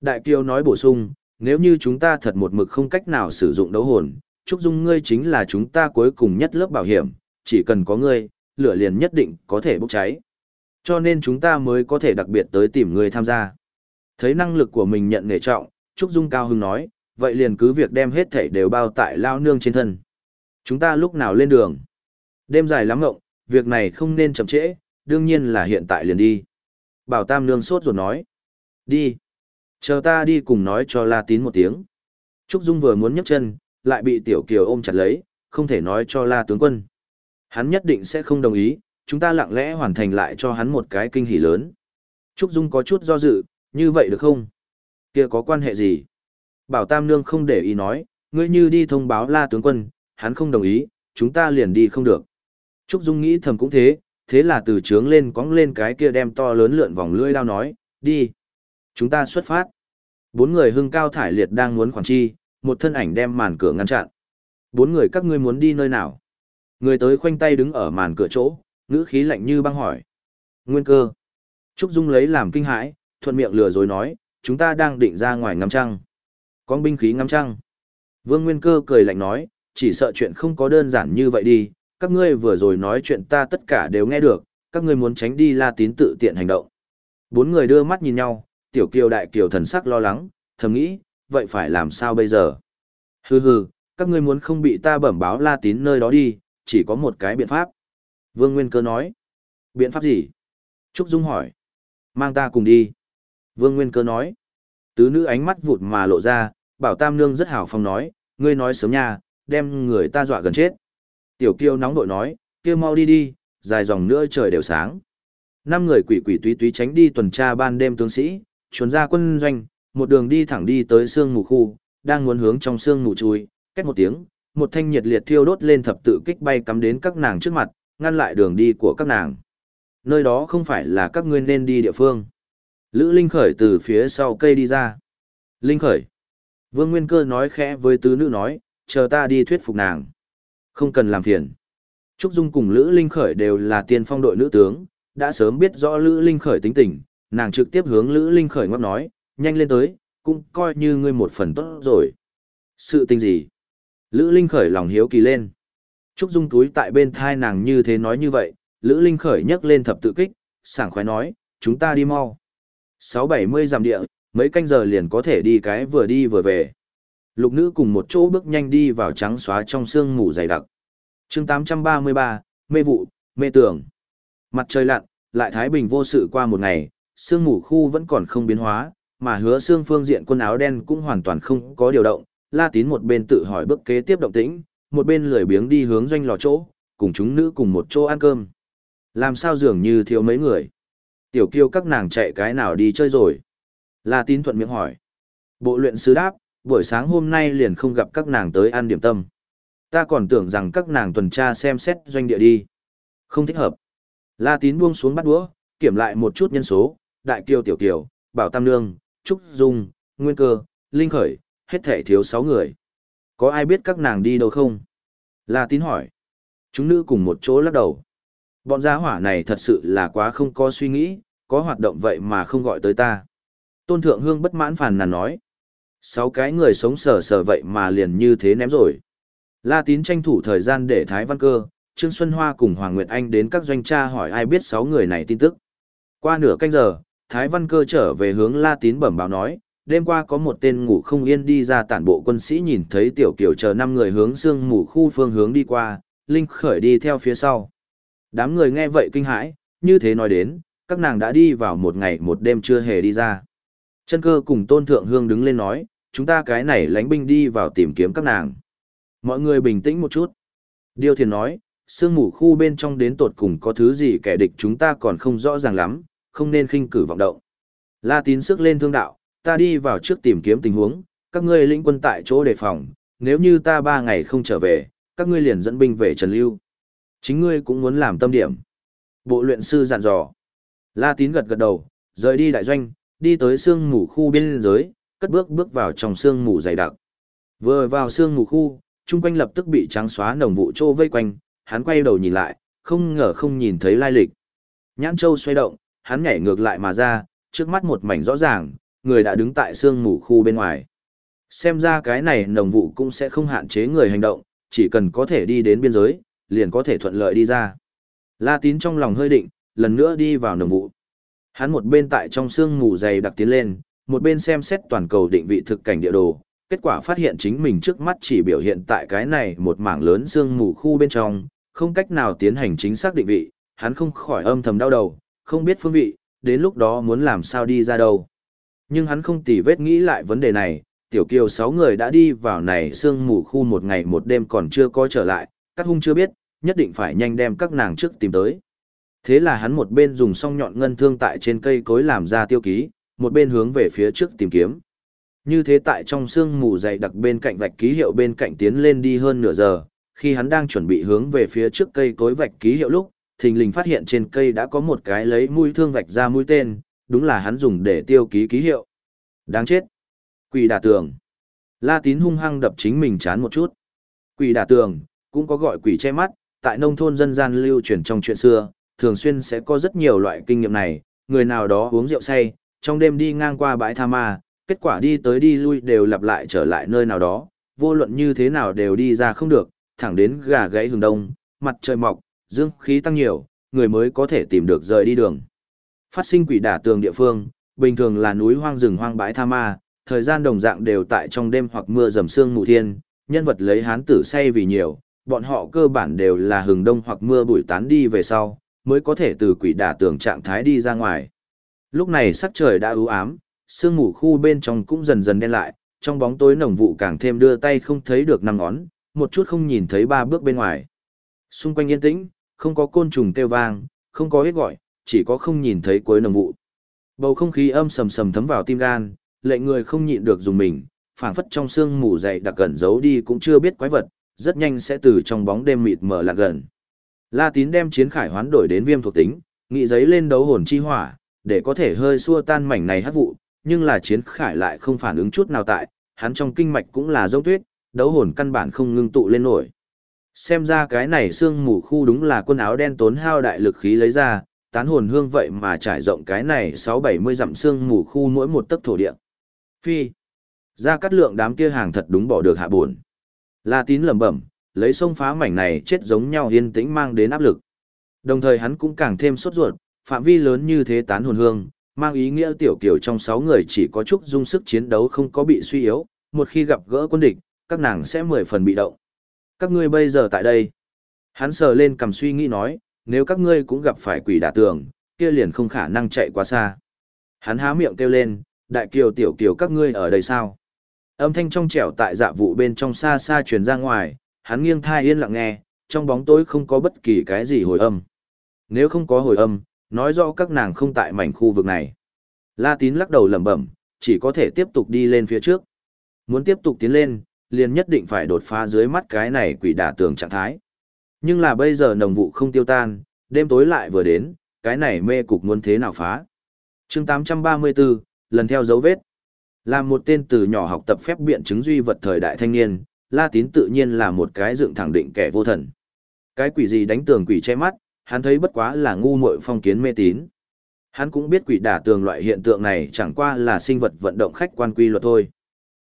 Đại Kiều nói bổ sung, nếu như chúng ta thật một mực không cách nào sử dụng đấu hồn, Trúc Dung ngươi chính là chúng ta cuối cùng nhất lớp bảo hiểm, chỉ cần có ngươi, lửa liền nhất định có thể bốc cháy. Cho nên chúng ta mới có thể đặc biệt tới tìm ngươi tham gia. Thấy năng lực của mình nhận nể trọng, Trúc Dung cao Hưng nói, vậy liền cứ việc đem hết thảy đều bao tại lao nương trên thân. Chúng ta lúc nào lên đường? Đêm dài lắm ngộng, việc này không nên chậm trễ, đương nhiên là hiện tại liền đi. Bảo Tam Nương sốt ruột nói. Đi. Chờ ta đi cùng nói cho La Tín một tiếng. Trúc Dung vừa muốn nhấc chân, lại bị Tiểu Kiều ôm chặt lấy, không thể nói cho La tướng quân. Hắn nhất định sẽ không đồng ý, chúng ta lặng lẽ hoàn thành lại cho hắn một cái kinh hỉ lớn. Trúc Dung có chút do dự, như vậy được không? Kia có quan hệ gì? Bảo Tam Nương không để ý nói, ngươi như đi thông báo la tướng quân, hắn không đồng ý, chúng ta liền đi không được. Trúc Dung nghĩ thầm cũng thế, thế là từ trướng lên cóng lên cái kia đem to lớn lượn vòng lưỡi đao nói, đi. Chúng ta xuất phát. Bốn người hưng cao thải liệt đang muốn khoản chi, một thân ảnh đem màn cửa ngăn chặn. Bốn người các ngươi muốn đi nơi nào? Người tới khoanh tay đứng ở màn cửa chỗ, ngữ khí lạnh như băng hỏi. Nguyên cơ. Trúc Dung lấy làm kinh hãi, thuận miệng lừa dối nói, chúng ta đang định ra ngoài ngắm trăng. Có binh khí ngắm trăng. Vương Nguyên cơ cười lạnh nói, chỉ sợ chuyện không có đơn giản như vậy đi, các ngươi vừa rồi nói chuyện ta tất cả đều nghe được, các ngươi muốn tránh đi la tín tự tiện hành động. Bốn người đưa mắt nhìn nhau, tiểu kiều đại kiều thần sắc lo lắng, thầm nghĩ, vậy phải làm sao bây giờ? Hừ hừ, các ngươi muốn không bị ta bẩm báo la tín nơi đó đi, chỉ có một cái biện pháp. Vương Nguyên Cơ nói. Biện pháp gì? Trúc Dung hỏi. Mang ta cùng đi. Vương Nguyên Cơ nói. Tứ nữ ánh mắt vụt mà lộ ra, bảo Tam Nương rất hào phong nói, ngươi nói sớm nha, đem người ta dọa gần chết. Tiểu Kiêu nóng đội nói, kêu mau đi đi, dài dòng nữa trời đều sáng. Năm người quỷ quỷ túy túy tránh đi tuần tra ban đêm tướng sĩ, chuồn ra quân doanh, một đường đi thẳng đi tới sương mù khu, đang muốn hướng trong sương mù chui, cách một tiếng, một thanh nhiệt liệt thiêu đốt lên thập tự kích bay cắm đến các nàng trước mặt, ngăn lại đường đi của các nàng. Nơi đó không phải là các ngươi nên đi địa phương. Lữ Linh Khởi từ phía sau cây đi ra. Linh Khởi. Vương Nguyên Cơ nói khẽ với tứ nữ nói, chờ ta đi thuyết phục nàng. Không cần làm phiền. Trúc Dung cùng Lữ Linh Khởi đều là tiên phong đội nữ tướng, đã sớm biết rõ Lữ Linh Khởi tính tình, nàng trực tiếp hướng Lữ Linh Khởi ngóc nói, nhanh lên tới, cũng coi như ngươi một phần tốt rồi. Sự tình gì? Lữ Linh Khởi lòng hiếu kỳ lên. Trúc Dung túi tại bên thai nàng như thế nói như vậy, Lữ Linh Khởi nhấc lên thập tự kích, sảng khoái nói, chúng ta đi mau. Sáu bảy mươi dặm địa, mấy canh giờ liền có thể đi cái vừa đi vừa về. Lục nữ cùng một chỗ bước nhanh đi vào trắng xóa trong sương mù dày đặc. chương 833, mê vụ, mê tưởng. Mặt trời lặn, lại Thái Bình vô sự qua một ngày, sương mù khu vẫn còn không biến hóa, mà hứa xương phương diện quân áo đen cũng hoàn toàn không có điều động. La tín một bên tự hỏi bước kế tiếp động tĩnh, một bên lười biếng đi hướng doanh lò chỗ, cùng chúng nữ cùng một chỗ ăn cơm. Làm sao dường như thiếu mấy người. Tiểu kiêu các nàng chạy cái nào đi chơi rồi. La tín thuận miệng hỏi. Bộ luyện sứ đáp, buổi sáng hôm nay liền không gặp các nàng tới ăn điểm tâm. Ta còn tưởng rằng các nàng tuần tra xem xét doanh địa đi. Không thích hợp. La tín buông xuống bắt đũa, kiểm lại một chút nhân số, đại kiêu tiểu kiều, bảo tam nương, trúc dung, nguyên cơ, linh khởi, hết thể thiếu 6 người. Có ai biết các nàng đi đâu không? La tín hỏi. Chúng nữ cùng một chỗ lắc đầu. Bọn gia hỏa này thật sự là quá không có suy nghĩ, có hoạt động vậy mà không gọi tới ta. Tôn Thượng Hương bất mãn phàn nàn nói. Sáu cái người sống sờ sờ vậy mà liền như thế ném rồi. La tín tranh thủ thời gian để Thái Văn Cơ, Trương Xuân Hoa cùng Hoàng Nguyệt Anh đến các doanh tra hỏi ai biết sáu người này tin tức. Qua nửa canh giờ, Thái Văn Cơ trở về hướng La tín bẩm báo nói, đêm qua có một tên ngủ không yên đi ra tản bộ quân sĩ nhìn thấy tiểu kiểu chờ năm người hướng sương mù khu phương hướng đi qua, Linh khởi đi theo phía sau. Đám người nghe vậy kinh hãi, như thế nói đến, các nàng đã đi vào một ngày một đêm chưa hề đi ra. Chân cơ cùng tôn thượng hương đứng lên nói, chúng ta cái này lánh binh đi vào tìm kiếm các nàng. Mọi người bình tĩnh một chút. Điêu thiền nói, sương mù khu bên trong đến tột cùng có thứ gì kẻ địch chúng ta còn không rõ ràng lắm, không nên khinh cử vọng động. La tín sức lên thương đạo, ta đi vào trước tìm kiếm tình huống, các ngươi lĩnh quân tại chỗ đề phòng, nếu như ta ba ngày không trở về, các ngươi liền dẫn binh về Trần Lưu. Chính ngươi cũng muốn làm tâm điểm. Bộ luyện sư dặn dò. La tín gật gật đầu, rời đi đại doanh, đi tới sương mù khu biên giới, cất bước bước vào trong sương mù dày đặc. Vừa vào sương mù khu, chung quanh lập tức bị trắng xóa nồng vụ trô vây quanh, hắn quay đầu nhìn lại, không ngờ không nhìn thấy lai lịch. Nhãn châu xoay động, hắn nhảy ngược lại mà ra, trước mắt một mảnh rõ ràng, người đã đứng tại sương mù khu bên ngoài. Xem ra cái này nồng vụ cũng sẽ không hạn chế người hành động, chỉ cần có thể đi đến biên giới, liền có thể thuận lợi đi ra. La tín trong lòng hơi định, lần nữa đi vào nồng vụ. Hắn một bên tại trong sương mù dày đặc tiến lên, một bên xem xét toàn cầu định vị thực cảnh địa đồ, kết quả phát hiện chính mình trước mắt chỉ biểu hiện tại cái này một mảng lớn sương mù khu bên trong, không cách nào tiến hành chính xác định vị, hắn không khỏi âm thầm đau đầu, không biết phương vị, đến lúc đó muốn làm sao đi ra đâu. Nhưng hắn không tỉ vết nghĩ lại vấn đề này, tiểu kiều sáu người đã đi vào này sương mù khu một ngày một đêm còn chưa có trở lại, các hung chưa biết, nhất định phải nhanh đem các nàng trước tìm tới. Thế là hắn một bên dùng song nhọn ngân thương tại trên cây cối làm ra tiêu ký, một bên hướng về phía trước tìm kiếm. Như thế tại trong sương mù dày đặc bên cạnh vạch ký hiệu bên cạnh tiến lên đi hơn nửa giờ, khi hắn đang chuẩn bị hướng về phía trước cây cối vạch ký hiệu lúc, thình lình phát hiện trên cây đã có một cái lấy mũi thương vạch ra mũi tên, đúng là hắn dùng để tiêu ký ký hiệu. Đáng chết. Quỷ đả tường. La tín hung hăng đập chính mình chán một chút. Quỷ đả tường, cũng có gọi quỷ che mắt, tại nông thôn dân gian lưu truyền trong chuyện xưa, thường xuyên sẽ có rất nhiều loại kinh nghiệm này, người nào đó uống rượu say, trong đêm đi ngang qua bãi tha ma, kết quả đi tới đi lui đều lặp lại trở lại nơi nào đó, vô luận như thế nào đều đi ra không được, thẳng đến gà gãy hừng đông, mặt trời mọc, dương khí tăng nhiều, người mới có thể tìm được rời đi đường. Phát sinh quỷ đả tường địa phương, bình thường là núi hoang rừng hoang bãi tha ma, thời gian đồng dạng đều tại trong đêm hoặc mưa dầm sương mù thiên, nhân vật lấy hán tử say vì nhiều, bọn họ cơ bản đều là hừng đông hoặc mưa bụi tán đi về sau, mới có thể từ quỷ đả tường trạng thái đi ra ngoài. Lúc này sắc trời đã ưu ám, sương mù khu bên trong cũng dần dần đen lại, trong bóng tối nồng vụ càng thêm đưa tay không thấy được năm ngón, một chút không nhìn thấy ba bước bên ngoài. Xung quanh yên tĩnh, không có côn trùng kêu vang, không có hết gọi, chỉ có không nhìn thấy cuối nồng vụ. Bầu không khí âm sầm sầm thấm vào tim gan, lệnh người không nhịn được dùng mình, phảng phất trong sương mù dày đặc gần giấu đi cũng chưa biết quái vật, rất nhanh sẽ từ trong bóng đêm mịt mờ lạc gần. La Tín đem chiến khải hoán đổi đến viêm thuộc tính, nghị giấy lên đấu hồn chi hỏa, để có thể hơi xua tan mảnh này hắc vụ, nhưng là chiến khải lại không phản ứng chút nào tại, hắn trong kinh mạch cũng là dông tuyết, đấu hồn căn bản không ngưng tụ lên nổi. Xem ra cái này xương mù khu đúng là quân áo đen tốn hao đại lực khí lấy ra, tán hồn hương vậy mà trải rộng cái này 6-70 dặm xương mù khu mỗi một tấc thổ địa. Phi. Ra cắt lượng đám kia hàng thật đúng bỏ được hạ buồn. La tín lẩm bẩm, lấy sông phá mảnh này chết giống nhau yên tĩnh mang đến áp lực. Đồng thời hắn cũng càng thêm sốt ruột, phạm vi lớn như thế tán hồn hương, mang ý nghĩa tiểu kiểu trong 6 người chỉ có chút dung sức chiến đấu không có bị suy yếu, một khi gặp gỡ quân địch, các nàng sẽ mười phần bị động. Các ngươi bây giờ tại đây. Hắn sờ lên cầm suy nghĩ nói, nếu các ngươi cũng gặp phải quỷ đả tường, kia liền không khả năng chạy quá xa. Hắn há miệng kêu lên, đại kiều tiểu kiều các ngươi ở đây sao? Âm thanh trong trẻo tại dạ vụ bên trong xa xa truyền ra ngoài, hắn nghiêng thai yên lặng nghe, trong bóng tối không có bất kỳ cái gì hồi âm. Nếu không có hồi âm, nói rõ các nàng không tại mảnh khu vực này. La tín lắc đầu lẩm bẩm, chỉ có thể tiếp tục đi lên phía trước. Muốn tiếp tục tiến lên, liền nhất định phải đột phá dưới mắt cái này quỷ đả tường trạng thái. Nhưng là bây giờ nồng vụ không tiêu tan, đêm tối lại vừa đến, cái này mê cục muốn thế nào phá. chương 834, lần theo dấu vết. Là một tên từ nhỏ học tập phép biện chứng duy vật thời đại thanh niên, La Tín tự nhiên là một cái dựng thẳng định kẻ vô thần. Cái quỷ gì đánh tường quỷ che mắt, hắn thấy bất quá là ngu muội phong kiến mê tín. Hắn cũng biết quỷ đả tường loại hiện tượng này chẳng qua là sinh vật vận động khách quan quy luật thôi.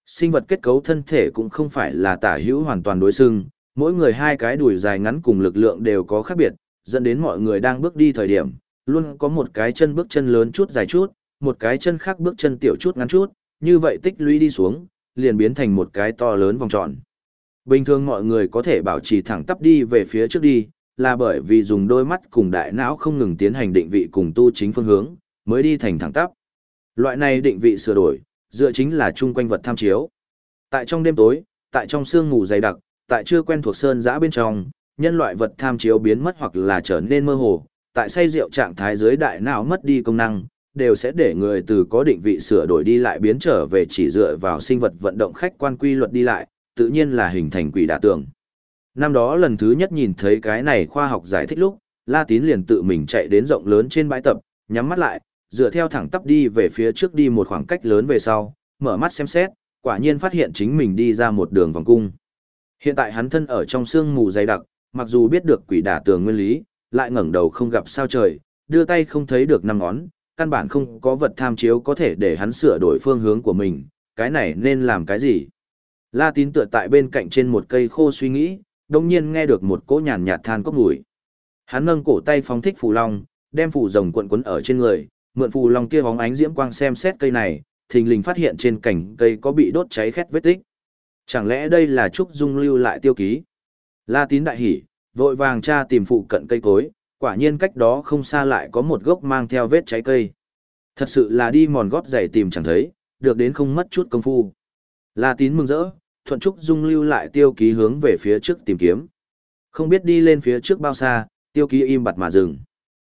Sinh vật kết cấu thân thể cũng không phải là tả hữu hoàn toàn đối xưng, mỗi người hai cái đùi dài ngắn cùng lực lượng đều có khác biệt, dẫn đến mọi người đang bước đi thời điểm, luôn có một cái chân bước chân lớn chút dài chút, một cái chân khác bước chân tiểu chút ngắn chút, như vậy tích lũy đi xuống, liền biến thành một cái to lớn vòng tròn. Bình thường mọi người có thể bảo trì thẳng tắp đi về phía trước đi, là bởi vì dùng đôi mắt cùng đại não không ngừng tiến hành định vị cùng tu chính phương hướng, mới đi thành thẳng tắp. Loại này định vị sửa đổi, dựa chính là chung quanh vật tham chiếu. Tại trong đêm tối, tại trong sương ngủ dày đặc, tại chưa quen thuộc sơn giã bên trong, nhân loại vật tham chiếu biến mất hoặc là trở nên mơ hồ, tại say rượu trạng thái dưới đại não mất đi công năng, đều sẽ để người từ có định vị sửa đổi đi lại biến trở về chỉ dựa vào sinh vật vận động khách quan quy luật đi lại, tự nhiên là hình thành quỷ đả tường. Năm đó lần thứ nhất nhìn thấy cái này khoa học giải thích lúc, La Tín liền tự mình chạy đến rộng lớn trên bãi tập, nhắm mắt lại, dựa theo thẳng tắp đi về phía trước đi một khoảng cách lớn về sau, mở mắt xem xét, quả nhiên phát hiện chính mình đi ra một đường vòng cung. Hiện tại hắn thân ở trong sương mù dày đặc, mặc dù biết được quỷ đả tường nguyên lý, lại ngẩng đầu không gặp sao trời, đưa tay không thấy được năm ngón, căn bản không có vật tham chiếu có thể để hắn sửa đổi phương hướng của mình, cái này nên làm cái gì? La tín tựa tại bên cạnh trên một cây khô suy nghĩ, đồng nhiên nghe được một cỗ nhàn nhạt than cốc mùi. Hắn nâng cổ tay phóng thích phù long, đem phù rồng cuộn quấn ở trên người, mượn phù long kia hóng ánh diễm quang xem xét cây này, thình lình phát hiện trên cành cây có bị đốt cháy khét vết tích. Chẳng lẽ đây là trúc dung lưu lại tiêu ký? La tín đại hỉ, vội vàng tra tìm phụ cận cây cối, quả nhiên cách đó không xa lại có một gốc mang theo vết cháy cây. Thật sự là đi mòn gót giày tìm chẳng thấy, được đến không mất chút công phu. La tín mừng rỡ, thuận trúc dung lưu lại tiêu ký hướng về phía trước tìm kiếm. Không biết đi lên phía trước bao xa, tiêu ký im bặt mà dừng.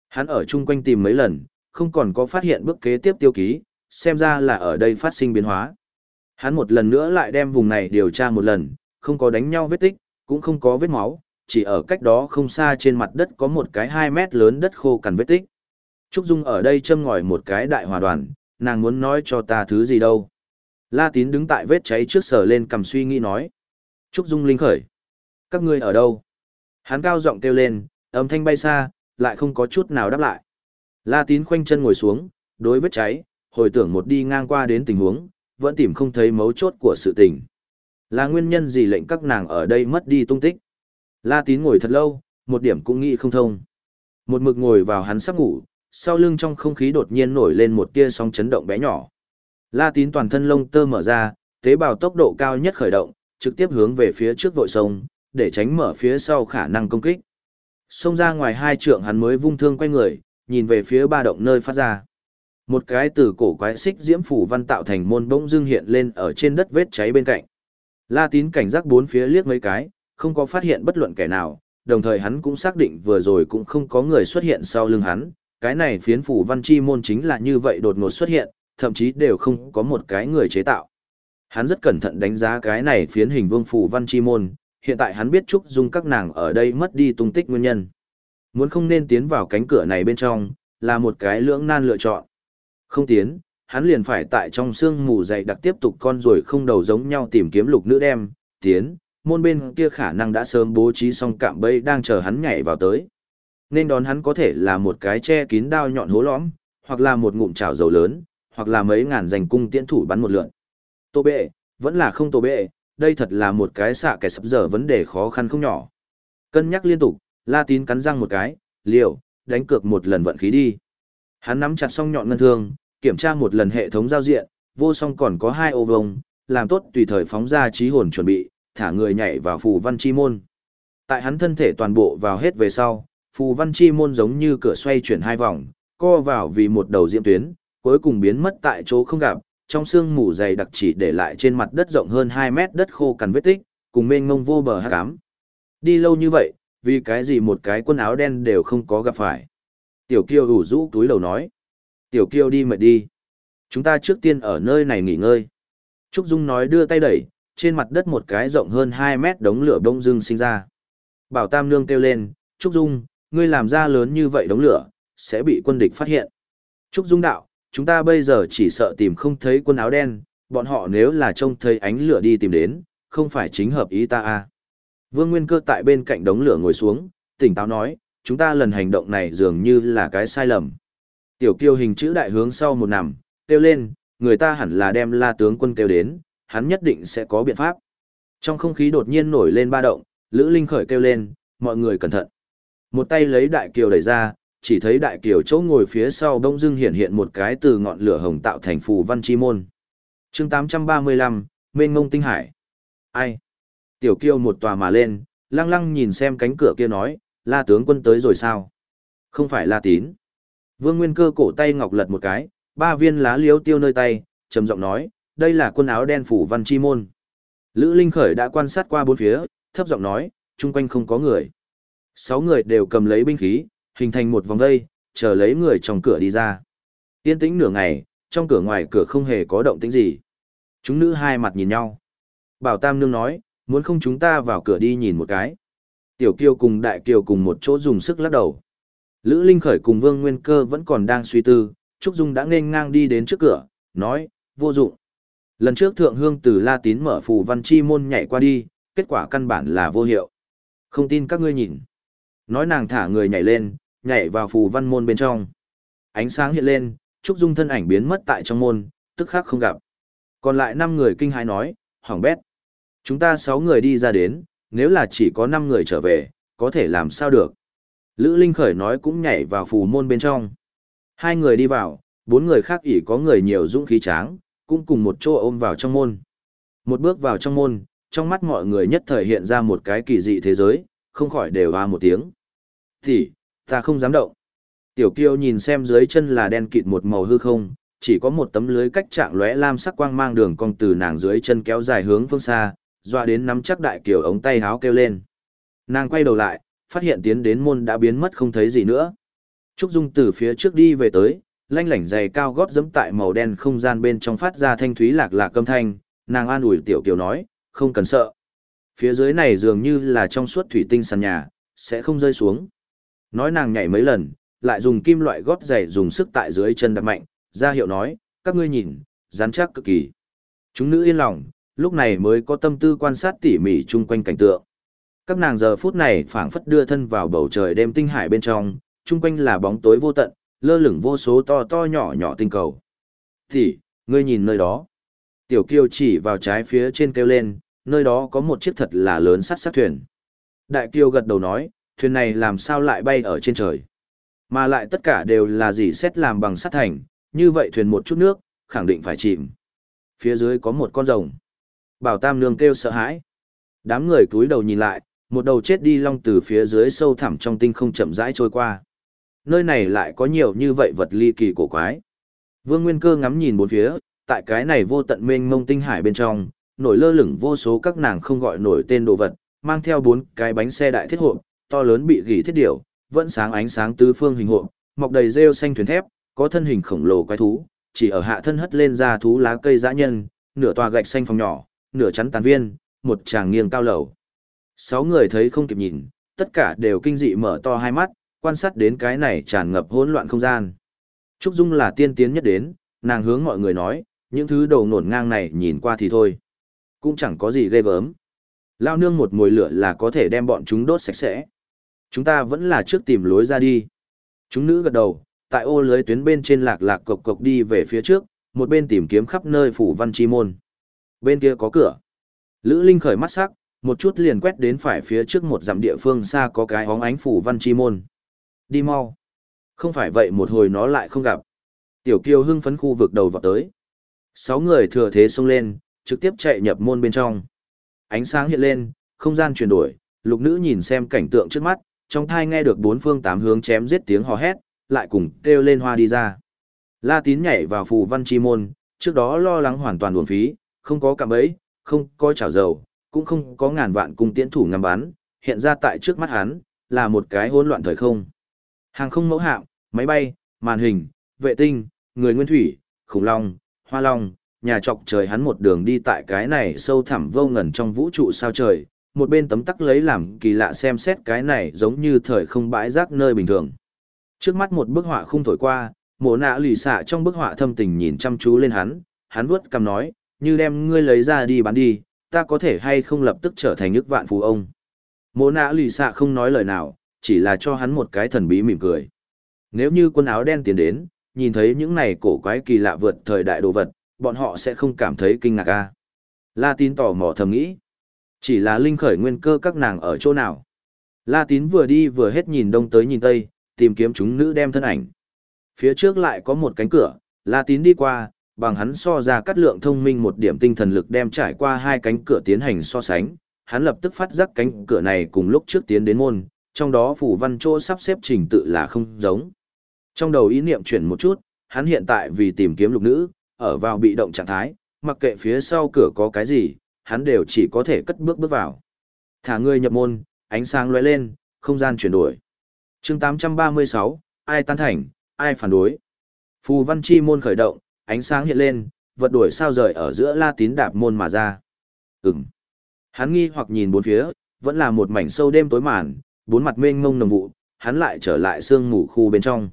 Hắn ở chung quanh tìm mấy lần, không còn có phát hiện bước kế tiếp tiêu ký, xem ra là ở đây phát sinh biến hóa. Hắn một lần nữa lại đem vùng này điều tra một lần, không có đánh nhau vết tích, cũng không có vết máu, chỉ ở cách đó không xa trên mặt đất có một cái 2 mét lớn đất khô cằn vết tích. Trúc Dung ở đây châm ngòi một cái đại hòa đoàn, nàng muốn nói cho ta thứ gì đâu. La Tín đứng tại vết cháy trước sở lên cầm suy nghĩ nói. Trúc Dung linh khởi. Các ngươi ở đâu? Hắn cao giọng kêu lên, âm thanh bay xa, lại không có chút nào đáp lại. La Tín khoanh chân ngồi xuống, đối vết cháy, hồi tưởng một đi ngang qua đến tình huống, vẫn tìm không thấy mấu chốt của sự tình. Là nguyên nhân gì lệnh các nàng ở đây mất đi tung tích? La Tín ngồi thật lâu, một điểm cũng nghĩ không thông. Một mực ngồi vào hắn sắp ngủ, sau lưng trong không khí đột nhiên nổi lên một tia sóng chấn động bé nhỏ. La Tín toàn thân lông tơ mở ra, tế bào tốc độ cao nhất khởi động, trực tiếp hướng về phía trước vội sông, để tránh mở phía sau khả năng công kích. Xông ra ngoài hai trượng hắn mới vung thương quay người, nhìn về phía ba động nơi phát ra. Một cái từ cổ quái xích diễm phủ văn tạo thành môn bỗng dưng hiện lên ở trên đất vết cháy bên cạnh. La Tín cảnh giác bốn phía liếc mấy cái, không có phát hiện bất luận kẻ nào, đồng thời hắn cũng xác định vừa rồi cũng không có người xuất hiện sau lưng hắn, cái này phiến phủ văn chi môn chính là như vậy đột ngột xuất hiện, thậm chí đều không có một cái người chế tạo. Hắn rất cẩn thận đánh giá cái này phiến hình vương phủ văn chi môn, hiện tại hắn biết Trúc Dung các nàng ở đây mất đi tung tích nguyên nhân. Muốn không nên tiến vào cánh cửa này bên trong, là một cái lưỡng nan lựa chọn. Không tiến, hắn liền phải tại trong sương mù dày đặc tiếp tục con rồi không đầu giống nhau tìm kiếm lục nữ đem, tiến, môn bên kia khả năng đã sớm bố trí xong cạm bẫy đang chờ hắn nhảy vào tới. Nên đón hắn có thể là một cái che kín đao nhọn hố lõm, hoặc là một ngụm chảo dầu lớn, hoặc là mấy ngàn giành cung tiễn thủ bắn một lượn. Tô bệ, vẫn là không tô bệ, đây thật là một cái xạ kẻ sập dở vấn đề khó khăn không nhỏ. Cân nhắc liên tục, La Tín cắn răng một cái, liều, đánh cược một lần vận khí đi. Hắn nắm chặt song nhọn ngân thương, kiểm tra một lần hệ thống giao diện, vô song còn có hai ô vông, làm tốt tùy thời phóng ra trí hồn chuẩn bị, thả người nhảy vào phù văn chi môn. Tại hắn thân thể toàn bộ vào hết về sau, phù văn chi môn giống như cửa xoay chuyển hai vòng, co vào vì một đầu diễm tuyến, cuối cùng biến mất tại chỗ không gặp, trong xương mù dày đặc chỉ để lại trên mặt đất rộng hơn 2 mét đất khô cằn vết tích, cùng mênh mông vô bờ hắc ám. Đi lâu như vậy, vì cái gì một cái quần áo đen đều không có gặp phải. Tiểu Kiêu ủ rũ túi lầu nói. Tiểu Kiêu đi mệt đi. Chúng ta trước tiên ở nơi này nghỉ ngơi. Trúc Dung nói đưa tay đẩy, trên mặt đất một cái rộng hơn 2 mét đống lửa đông dưng sinh ra. Bảo Tam Nương kêu lên, Trúc Dung, ngươi làm ra lớn như vậy đống lửa, sẽ bị quân địch phát hiện. Trúc Dung đạo, chúng ta bây giờ chỉ sợ tìm không thấy quân áo đen, bọn họ nếu là trông thấy ánh lửa đi tìm đến, không phải chính hợp ý ta à. Vương Nguyên Cơ tại bên cạnh đống lửa ngồi xuống, tỉnh táo nói, chúng ta lần hành động này dường như là cái sai lầm. Tiểu kiêu hình chữ đại hướng sau một nằm, kêu lên, người ta hẳn là đem la tướng quân kêu đến, hắn nhất định sẽ có biện pháp. Trong không khí đột nhiên nổi lên ba động, Lữ Linh khởi kêu lên, mọi người cẩn thận. Một tay lấy đại kiều đẩy ra, chỉ thấy đại kiều chỗ ngồi phía sau đông dưng hiện hiện một cái từ ngọn lửa hồng tạo thành phù văn chi môn. chương 835, Mên Ngông Tinh Hải. Ai? Tiểu kiêu một tòa mà lên, lăng lăng nhìn xem cánh cửa kia nói, la tướng quân tới rồi sao? Không phải la tín. Vương Nguyên cơ cổ tay ngọc lật một cái, ba viên lá liếu tiêu nơi tay, trầm giọng nói, đây là quân áo đen phủ văn chi môn. Lữ Linh Khởi đã quan sát qua bốn phía, thấp giọng nói, chung quanh không có người. Sáu người đều cầm lấy binh khí, hình thành một vòng vây, chờ lấy người trong cửa đi ra. Yên tĩnh nửa ngày, trong cửa ngoài cửa không hề có động tĩnh gì. Chúng nữ hai mặt nhìn nhau. Bảo Tam Nương nói, muốn không chúng ta vào cửa đi nhìn một cái. Tiểu Kiều cùng Đại Kiều cùng một chỗ dùng sức lắc đầu. Lữ Linh Khởi cùng Vương Nguyên Cơ vẫn còn đang suy tư, Trúc Dung đã nghênh ngang đi đến trước cửa, nói, vô dụng. Lần trước Thượng Hương từ La Tín mở phù văn chi môn nhảy qua đi, kết quả căn bản là vô hiệu. Không tin các ngươi nhìn. Nói nàng thả người nhảy lên, nhảy vào phù văn môn bên trong. Ánh sáng hiện lên, Trúc Dung thân ảnh biến mất tại trong môn, tức khắc không gặp. Còn lại 5 người kinh hãi nói, hỏng bét. Chúng ta 6 người đi ra đến, nếu là chỉ có 5 người trở về, có thể làm sao được. Lữ Linh Khởi nói cũng nhảy vào phù môn bên trong. Hai người đi vào, bốn người khác ỉ có người nhiều dũng khí tráng, cũng cùng một chỗ ôm vào trong môn. Một bước vào trong môn, trong mắt mọi người nhất thời hiện ra một cái kỳ dị thế giới, không khỏi đều hoa một tiếng. Thì, ta không dám động. Tiểu kiêu nhìn xem dưới chân là đen kịt một màu hư không, chỉ có một tấm lưới cách trạng lóe lam sắc quang mang đường cong từ nàng dưới chân kéo dài hướng phương xa, doa đến nắm chắc đại kiều ống tay háo kêu lên. Nàng quay đầu lại, phát hiện tiến đến môn đã biến mất không thấy gì nữa. Trúc Dung từ phía trước đi về tới, lanh lảnh giày cao gót giẫm tại màu đen không gian bên trong phát ra thanh thúy lạc lạc âm thanh, nàng an ủi tiểu kiều nói, không cần sợ. Phía dưới này dường như là trong suốt thủy tinh sàn nhà, sẽ không rơi xuống. Nói nàng nhảy mấy lần, lại dùng kim loại gót giày dùng sức tại dưới chân đập mạnh, ra hiệu nói, các ngươi nhìn, rắn chắc cực kỳ. Chúng nữ yên lòng, lúc này mới có tâm tư quan sát tỉ mỉ chung quanh cảnh tượng. Các nàng giờ phút này phảng phất đưa thân vào bầu trời đêm tinh hải bên trong, chung quanh là bóng tối vô tận, lơ lửng vô số to to nhỏ nhỏ tinh cầu. Thì, ngươi nhìn nơi đó. Tiểu kiều chỉ vào trái phía trên kêu lên, nơi đó có một chiếc thật là lớn sắt sắt thuyền. Đại kiều gật đầu nói, thuyền này làm sao lại bay ở trên trời. Mà lại tất cả đều là gì xét làm bằng sắt thành, như vậy thuyền một chút nước, khẳng định phải chìm. Phía dưới có một con rồng. Bảo Tam Nương kêu sợ hãi. Đám người cúi đầu nhìn lại, một đầu chết đi long từ phía dưới sâu thẳm trong tinh không chậm rãi trôi qua. Nơi này lại có nhiều như vậy vật ly kỳ cổ quái. Vương Nguyên Cơ ngắm nhìn bốn phía, tại cái này vô tận mênh mông tinh hải bên trong, nổi lơ lửng vô số các nàng không gọi nổi tên đồ vật, mang theo bốn cái bánh xe đại thiết hộp, to lớn bị gỉ thiết điểu, vẫn sáng ánh sáng tứ phương hình hộp, mọc đầy rêu xanh thuyền thép, có thân hình khổng lồ quái thú, chỉ ở hạ thân hất lên ra thú lá cây dã nhân, nửa tòa gạch xanh phòng nhỏ, nửa chắn tàn viên, một tràng nghiêng cao lầu. Sáu người thấy không kịp nhìn, tất cả đều kinh dị mở to hai mắt, quan sát đến cái này tràn ngập hỗn loạn không gian. Trúc Dung là tiên tiến nhất đến, nàng hướng mọi người nói, những thứ đầu nổn ngang này nhìn qua thì thôi. Cũng chẳng có gì ghê gớm. Lao nương một mùi lửa là có thể đem bọn chúng đốt sạch sẽ. Chúng ta vẫn là trước tìm lối ra đi. Chúng nữ gật đầu, tại ô lưới tuyến bên trên lạc lạc cộc cộc đi về phía trước, một bên tìm kiếm khắp nơi phủ văn chi môn. Bên kia có cửa. Lữ Linh khởi mắt sắc, một chút liền quét đến phải phía trước một dặm địa phương xa có cái hóng ánh phủ văn chi môn. Đi mau. Không phải vậy một hồi nó lại không gặp. Tiểu Kiều hưng phấn khu vực đầu vào tới. Sáu người thừa thế xông lên, trực tiếp chạy nhập môn bên trong. Ánh sáng hiện lên, không gian chuyển đổi, lục nữ nhìn xem cảnh tượng trước mắt, trong thai nghe được bốn phương tám hướng chém giết tiếng hò hét, lại cùng kêu lên hoa đi ra. La tín nhảy vào phù văn chi môn, trước đó lo lắng hoàn toàn uổng phí, không có cạm bẫy, không có chảo dầu, cũng không có ngàn vạn cung tiễn thủ ngắm bắn, hiện ra tại trước mắt hắn, là một cái hỗn loạn thời không. Hàng không mẫu hạm, máy bay, màn hình, vệ tinh, người nguyên thủy, khủng long, hoa long, nhà trọc trời hắn một đường đi tại cái này sâu thẳm vô ngần trong vũ trụ sao trời, một bên tấm tắc lấy làm kỳ lạ xem xét cái này giống như thời không bãi rác nơi bình thường. Trước mắt một bức họa khung thổi qua, mộ nạ lì xạ trong bức họa thâm tình nhìn chăm chú lên hắn, hắn vuốt cầm nói, như đem ngươi lấy ra đi bán đi, ta có thể hay không lập tức trở thành nước vạn phú ông. Mộ nạ lì xạ không nói lời nào, chỉ là cho hắn một cái thần bí mỉm cười. Nếu như quân áo đen tiến đến, nhìn thấy những này cổ quái kỳ lạ vượt thời đại đồ vật, bọn họ sẽ không cảm thấy kinh ngạc a. À? La tín tỏ mò thầm nghĩ. Chỉ là linh khởi nguyên cơ các nàng ở chỗ nào. La tín vừa đi vừa hết nhìn đông tới nhìn tây, tìm kiếm chúng nữ đem thân ảnh. Phía trước lại có một cánh cửa, La tín đi qua, bằng hắn so ra cắt lượng thông minh một điểm tinh thần lực đem trải qua hai cánh cửa tiến hành so sánh. Hắn lập tức phát giác cánh cửa này cùng lúc trước tiến đến môn, trong đó phủ văn chỗ sắp xếp trình tự là không giống. Trong đầu ý niệm chuyển một chút, hắn hiện tại vì tìm kiếm lục nữ, ở vào bị động trạng thái, mặc kệ phía sau cửa có cái gì, hắn đều chỉ có thể cất bước bước vào. Thả người nhập môn, ánh sáng lóe lên, không gian chuyển đổi. chương 836, ai tán thành, ai phản đối. Phù văn chi môn khởi động, ánh sáng hiện lên, vật đuổi sao rời ở giữa la tín đạp môn mà ra. Ừm. Hắn nghi hoặc nhìn bốn phía, vẫn là một mảnh sâu đêm tối màn, bốn mặt mênh mông nồng vụ, hắn lại trở lại sương mù khu bên trong.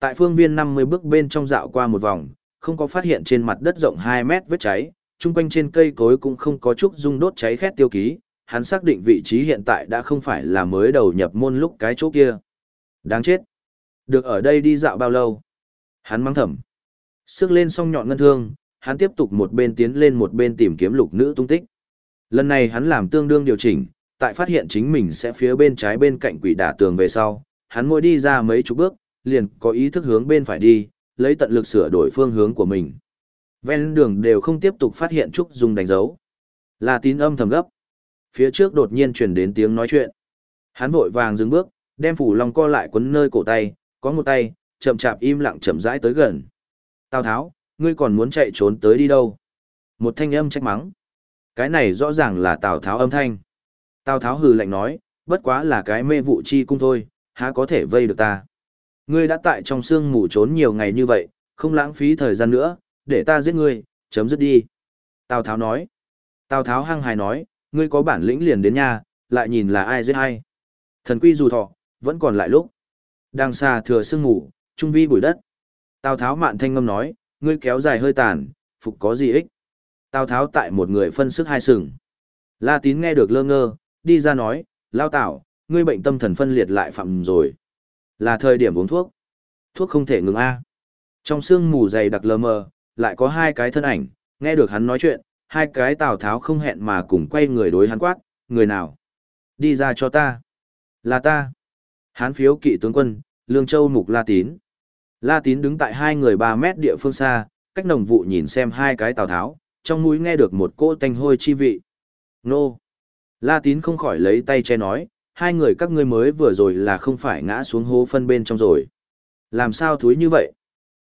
Tại phương viên 50 bước bên trong dạo qua một vòng, không có phát hiện trên mặt đất rộng 2 mét vết cháy, chung quanh trên cây cối cũng không có chút dung đốt cháy khét tiêu ký, hắn xác định vị trí hiện tại đã không phải là mới đầu nhập môn lúc cái chỗ kia. Đáng chết. Được ở đây đi dạo bao lâu? Hắn mắng thầm. Sức lên song nhọn ngân thương, hắn tiếp tục một bên tiến lên một bên tìm kiếm lục nữ tung tích. Lần này hắn làm tương đương điều chỉnh, tại phát hiện chính mình sẽ phía bên trái bên cạnh quỷ đả tường về sau, hắn mỗi đi ra mấy chục bước, liền có ý thức hướng bên phải đi, lấy tận lực sửa đổi phương hướng của mình. Ven đường đều không tiếp tục phát hiện Trúc Dung đánh dấu. Là tín âm thầm gấp. Phía trước đột nhiên truyền đến tiếng nói chuyện. Hắn vội vàng dừng bước, đem phủ long co lại quấn nơi cổ tay, có một tay, chậm chạp im lặng chậm rãi tới gần. Tào Tháo, ngươi còn muốn chạy trốn tới đi đâu? Một thanh âm trách mắng. Cái này rõ ràng là Tào Tháo âm thanh. Tào Tháo hừ lạnh nói, bất quá là cái mê vụ chi cung thôi, há có thể vây được ta. Ngươi đã tại trong sương mù trốn nhiều ngày như vậy, không lãng phí thời gian nữa, để ta giết ngươi, chấm dứt đi. Tào Tháo nói. Tào Tháo hăng hài nói, ngươi có bản lĩnh liền đến nhà, lại nhìn là ai giết ai. Thần quy dù thọ, vẫn còn lại lúc. Đang xa thừa sương mù, trung vi bụi đất. Tào Tháo mạn thanh ngâm nói, ngươi kéo dài hơi tàn, phục có gì ích. Tào Tháo tại một người phân sức hai sừng. La Tín nghe được lơ ngơ, đi ra nói, lao Tào, ngươi bệnh tâm thần phân liệt lại phạm rồi. Là thời điểm uống thuốc. Thuốc không thể ngừng A. Trong sương mù dày đặc lờ mờ, lại có hai cái thân ảnh, nghe được hắn nói chuyện, hai cái Tào Tháo không hẹn mà cùng quay người đối hắn quát, người nào? Đi ra cho ta. Là ta. Hán phiếu kỵ tướng quân, Lương Châu Mục La Tín. La Tín đứng tại hai người ba mét địa phương xa, cách nồng vụ nhìn xem hai cái Tào Tháo, trong mũi nghe được một cỗ tanh hôi chi vị. Nô! La Tín không khỏi lấy tay che nói, hai người các ngươi mới vừa rồi là không phải ngã xuống hố phân bên trong rồi. Làm sao thúi như vậy?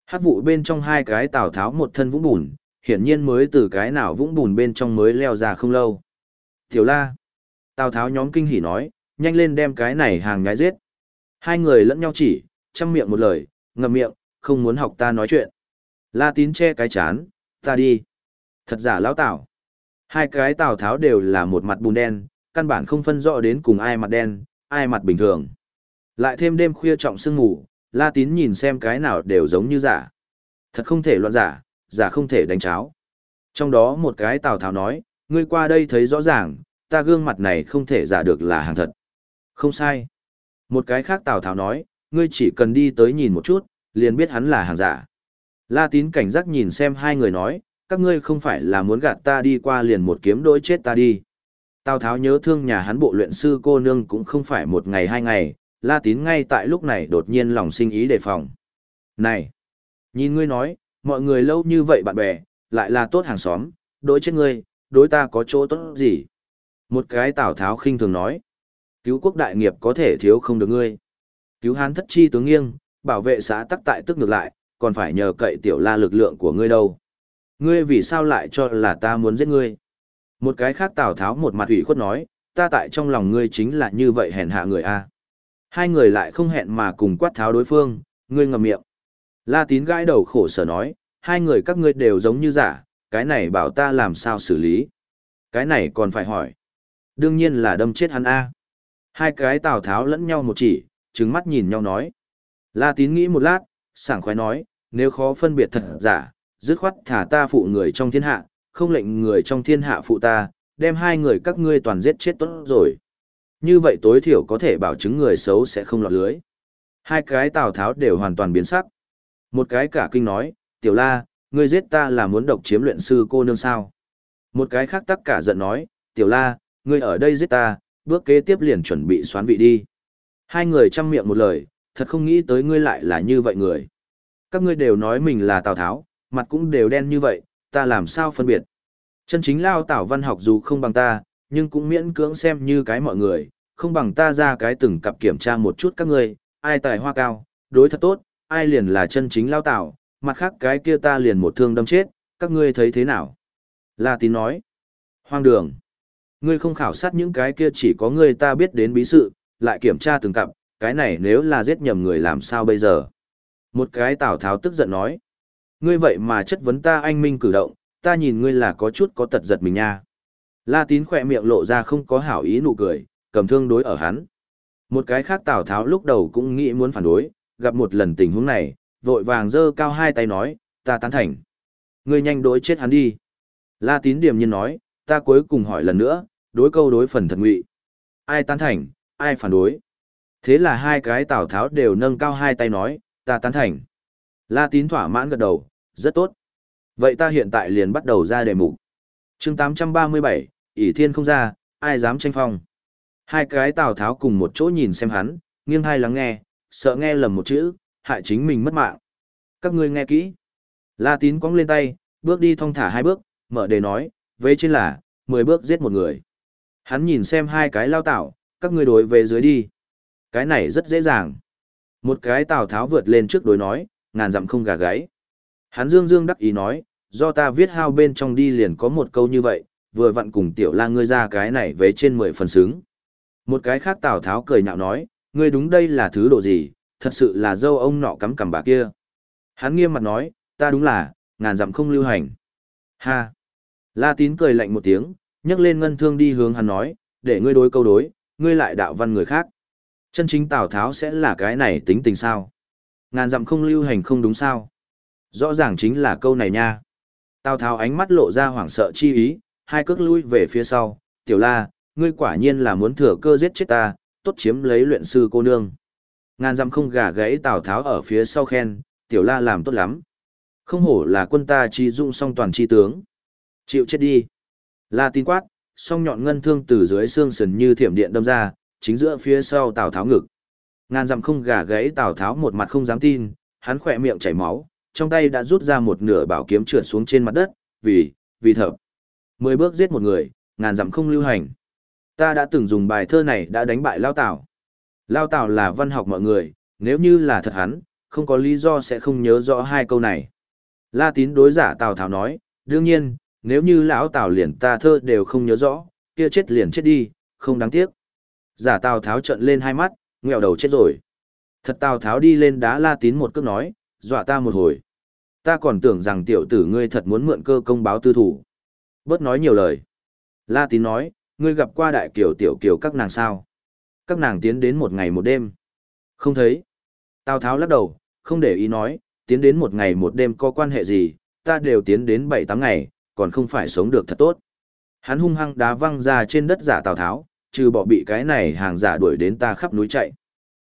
Hát vụ bên trong hai cái Tào Tháo một thân vũng bùn, hiển nhiên mới từ cái nào vũng bùn bên trong mới leo ra không lâu. Tiểu La! Tào Tháo nhóm kinh hỉ nói, nhanh lên đem cái này hàng nhái giết. Hai người lẫn nhau chỉ, chăm miệng một lời, ngậm miệng, không muốn học ta nói chuyện. La tín che cái chán, ta đi. Thật giả lão tảo. Hai cái tào tháo đều là một mặt bùn đen, căn bản không phân rõ đến cùng ai mặt đen, ai mặt bình thường. Lại thêm đêm khuya trọng sương ngủ, la tín nhìn xem cái nào đều giống như giả. Thật không thể loạn giả, giả không thể đánh cháo. Trong đó một cái tào tháo nói, ngươi qua đây thấy rõ ràng, ta gương mặt này không thể giả được là hàng thật. Không sai. Một cái khác tào tháo nói, ngươi chỉ cần đi tới nhìn một chút, liền biết hắn là hàng giả. La tín cảnh giác nhìn xem hai người nói, các ngươi không phải là muốn gạt ta đi qua liền một kiếm đối chết ta đi. Tào Tháo nhớ thương nhà hắn bộ luyện sư cô nương cũng không phải một ngày hai ngày, La Tín ngay tại lúc này đột nhiên lòng sinh ý đề phòng. Này! Nhìn ngươi nói, mọi người lâu như vậy bạn bè, lại là tốt hàng xóm, đối chết ngươi, đối ta có chỗ tốt gì? Một cái Tào Tháo khinh thường nói. Cứu quốc đại nghiệp có thể thiếu không được ngươi. Cứu hán thất chi tướng nghiêng, bảo vệ xã tắc tại tức ngược lại, còn phải nhờ cậy tiểu la lực lượng của ngươi đâu. Ngươi vì sao lại cho là ta muốn giết ngươi? Một cái khác Tào Tháo một mặt ủy khuất nói, ta tại trong lòng ngươi chính là như vậy hèn hạ người a. Hai người lại không hẹn mà cùng quát tháo đối phương, ngươi ngậm miệng. La Tín gãi đầu khổ sở nói, hai người các ngươi đều giống như giả, cái này bảo ta làm sao xử lý. Cái này còn phải hỏi. Đương nhiên là đâm chết hắn a. Hai cái Tào Tháo lẫn nhau một chỉ, trứng mắt nhìn nhau nói. La Tín nghĩ một lát, sảng khoái nói, nếu khó phân biệt thật giả, dứt khoát thả ta phụ người trong thiên hạ, không lệnh người trong thiên hạ phụ ta, đem hai người các ngươi toàn giết chết tốt rồi. Như vậy tối thiểu có thể bảo chứng người xấu sẽ không lọt lưới. Hai cái Tào Tháo đều hoàn toàn biến sắc. Một cái cả kinh nói, tiểu la, ngươi giết ta là muốn độc chiếm luyện sư cô nương sao. Một cái khác tất cả giận nói, tiểu la, ngươi ở đây giết ta, bước kế tiếp liền chuẩn bị xoán vị đi. Hai người chăm miệng một lời, thật không nghĩ tới ngươi lại là như vậy người. Các ngươi đều nói mình là Tào Tháo, mặt cũng đều đen như vậy, ta làm sao phân biệt. Chân chính lao tảo văn học dù không bằng ta, nhưng cũng miễn cưỡng xem như cái mọi người, không bằng ta ra cái từng cặp kiểm tra một chút các ngươi, ai tài hoa cao, đối thật tốt, ai liền là chân chính lao tảo, mặt khác cái kia ta liền một thương đâm chết, các ngươi thấy thế nào? La tín nói, hoang đường. Ngươi không khảo sát những cái kia chỉ có ngươi ta biết đến bí sự, lại kiểm tra từng cặp, cái này nếu là giết nhầm người làm sao bây giờ? Một cái Tào Tháo tức giận nói. Ngươi vậy mà chất vấn ta anh minh cử động, ta nhìn ngươi là có chút có tật giật mình nha. La tín khỏe miệng lộ ra không có hảo ý nụ cười, cầm thương đối ở hắn. Một cái khác Tào Tháo lúc đầu cũng nghĩ muốn phản đối, gặp một lần tình huống này, vội vàng giơ cao hai tay nói, ta tán thành. Ngươi nhanh đối chết hắn đi. La tín điềm nhiên nói, ta cuối cùng hỏi lần nữa, đối câu đối phần thật ngụy. Ai tán thành, ai phản đối. Thế là hai cái Tào Tháo đều nâng cao hai tay nói, ta tán thành. La tín thỏa mãn gật đầu, rất tốt. Vậy ta hiện tại liền bắt đầu ra đề mục. chương 837, ỷ thiên không ra, ai dám tranh phong. Hai cái Tào Tháo cùng một chỗ nhìn xem hắn, nghiêng hai lắng nghe, sợ nghe lầm một chữ, hại chính mình mất mạng. Các ngươi nghe kỹ. La tín cong lên tay, bước đi thong thả hai bước, mở đề nói, vế trên là, 10 bước giết một người. Hắn nhìn xem hai cái lao tạo, các ngươi đối về dưới đi. Cái này rất dễ dàng. Một cái Tào Tháo vượt lên trước đối nói, ngàn dặm không gà gáy. Hắn dương dương đắc ý nói, do ta viết hao bên trong đi liền có một câu như vậy, vừa vặn cùng tiểu la ngươi ra cái này về trên mười phần xứng. Một cái khác Tào Tháo cười nhạo nói, ngươi đúng đây là thứ độ gì, thật sự là dâu ông nọ cắm cằm bà kia. Hắn nghiêm mặt nói, ta đúng là, ngàn dặm không lưu hành. Ha! La tín cười lạnh một tiếng, nhấc lên ngân thương đi hướng hắn nói, để ngươi đối câu đối, ngươi lại đạo văn người khác. Chân chính Tào Tháo sẽ là cái này tính tình sao? Ngàn dặm không lưu hành không đúng sao? Rõ ràng chính là câu này nha. Tào Tháo ánh mắt lộ ra hoảng sợ chi ý, hai cước lui về phía sau, tiểu la, ngươi quả nhiên là muốn thừa cơ giết chết ta, tốt chiếm lấy luyện sư cô nương. Ngàn dặm không gà gãy Tào Tháo ở phía sau khen, tiểu la làm tốt lắm. Không hổ là quân ta chi dụng song toàn chi tướng. Chịu chết đi. La tin quát, song nhọn ngân thương từ dưới xương sườn như thiểm điện đâm ra, chính giữa phía sau Tào Tháo ngực. Ngàn dặm không gà gãy Tào Tháo một mặt không dám tin, hắn khỏe miệng chảy máu, trong tay đã rút ra một nửa bảo kiếm trượt xuống trên mặt đất, vì, vì thợ. Mười bước giết một người, ngàn dặm không lưu hành. Ta đã từng dùng bài thơ này đã đánh bại Lao Tào. Lao Tào là văn học mọi người, nếu như là thật hắn, không có lý do sẽ không nhớ rõ hai câu này. La tín đối giả Tào Tháo nói, đương nhiên, nếu như lão Tào liền ta thơ đều không nhớ rõ, kia chết liền chết đi, không đáng tiếc. Giả Tào Tháo trận lên hai mắt, nghèo đầu chết rồi. Thật Tào Tháo đi lên đá La tín một cước nói, dọa ta một hồi. Ta còn tưởng rằng tiểu tử ngươi thật muốn mượn cơ công báo tư thủ. Bớt nói nhiều lời. La tín nói, ngươi gặp qua đại kiều tiểu kiều các nàng sao? Các nàng tiến đến một ngày một đêm. Không thấy. Tào Tháo lắc đầu, không để ý nói, tiến đến một ngày một đêm có quan hệ gì, ta đều tiến đến bảy tám ngày, còn không phải sống được thật tốt. Hắn hung hăng đá văng ra trên đất giả Tào Tháo, trừ bỏ bị cái này hàng giả đuổi đến ta khắp núi chạy.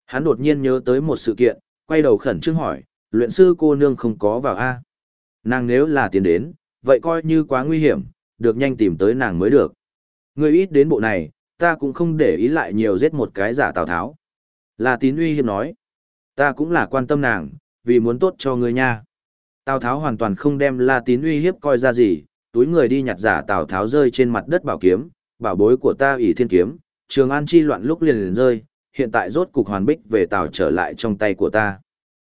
Hắn đột nhiên nhớ tới một sự kiện, quay đầu khẩn trương hỏi, luyện sư cô nương không có vào A. Nàng nếu là tiến đến, vậy coi như quá nguy hiểm, được nhanh tìm tới nàng mới được. Người ít đến bộ này, ta cũng không để ý lại nhiều giết một cái giả Tào Tháo. Là tín uy hiếp nói. Ta cũng là quan tâm nàng, vì muốn tốt cho ngươi nha. Tào Tháo hoàn toàn không đem La Tín uy hiếp coi ra gì, túi người đi nhặt giả Tào Tháo rơi trên mặt đất bảo kiếm, bảo bối của ta ỷ thiên kiếm, trường an chi loạn lúc liền liền rơi, hiện tại rốt cục hoàn bích về Tào trở lại trong tay của ta.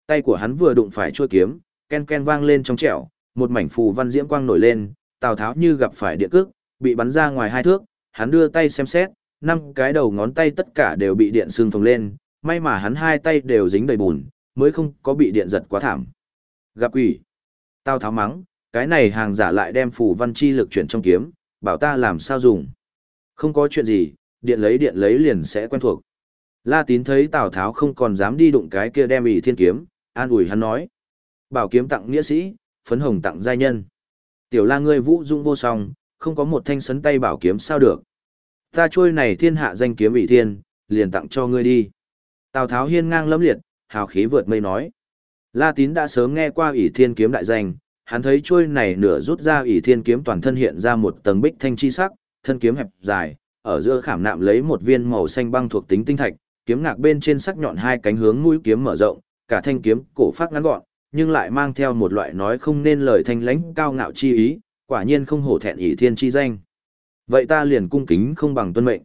Tay của hắn vừa đụng phải chuôi kiếm, ken ken vang lên trong trẻo, một mảnh phù văn diễm quang nổi lên, Tào Tháo như gặp phải điện cước, bị bắn ra ngoài hai thước, hắn đưa tay xem xét, năm cái đầu ngón tay tất cả đều bị điện xương phồng lên, may mà hắn hai tay đều dính đầy bùn, mới không có bị điện giật quá thảm. Gặp quỷ. Tào Tháo mắng, cái này hàng giả lại đem phù văn chi lực chuyển trong kiếm, bảo ta làm sao dùng. Không có chuyện gì, điện lấy điện lấy liền sẽ quen thuộc. La tín thấy Tào Tháo không còn dám đi đụng cái kia đem ỷ thiên kiếm, an ủi hắn nói. Bảo kiếm tặng nghĩa sĩ, phấn hồng tặng giai nhân. Tiểu la ngươi vũ dung vô song, không có một thanh sấn tay bảo kiếm sao được. Ta trôi này thiên hạ danh kiếm ỷ thiên, liền tặng cho ngươi đi. Tào Tháo hiên ngang lẫm liệt, hào khí vượt mây nói. La tín đã sớm nghe qua ỷ thiên kiếm đại danh, hắn thấy chuôi này nửa rút ra ỷ thiên kiếm toàn thân hiện ra một tầng bích thanh chi sắc, thân kiếm hẹp dài, ở giữa khảm nạm lấy một viên màu xanh băng thuộc tính tinh thạch, kiếm ngạc bên trên sắc nhọn hai cánh hướng mũi kiếm mở rộng, cả thanh kiếm cổ phát ngắn gọn, nhưng lại mang theo một loại nói không nên lời thanh lãnh cao ngạo chi ý, quả nhiên không hổ thẹn ỷ thiên chi danh. Vậy ta liền cung kính không bằng tuân mệnh.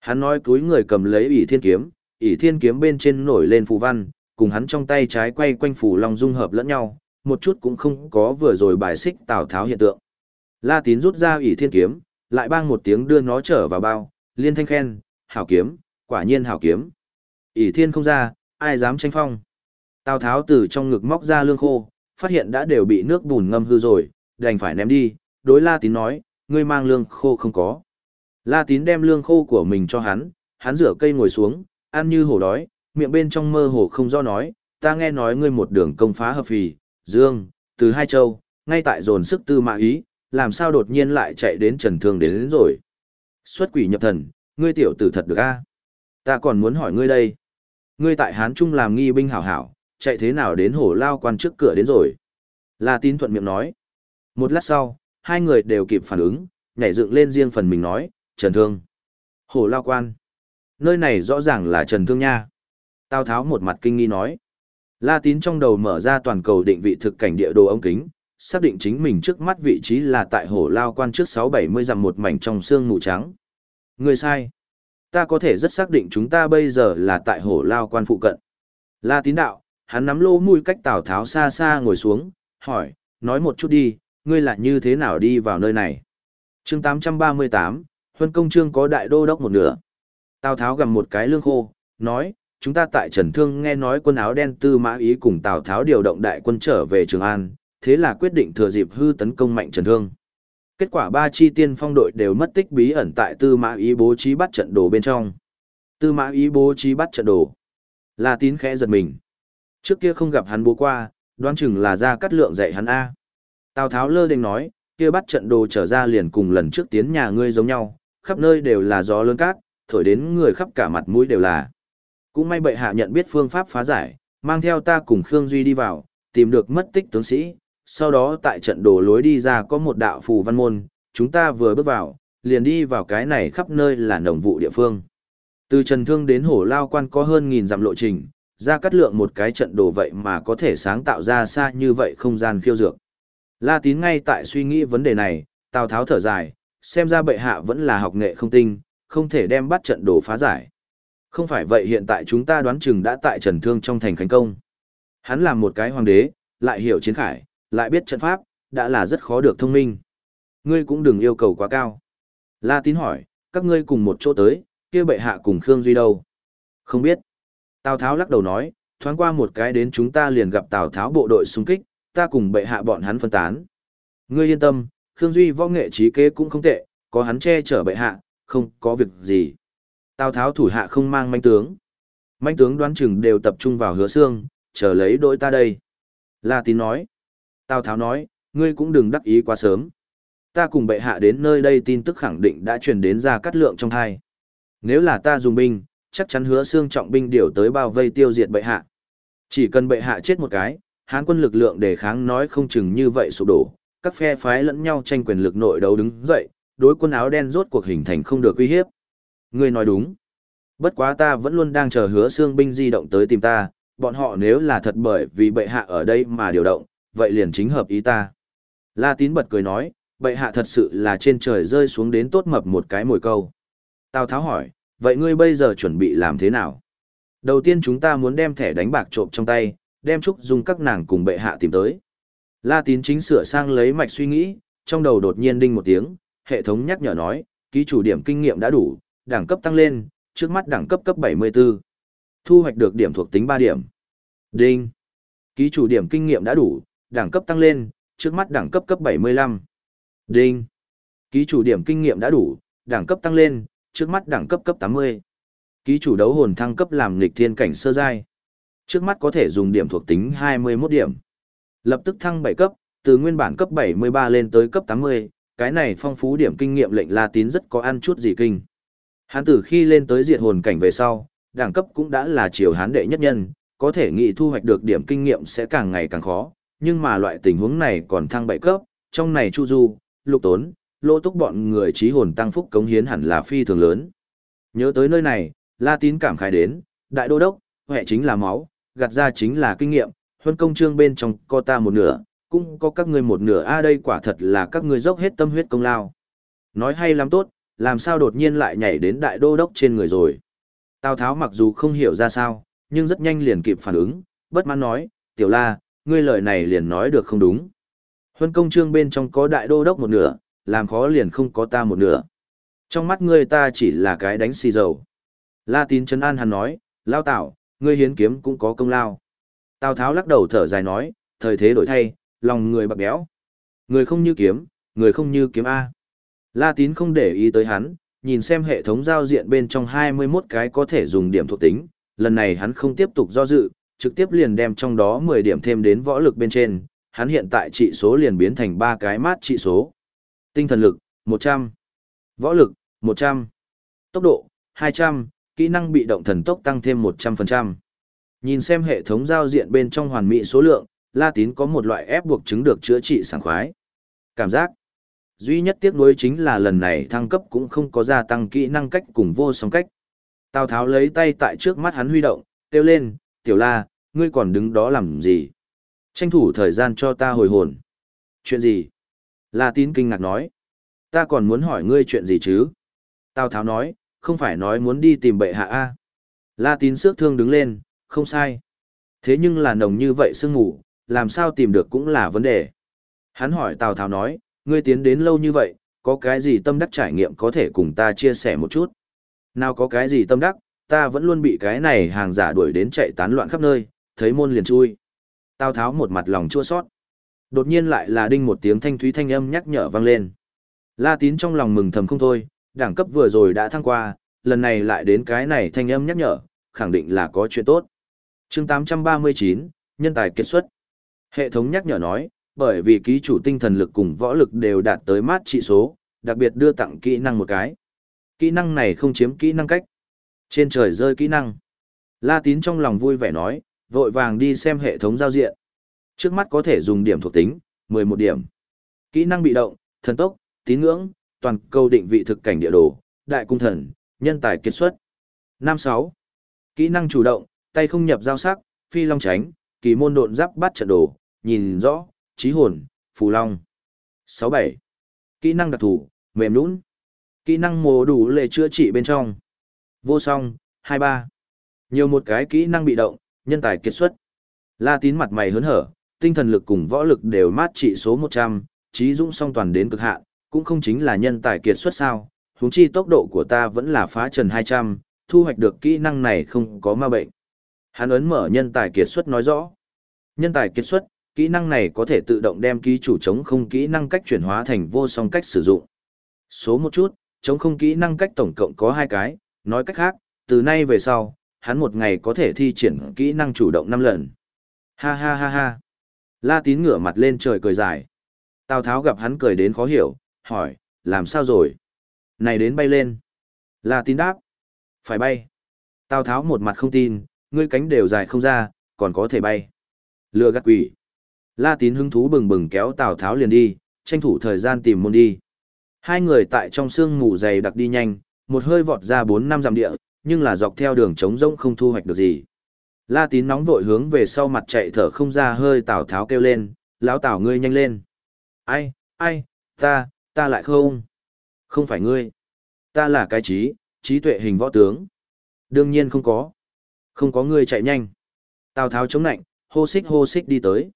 Hắn nói túi người cầm lấy ỷ thiên kiếm, ỷ thiên kiếm bên trên nổi lên phù văn, cùng hắn trong tay trái quay quanh phù long dung hợp lẫn nhau, một chút cũng không có vừa rồi bài xích Tào Tháo hiện tượng. La Tín rút ra ỷ thiên kiếm, lại bang một tiếng đưa nó trở vào bao, liên thanh khen, hảo kiếm, quả nhiên hảo kiếm. ỷ thiên không ra, ai dám tranh phong. Tào Tháo từ trong ngực móc ra lương khô, phát hiện đã đều bị nước bùn ngâm hư rồi, đành phải ném đi, đối La Tín nói, ngươi mang lương khô không có. La Tín đem lương khô của mình cho hắn, hắn rửa cây ngồi xuống, ăn như hổ đói, miệng bên trong mơ hồ không do nói, ta nghe nói ngươi một đường công phá hợp phì, dương, từ hai châu, ngay tại dồn sức tư mã ý, làm sao đột nhiên lại chạy đến trần thương đến, đến rồi. Xuất quỷ nhập thần, ngươi tiểu tử thật được a Ta còn muốn hỏi ngươi đây. Ngươi tại Hán Trung làm nghi binh hảo hảo, chạy thế nào đến hổ lao quan trước cửa đến rồi. La tín thuận miệng nói. Một lát sau, hai người đều kịp phản ứng, nhảy dựng lên riêng phần mình nói, Trần Thương. Hổ lao quan. Nơi này rõ ràng là Trần Thương nha. Tào Tháo một mặt kinh nghi nói. La tín trong đầu mở ra toàn cầu định vị thực cảnh địa đồ ống kính, xác định chính mình trước mắt vị trí là tại hổ lao quan trước 670 dặm một mảnh trong xương mù trắng. Người sai. Ta có thể rất xác định chúng ta bây giờ là tại hổ lao quan phụ cận. La tín đạo, hắn nắm lô mũi cách Tào Tháo xa xa ngồi xuống, hỏi, nói một chút đi, ngươi là như thế nào đi vào nơi này? chương 838, Huân Công Trương có đại đô đốc một nửa. Tào Tháo gầm một cái lương khô, nói, chúng ta tại Trần Thương nghe nói quân áo đen tư mã ý cùng Tào Tháo điều động đại quân trở về Trường An, thế là quyết định thừa dịp hư tấn công mạnh Trần Thương. Kết quả ba chi tiên phong đội đều mất tích bí ẩn tại tư mã ý bố trí bắt trận đồ bên trong. Tư mã ý bố trí bắt trận đồ. La tín khẽ giật mình. Trước kia không gặp hắn bố qua, đoán chừng là ra cắt lượng dạy hắn A. Tào Tháo lơ định nói, kia bắt trận đồ trở ra liền cùng lần trước tiến nhà ngươi giống nhau, khắp nơi đều là gió lớn cát, thổi đến người khắp cả mặt mũi đều là. Cũng may bệ hạ nhận biết phương pháp phá giải, mang theo ta cùng Khương Duy đi vào, tìm được mất tích tướng sĩ, sau đó tại trận đổ lối đi ra có một đạo phù văn môn, chúng ta vừa bước vào, liền đi vào cái này khắp nơi là nồng vụ địa phương. Từ Trần Thương đến Hổ Lao Quan có hơn nghìn dặm lộ trình, ra cắt lượng một cái trận đồ vậy mà có thể sáng tạo ra xa như vậy không gian khiêu dược. La Tín ngay tại suy nghĩ vấn đề này, Tào Tháo thở dài, xem ra bệ hạ vẫn là học nghệ không tinh, không thể đem bắt trận đồ phá giải. Không phải vậy hiện tại chúng ta đoán chừng đã tại Trần Thương trong thành khánh công. Hắn là một cái hoàng đế, lại hiểu chiến khải, lại biết trận pháp, đã là rất khó được thông minh. Ngươi cũng đừng yêu cầu quá cao. La Tín hỏi, các ngươi cùng một chỗ tới, kia bệ hạ cùng Khương Duy đâu? Không biết. Tào Tháo lắc đầu nói, thoáng qua một cái đến chúng ta liền gặp Tào Tháo bộ đội xung kích, ta cùng bệ hạ bọn hắn phân tán. Ngươi yên tâm, Khương Duy võ nghệ trí kế cũng không tệ, có hắn che chở bệ hạ, không có việc gì. Tào Tháo thủ hạ không mang manh tướng. Manh tướng đoán chừng đều tập trung vào hứa xương, chờ lấy đội ta đây. La tín nói. Tào Tháo nói, ngươi cũng đừng đắc ý quá sớm. Ta cùng bệ hạ đến nơi đây tin tức khẳng định đã truyền đến ra cắt lượng trong thai. Nếu là ta dùng binh, chắc chắn hứa xương trọng binh điều tới bao vây tiêu diệt bệ hạ. Chỉ cần bệ hạ chết một cái, hán quân lực lượng đề kháng nói không chừng như vậy sụp đổ, các phe phái lẫn nhau tranh quyền lực nội đấu đứng dậy, đối quân áo đen rốt cuộc hình thành không được uy hiếp. Ngươi nói đúng. Bất quá ta vẫn luôn đang chờ hứa xương binh di động tới tìm ta, bọn họ nếu là thật bởi vì bệ hạ ở đây mà điều động, vậy liền chính hợp ý ta. La tín bật cười nói, bệ hạ thật sự là trên trời rơi xuống đến tốt mập một cái mồi câu. Tào Tháo hỏi, vậy ngươi bây giờ chuẩn bị làm thế nào? Đầu tiên chúng ta muốn đem thẻ đánh bạc trộm trong tay, đem Trúc Dung các nàng cùng bệ hạ tìm tới. La tín chính sửa sang lấy mạch suy nghĩ, trong đầu đột nhiên đinh một tiếng, hệ thống nhắc nhở nói, ký chủ điểm kinh nghiệm đã đủ, đẳng cấp tăng lên, trước mắt đẳng cấp cấp 74. Thu hoạch được điểm thuộc tính 3 điểm. Đinh. Ký chủ điểm kinh nghiệm đã đủ, đẳng cấp tăng lên, trước mắt đẳng cấp cấp 75. Đinh. Ký chủ điểm kinh nghiệm đã đủ, đẳng cấp tăng lên, trước mắt đẳng cấp cấp 80. Ký chủ đấu hồn thăng cấp làm nghịch thiên cảnh sơ giai. Trước mắt có thể dùng điểm thuộc tính 21 điểm. Lập tức thăng 7 cấp, từ nguyên bản cấp 73 lên tới cấp 80, cái này phong phú điểm kinh nghiệm lệnh La Tín rất có ăn chút gì kinh. Hán tử khi lên tới diệt hồn cảnh về sau, đẳng cấp cũng đã là triều hán đệ nhất nhân, có thể nghĩ thu hoạch được điểm kinh nghiệm sẽ càng ngày càng khó, nhưng mà loại tình huống này còn thăng bảy cấp, trong này Chu Du, Lục Tốn, Lô Túc bọn người trí hồn tăng phúc cống hiến hẳn là phi thường lớn. Nhớ tới nơi này, La Tín cảm khái đến, đại đô đốc, hệ chính là máu, gạt ra chính là kinh nghiệm, huân công trương bên trong có ta một nửa, cũng có các ngươi một nửa a đây quả thật là các ngươi dốc hết tâm huyết công lao. Nói hay lắm tốt, làm sao đột nhiên lại nhảy đến đại đô đốc trên người rồi. Tào Tháo mặc dù không hiểu ra sao, nhưng rất nhanh liền kịp phản ứng, bất mãn nói, tiểu la, ngươi lời này liền nói được không đúng. Huân công trương bên trong có đại đô đốc một nửa, làm khó liền không có ta một nửa. Trong mắt ngươi ta chỉ là cái đánh xì dầu. La tín Trấn an hắn nói, lao tạo, ngươi hiến kiếm cũng có công lao. Tào Tháo lắc đầu thở dài nói, thời thế đổi thay, lòng người bạc béo. Người không như kiếm, người không như kiếm A. La tín không để ý tới hắn, nhìn xem hệ thống giao diện bên trong 21 cái có thể dùng điểm thuộc tính, lần này hắn không tiếp tục do dự, trực tiếp liền đem trong đó 10 điểm thêm đến võ lực bên trên, hắn hiện tại trị số liền biến thành 3 cái mát trị số. Tinh thần lực, 100. Võ lực, 100. Tốc độ, 200, kỹ năng bị động thần tốc tăng thêm 100%. Nhìn xem hệ thống giao diện bên trong hoàn mỹ số lượng, La Tín có một loại ép buộc chứng được chữa trị sảng khoái. Cảm giác. Duy nhất tiếc nuối chính là lần này thăng cấp cũng không có gia tăng kỹ năng cách cùng vô song cách. Tào Tháo lấy tay tại trước mắt hắn huy động, kêu lên, tiểu la, ngươi còn đứng đó làm gì? Tranh thủ thời gian cho ta hồi hồn. Chuyện gì? La Tín kinh ngạc nói. Ta còn muốn hỏi ngươi chuyện gì chứ? Tào Tháo nói, không phải nói muốn đi tìm bệ hạ a La Tín sước thương đứng lên, không sai. Thế nhưng là nồng như vậy sương ngủ, làm sao tìm được cũng là vấn đề. Hắn hỏi Tào Tháo nói, ngươi tiến đến lâu như vậy, có cái gì tâm đắc trải nghiệm có thể cùng ta chia sẻ một chút? Nào có cái gì tâm đắc, ta vẫn luôn bị cái này hàng giả đuổi đến chạy tán loạn khắp nơi, thấy môn liền chui. Tào Tháo một mặt lòng chua sót. Đột nhiên lại là đinh một tiếng thanh thúy thanh âm nhắc nhở vang lên. La Tín trong lòng mừng thầm không thôi, đẳng cấp vừa rồi đã thăng qua, lần này lại đến cái này thanh âm nhắc nhở, khẳng định là có chuyện tốt. chương 839, nhân tài kết xuất. Hệ thống nhắc nhở nói, bởi vì ký chủ tinh thần lực cùng võ lực đều đạt tới mát trị số, đặc biệt đưa tặng kỹ năng một cái. Kỹ năng này không chiếm kỹ năng cách. Trên trời rơi kỹ năng. La Tín trong lòng vui vẻ nói, vội vàng đi xem hệ thống giao diện. Trước mắt có thể dùng điểm thuộc tính, 11 điểm. Kỹ năng bị động, thần tốc, tín ngưỡng, toàn cầu định vị thực cảnh địa đồ, đại cung thần, nhân tài kết xuất. 56. Kỹ năng chủ động, tay không nhập giao sắc, phi long tránh, kỳ môn độn giáp bắt trận đồ, nhìn rõ, trí hồn, phù long. 67. Kỹ năng đặc thù, mềm nũng. Kỹ năng mồ đủ lệ chữa trị bên trong. Vô song, 23. Nhiều một cái kỹ năng bị động, nhân tài kiệt xuất. La tín mặt mày hớn hở, tinh thần lực cùng võ lực đều mát trị số 100, trí dũng song toàn đến cực hạn, cũng không chính là nhân tài kiệt xuất sao, huống chi tốc độ của ta vẫn là phá trần 200, thu hoạch được kỹ năng này không có ma bệnh. Hắn ấn mở nhân tài kiệt xuất nói rõ. Nhân tài kiệt xuất, kỹ năng này có thể tự động đem ký chủ chống không kỹ năng cách chuyển hóa thành vô song cách sử dụng. Số một chút, chống không kỹ năng cách tổng cộng có hai cái, nói cách khác, từ nay về sau, hắn một ngày có thể thi triển kỹ năng chủ động 5 lần. Ha ha ha ha. La tín ngửa mặt lên trời cười dài. Tào Tháo gặp hắn cười đến khó hiểu, hỏi, làm sao rồi? Này đến bay lên. La tín đáp. Phải bay. Tào Tháo một mặt không tin, ngươi cánh đều dài không ra, còn có thể bay. Lừa gạt quỷ. La tín hứng thú bừng bừng kéo Tào Tháo liền đi, tranh thủ thời gian tìm môn đi. Hai người tại trong sương mù dày đặc đi nhanh, một hơi vọt ra bốn năm dặm địa, nhưng là dọc theo đường trống rỗng không thu hoạch được gì. La tín nóng vội hướng về sau mặt chạy thở không ra hơi Tào Tháo kêu lên, lão Tào ngươi nhanh lên. Ai, ai, ta, ta lại không. Không phải ngươi. Ta là cái trí, trí tuệ hình võ tướng. Đương nhiên không có. Không có ngươi chạy nhanh. Tào Tháo chống nạnh, hô xích hô xích đi tới.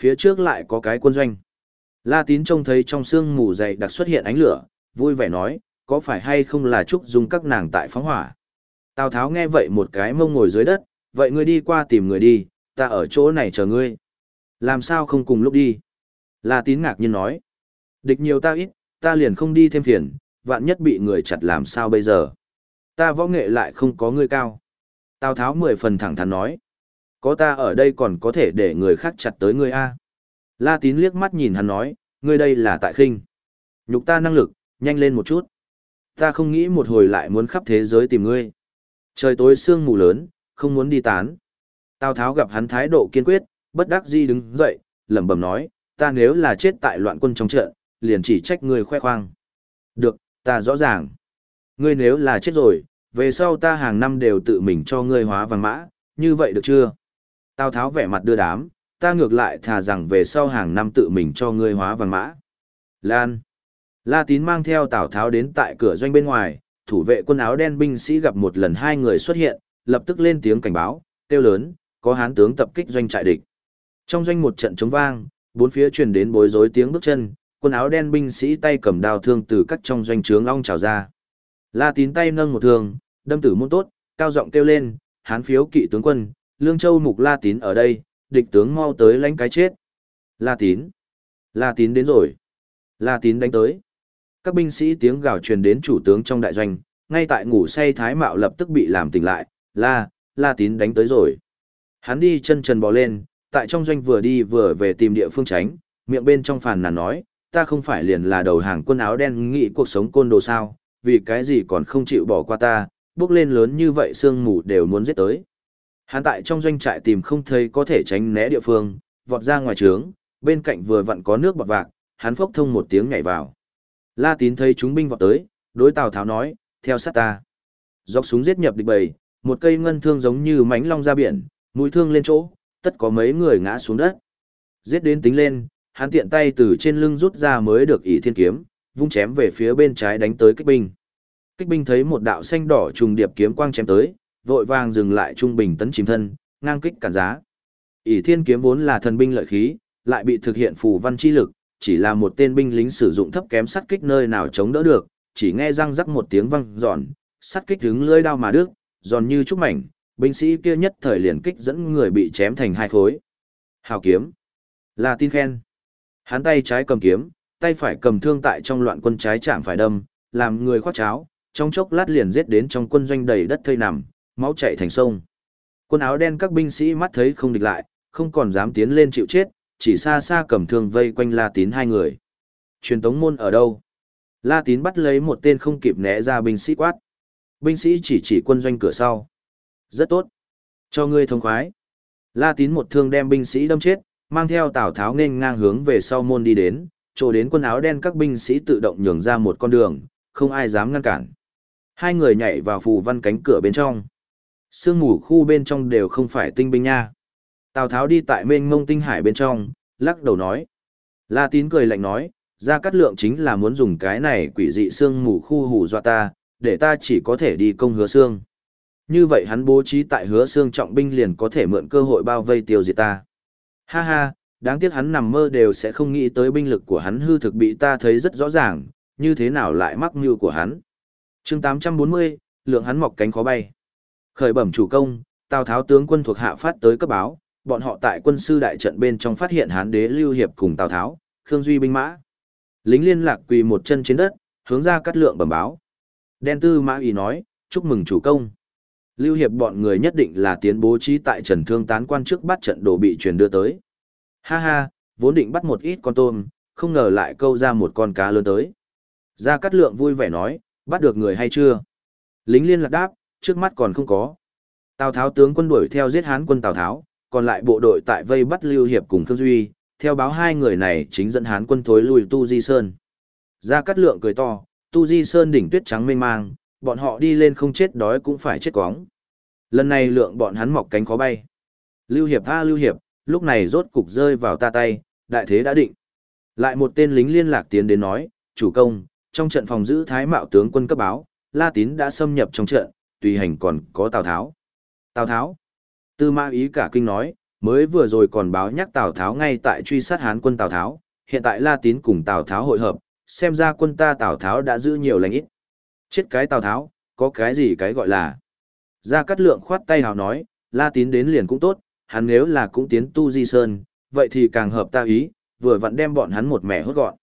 Phía trước lại có cái quân doanh. La tín trông thấy trong sương mù dày đặc xuất hiện ánh lửa, vui vẻ nói, có phải hay không là Trúc Dung các nàng tại phóng hỏa. Tào Tháo nghe vậy một cái mông ngồi dưới đất, vậy ngươi đi qua tìm người đi, ta ở chỗ này chờ ngươi. Làm sao không cùng lúc đi? La tín ngạc nhiên nói. Địch nhiều ta ít, ta liền không đi thêm phiền, vạn nhất bị người chặt làm sao bây giờ. Ta võ nghệ lại không có ngươi cao. Tào Tháo mười phần thẳng thắn nói. Có ta ở đây còn có thể để người khác chặt tới ngươi a. La tín liếc mắt nhìn hắn nói, ngươi đây là tại khinh. Nhục ta năng lực, nhanh lên một chút. Ta không nghĩ một hồi lại muốn khắp thế giới tìm ngươi. Trời tối sương mù lớn, không muốn đi tán. Tào Tháo gặp hắn thái độ kiên quyết, bất đắc dĩ đứng dậy, lẩm bẩm nói, ta nếu là chết tại loạn quân trong trận, liền chỉ trách ngươi khoe khoang. Được, ta rõ ràng. Ngươi nếu là chết rồi, về sau ta hàng năm đều tự mình cho ngươi hóa vàng mã, như vậy được chưa? Tào Tháo vẻ mặt đưa đám, ta ngược lại thà rằng về sau hàng năm tự mình cho ngươi hóa vàng mã. Lan. La Tín mang theo Tào Tháo đến tại cửa doanh bên ngoài, thủ vệ quân áo đen binh sĩ gặp một lần hai người xuất hiện, lập tức lên tiếng cảnh báo, kêu lớn, có hán tướng tập kích doanh trại địch. Trong doanh một trận chống vang, bốn phía truyền đến bối rối tiếng bước chân, quân áo đen binh sĩ tay cầm đao thương từ các trong doanh trướng long trào ra. La Tín tay nâng một thương, đâm tử môn tốt, cao giọng kêu lên, hán phiếu kỵ tướng quân, Lương Châu mục La Tín ở đây, địch tướng mau tới lãnh cái chết. La Tín. La Tín đến rồi. La Tín đánh tới. Các binh sĩ tiếng gào truyền đến chủ tướng trong đại doanh, ngay tại ngủ say Thái Mạo lập tức bị làm tỉnh lại, La, La Tín đánh tới rồi. Hắn đi chân trần bò lên, tại trong doanh vừa đi vừa về tìm địa phương tránh, miệng bên trong phàn nàn nói, ta không phải liền là đầu hàng quân áo đen nghị cuộc sống côn đồ sao, vì cái gì còn không chịu bỏ qua ta, bước lên lớn như vậy sương mù đều muốn giết tới. Hắn tại trong doanh trại tìm không thấy có thể tránh né địa phương, vọt ra ngoài trướng, bên cạnh vừa vặn có nước bọt vạc, hắn phốc thông một tiếng nhảy vào. La Tín thấy chúng binh vọt tới, đối Tào Tháo nói, theo sát ta. Dọc súng giết nhập địch bầy, một cây ngân thương giống như mánh long ra biển, mũi thương lên chỗ, tất có mấy người ngã xuống đất. Giết đến tính lên, hắn tiện tay từ trên lưng rút ra mới được ỷ thiên kiếm, vung chém về phía bên trái đánh tới kích binh. Kích binh thấy một đạo xanh đỏ trùng điệp kiếm quang chém tới, vội vàng dừng lại trung bình tấn chìm thân, ngang kích cản giá. ỷ thiên kiếm vốn là thần binh lợi khí, lại bị thực hiện phù văn chi lực, chỉ là một tên binh lính sử dụng thấp kém sắt kích nơi nào chống đỡ được, chỉ nghe răng rắc một tiếng vang giòn, sắt kích đứng lưỡi đao mà đứt, giòn như trúc mảnh, binh sĩ kia nhất thời liền kích dẫn người bị chém thành hai khối. Hào kiếm. Là tin khen. Hắn tay trái cầm kiếm, tay phải cầm thương tại trong loạn quân trái chạm phải đâm, làm người khoác cháo, trong chốc lát liền giết đến trong quân doanh đầy đất thây nằm, máu chảy thành sông. Quân áo đen các binh sĩ mắt thấy không địch lại, không còn dám tiến lên chịu chết, chỉ xa xa cầm thương vây quanh La Tín hai người. Truyền tống môn ở đâu? La Tín bắt lấy một tên không kịp né ra binh sĩ quát. Binh sĩ chỉ chỉ quân doanh cửa sau. Rất tốt. Cho ngươi thông khoái. La Tín một thương đem binh sĩ đâm chết, mang theo Tào Tháo nên ngang hướng về sau môn đi đến, chỗ đến quân áo đen các binh sĩ tự động nhường ra một con đường, không ai dám ngăn cản. Hai người nhảy vào phù văn cánh cửa bên trong. Sương mù khu bên trong đều không phải tinh binh nha. Tào Tháo đi tại mênh mông tinh hải bên trong, lắc đầu nói. La Tín cười lạnh nói, ra cắt lượng chính là muốn dùng cái này quỷ dị sương mù khu hù dọa ta, để ta chỉ có thể đi công hứa xương. Như vậy hắn bố trí tại hứa xương trọng binh liền có thể mượn cơ hội bao vây tiêu diệt ta. Ha ha, đáng tiếc hắn nằm mơ đều sẽ không nghĩ tới binh lực của hắn hư thực bị ta thấy rất rõ ràng, như thế nào lại mắc mưu của hắn. chương 840, lượng hắn mọc cánh khó bay. Khởi bẩm chủ công, Tào Tháo tướng quân thuộc hạ phát tới cấp báo, bọn họ tại quân sư đại trận bên trong phát hiện hán đế Lưu Hiệp cùng Tào Tháo, Khương Duy binh mã. Lính liên lạc quỳ một chân trên đất, hướng ra cắt lượng bẩm báo. Đen tư mã ý nói, chúc mừng chủ công. Lưu Hiệp bọn người nhất định là tiến bố trí tại trần thương tán quan trước bắt trận đồ bị truyền đưa tới. Ha ha, vốn định bắt một ít con tôm, không ngờ lại câu ra một con cá lớn tới. Gia Cát Lượng vui vẻ nói, bắt được người hay chưa? Lính liên lạc đáp, trước mắt còn không có. Tào Tháo tướng quân đuổi theo giết Hán quân Tào Tháo, còn lại bộ đội tại vây bắt Lưu Hiệp cùng Khương Duy, theo báo hai người này chính dẫn Hán quân thối lui Tu Di Sơn. Gia Cát Lượng cười to, Tu Di Sơn đỉnh tuyết trắng mênh mang, bọn họ đi lên không chết đói cũng phải chết quóng. Lần này lượng bọn hắn mọc cánh khó bay. Lưu Hiệp tha Lưu Hiệp, lúc này rốt cục rơi vào ta tay, đại thế đã định. Lại một tên lính liên lạc tiến đến nói, chủ công, trong trận phòng giữ thái mạo tướng quân cấp báo, La Tín đã xâm nhập trong trận, tùy hành còn có Tào Tháo. Tào Tháo. Tư mã ý cả kinh nói, mới vừa rồi còn báo nhắc Tào Tháo ngay tại truy sát hán quân Tào Tháo, hiện tại La Tín cùng Tào Tháo hội hợp, xem ra quân ta Tào Tháo đã giữ nhiều lành ít. Chết cái Tào Tháo, có cái gì cái gọi là. Gia Cát Lượng khoát tay hào nói, La Tín đến liền cũng tốt, hắn nếu là cũng tiến tu di sơn, vậy thì càng hợp ta ý, vừa vặn đem bọn hắn một mẻ hốt gọn.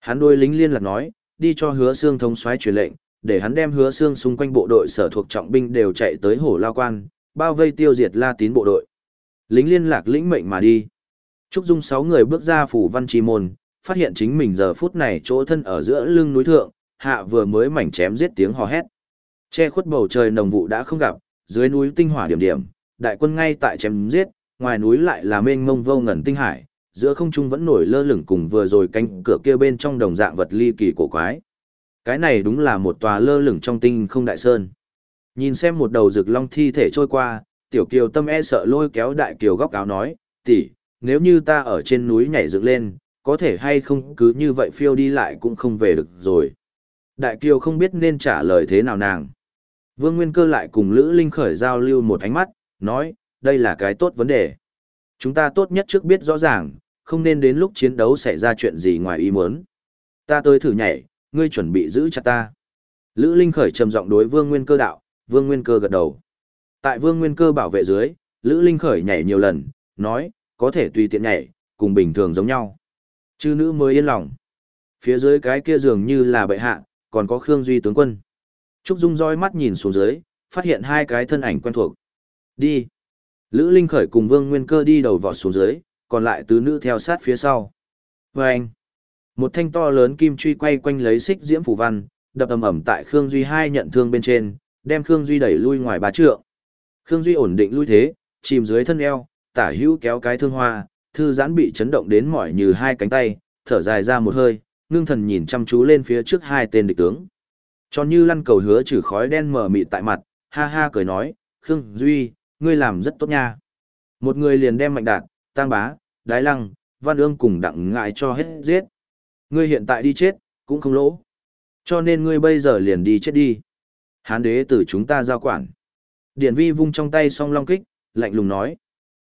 Hắn đôi lính liên lạc nói, đi cho hứa xương thống soái truyền lệnh, để hắn đem hứa xương xung quanh bộ đội sở thuộc trọng binh đều chạy tới hổ lao quan, bao vây tiêu diệt la tín bộ đội. Lính liên lạc lĩnh mệnh mà đi. Trúc Dung sáu người bước ra phủ văn trì môn, phát hiện chính mình giờ phút này chỗ thân ở giữa lưng núi thượng, hạ vừa mới mảnh chém giết tiếng hò hét. Che khuất bầu trời nồng vụ đã không gặp, dưới núi tinh hỏa điểm điểm, đại quân ngay tại chém giết, ngoài núi lại là mênh mông vô ngẩn tinh hải, giữa không trung vẫn nổi lơ lửng cùng vừa rồi cánh cửa kia bên trong đồng dạng vật ly kỳ cổ quái. Cái này đúng là một tòa lơ lửng trong tinh không đại sơn. Nhìn xem một đầu rực long thi thể trôi qua, tiểu kiều tâm e sợ lôi kéo đại kiều góc áo nói, tỷ, nếu như ta ở trên núi nhảy dựng lên, có thể hay không cứ như vậy phiêu đi lại cũng không về được rồi. Đại kiều không biết nên trả lời thế nào nàng. Vương Nguyên Cơ lại cùng Lữ Linh khởi giao lưu một ánh mắt, nói, đây là cái tốt vấn đề. Chúng ta tốt nhất trước biết rõ ràng, không nên đến lúc chiến đấu xảy ra chuyện gì ngoài ý muốn. Ta tới thử nhảy, ngươi chuẩn bị giữ chặt ta. Lữ Linh khởi trầm giọng đối Vương Nguyên Cơ đạo, Vương Nguyên Cơ gật đầu. Tại Vương Nguyên Cơ bảo vệ dưới, Lữ Linh khởi nhảy nhiều lần, nói, có thể tùy tiện nhảy, cùng bình thường giống nhau. Chư nữ mới yên lòng. Phía dưới cái kia dường như là bệ hạ, còn có Khương Duy tướng quân. Trúc Dung roi mắt nhìn xuống dưới, phát hiện hai cái thân ảnh quen thuộc. Đi. Lữ Linh khởi cùng Vương Nguyên Cơ đi đầu vọt xuống dưới, còn lại tứ nữ theo sát phía sau. Vâng anh, một thanh to lớn kim truy quay quanh lấy xích diễm phủ văn, đập ầm ầm tại Khương Duy hai nhận thương bên trên, đem Khương Duy đẩy lui ngoài bá trượng. Khương Duy ổn định lui thế, chìm dưới thân eo, tả hữu kéo cái thương hoa, thư giãn bị chấn động đến mỏi như hai cánh tay, thở dài ra một hơi, ngưng thần nhìn chăm chú lên phía trước hai tên địch tướng. Tròn như lăn cầu hứa trừ khói đen mờ mịt tại mặt, ha ha cười nói, Khương Duy, ngươi làm rất tốt nha. Một người liền đem mạnh đạt, tang bá, đái lăng, văn ương cùng đặng ngại cho hết giết. Ngươi hiện tại đi chết, cũng không lỗ. Cho nên ngươi bây giờ liền đi chết đi. Hán đế từ chúng ta giao quản. Điển vi vung trong tay song long kích, lạnh lùng nói.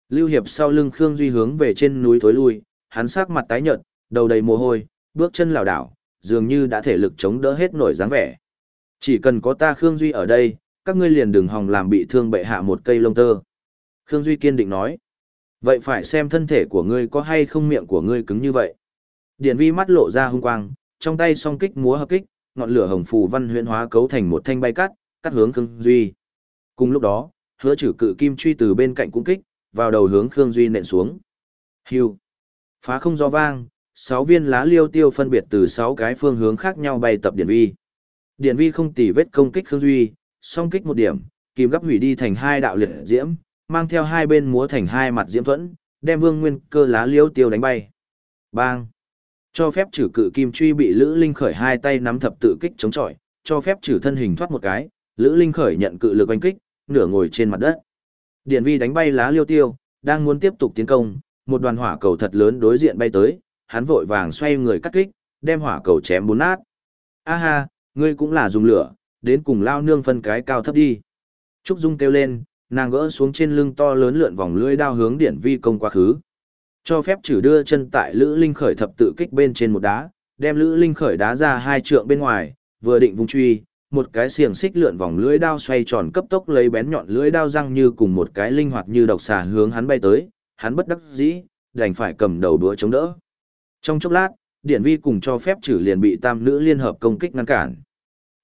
Lưu Hiệp sau lưng Khương Duy hướng về trên núi thối lui, hắn sắc mặt tái nhợt, đầu đầy mồ hôi, bước chân lảo đảo, dường như đã thể lực chống đỡ hết nổi dáng vẻ. Chỉ cần có ta Khương Duy ở đây, các ngươi liền đừng hòng làm bị thương bệ hạ một cây lông tơ. Khương Duy kiên định nói. Vậy phải xem thân thể của ngươi có hay không miệng của ngươi cứng như vậy. Điển vi mắt lộ ra hung quang, trong tay song kích múa hợp kích, ngọn lửa hồng phù văn huyễn hóa cấu thành một thanh bay cắt, cắt hướng Khương Duy. Cùng lúc đó, hứa trừ cự kim truy từ bên cạnh cũng kích, vào đầu hướng Khương Duy nện xuống. Hưu. Phá không do vang, sáu viên lá liêu tiêu phân biệt từ sáu cái phương hướng khác nhau bay tập điển vi. Điển vi không tỉ vết công kích Khương Duy, song kích một điểm, kim gấp hủy đi thành hai đạo liệt diễm, mang theo hai bên múa thành hai mặt diễm thuẫn, đem vương nguyên cơ lá liêu tiêu đánh bay. Bang! Cho phép trừ cự kim truy bị Lữ Linh khởi hai tay nắm thập tự kích chống chọi, cho phép trừ thân hình thoát một cái, Lữ Linh khởi nhận cự lực oanh kích, nửa ngồi trên mặt đất. Điển vi đánh bay lá liêu tiêu, đang muốn tiếp tục tiến công, một đoàn hỏa cầu thật lớn đối diện bay tới, hắn vội vàng xoay người cắt kích, đem hỏa cầu chém bốn nát. A ha, ngươi cũng là dùng lửa, đến cùng lao nương phân cái cao thấp đi. Trúc Dung kêu lên, nàng gỡ xuống trên lưng to lớn lượn vòng lưỡi đao hướng điển vi công quá khứ. Cho phép trừ đưa chân tại Lữ Linh khởi thập tự kích bên trên một đá, đem Lữ Linh khởi đá ra hai trượng bên ngoài, vừa định vùng truy, một cái xiềng xích lượn vòng lưỡi đao xoay tròn cấp tốc lấy bén nhọn lưỡi đao răng như cùng một cái linh hoạt như độc xà hướng hắn bay tới, hắn bất đắc dĩ, đành phải cầm đầu đũa chống đỡ. Trong chốc lát, Điển Vi cùng cho phép trừ liền bị tam nữ liên hợp công kích ngăn cản.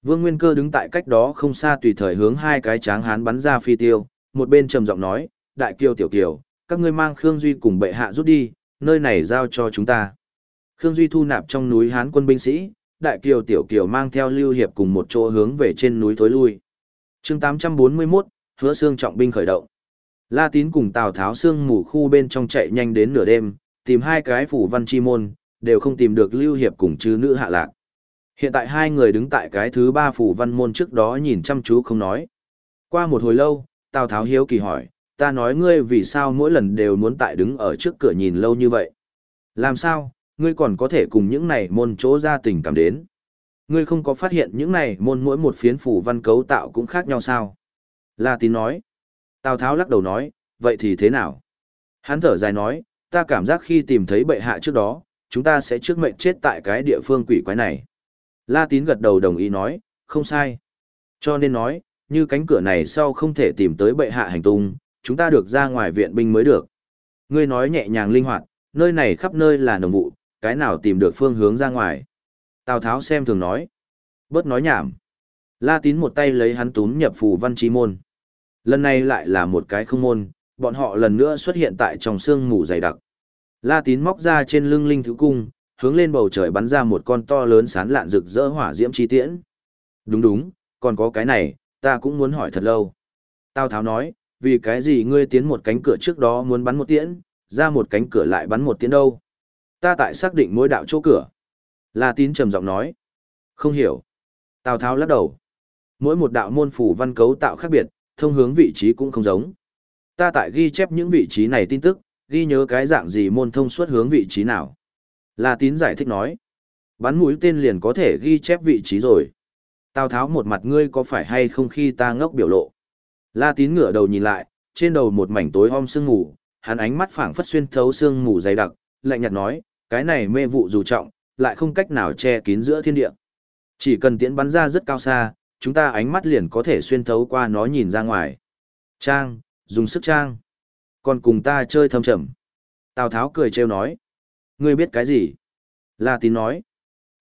Vương Nguyên Cơ đứng tại cách đó không xa tùy thời hướng hai cái tráng hán bắn ra phi tiêu, một bên trầm giọng nói, đại Kiêu tiểu kiều, các ngươi mang Khương Duy cùng bệ hạ rút đi, nơi này giao cho chúng ta. Khương Duy thu nạp trong núi hán quân binh sĩ, đại kiều tiểu kiều mang theo lưu hiệp cùng một chỗ hướng về trên núi thối lui. chương 841, hứa xương trọng binh khởi động. La Tín cùng Tào Tháo xương mù khu bên trong chạy nhanh đến nửa đêm, tìm hai cái phủ văn chi môn, đều không tìm được lưu hiệp cùng chư nữ hạ lạc. Hiện tại hai người đứng tại cái thứ ba phủ văn môn trước đó nhìn chăm chú không nói. Qua một hồi lâu, Tào Tháo hiếu kỳ hỏi, ta nói ngươi vì sao mỗi lần đều muốn tại đứng ở trước cửa nhìn lâu như vậy? Làm sao, ngươi còn có thể cùng những này môn chỗ ra tình cảm đến? Ngươi không có phát hiện những này môn mỗi một phiến phủ văn cấu tạo cũng khác nhau sao? La Tín nói. Tào Tháo lắc đầu nói, vậy thì thế nào? Hắn thở dài nói, ta cảm giác khi tìm thấy bệ hạ trước đó, chúng ta sẽ trước mệnh chết tại cái địa phương quỷ quái này. La Tín gật đầu đồng ý nói, không sai. Cho nên nói, như cánh cửa này sau không thể tìm tới bệ hạ hành tung, chúng ta được ra ngoài viện binh mới được. Ngươi nói nhẹ nhàng linh hoạt, nơi này khắp nơi là nồng vụ, cái nào tìm được phương hướng ra ngoài. Tào Tháo xem thường nói. Bớt nói nhảm. La Tín một tay lấy hắn túm nhập phù văn trí môn. Lần này lại là một cái không môn, bọn họ lần nữa xuất hiện tại trong sương mù dày đặc. La Tín móc ra trên lưng linh thứ cung, hướng lên bầu trời bắn ra một con to lớn sán lạn rực rỡ hỏa diễm chi tiễn. Đúng đúng, còn có cái này, ta cũng muốn hỏi thật lâu. Tào Tháo nói, vì cái gì ngươi tiến một cánh cửa trước đó muốn bắn một tiễn, ra một cánh cửa lại bắn một tiễn đâu? Ta tại xác định mỗi đạo chỗ cửa. La Tín trầm giọng nói. Không hiểu. Tào Tháo lắc đầu. Mỗi một đạo môn phủ văn cấu tạo khác biệt, thông hướng vị trí cũng không giống. Ta tại ghi chép những vị trí này tin tức, ghi nhớ cái dạng gì môn thông suốt hướng vị trí nào. La Tín giải thích nói. Bắn mũi tên liền có thể ghi chép vị trí rồi. Tào Tháo một mặt ngươi có phải hay không khi ta ngốc biểu lộ. La Tín ngửa đầu nhìn lại, trên đầu một mảnh tối om sương mù, hắn ánh mắt phảng phất xuyên thấu sương mù dày đặc, lạnh nhạt nói, cái này mê vụ dù trọng, lại không cách nào che kín giữa thiên địa. Chỉ cần tiễn bắn ra rất cao xa, chúng ta ánh mắt liền có thể xuyên thấu qua nó nhìn ra ngoài. Trang, dùng sức trang. Còn cùng ta chơi thâm trầm. Tào Tháo cười trêu nói. Ngươi biết cái gì? La Tín nói.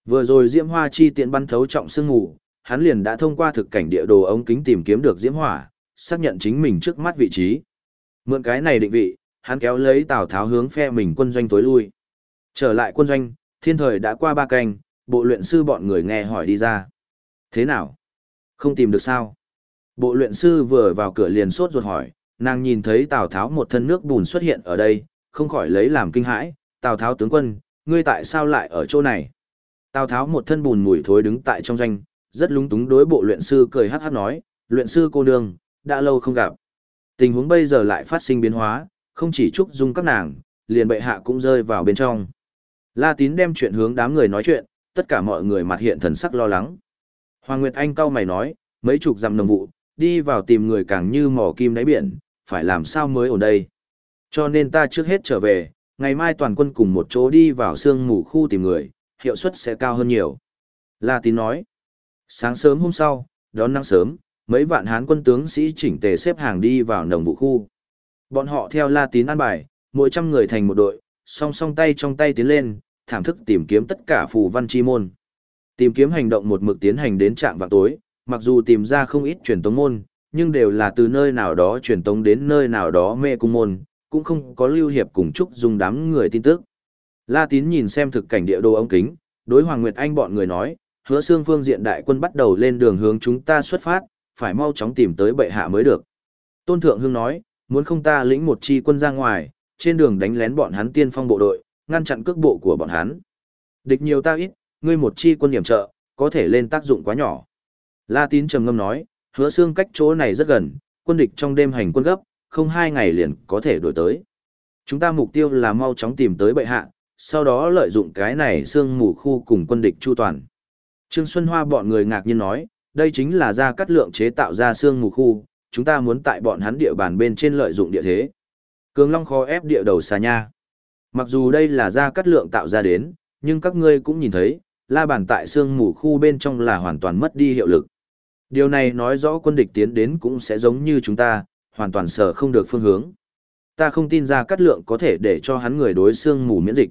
Vừa rồi Diễm Hoa chi tiện bắn thấu trọng sương ngủ, hắn liền đã thông qua thực cảnh địa đồ ống kính tìm kiếm được Diễm Hỏa, xác nhận chính mình trước mắt vị trí. Mượn cái này định vị, hắn kéo lấy Tào Tháo hướng phe mình quân doanh tối lui. Trở lại quân doanh, thiên thời đã qua ba canh, bộ luyện sư bọn người nghe hỏi đi ra. Thế nào? Không tìm được sao? Bộ luyện sư vừa vào cửa liền sốt ruột hỏi, nàng nhìn thấy Tào Tháo một thân nước bùn xuất hiện ở đây, không khỏi lấy làm kinh hãi, Tào Tháo tướng quân, ngươi tại sao lại ở chỗ này? Tào Tháo một thân bùn mùi thối đứng tại trong doanh, rất lúng túng đối bộ luyện sư cười hát hát nói, luyện sư cô nương, đã lâu không gặp. Tình huống bây giờ lại phát sinh biến hóa, không chỉ trúc dung các nàng, liền bệ hạ cũng rơi vào bên trong. La Tín đem chuyện hướng đám người nói chuyện, tất cả mọi người mặt hiện thần sắc lo lắng. Hoàng Nguyệt Anh cau mày nói, mấy chục dặm nồng vụ, đi vào tìm người càng như mỏ kim đáy biển, phải làm sao mới ở đây. Cho nên ta trước hết trở về, ngày mai toàn quân cùng một chỗ đi vào sương mù khu tìm người, hiệu suất sẽ cao hơn nhiều. La Tín nói, sáng sớm hôm sau, đón nắng sớm, Mấy vạn hán quân tướng sĩ chỉnh tề xếp hàng đi vào nồng vụ khu. Bọn họ theo La Tín an bài, mỗi trăm người thành một đội, song song tay trong tay tiến lên, thảm thức tìm kiếm tất cả phù văn chi môn. Tìm kiếm hành động một mực tiến hành đến trạm vào tối, mặc dù tìm ra không ít truyền tống môn, nhưng đều là từ nơi nào đó truyền tống đến nơi nào đó mê cung môn, cũng không có lưu hiệp cùng chúc dùng đám người tin tức. La Tín nhìn xem thực cảnh địa đồ ống kính, đối Hoàng Nguyệt Anh bọn người nói, hứa xương phương diện đại quân bắt đầu lên đường hướng chúng ta xuất phát, phải mau chóng tìm tới bệ hạ mới được. Tôn Thượng hưng nói, muốn không ta lĩnh một chi quân ra ngoài, trên đường đánh lén bọn hắn tiên phong bộ đội, ngăn chặn cước bộ của bọn hắn. Địch nhiều ta ít, ngươi một chi quân điểm trợ, có thể lên tác dụng quá nhỏ. La Tín trầm ngâm nói, hứa xương cách chỗ này rất gần, quân địch trong đêm hành quân gấp, không hai ngày liền có thể đổi tới. Chúng ta mục tiêu là mau chóng tìm tới bệ hạ, sau đó lợi dụng cái này xương mù khu cùng quân địch chu toàn. Trương Xuân Hoa bọn người ngạc nhiên nói, đây chính là ra cắt lượng chế tạo ra xương mù khu, chúng ta muốn tại bọn hắn địa bàn bên trên lợi dụng địa thế. Cường Long khó ép địa đầu xa nha. Mặc dù đây là ra cắt lượng tạo ra đến, nhưng các ngươi cũng nhìn thấy, la bàn tại xương mù khu bên trong là hoàn toàn mất đi hiệu lực. Điều này nói rõ quân địch tiến đến cũng sẽ giống như chúng ta, hoàn toàn sở không được phương hướng. Ta không tin ra cắt lượng có thể để cho hắn người đối xương mù miễn dịch.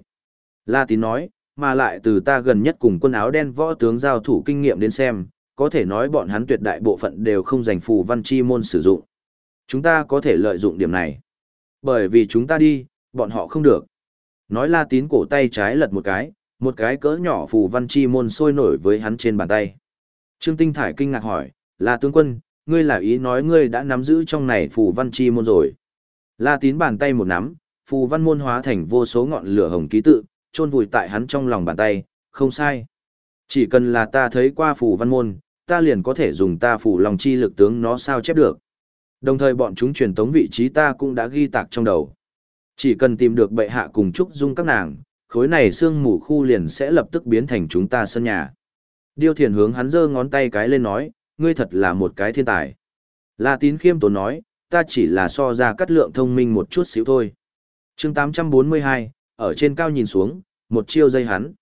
La tín nói, mà lại từ ta gần nhất cùng quân áo đen võ tướng giao thủ kinh nghiệm đến xem, có thể nói bọn hắn tuyệt đại bộ phận đều không dành phù văn chi môn sử dụng. Chúng ta có thể lợi dụng điểm này. Bởi vì chúng ta đi, bọn họ không được. Nói la tín cổ tay trái lật một cái, một cái cỡ nhỏ phù văn chi môn sôi nổi với hắn trên bàn tay. Trương Tinh Thải kinh ngạc hỏi, là tướng quân, ngươi là ý nói ngươi đã nắm giữ trong này phù văn chi môn rồi. La tín bàn tay một nắm, phù văn môn hóa thành vô số ngọn lửa hồng ký tự, chôn vùi tại hắn trong lòng bàn tay, không sai. Chỉ cần là ta thấy qua phù văn môn, ta liền có thể dùng ta phủ lòng chi lực tướng nó sao chép được. Đồng thời bọn chúng truyền tống vị trí ta cũng đã ghi tạc trong đầu. Chỉ cần tìm được bệ hạ cùng trúc dung các nàng, khối này xương mù khu liền sẽ lập tức biến thành chúng ta sân nhà. Điêu thiền hướng hắn giơ ngón tay cái lên nói, ngươi thật là một cái thiên tài. La tín khiêm tốn nói, ta chỉ là so ra cắt lượng thông minh một chút xíu thôi. chương 842, ở trên cao nhìn xuống, một chiêu dây hắn.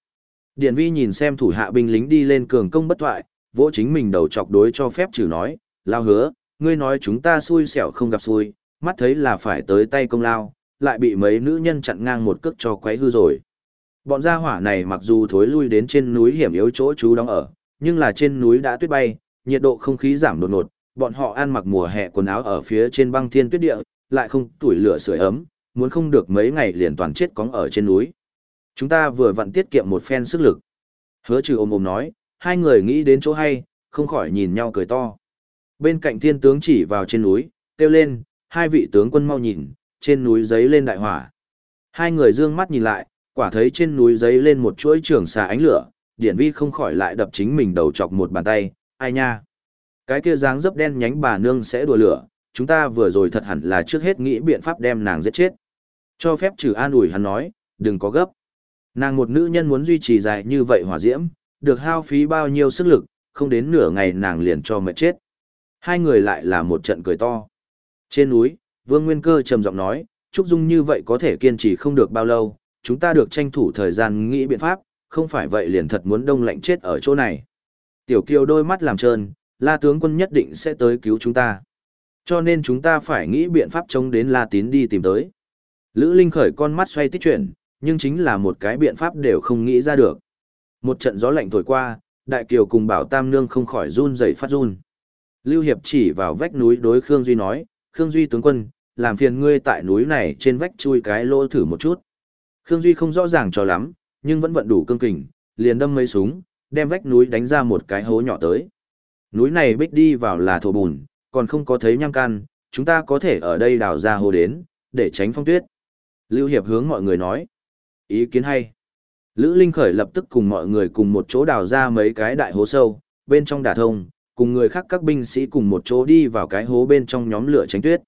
Điển vi nhìn xem thủ hạ binh lính đi lên cường công bất thoại, vỗ chính mình đầu chọc đối cho phép trừ nói, lao hứa, ngươi nói chúng ta xui xẻo không gặp xui, mắt thấy là phải tới tay công lao, lại bị mấy nữ nhân chặn ngang một cước cho quấy hư rồi. Bọn gia hỏa này mặc dù thối lui đến trên núi hiểm yếu chỗ chú đóng ở, nhưng là trên núi đã tuyết bay, nhiệt độ không khí giảm đột ngột, bọn họ ăn mặc mùa hè quần áo ở phía trên băng thiên tuyết địa, lại không tuổi lửa sưởi ấm, muốn không được mấy ngày liền toàn chết cóng ở trên núi. Chúng ta vừa vặn tiết kiệm một phen sức lực. Hứa trừ ôm ôm nói, hai người nghĩ đến chỗ hay, không khỏi nhìn nhau cười to. Bên cạnh thiên tướng chỉ vào trên núi, kêu lên, hai vị tướng quân mau nhìn, trên núi giấy lên đại hỏa. Hai người dương mắt nhìn lại, quả thấy trên núi giấy lên một chuỗi trường xà ánh lửa, điển vi không khỏi lại đập chính mình đầu chọc một bàn tay, ai nha. Cái kia dáng dấp đen nhánh bà nương sẽ đùa lửa, chúng ta vừa rồi thật hẳn là trước hết nghĩ biện pháp đem nàng giết chết. Cho phép trừ an ủi hắn nói, đừng có gấp. Nàng một nữ nhân muốn duy trì dài như vậy hỏa diễm, được hao phí bao nhiêu sức lực, không đến nửa ngày nàng liền cho mệt chết. Hai người lại là một trận cười to. Trên núi, Vương Nguyên Cơ trầm giọng nói, Trúc Dung như vậy có thể kiên trì không được bao lâu, chúng ta được tranh thủ thời gian nghĩ biện pháp, không phải vậy liền thật muốn đông lạnh chết ở chỗ này. Tiểu Kiều đôi mắt làm trơn, La tướng quân nhất định sẽ tới cứu chúng ta. Cho nên chúng ta phải nghĩ biện pháp chống đến La Tín đi tìm tới. Lữ Linh khởi con mắt xoay tích chuyển, nhưng chính là một cái biện pháp đều không nghĩ ra được. Một trận gió lạnh thổi qua, Đại Kiều cùng Bảo Tam Nương không khỏi run rẩy phát run. Lưu Hiệp chỉ vào vách núi đối Khương Duy nói, Khương Duy tướng quân, làm phiền ngươi tại núi này trên vách chui cái lỗ thử một chút. Khương Duy không rõ ràng cho lắm, nhưng vẫn vận đủ cương kình, liền đâm mấy súng, đem vách núi đánh ra một cái hố nhỏ tới. Núi này bích đi vào là thổ bùn, còn không có thấy nham can, chúng ta có thể ở đây đào ra hồ đến, để tránh phong tuyết. Lưu Hiệp hướng mọi người nói. Ý kiến hay. Lữ Linh Khởi lập tức cùng mọi người cùng một chỗ đào ra mấy cái đại hố sâu, bên trong đả thông, cùng người khác các binh sĩ cùng một chỗ đi vào cái hố bên trong nhóm lửa tránh tuyết.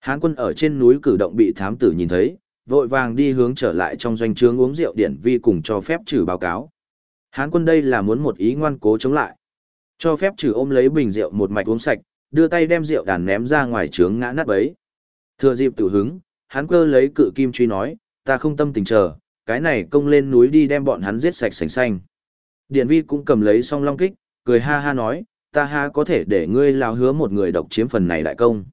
Hán quân ở trên núi cử động bị thám tử nhìn thấy, vội vàng đi hướng trở lại trong doanh trướng uống rượu điển vi cùng cho phép trừ báo cáo. Hán quân đây là muốn một ý ngoan cố chống lại. Cho phép trừ ôm lấy bình rượu một mạch uống sạch, đưa tay đem rượu đàn ném ra ngoài trướng ngã nát bấy. Thừa dịp tự hứng, hắn cơ lấy cự kim truy nói, ta không tâm tình chờ, cái này công lên núi đi đem bọn hắn giết sạch sành xanh. Điển vi cũng cầm lấy song long kích, cười ha ha nói, ta ha có thể để ngươi lao hứa một người độc chiếm phần này đại công.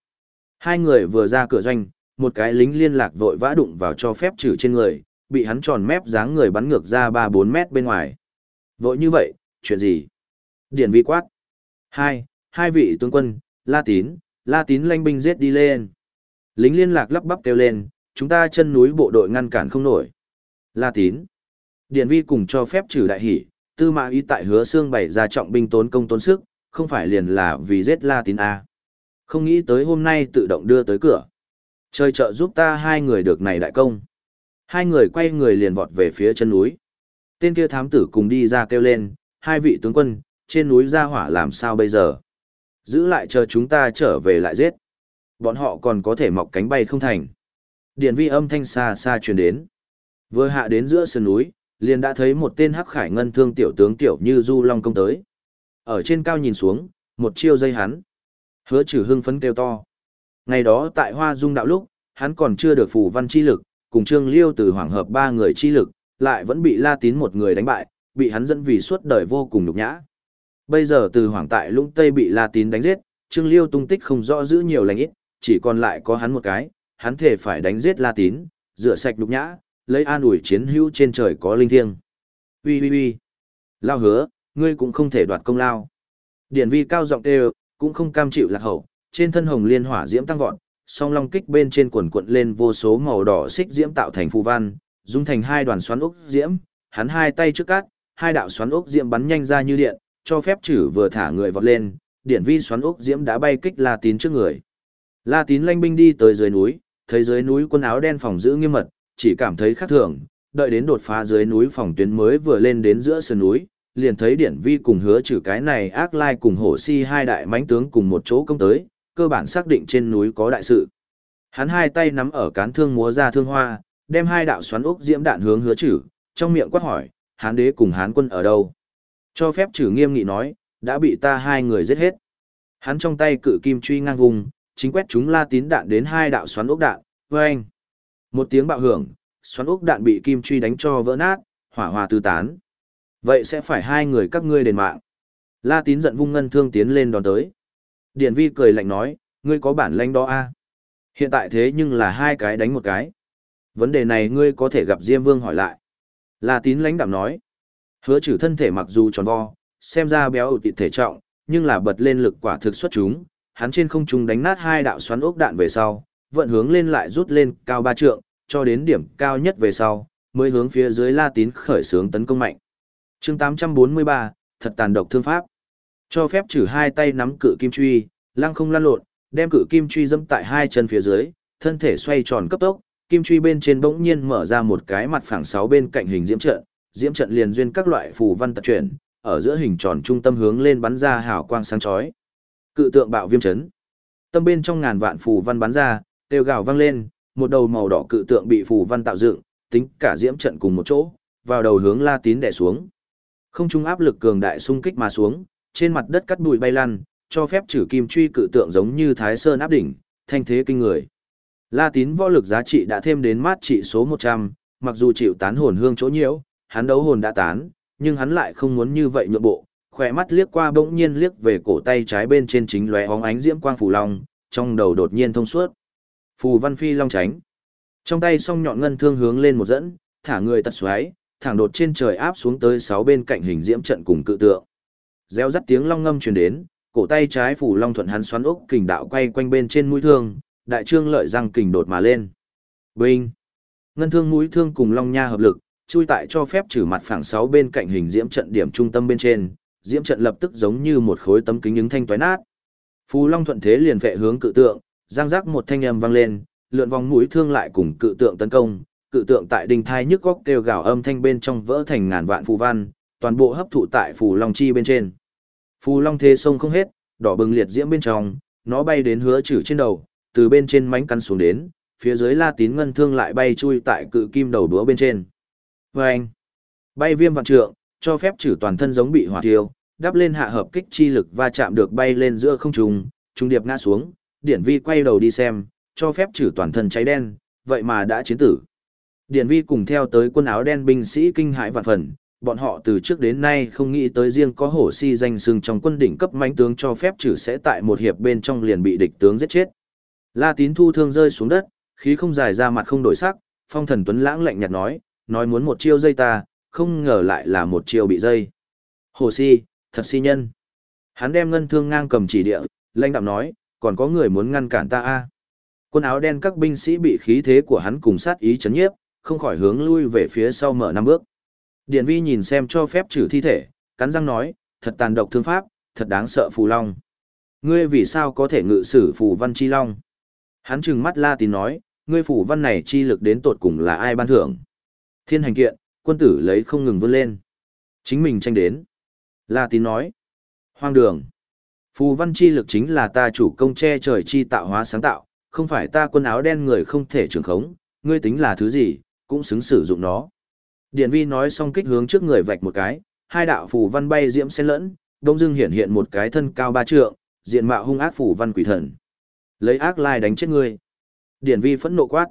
Hai người vừa ra cửa doanh, một cái lính liên lạc vội vã đụng vào cho phép trừ trên người, bị hắn tròn mép dáng người bắn ngược ra 3-4 mét bên ngoài. Vội như vậy, chuyện gì? Điển vi quát. Hai, hai vị tướng quân, La Tín, La Tín lanh binh giết đi lên. Lính liên lạc lắp bắp kêu lên, chúng ta chân núi bộ đội ngăn cản không nổi. La Tín. Điển vi cùng cho phép trừ đại hỷ, tư mã ý tại hứa xương bày ra trọng binh tốn công tốn sức, không phải liền là vì giết La Tín A. Không nghĩ tới hôm nay tự động đưa tới cửa. Chơi trợ giúp ta hai người được này đại công. Hai người quay người liền vọt về phía chân núi. Tên kia thám tử cùng đi ra kêu lên, hai vị tướng quân, trên núi ra hỏa làm sao bây giờ? Giữ lại chờ chúng ta trở về lại giết. Bọn họ còn có thể mọc cánh bay không thành. Điện vi âm thanh xa xa truyền đến. Vừa hạ đến giữa sườn núi, liền đã thấy một tên hắc khải ngân thương tiểu tướng tiểu như du long công tới. Ở trên cao nhìn xuống, một chiêu dây hắn. Hứa trừ hưng phấn kêu to. Ngày đó tại Hoa Dung đạo lúc, hắn còn chưa được phù văn chi lực, cùng Trương Liêu từ hoàng hợp ba người chi lực, lại vẫn bị La Tín một người đánh bại, bị hắn dẫn vì suốt đời vô cùng nhục nhã. Bây giờ từ hoàng tại lũng Tây bị La Tín đánh giết, Trương Liêu tung tích không rõ giữ nhiều lành ít, chỉ còn lại có hắn một cái, hắn thể phải đánh giết La Tín, rửa sạch nhục nhã, lấy an ủi chiến hữu trên trời có linh thiêng. Ui ui ui. Lao hứa, ngươi cũng không thể đoạt công lao. Điển vi cao giọng đều, cũng không cam chịu lạc hậu, trên thân hồng liên hỏa diễm tăng vọt, song long kích bên trên quần cuộn lên vô số màu đỏ xích diễm tạo thành phù văn, dung thành hai đoàn xoắn ốc diễm, hắn hai tay trước cát, hai đạo xoắn ốc diễm bắn nhanh ra như điện, cho phép chử vừa thả người vọt lên, điện vi xoắn ốc diễm đã bay kích La Tín trước người. La Tín lanh binh đi tới dưới núi, thấy dưới núi quân áo đen phòng giữ nghiêm mật, chỉ cảm thấy khác thường, đợi đến đột phá dưới núi phòng tuyến mới vừa lên đến giữa sườn núi, liền thấy điển vi cùng hứa trừ cái này ác lai cùng hổ si hai đại mãnh tướng cùng một chỗ công tới, cơ bản xác định trên núi có đại sự. Hắn hai tay nắm ở cán thương múa ra thương hoa, đem hai đạo xoắn ốc diễm đạn hướng hứa trừ, trong miệng quát hỏi, hán đế cùng hán quân ở đâu? Cho phép trừ nghiêm nghị nói, đã bị ta hai người giết hết. Hắn trong tay cự kim truy ngang vùng, chính quét chúng la tín đạn đến hai đạo xoắn ốc đạn, vâng. Một tiếng bạo hưởng, xoắn ốc đạn bị kim truy đánh cho vỡ nát, hỏa hòa tư tán. Vậy sẽ phải hai người các ngươi đền mạng. La tín giận vung ngân thương tiến lên đón tới. Điển vi cười lạnh nói, ngươi có bản lãnh đó a à? Hiện tại thế nhưng là hai cái đánh một cái. Vấn đề này ngươi có thể gặp Diêm Vương hỏi lại. La tín lãnh đạm nói. Hứa trừ thân thể mặc dù tròn vo, xem ra béo ụt thể trọng, nhưng là bật lên lực quả thực xuất chúng. Hắn trên không trung đánh nát hai đạo xoắn ốc đạn về sau, vận hướng lên lại rút lên cao ba trượng, cho đến điểm cao nhất về sau, mới hướng phía dưới La Tín khởi xướng tấn công mạnh. chương 843, thật tàn độc thương pháp. Cho phép trừ hai tay nắm cự kim truy, lăng không lăn lộn, đem cự kim truy dẫm tại hai chân phía dưới, thân thể xoay tròn cấp tốc, kim truy bên trên bỗng nhiên mở ra một cái mặt phẳng sáu bên cạnh hình diễm trận, diễm trận liền duyên các loại phù văn tật chuyển, ở giữa hình tròn trung tâm hướng lên bắn ra hào quang sáng chói. Cự tượng bạo viêm chấn. Tâm bên trong ngàn vạn phù văn bắn ra, kêu gào vang lên, một đầu màu đỏ cự tượng bị phù văn tạo dựng, tính cả diễm trận cùng một chỗ, vào đầu hướng La Tín đè xuống. Không trung áp lực cường đại xung kích mà xuống, trên mặt đất cắt bụi bay lăn, cho phép trừ kim truy cự tượng giống như Thái Sơn áp đỉnh, thanh thế kinh người. La Tín võ lực giá trị đã thêm đến mát trị số 100, mặc dù chịu tán hồn hương chỗ nhiễu, hắn đấu hồn đã tán, nhưng hắn lại không muốn như vậy nhượng bộ, khỏe mắt liếc qua bỗng nhiên liếc về cổ tay trái bên trên chính lóe hóng ánh diễm quang phù long, trong đầu đột nhiên thông suốt. Phù văn phi long tránh. Trong tay song nhọn ngân thương hướng lên một dẫn, thả người tật xoáy, thẳng đột trên trời áp xuống tới sáu bên cạnh hình diễm trận cùng cự tượng. Reo rắt tiếng long ngâm truyền đến, cổ tay trái phủ long thuận hắn xoắn ốc kình đạo quay quanh bên trên mũi thương, đại trương lợi răng kình đột mà lên. Binh! Ngân thương mũi thương cùng long nha hợp lực, chui tại cho phép trừ mặt phẳng sáu bên cạnh hình diễm trận điểm trung tâm bên trên, diễm trận lập tức giống như một khối tấm kính những thanh toái nát. Phù long thuận thế liền vệ hướng cự tượng, giang giác một thanh âm vang lên, lượn vòng mũi thương lại cùng cự tượng tấn công, cự tượng tại đỉnh thai nhức góc kêu gào âm thanh bên trong vỡ thành ngàn vạn phù văn, toàn bộ hấp thụ tại phù long chi bên trên. Phù long thế sông không hết, đỏ bừng liệt diễm bên trong, nó bay đến hứa chử trên đầu, từ bên trên mánh căn xuống đến, phía dưới la tín ngân thương lại bay chui tại cự kim đầu đúa bên trên. Vâng! Bay viêm vạn trượng, cho phép trừ toàn thân giống bị hỏa thiêu, đắp lên hạ hợp kích chi lực va chạm được bay lên giữa không trung, trung điệp ngã xuống, điển vi quay đầu đi xem, cho phép trừ toàn thân cháy đen, vậy mà đã chiến tử. Điển vi cùng theo tới quân áo đen binh sĩ kinh hãi vạn phần, bọn họ từ trước đến nay không nghĩ tới riêng có hổ si danh sừng trong quân đỉnh cấp mãnh tướng cho phép trừ sẽ tại một hiệp bên trong liền bị địch tướng giết chết. La Tín thu thương rơi xuống đất, khí không dài ra mặt không đổi sắc, phong thần tuấn lãng lạnh nhạt nói, nói muốn một chiêu dây ta, không ngờ lại là một chiêu bị dây. Hồ si, thật si nhân. Hắn đem ngân thương ngang cầm chỉ địa, lãnh đạm nói, còn có người muốn ngăn cản ta a à? Quân áo đen các binh sĩ bị khí thế của hắn cùng sát ý chấn nhiếp, không khỏi hướng lui về phía sau mở năm bước. Điện vi nhìn xem cho phép trừ thi thể, cắn răng nói, thật tàn độc thương pháp, thật đáng sợ phù long. Ngươi vì sao có thể ngự sử phù văn chi long? Hắn trừng mắt la tín nói, ngươi phù văn này chi lực đến tột cùng là ai ban thưởng? Thiên hành kiện, quân tử lấy không ngừng vươn lên. Chính mình tranh đến. La tín nói, hoang đường. Phù văn chi lực chính là ta chủ công che trời chi tạo hóa sáng tạo, không phải ta quân áo đen người không thể trường khống, ngươi tính là thứ gì, cũng xứng sử dụng nó. Điện vi nói xong kích hướng trước người vạch một cái, hai đạo phù văn bay diễm xen lẫn, đông dưng hiện hiện một cái thân cao ba trượng, diện mạo hung ác phù văn quỷ thần. Lấy ác lai đánh chết ngươi. Điện vi phẫn nộ quát.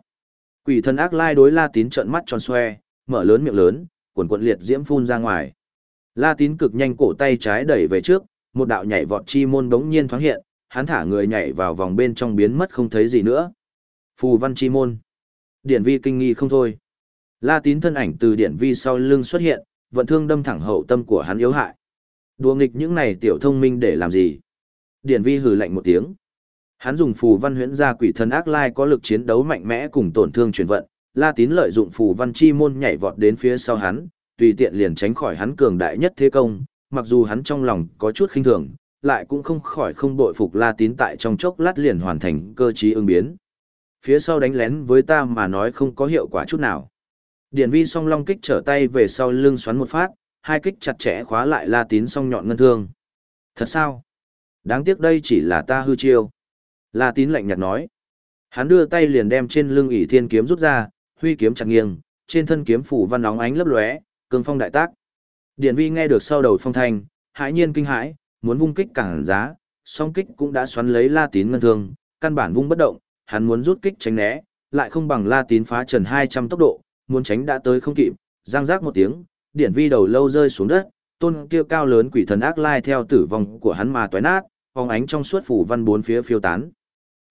Quỷ thần ác lai đối La Tín trợn mắt tròn xoe, mở lớn miệng lớn, quần cuộn liệt diễm phun ra ngoài. La Tín cực nhanh cổ tay trái đẩy về trước, một đạo nhảy vọt chi môn bỗng nhiên thoáng hiện, hắn thả người nhảy vào vòng bên trong biến mất không thấy gì nữa. Phù văn chi môn. Điển vi kinh nghi không thôi. La tín thân ảnh từ điển vi sau lưng xuất hiện, vận thương đâm thẳng hậu tâm của hắn yếu hại. Đùa nghịch những này tiểu thông minh để làm gì? Điển vi hừ lạnh một tiếng. Hắn dùng phù văn huyễn ra quỷ thần ác lai có lực chiến đấu mạnh mẽ cùng tổn thương truyền vận. La tín lợi dụng phù văn chi môn nhảy vọt đến phía sau hắn, tùy tiện liền tránh khỏi hắn cường đại nhất thế công, mặc dù hắn trong lòng có chút khinh thường, lại cũng không khỏi không bội phục La Tín tại trong chốc lát liền hoàn thành cơ trí ứng biến. Phía sau đánh lén với ta mà nói không có hiệu quả chút nào. Điển vi song long kích trở tay về sau lưng xoắn một phát, hai kích chặt chẽ khóa lại La Tín song nhọn ngân thương. Thật sao? Đáng tiếc đây chỉ là ta hư chiêu. La Tín lạnh nhạt nói. Hắn đưa tay liền đem trên lưng ỷ thiên kiếm rút ra, huy kiếm chặt nghiêng, trên thân kiếm phủ văn nóng ánh lấp lóe, cường phong đại tác. Điển vi nghe được sau đầu phong thanh, hãi nhiên kinh hãi, muốn vung kích cản giá, song kích cũng đã xoắn lấy La Tín ngân thương, căn bản vung bất động, hắn muốn rút kích tránh né, lại không bằng La Tín phá trần 200 tốc độ, muốn tránh đã tới không kịp, giang giác một tiếng, điển vi đầu lâu rơi xuống đất, tôn kia cao lớn quỷ thần ác lai theo tử vong của hắn mà toái nát, phóng ánh trong suốt phủ văn bốn phía phiêu tán.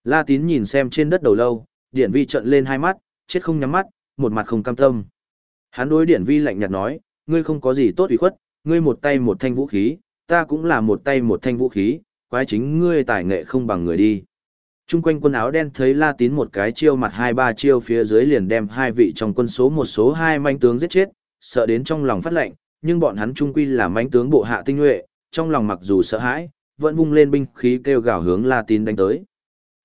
La Tín nhìn xem trên đất đầu lâu, điển vi trợn lên hai mắt, chết không nhắm mắt, một mặt không cam tâm. Hắn đối điển vi lạnh nhạt nói, ngươi không có gì tốt ủy khuất, ngươi một tay một thanh vũ khí, ta cũng là một tay một thanh vũ khí, quái chính ngươi tài nghệ không bằng người đi. Trung quanh quân áo đen thấy La Tín một cái chiêu mặt hai ba chiêu phía dưới liền đem hai vị trong quân số một số hai manh tướng giết chết, sợ đến trong lòng phát lệnh, nhưng bọn hắn trung quy là manh tướng bộ hạ tinh nhuệ, trong lòng mặc dù sợ hãi, vẫn vung lên binh khí kêu gào hướng La Tín đánh tới.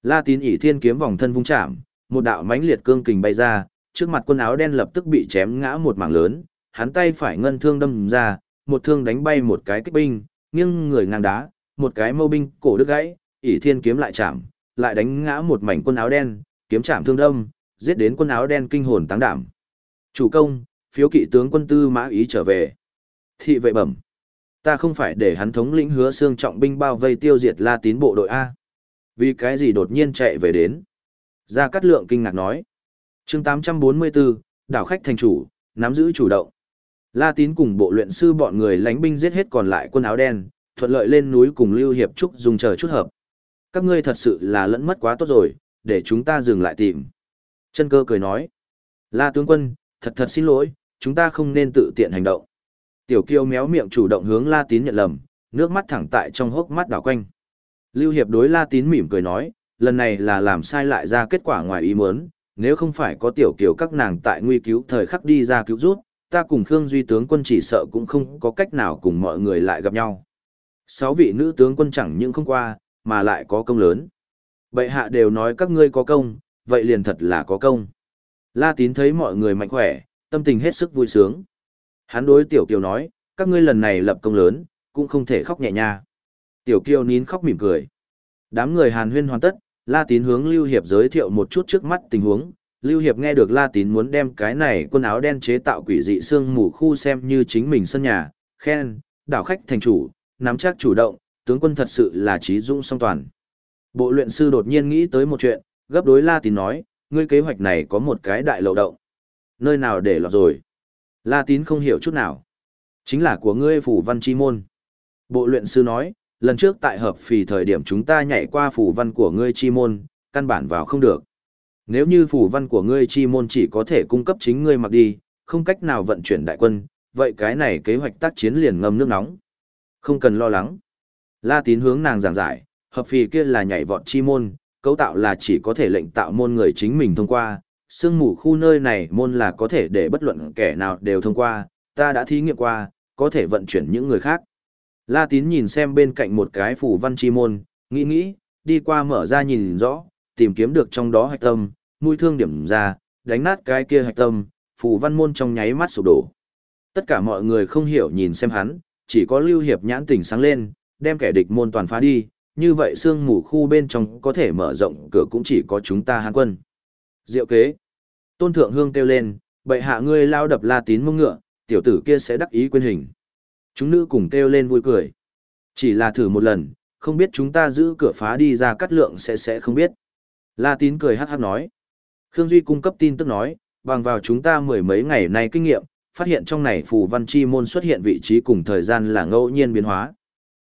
La Tín ỷ thiên kiếm vòng thân vung chạm, một đạo mãnh liệt cương kình bay ra, trước mặt quân áo đen lập tức bị chém ngã một mảng lớn, hắn tay phải ngân thương đâm ra, một thương đánh bay một cái kích binh, nghiêng người ngang đá, một cái mâu binh cổ đứt gãy, ỷ thiên kiếm lại chạm, lại đánh ngã một mảnh quân áo đen, kiếm chạm thương đâm, giết đến quân áo đen kinh hồn táng đảm. Chủ công, phiếu kỵ tướng quân tư mã ý trở về. Thị vệ bẩm. Ta không phải để hắn thống lĩnh hứa xương trọng binh bao vây tiêu diệt la tín bộ đội A. Vì cái gì đột nhiên chạy về đến? Gia Cát Lượng kinh ngạc nói. chương 844, đảo khách thành chủ, nắm giữ chủ động. La Tín cùng bộ luyện sư bọn người lánh binh giết hết còn lại quân áo đen, thuận lợi lên núi cùng Lưu Hiệp Trúc dùng chờ chút hợp. Các ngươi thật sự là lẫn mất quá tốt rồi, để chúng ta dừng lại tìm. Chân cơ cười nói. La tướng quân, thật thật xin lỗi, chúng ta không nên tự tiện hành động. Tiểu kiêu méo miệng chủ động hướng La Tín nhận lầm, nước mắt thẳng tại trong hốc mắt đảo quanh. Lưu Hiệp đối La Tín mỉm cười nói, lần này là làm sai lại ra kết quả ngoài ý muốn, nếu không phải có tiểu kiều các nàng tại nguy cứu thời khắc đi ra cứu rút, ta cùng Khương Duy tướng quân chỉ sợ cũng không có cách nào cùng mọi người lại gặp nhau. Sáu vị nữ tướng quân chẳng những không qua, mà lại có công lớn. Bệ hạ đều nói các ngươi có công, vậy liền thật là có công. La Tín thấy mọi người mạnh khỏe, tâm tình hết sức vui sướng. Hắn đối Tiểu Kiều nói, các ngươi lần này lập công lớn, cũng không thể khóc nhẹ nha. Tiểu Kiều nín khóc mỉm cười. Đám người hàn huyên hoàn tất, La Tín hướng Lưu Hiệp giới thiệu một chút trước mắt tình huống, Lưu Hiệp nghe được La Tín muốn đem cái này quân áo đen chế tạo quỷ dị xương mù khu xem như chính mình sân nhà, khen, đảo khách thành chủ, nắm chắc chủ động, tướng quân thật sự là trí dũng song toàn. Bộ luyện sư đột nhiên nghĩ tới một chuyện, gấp đối La Tín nói, ngươi kế hoạch này có một cái đại lậu động. Nơi nào để lọt rồi? La Tín không hiểu chút nào. Chính là của ngươi phủ văn chi môn. Bộ luyện sư nói, lần trước tại hợp phì thời điểm chúng ta nhảy qua phủ văn của ngươi chi môn, căn bản vào không được. Nếu như phủ văn của ngươi chi môn chỉ có thể cung cấp chính ngươi mặc đi, không cách nào vận chuyển đại quân, vậy cái này kế hoạch tác chiến liền ngâm nước nóng. Không cần lo lắng. La tín hướng nàng giảng giải, hợp phì kia là nhảy vọt chi môn, cấu tạo là chỉ có thể lệnh tạo môn người chính mình thông qua, sương mù khu nơi này môn là có thể để bất luận kẻ nào đều thông qua, ta đã thí nghiệm qua, có thể vận chuyển những người khác. La tín nhìn xem bên cạnh một cái phủ văn chi môn, nghĩ nghĩ, đi qua mở ra nhìn rõ, tìm kiếm được trong đó hạch tâm, mũi thương điểm ra, đánh nát cái kia hạch tâm, phù văn môn trong nháy mắt sụp đổ. Tất cả mọi người không hiểu nhìn xem hắn, chỉ có lưu hiệp nhãn tỉnh sáng lên, đem kẻ địch môn toàn phá đi, như vậy sương mù khu bên trong có thể mở rộng cửa cũng chỉ có chúng ta hán quân. Diệu kế. Tôn thượng hương kêu lên, bệ hạ ngươi lao đập la tín mông ngựa, tiểu tử kia sẽ đắc ý quên hình. Chúng nữ cùng kêu lên vui cười. Chỉ là thử một lần, không biết chúng ta giữ cửa phá đi ra cắt lượng sẽ sẽ không biết. La tín cười hát hát nói. Khương Duy cung cấp tin tức nói, bằng vào chúng ta mười mấy ngày nay kinh nghiệm, phát hiện trong này phù văn chi môn xuất hiện vị trí cùng thời gian là ngẫu nhiên biến hóa.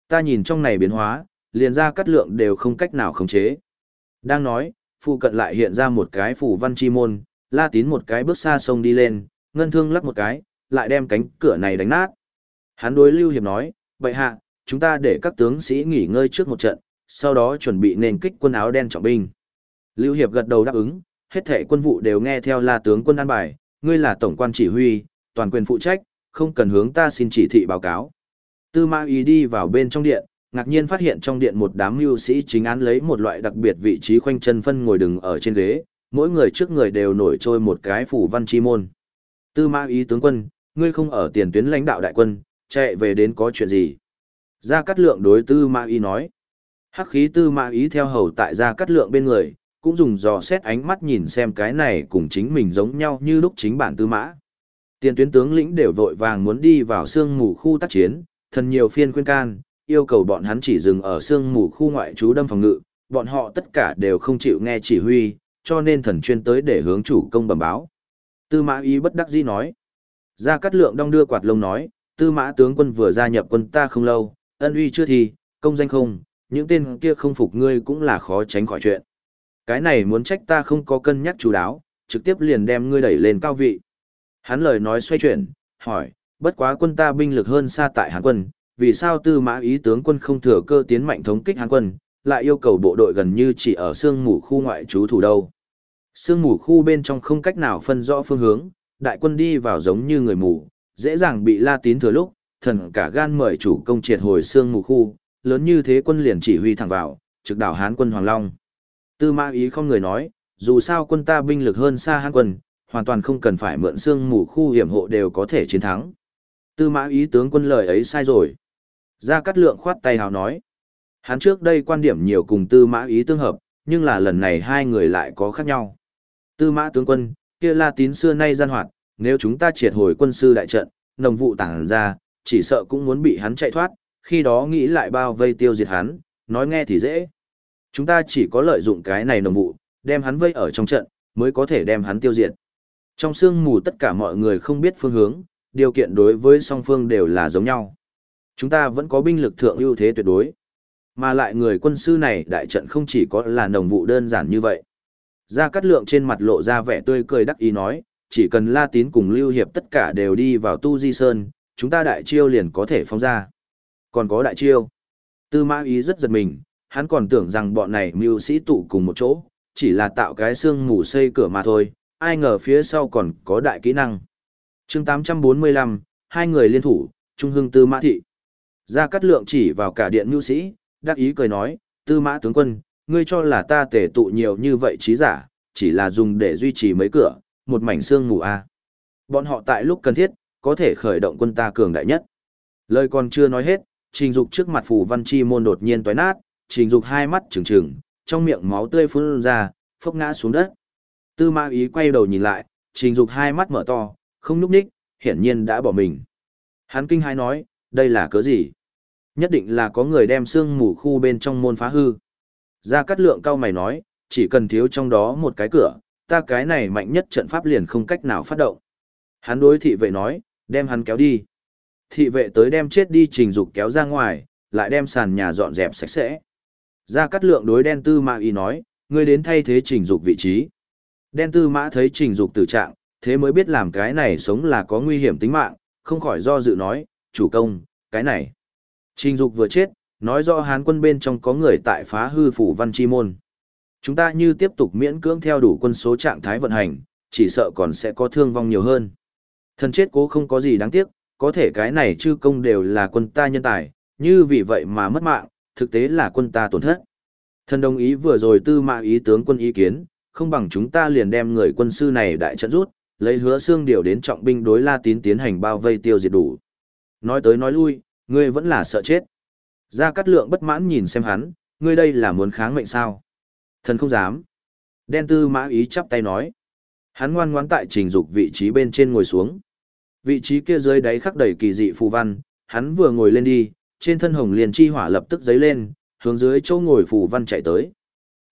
Ta nhìn trong này biến hóa, liền ra cắt lượng đều không cách nào khống chế. Đang nói, phụ cận lại hiện ra một cái phù văn chi môn, la tín một cái bước xa sông đi lên, ngân thương lắc một cái, lại đem cánh cửa này đánh nát. Hắn đối Lưu Hiệp nói, vậy hạ, chúng ta để các tướng sĩ nghỉ ngơi trước một trận, sau đó chuẩn bị nền kích quân áo đen trọng binh. Lưu Hiệp gật đầu đáp ứng, hết thảy quân vụ đều nghe theo la tướng quân an bài, ngươi là tổng quan chỉ huy, toàn quyền phụ trách, không cần hướng ta xin chỉ thị báo cáo. Tư Mã Ý đi vào bên trong điện, ngạc nhiên phát hiện trong điện một đám mưu sĩ chính án lấy một loại đặc biệt vị trí khoanh chân phân ngồi đứng ở trên ghế, mỗi người trước người đều nổi trôi một cái phủ văn chi môn. Tư Mã Ý tướng quân, ngươi không ở tiền tuyến lãnh đạo đại quân, chạy về đến có chuyện gì? Gia Cát Lượng đối Tư Mã Ý nói. Hắc khí Tư Mã Ý theo hầu tại Gia Cát Lượng bên người, cũng dùng dò xét ánh mắt nhìn xem cái này cùng chính mình giống nhau như lúc chính bản Tư Mã. Tiền tuyến tướng lĩnh đều vội vàng muốn đi vào sương mù khu tác chiến, thần nhiều phiên khuyên can, yêu cầu bọn hắn chỉ dừng ở sương mù khu ngoại trú đâm phòng ngự, bọn họ tất cả đều không chịu nghe chỉ huy, cho nên thần chuyên tới để hướng chủ công bẩm báo. Tư mã ý bất đắc dĩ nói. Gia Cát Lượng đong đưa quạt lông nói, tư mã tướng quân vừa gia nhập quân ta không lâu, ân uy chưa thì, công danh không, những tên kia không phục ngươi cũng là khó tránh khỏi chuyện. Cái này muốn trách ta không có cân nhắc chú đáo, trực tiếp liền đem ngươi đẩy lên cao vị. Hắn lời nói xoay chuyển, hỏi, bất quá quân ta binh lực hơn xa tại Hán quân, vì sao tư mã ý tướng quân không thừa cơ tiến mạnh thống kích Hán quân, lại yêu cầu bộ đội gần như chỉ ở sương mù khu ngoại trú thủ đâu. Sương mù khu bên trong không cách nào phân rõ phương hướng, đại quân đi vào giống như người mù, dễ dàng bị la tín thừa lúc, thần cả gan mời chủ công triệt hồi sương mù khu, lớn như thế quân liền chỉ huy thẳng vào, trực đảo Hán quân Hoàng Long. Tư mã ý không người nói, dù sao quân ta binh lực hơn xa Hán quân, hoàn toàn không cần phải mượn xương mù khu hiểm hộ đều có thể chiến thắng. Tư mã ý tướng quân lời ấy sai rồi. Gia Cát Lượng khoát tay hào nói. Hắn trước đây quan điểm nhiều cùng tư mã ý tương hợp, nhưng là lần này hai người lại có khác nhau. Tư mã tướng quân, kia la tín xưa nay gian hoạt, nếu chúng ta triệt hồi quân sư đại trận, nồng vụ tàng ra, chỉ sợ cũng muốn bị hắn chạy thoát, khi đó nghĩ lại bao vây tiêu diệt hắn, nói nghe thì dễ. Chúng ta chỉ có lợi dụng cái này nồng vụ, đem hắn vây ở trong trận, mới có thể đem hắn tiêu diệt. Trong sương mù tất cả mọi người không biết phương hướng, điều kiện đối với song phương đều là giống nhau. Chúng ta vẫn có binh lực thượng ưu thế tuyệt đối. Mà lại người quân sư này đại trận không chỉ có là nồng vụ đơn giản như vậy. Gia Cát Lượng trên mặt lộ ra vẻ tươi cười đắc ý nói, chỉ cần La Tín cùng Lưu Hiệp tất cả đều đi vào Tu Di Sơn, chúng ta đại chiêu liền có thể phóng ra. Còn có đại chiêu. Tư Mã Ý rất giật mình, hắn còn tưởng rằng bọn này mưu sĩ tụ cùng một chỗ, chỉ là tạo cái xương mù xây cửa mà thôi, ai ngờ phía sau còn có đại kỹ năng. chương 845, hai người liên thủ, Trung Hưng Tư Mã Thị. Gia Cát Lượng chỉ vào cả điện mưu sĩ, đắc ý cười nói, Tư Mã tướng quân, ngươi cho là ta tể tụ nhiều như vậy trí giả, chỉ là dùng để duy trì mấy cửa, một mảnh xương mù a. Bọn họ tại lúc cần thiết, có thể khởi động quân ta cường đại nhất. Lời còn chưa nói hết, trình dục trước mặt phù văn chi môn đột nhiên toái nát, trình dục hai mắt trừng trừng, trong miệng máu tươi phun ra, phốc ngã xuống đất. Tư mã ý quay đầu nhìn lại, trình dục hai mắt mở to, không núp ních, hiển nhiên đã bỏ mình. Hắn kinh hai nói, đây là cớ gì? Nhất định là có người đem xương mù khu bên trong môn phá hư. Gia Cát Lượng cao mày nói, chỉ cần thiếu trong đó một cái cửa, ta cái này mạnh nhất trận pháp liền không cách nào phát động. Hắn đối thị vệ nói, đem hắn kéo đi. thị vệ tới đem chết đi trình dục kéo ra ngoài, lại đem sàn nhà dọn dẹp sạch sẽ. Ra cắt lượng đối đen tư mã ý nói, ngươi đến thay thế trình dục vị trí. Đen tư mã thấy trình dục tử trạng, thế mới biết làm cái này sống là có nguy hiểm tính mạng, không khỏi do dự nói, chủ công, cái này. Trình dục vừa chết, nói rõ hán quân bên trong có người tại phá hư phủ văn chi môn. Chúng ta như tiếp tục miễn cưỡng theo đủ quân số trạng thái vận hành, chỉ sợ còn sẽ có thương vong nhiều hơn. Thần chết cố không có gì đáng tiếc, có thể cái này chư công đều là quân ta nhân tài, như vì vậy mà mất mạng, thực tế là quân ta tổn thất. Thần đồng ý vừa rồi tư mã ý tướng quân ý kiến, không bằng chúng ta liền đem người quân sư này đại trận rút, lấy hứa xương điều đến trọng binh đối La Tín tiến hành bao vây tiêu diệt đủ. Nói tới nói lui, ngươi vẫn là sợ chết. Gia Cát Lượng bất mãn nhìn xem hắn, ngươi đây là muốn kháng mệnh sao? Thần không dám. Đen tư mã ý chắp tay nói. Hắn ngoan ngoãn tại trình dục vị trí bên trên ngồi xuống. Vị trí kia dưới đáy khắc đầy kỳ dị phù văn, hắn vừa ngồi lên đi, trên thân hồng liền chi hỏa lập tức dấy lên, hướng dưới chỗ ngồi phù văn chạy tới.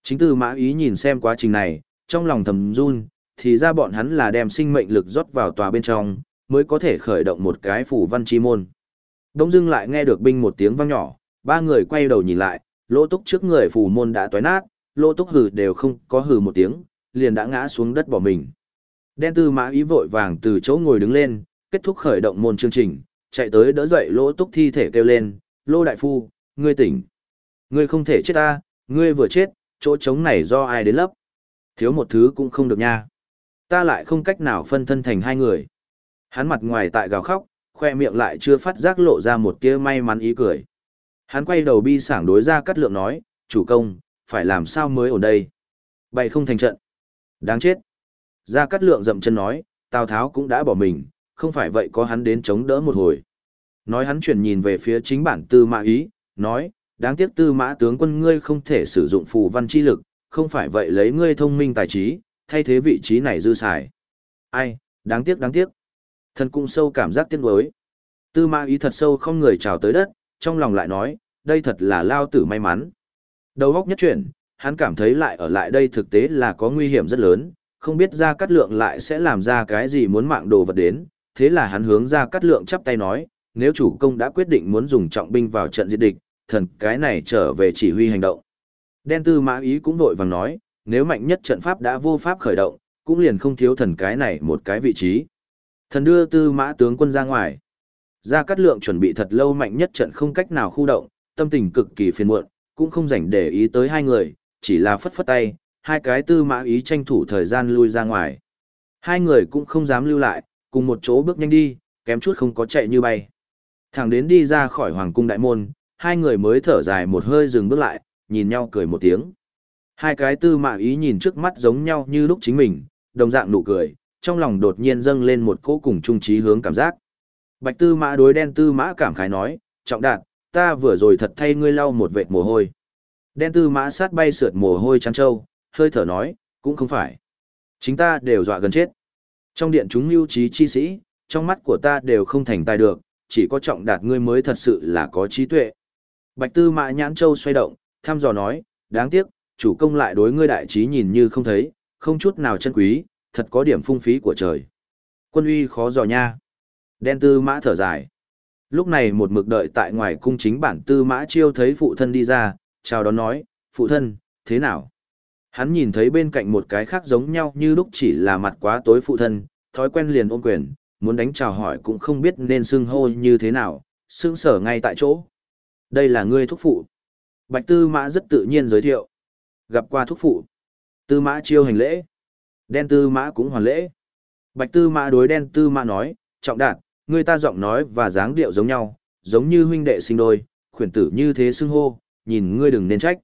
Chính từ mã ý nhìn xem quá trình này, trong lòng thầm run, thì ra bọn hắn là đem sinh mệnh lực rót vào tòa bên trong, mới có thể khởi động một cái phù văn chi môn. Đông dưng lại nghe được binh một tiếng vang nhỏ, ba người quay đầu nhìn lại, lỗ túc trước người phù môn đã toái nát, lỗ túc hừ đều không có hừ một tiếng, liền đã ngã xuống đất bỏ mình. Đen tư mã ý vội vàng từ chỗ ngồi đứng lên, kết thúc khởi động môn chương trình, chạy tới đỡ dậy lỗ túc thi thể kêu lên, lô đại phu, ngươi tỉnh. Ngươi không thể chết ta, ngươi vừa chết, chỗ trống này do ai đến lấp. Thiếu một thứ cũng không được nha. Ta lại không cách nào phân thân thành hai người. Hắn mặt ngoài tại gào khóc, khoe miệng lại chưa phát giác lộ ra một tia may mắn ý cười. Hắn quay đầu bi sảng đối ra cắt lượng nói, chủ công, phải làm sao mới ở đây. Bày không thành trận. Đáng chết. Ra cắt lượng dậm chân nói, Tào Tháo cũng đã bỏ mình, không phải vậy có hắn đến chống đỡ một hồi. Nói hắn chuyển nhìn về phía chính bản tư mã ý, nói, đáng tiếc tư mã tướng quân ngươi không thể sử dụng phù văn chi lực, không phải vậy lấy ngươi thông minh tài trí, thay thế vị trí này dư xài. Ai, đáng tiếc đáng tiếc. Thần cũng sâu cảm giác tiếc nuối. Tư mã ý thật sâu không người chào tới đất, trong lòng lại nói, đây thật là lao tử may mắn. Đầu góc nhất chuyển, hắn cảm thấy lại ở lại đây thực tế là có nguy hiểm rất lớn, không biết ra cắt lượng lại sẽ làm ra cái gì muốn mạng đồ vật đến, thế là hắn hướng ra cắt lượng chắp tay nói, nếu chủ công đã quyết định muốn dùng trọng binh vào trận diệt địch, thần cái này trở về chỉ huy hành động. Đen tư mã ý cũng vội vàng nói, nếu mạnh nhất trận pháp đã vô pháp khởi động, cũng liền không thiếu thần cái này một cái vị trí. Thần đưa tư mã tướng quân ra ngoài. Gia Cát Lượng chuẩn bị thật lâu mạnh nhất trận không cách nào khu động, tâm tình cực kỳ phiền muộn, cũng không rảnh để ý tới hai người, chỉ là phất phất tay, hai cái tư mã ý tranh thủ thời gian lui ra ngoài. Hai người cũng không dám lưu lại, cùng một chỗ bước nhanh đi, kém chút không có chạy như bay. Thẳng đến đi ra khỏi hoàng cung đại môn, hai người mới thở dài một hơi dừng bước lại, nhìn nhau cười một tiếng. Hai cái tư mã ý nhìn trước mắt giống nhau như lúc chính mình, đồng dạng nụ cười, trong lòng đột nhiên dâng lên một cỗ cùng trung trí hướng cảm giác. Bạch tư mã đối đen tư mã cảm khái nói, trọng đạt, ta vừa rồi thật thay ngươi lau một vệt mồ hôi. Đen tư mã sát bay sượt mồ hôi trắng trâu, hơi thở nói, cũng không phải. Chính ta đều dọa gần chết. Trong điện chúng mưu trí chi sĩ, trong mắt của ta đều không thành tài được, chỉ có trọng đạt ngươi mới thật sự là có trí tuệ. Bạch tư mã nhãn châu xoay động, thăm dò nói, đáng tiếc, chủ công lại đối ngươi đại trí nhìn như không thấy, không chút nào chân quý, thật có điểm phung phí của trời. Quân uy khó dò nha. Đen tư mã thở dài. Lúc này một mực đợi tại ngoài cung chính bản tư mã chiêu thấy phụ thân đi ra, chào đón nói, phụ thân, thế nào? Hắn nhìn thấy bên cạnh một cái khác giống nhau như lúc chỉ là mặt quá tối phụ thân, thói quen liền ôm quyền, muốn đánh chào hỏi cũng không biết nên xưng hô như thế nào, xưng sở ngay tại chỗ. Đây là ngươi thúc phụ. Bạch tư mã rất tự nhiên giới thiệu. Gặp qua thúc phụ. Tư mã chiêu hành lễ. Đen tư mã cũng hoàn lễ. Bạch tư mã đối đen tư mã nói, trọng đạt, người ta giọng nói và dáng điệu giống nhau, giống như huynh đệ sinh đôi, khuyển tử như thế xưng hô, nhìn ngươi đừng nên trách.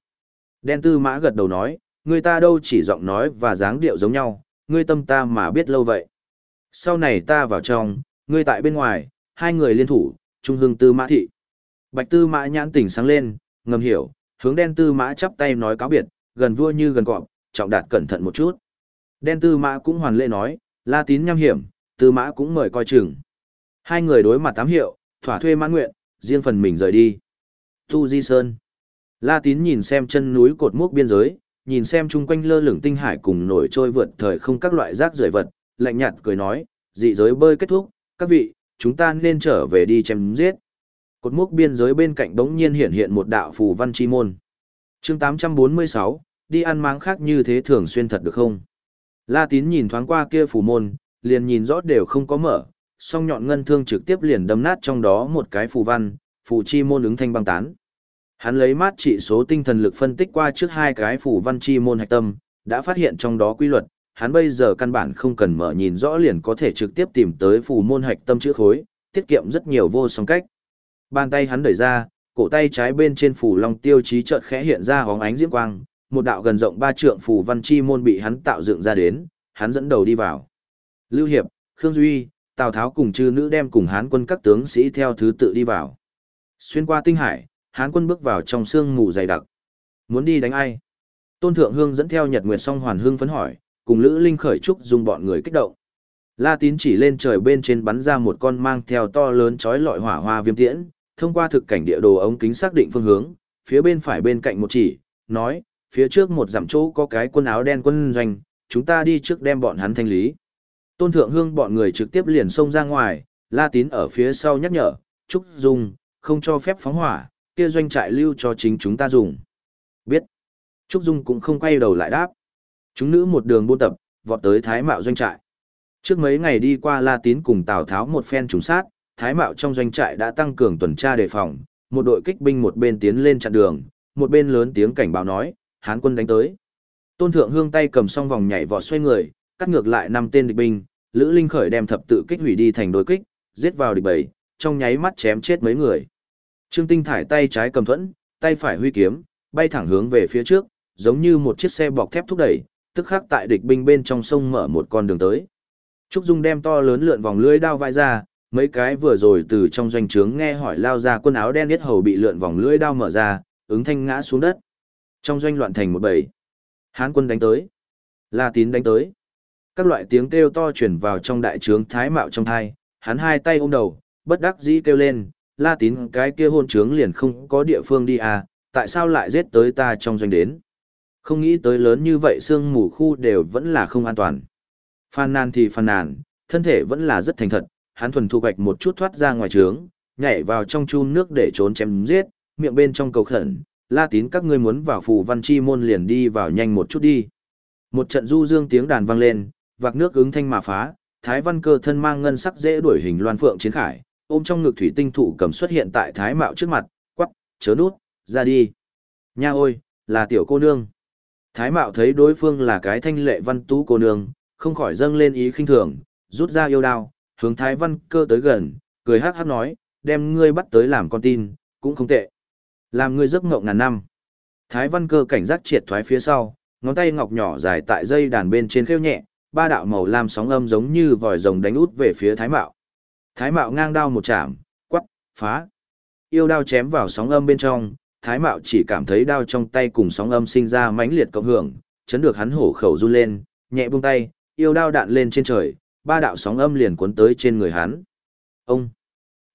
Đen tư mã gật đầu nói, người ta đâu chỉ giọng nói và dáng điệu giống nhau, ngươi tâm ta mà biết lâu vậy. Sau này ta vào trong, ngươi tại bên ngoài, hai người liên thủ, trung hương tư mã thị. Bạch tư mã nhãn tỉnh sáng lên, ngầm hiểu, hướng đen tư mã chắp tay nói cáo biệt, gần vua như gần cọp, trọng đạt cẩn thận một chút. Đen tư mã cũng hoàn lễ nói, la tín nham hiểm, tư mã cũng mời coi chừng. Hai người đối mặt tám hiệu, thỏa thuê mãn nguyện, riêng phần mình rời đi. Tu Di Sơn. La tín nhìn xem chân núi cột mốc biên giới, nhìn xem chung quanh lơ lửng tinh hải cùng nổi trôi vượt thời không các loại rác rưởi vật, lạnh nhạt cười nói, dị giới bơi kết thúc, các vị, chúng ta nên trở về đi chém giết. Cột mốc biên giới bên cạnh đống nhiên hiện hiện một đạo phù văn chi môn. chương 846, đi ăn máng khác như thế thường xuyên thật được không? La tín nhìn thoáng qua kia phù môn, liền nhìn rõ đều không có mở, song nhọn ngân thương trực tiếp liền đâm nát trong đó một cái phù văn, phù chi môn ứng thanh băng tán. Hắn lấy mát trị số tinh thần lực phân tích qua trước hai cái phủ văn chi môn hạch tâm, đã phát hiện trong đó quy luật, hắn bây giờ căn bản không cần mở nhìn rõ liền có thể trực tiếp tìm tới phủ môn hạch tâm chữ khối, tiết kiệm rất nhiều vô song cách. Bàn tay hắn đẩy ra, cổ tay trái bên trên phủ long tiêu chí chợt khẽ hiện ra hóng ánh diễm quang, một đạo gần rộng ba trượng phủ văn chi môn bị hắn tạo dựng ra đến, hắn dẫn đầu đi vào. Lưu Hiệp, Khương Duy, Tào Tháo cùng chư nữ đem cùng Hán quân các tướng sĩ theo thứ tự đi vào. Xuyên qua tinh hải, Hán quân bước vào trong sương mù dày đặc. Muốn đi đánh ai? Tôn Thượng Hương dẫn theo Nhật Nguyệt Song Hoàn Hương phấn hỏi, cùng Lữ Linh khởi trúc dùng bọn người kích động. La Tín chỉ lên trời bên trên bắn ra một con mang theo to lớn chói lọi hỏa hoa viêm tiễn, thông qua thực cảnh địa đồ ống kính xác định phương hướng, phía bên phải bên cạnh một chỉ, nói, phía trước một dặm chỗ có cái quân áo đen quân doanh, chúng ta đi trước đem bọn hắn thanh lý. Tôn Thượng Hương bọn người trực tiếp liền xông ra ngoài, La Tín ở phía sau nhắc nhở, Trúc Dung, không cho phép phóng hỏa, kia doanh trại lưu cho chính chúng ta dùng. Biết. Trúc Dung cũng không quay đầu lại đáp. Chúng nữ một đường buôn tập, vọt tới Thái Mạo doanh trại. Trước mấy ngày đi qua La Tín cùng Tào Tháo một phen trùng sát, Thái Mạo trong doanh trại đã tăng cường tuần tra đề phòng, một đội kích binh một bên tiến lên chặn đường, một bên lớn tiếng cảnh báo nói, Hán quân đánh tới. Tôn Thượng Hương tay cầm song vòng nhảy vọt xoay người, cắt ngược lại năm tên địch binh, Lữ Linh khởi đem thập tự kích hủy đi thành đôi kích, giết vào địch bảy, trong nháy mắt chém chết mấy người. Trương Tinh thải tay trái cầm thuẫn, tay phải huy kiếm, bay thẳng hướng về phía trước, giống như một chiếc xe bọc thép thúc đẩy, tức khắc tại địch binh bên trong sông mở một con đường tới. Trúc Dung đem to lớn lượn vòng lưới đao vai ra, mấy cái vừa rồi từ trong doanh trướng nghe hỏi lao ra quân áo đen biết hầu bị lượn vòng lưới đao mở ra, ứng thanh ngã xuống đất. Trong doanh loạn thành một bầy. Hán quân đánh tới. La tín đánh tới. Các loại tiếng kêu to chuyển vào trong đại trướng thái mạo trong thai, hắn hai tay ôm đầu, bất đắc dĩ kêu lên, la tín cái kia hôn trướng liền không có địa phương đi à, tại sao lại giết tới ta trong doanh đến. Không nghĩ tới lớn như vậy sương mù khu đều vẫn là không an toàn. Phan nàn thì phan nàn, thân thể vẫn là rất thành thật, hắn thuần thu hoạch một chút thoát ra ngoài trướng, nhảy vào trong chun nước để trốn chém giết, miệng bên trong cầu khẩn, la tín các ngươi muốn vào phù văn chi môn liền đi vào nhanh một chút đi. Một trận du dương tiếng đàn vang lên, vạc nước ứng thanh mà phá, thái văn cơ thân mang ngân sắc dễ đuổi hình loan phượng chiến khải, ôm trong ngực thủy tinh thụ cầm xuất hiện tại thái mạo trước mặt, quắc, chớ nút, ra đi. Nha ôi, là tiểu cô nương. Thái mạo thấy đối phương là cái thanh lệ văn tú cô nương, không khỏi dâng lên ý khinh thường, rút ra yêu đao, hướng thái văn cơ tới gần, cười hát hát nói, đem ngươi bắt tới làm con tin, cũng không tệ. Làm ngươi giấc ngộng ngàn năm. Thái văn cơ cảnh giác triệt thoái phía sau, ngón tay ngọc nhỏ dài tại dây đàn bên trên khêu nhẹ, ba đạo màu lam sóng âm giống như vòi rồng đánh út về phía Thái Mạo. Thái Mạo ngang đao một chạm, quắt, phá. Yêu đao chém vào sóng âm bên trong, Thái Mạo chỉ cảm thấy đao trong tay cùng sóng âm sinh ra mãnh liệt cộng hưởng, chấn được hắn hổ khẩu run lên, nhẹ buông tay, yêu đao đạn lên trên trời, ba đạo sóng âm liền cuốn tới trên người hắn. Ông!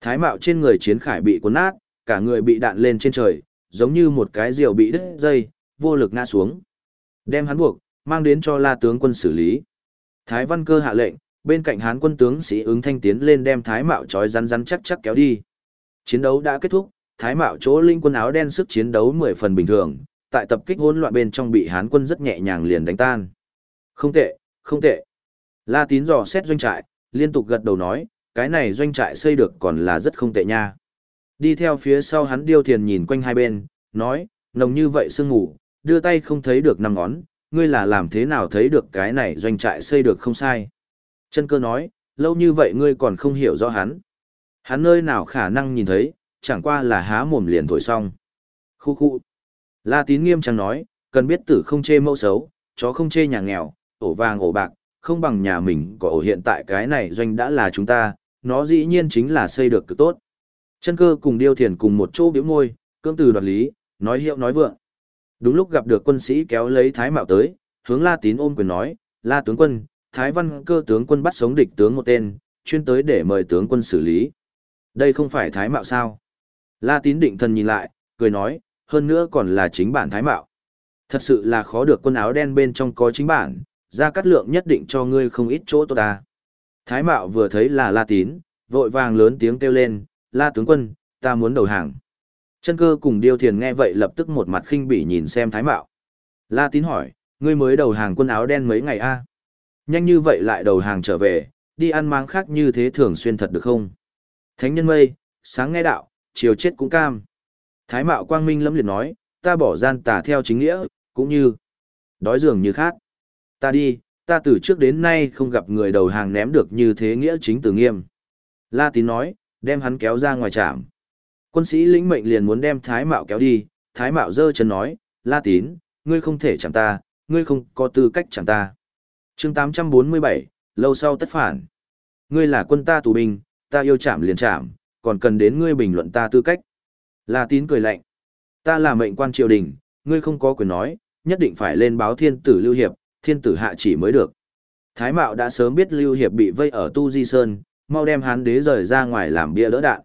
Thái Mạo trên người chiến khải bị cuốn nát, cả người bị đạn lên trên trời, giống như một cái diều bị đứt dây, vô lực ngã xuống. Đem hắn buộc, mang đến cho La tướng quân xử lý. Thái Văn Cơ hạ lệnh, bên cạnh Hán quân tướng sĩ ứng thanh tiến lên đem Thái Mạo trói rắn rắn chắc chắc kéo đi. Chiến đấu đã kết thúc, Thái Mạo chỗ linh quân áo đen sức chiến đấu mười phần bình thường, tại tập kích hỗn loạn bên trong bị Hán quân rất nhẹ nhàng liền đánh tan. Không tệ, không tệ. La Tín dò xét doanh trại, liên tục gật đầu nói, cái này doanh trại xây được còn là rất không tệ nha. Đi theo phía sau hắn điêu thiền nhìn quanh hai bên, nói, nồng như vậy sương ngủ, đưa tay không thấy được năm ngón, ngươi là làm thế nào thấy được cái này doanh trại xây được không sai. Chân cơ nói, lâu như vậy ngươi còn không hiểu rõ hắn. Hắn nơi nào khả năng nhìn thấy, chẳng qua là há mồm liền thổi xong. Khu khu. La tín nghiêm trang nói, cần biết tử không chê mẫu xấu, chó không chê nhà nghèo, ổ vàng ổ bạc, không bằng nhà mình có ổ hiện tại cái này doanh đã là chúng ta, nó dĩ nhiên chính là xây được cực tốt. Chân cơ cùng điêu thiền cùng một chỗ biểu môi, cương từ đoạt lý, nói hiệu nói vượng. Đúng lúc gặp được quân sĩ kéo lấy Thái Mạo tới, hướng La Tín ôm quyền nói, La tướng quân, Thái Văn cơ tướng quân bắt sống địch tướng một tên, chuyên tới để mời tướng quân xử lý. Đây không phải Thái Mạo sao? La Tín định thần nhìn lại, cười nói, hơn nữa còn là chính bản Thái Mạo. Thật sự là khó được quân áo đen bên trong có chính bản, ra cắt lượng nhất định cho ngươi không ít chỗ tốt ta. Thái Mạo vừa thấy là La Tín, Vội vàng lớn tiếng kêu lên, la tướng quân, ta muốn đầu hàng. Chân cơ cùng điêu thiền nghe vậy lập tức một mặt khinh bỉ nhìn xem thái mạo. La tín hỏi, ngươi mới đầu hàng quân áo đen mấy ngày a? Nhanh như vậy lại đầu hàng trở về, đi ăn mang khác như thế thường xuyên thật được không? Thánh nhân mây, sáng nghe đạo, chiều chết cũng cam. Thái mạo quang minh lâm liệt nói, ta bỏ gian tà theo chính nghĩa, cũng như đói giường như khác. Ta đi, ta từ trước đến nay không gặp người đầu hàng ném được như thế nghĩa chính từ nghiêm. La tín nói, đem hắn kéo ra ngoài trạm. Quân sĩ lĩnh mệnh liền muốn đem Thái Mạo kéo đi, Thái Mạo giơ chân nói, La tín, ngươi không thể chẳng ta, ngươi không có tư cách chẳng ta chương 847, lâu sau tất phản. Ngươi là quân ta tù binh, ta yêu chạm liền chạm, còn cần đến ngươi bình luận ta tư cách. La tín cười lạnh. Ta là mệnh quan triều đình, ngươi không có quyền nói, nhất định phải lên báo thiên tử lưu hiệp, thiên tử hạ chỉ mới được. Thái Mạo đã sớm biết lưu hiệp bị vây ở Tu Di Sơn, mau đem hán đế rời ra ngoài làm bia đỡ đạn.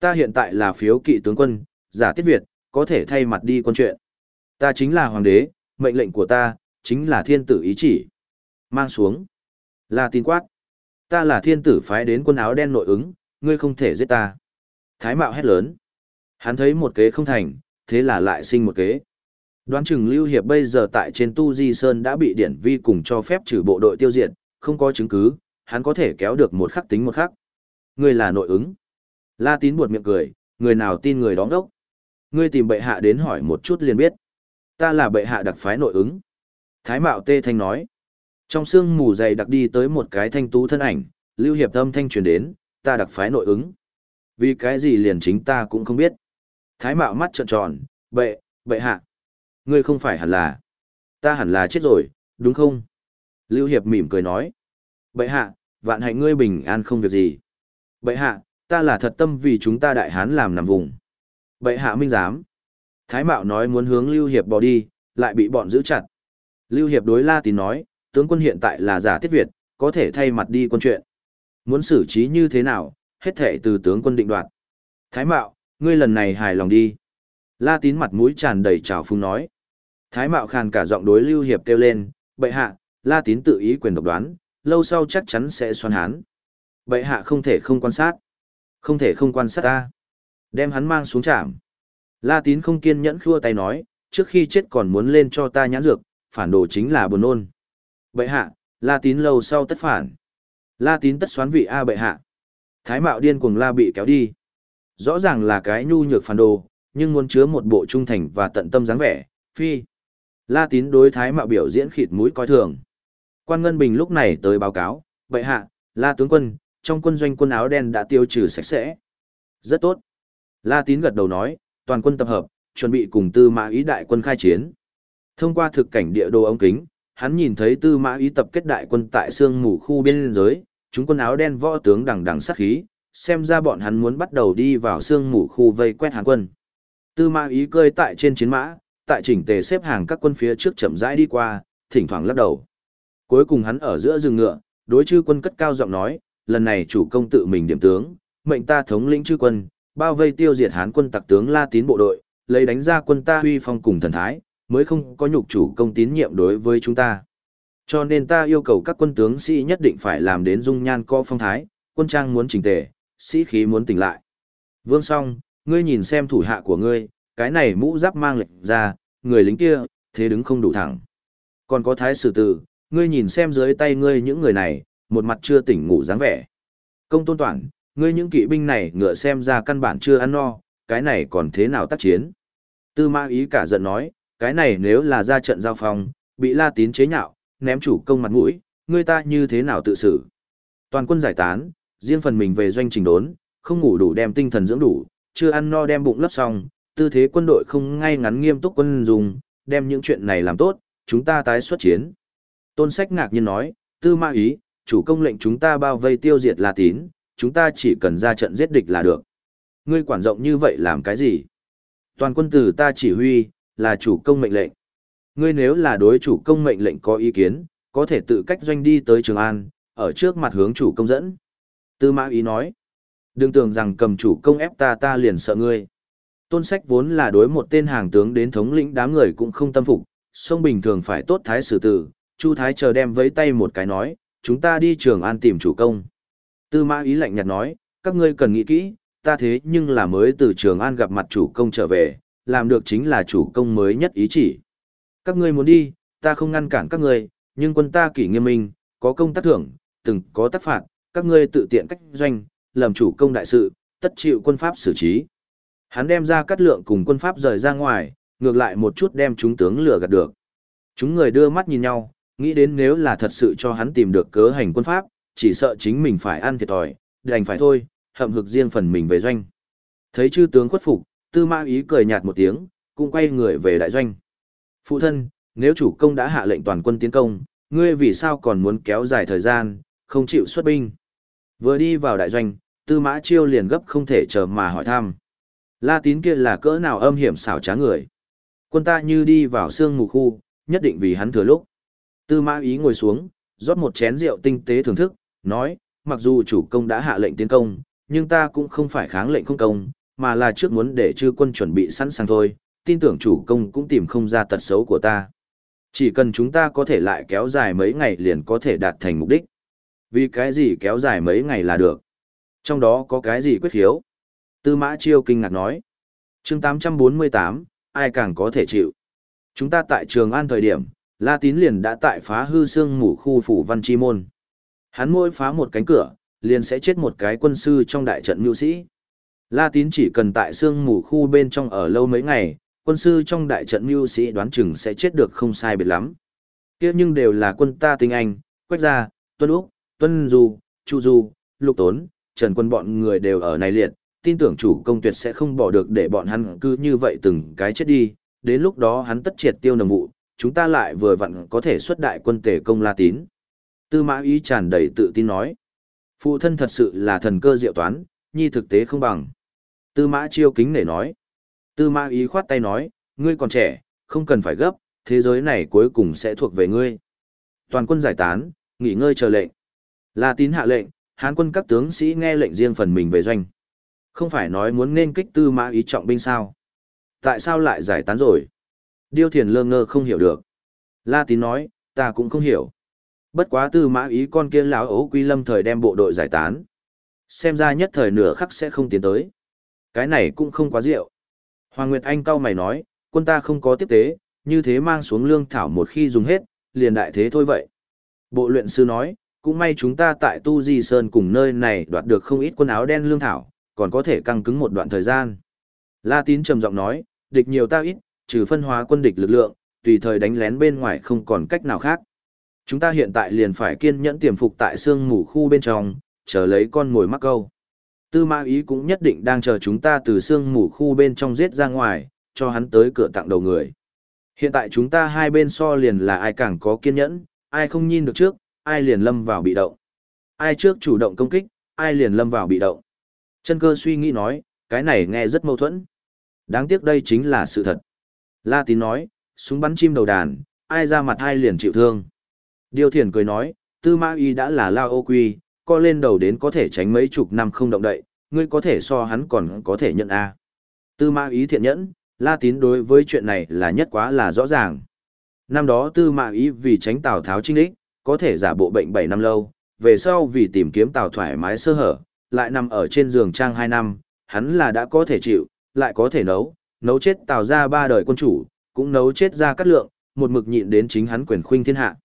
Ta hiện tại là phiếu kỵ tướng quân, giả tiết Việt, có thể thay mặt đi quân chuyện. Ta chính là hoàng đế, mệnh lệnh của ta, chính là thiên tử ý chỉ. Mang xuống. La tin quát. Ta là thiên tử phái đến quân áo đen nội ứng, ngươi không thể giết ta. Thái mạo hét lớn. Hắn thấy một kế không thành, thế là lại sinh một kế. Đoán chừng Lưu Hiệp bây giờ tại trên Tu Di Sơn đã bị điển vi cùng cho phép trừ bộ đội tiêu diệt, không có chứng cứ, hắn có thể kéo được một khắc tính một khắc. Ngươi là nội ứng. La tín buột miệng cười, người nào tin người đóng đốc. Ngươi tìm bệ hạ đến hỏi một chút liền biết. Ta là bệ hạ đặc phái nội ứng. Thái mạo tê thanh nói. Trong sương mù dày đặc đi tới một cái thanh tú thân ảnh, lưu hiệp âm thanh truyền đến, ta đặc phái nội ứng. Vì cái gì liền chính ta cũng không biết. Thái mạo mắt trợn tròn, bệ, bệ hạ. Ngươi không phải hẳn là. Ta hẳn là chết rồi, đúng không? Lưu hiệp mỉm cười nói. Bệ hạ, vạn hạnh ngươi bình an không việc gì. Bệ hạ, ta là thật tâm vì chúng ta đại hán làm nằm vùng. Bệ hạ minh giám. Thái Mạo nói muốn hướng Lưu Hiệp bỏ đi, lại bị bọn giữ chặt. Lưu Hiệp đối La Tín nói, tướng quân hiện tại là giả tiết Việt, có thể thay mặt đi quân chuyện. Muốn xử trí như thế nào, hết thể từ tướng quân định đoạt. Thái Mạo, ngươi lần này hài lòng đi. La Tín mặt mũi tràn đầy trào phúng nói. Thái Mạo khàn cả giọng đối Lưu Hiệp kêu lên, bệ hạ, La Tín tự ý quyền độc đoán, lâu sau chắc chắn sẽ xoan hán. Bệ hạ không thể không quan sát. Không thể không quan sát ta. Đem hắn mang xuống trạm. La tín không kiên nhẫn khua tay nói, trước khi chết còn muốn lên cho ta nhãn dược, phản đồ chính là buồn ôn. Bệ hạ, la tín lâu sau tất phản. La tín tất xoán vị A bệ hạ. Thái mạo điên cuồng la bị kéo đi. Rõ ràng là cái nhu nhược phản đồ, nhưng muốn chứa một bộ trung thành và tận tâm dáng vẻ, phi. La tín đối thái mạo biểu diễn khịt mũi coi thường. Quan Ngân Bình lúc này tới báo cáo, bệ hạ, la tướng quân, trong quân doanh quân áo đen đã tiêu trừ sạch sẽ. Rất tốt. La Tín gật đầu nói, toàn quân tập hợp, chuẩn bị cùng Tư Mã Ý đại quân khai chiến. Thông qua thực cảnh địa đồ ống kính, hắn nhìn thấy Tư Mã Ý tập kết đại quân tại sương mù khu biên giới, chúng quân áo đen võ tướng đằng đằng sát khí, xem ra bọn hắn muốn bắt đầu đi vào sương mù khu vây quét hàng quân. Tư Mã Ý cơi tại trên chiến mã, tại chỉnh tề xếp hàng các quân phía trước chậm rãi đi qua, thỉnh thoảng lắc đầu. Cuối cùng hắn ở giữa rừng ngựa, đối chư quân cất cao giọng nói, lần này chủ công tự mình điểm tướng, mệnh ta thống lĩnh chư quân, bao vây tiêu diệt hán quân tặc tướng La Tín bộ đội, lấy đánh ra quân ta huy phong cùng thần thái, mới không có nhục chủ công tín nhiệm đối với chúng ta. Cho nên ta yêu cầu các quân tướng sĩ nhất định phải làm đến dung nhan co phong thái, quân trang muốn chỉnh tề, sĩ khí muốn tỉnh lại. Vương song, ngươi nhìn xem thủ hạ của ngươi, cái này mũ giáp mang lệnh ra, người lính kia, thế đứng không đủ thẳng. Còn có thái sử tử, ngươi nhìn xem dưới tay ngươi những người này, một mặt chưa tỉnh ngủ dáng vẻ. Công tôn toàn, ngươi những kỵ binh này ngựa xem ra căn bản chưa ăn no, cái này còn thế nào tác chiến. Tư Ma ý cả giận nói, cái này nếu là ra trận giao phong, bị la tín chế nhạo, ném chủ công mặt mũi, người ta như thế nào tự xử. Toàn quân giải tán, riêng phần mình về doanh trình đốn, không ngủ đủ đem tinh thần dưỡng đủ, chưa ăn no đem bụng lấp xong, tư thế quân đội không ngay ngắn nghiêm túc quân dùng, đem những chuyện này làm tốt, chúng ta tái xuất chiến. Tôn sách ngạc nhiên nói, tư ma ý, chủ công lệnh chúng ta bao vây tiêu diệt La Tín, chúng ta chỉ cần ra trận giết địch là được. Ngươi quản rộng như vậy làm cái gì? Toàn quân tử ta chỉ huy, là chủ công mệnh lệnh. Ngươi nếu là đối chủ công mệnh lệnh có ý kiến, có thể tự cách doanh đi tới Trường An, ở trước mặt hướng chủ công dẫn. Tư mã ý nói, đừng tưởng rằng cầm chủ công ép ta ta liền sợ ngươi. Tôn sách vốn là đối một tên hàng tướng đến thống lĩnh đám người cũng không tâm phục, sông bình thường phải tốt thái xử tử, Chu Thái chờ đem với tay một cái nói, chúng ta đi trường an tìm chủ công. Tư mã ý lạnh nhạt nói, các ngươi cần nghĩ kỹ, ta thế nhưng là mới từ trường an gặp mặt chủ công trở về, làm được chính là chủ công mới nhất ý chỉ. Các ngươi muốn đi, ta không ngăn cản các ngươi, nhưng quân ta kỷ nghiêm minh, có công tác thưởng, từng có tác phạt, các ngươi tự tiện cách doanh, làm chủ công đại sự, tất chịu quân pháp xử trí. Hắn đem ra cắt lượng cùng quân pháp rời ra ngoài, ngược lại một chút đem chúng tướng lừa gạt được. Chúng người đưa mắt nhìn nhau, nghĩ đến nếu là thật sự cho hắn tìm được cớ hành quân pháp, chỉ sợ chính mình phải ăn thiệt thòi, đành phải thôi, hậm hực riêng phần mình về doanh. Thấy chư tướng khuất phục, tư mã ý cười nhạt một tiếng, cũng quay người về đại doanh. Phụ thân, nếu chủ công đã hạ lệnh toàn quân tiến công, ngươi vì sao còn muốn kéo dài thời gian, không chịu xuất binh? Vừa đi vào đại doanh, tư mã chiêu liền gấp không thể chờ mà hỏi thăm. La tín kia là cỡ nào âm hiểm xảo trá người. Quân ta như đi vào sương mù khu, nhất định vì hắn thừa lúc. Tư mã ý ngồi xuống, rót một chén rượu tinh tế thưởng thức, nói, mặc dù chủ công đã hạ lệnh tiến công, nhưng ta cũng không phải kháng lệnh không công, mà là trước muốn để chư quân chuẩn bị sẵn sàng thôi, tin tưởng chủ công cũng tìm không ra tật xấu của ta. Chỉ cần chúng ta có thể lại kéo dài mấy ngày liền có thể đạt thành mục đích. Vì cái gì kéo dài mấy ngày là được. Trong đó có cái gì quyết hiếu? Tư mã chiêu kinh ngạc nói. chương 848, ai càng có thể chịu. Chúng ta tại trường an thời điểm, La Tín liền đã tại phá hư xương mù khu phủ văn chi môn. Hắn mỗi phá một cánh cửa, liền sẽ chết một cái quân sư trong đại trận mưu sĩ. La Tín chỉ cần tại xương mù khu bên trong ở lâu mấy ngày, quân sư trong đại trận mưu sĩ đoán chừng sẽ chết được không sai biệt lắm. kia nhưng đều là quân ta tinh anh, quách gia, tuân úc, tuân du, chu du, lục tốn, trần quân bọn người đều ở này liệt, tin tưởng chủ công tuyệt sẽ không bỏ được để bọn hắn cứ như vậy từng cái chết đi, đến lúc đó hắn tất triệt tiêu nồng vụ, chúng ta lại vừa vặn có thể xuất đại quân tề công La Tín. Tư mã ý tràn đầy tự tin nói. Phụ thân thật sự là thần cơ diệu toán, nhi thực tế không bằng. Tư mã chiêu kính để nói. Tư mã ý khoát tay nói, ngươi còn trẻ, không cần phải gấp, thế giới này cuối cùng sẽ thuộc về ngươi. Toàn quân giải tán, nghỉ ngơi chờ lệnh. La tín hạ lệnh, hán quân các tướng sĩ nghe lệnh riêng phần mình về doanh. Không phải nói muốn nên kích tư mã ý trọng binh sao. Tại sao lại giải tán rồi? Điêu thiền lơ ngơ không hiểu được. La tín nói, ta cũng không hiểu. Bất quá tư mã ý con kia lão ấu quy lâm thời đem bộ đội giải tán. Xem ra nhất thời nửa khắc sẽ không tiến tới. Cái này cũng không quá rượu. Hoàng Nguyệt Anh cau mày nói, quân ta không có tiếp tế, như thế mang xuống lương thảo một khi dùng hết, liền đại thế thôi vậy. Bộ luyện sư nói, cũng may chúng ta tại Tu Di Sơn cùng nơi này đoạt được không ít quân áo đen lương thảo, còn có thể căng cứng một đoạn thời gian. La Tín trầm giọng nói, địch nhiều ta ít, trừ phân hóa quân địch lực lượng, tùy thời đánh lén bên ngoài không còn cách nào khác. Chúng ta hiện tại liền phải kiên nhẫn tiềm phục tại xương mù khu bên trong, chờ lấy con mồi mắc câu. Tư mã ý cũng nhất định đang chờ chúng ta từ xương mù khu bên trong giết ra ngoài, cho hắn tới cửa tặng đầu người. Hiện tại chúng ta hai bên so liền là ai càng có kiên nhẫn, ai không nhìn được trước, ai liền lâm vào bị động. Ai trước chủ động công kích, ai liền lâm vào bị động. Chân cơ suy nghĩ nói, cái này nghe rất mâu thuẫn. Đáng tiếc đây chính là sự thật. La tín nói, súng bắn chim đầu đàn, ai ra mặt ai liền chịu thương. Điều thiền cười nói, tư mã y đã là lao ô quy, co lên đầu đến có thể tránh mấy chục năm không động đậy, ngươi có thể so hắn còn có thể nhận A. Tư mã ý thiện nhẫn, la tín đối với chuyện này là nhất quá là rõ ràng. Năm đó tư mã ý vì tránh Tào Tháo trinh đích, có thể giả bộ bệnh 7 năm lâu, về sau vì tìm kiếm Tào thoải mái sơ hở, lại nằm ở trên giường trang 2 năm, hắn là đã có thể chịu, lại có thể nấu, nấu chết Tào ra ba đời quân chủ, cũng nấu chết ra cát lượng, một mực nhịn đến chính hắn quyền khuynh thiên hạ.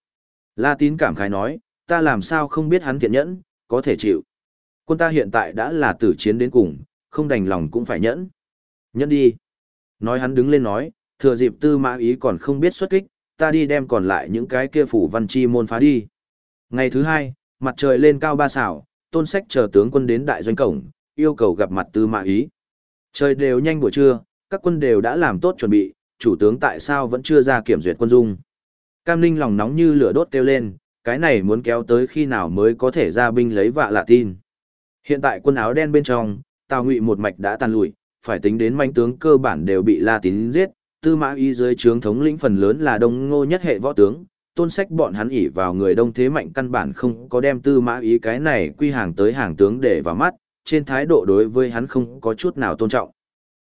La tín cảm khái nói, ta làm sao không biết hắn thiện nhẫn, có thể chịu. Quân ta hiện tại đã là tử chiến đến cùng, không đành lòng cũng phải nhẫn. Nhẫn đi. Nói hắn đứng lên nói, thừa dịp tư mã ý còn không biết xuất kích, ta đi đem còn lại những cái kia phủ văn chi môn phá đi. Ngày thứ hai, mặt trời lên cao ba xảo, tôn sách chờ tướng quân đến đại doanh cổng, yêu cầu gặp mặt tư mã ý. Trời đều nhanh buổi trưa, các quân đều đã làm tốt chuẩn bị, chủ tướng tại sao vẫn chưa ra kiểm duyệt quân dung. Cam Ninh lòng nóng như lửa đốt kêu lên, cái này muốn kéo tới khi nào mới có thể ra binh lấy vạ lạ tin. Hiện tại quân áo đen bên trong, Tào Ngụy một mạch đã tàn lụi, phải tính đến manh tướng cơ bản đều bị La Tín giết, Tư Mã Y dưới trướng thống lĩnh phần lớn là đông ngô nhất hệ võ tướng, tôn sách bọn hắn ỉ vào người đông thế mạnh căn bản không có đem Tư Mã Y cái này quy hàng tới hàng tướng để vào mắt, trên thái độ đối với hắn không có chút nào tôn trọng.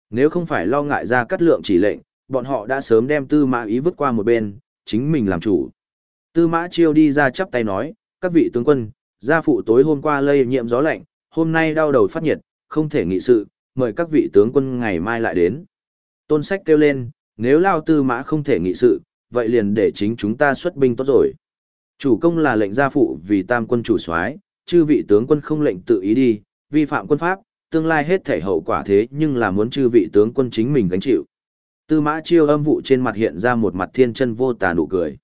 Nếu không phải lo ngại ra cắt lượng chỉ lệnh, bọn họ đã sớm đem Tư Mã Y vứt qua một bên, chính mình làm chủ. Tư Mã Chiêu đi ra chắp tay nói, các vị tướng quân, gia phụ tối hôm qua lây nhiễm gió lạnh, hôm nay đau đầu phát nhiệt, không thể nghị sự, mời các vị tướng quân ngày mai lại đến. Tôn sách kêu lên, nếu Lao Tư Mã không thể nghị sự, vậy liền để chính chúng ta xuất binh tốt rồi. Chủ công là lệnh gia phụ vì tam quân chủ soái, chư vị tướng quân không lệnh tự ý đi, vi phạm quân pháp, tương lai hết thể hậu quả thế nhưng là muốn chư vị tướng quân chính mình gánh chịu. Tư mã chiêu âm vụ trên mặt hiện ra một mặt thiên chân vô tà nụ cười.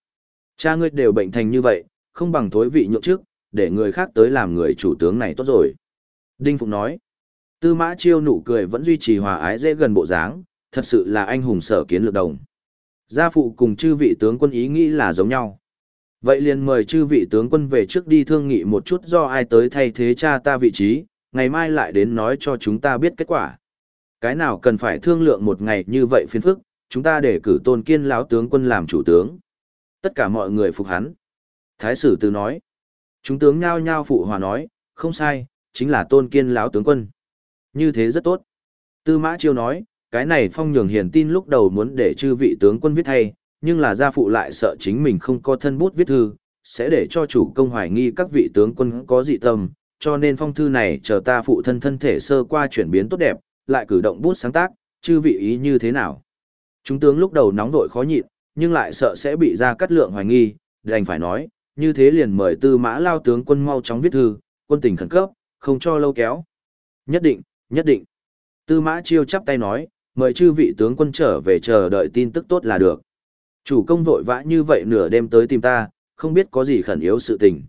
Cha ngươi đều bệnh thành như vậy, không bằng thối vị nhượng trước, để người khác tới làm người chủ tướng này tốt rồi. Đinh Phụng nói, tư mã chiêu nụ cười vẫn duy trì hòa ái dễ gần bộ dáng, thật sự là anh hùng sở kiến lược đồng. Gia phụ cùng chư vị tướng quân ý nghĩ là giống nhau. Vậy liền mời chư vị tướng quân về trước đi thương nghị một chút do ai tới thay thế cha ta vị trí, ngày mai lại đến nói cho chúng ta biết kết quả. Cái nào cần phải thương lượng một ngày như vậy phiền phức, chúng ta để cử tôn kiên lão tướng quân làm chủ tướng. Tất cả mọi người phục hắn. Thái sử từ nói. Chúng tướng nhao nhao phụ hòa nói, không sai, chính là tôn kiên lão tướng quân. Như thế rất tốt. Tư mã chiêu nói, cái này phong nhường hiền tin lúc đầu muốn để chư vị tướng quân viết thay, nhưng là gia phụ lại sợ chính mình không có thân bút viết thư, sẽ để cho chủ công hoài nghi các vị tướng quân có dị tâm, cho nên phong thư này chờ ta phụ thân thân thể sơ qua chuyển biến tốt đẹp, lại cử động bút sáng tác, chư vị ý như thế nào. Chúng tướng lúc đầu nóng vội khó nhịn, nhưng lại sợ sẽ bị ra cắt lượng hoài nghi, đành phải nói, như thế liền mời tư mã lao tướng quân mau chóng viết thư, quân tình khẩn cấp, không cho lâu kéo. Nhất định, nhất định. Tư mã chiêu chắp tay nói, mời chư vị tướng quân trở về chờ đợi tin tức tốt là được. Chủ công vội vã như vậy nửa đêm tới tìm ta, không biết có gì khẩn yếu sự tình.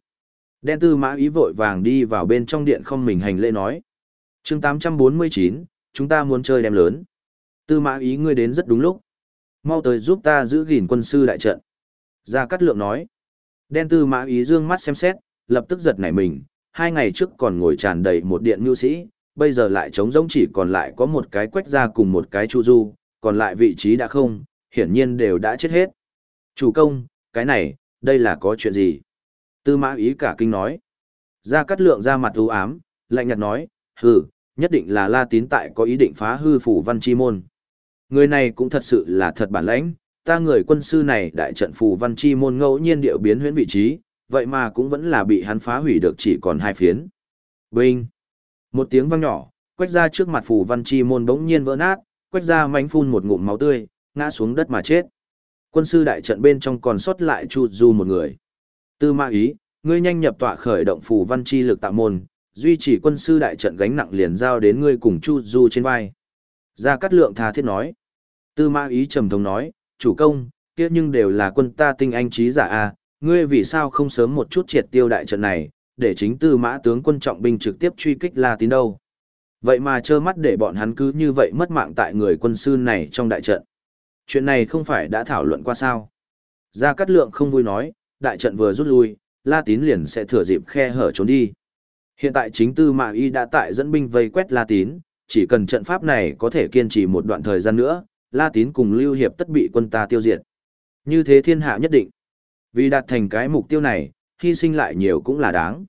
Đen tư mã ý vội vàng đi vào bên trong điện không mình hành lễ nói. chương 849, chúng ta muốn chơi đem lớn. Tư mã ý ngươi đến rất đúng lúc. Mau tới giúp ta giữ gìn quân sư đại trận. Gia Cát Lượng nói. Đen tư mã ý dương mắt xem xét, lập tức giật nảy mình. Hai ngày trước còn ngồi tràn đầy một điện mưu sĩ, bây giờ lại trống rỗng chỉ còn lại có một cái quách ra cùng một cái chu du, còn lại vị trí đã không, hiển nhiên đều đã chết hết. Chủ công, cái này, đây là có chuyện gì? Tư mã ý cả kinh nói. Gia Cát Lượng ra mặt u ám, lạnh nhạt nói, hừ, nhất định là La Tín tại có ý định phá hư phủ văn chi môn. Người này cũng thật sự là thật bản lãnh, ta người quân sư này đại trận phù văn chi môn ngẫu nhiên điệu biến huyễn vị trí, vậy mà cũng vẫn là bị hắn phá hủy được chỉ còn hai phiến. Binh! Một tiếng vang nhỏ, quách ra trước mặt phù văn chi môn bỗng nhiên vỡ nát, quách ra mánh phun một ngụm máu tươi, ngã xuống đất mà chết. Quân sư đại trận bên trong còn sót lại Chu Du một người. Tư Ma ý, ngươi nhanh nhập tọa khởi động phù văn chi lực tạo môn, duy trì quân sư đại trận gánh nặng liền giao đến ngươi cùng Chu Du trên vai. Gia Cát Lượng tha thiết nói. Tư Mã ý trầm thống nói, chủ công, kia nhưng đều là quân ta tinh anh trí giả a, ngươi vì sao không sớm một chút triệt tiêu đại trận này, để chính tư mã tướng quân trọng binh trực tiếp truy kích La Tín đâu. Vậy mà trơ mắt để bọn hắn cứ như vậy mất mạng tại người quân sư này trong đại trận. Chuyện này không phải đã thảo luận qua sao. Gia Cát Lượng không vui nói, đại trận vừa rút lui, La Tín liền sẽ thừa dịp khe hở trốn đi. Hiện tại chính tư mã y đã tại dẫn binh vây quét La Tín, chỉ cần trận pháp này có thể kiên trì một đoạn thời gian nữa, La Tín cùng Lưu Hiệp tất bị quân ta tiêu diệt. Như thế thiên hạ nhất định. Vì đạt thành cái mục tiêu này, hy sinh lại nhiều cũng là đáng.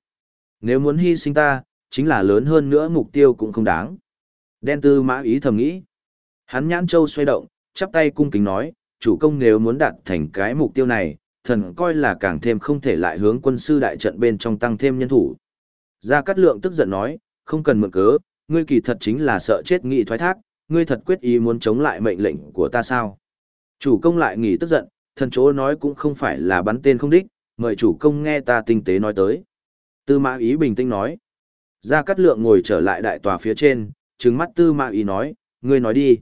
Nếu muốn hy sinh ta, chính là lớn hơn nữa mục tiêu cũng không đáng. Đen tư mã ý thầm nghĩ. Hắn nhãn châu xoay động, chắp tay cung kính nói, chủ công nếu muốn đạt thành cái mục tiêu này, thần coi là càng thêm không thể lại hướng quân sư đại trận bên trong tăng thêm nhân thủ. Gia Cát Lượng tức giận nói, không cần mượn cớ, ngươi kỳ thật chính là sợ chết nghị thoái thác, ngươi thật quyết ý muốn chống lại mệnh lệnh của ta sao? Chủ công lại nghỉ tức giận, thần chỗ nói cũng không phải là bắn tên không đích, mời chủ công nghe ta tinh tế nói tới. Tư mã ý bình tĩnh nói. Gia Cát Lượng ngồi trở lại đại tòa phía trên, trừng mắt tư mã ý nói, ngươi nói đi.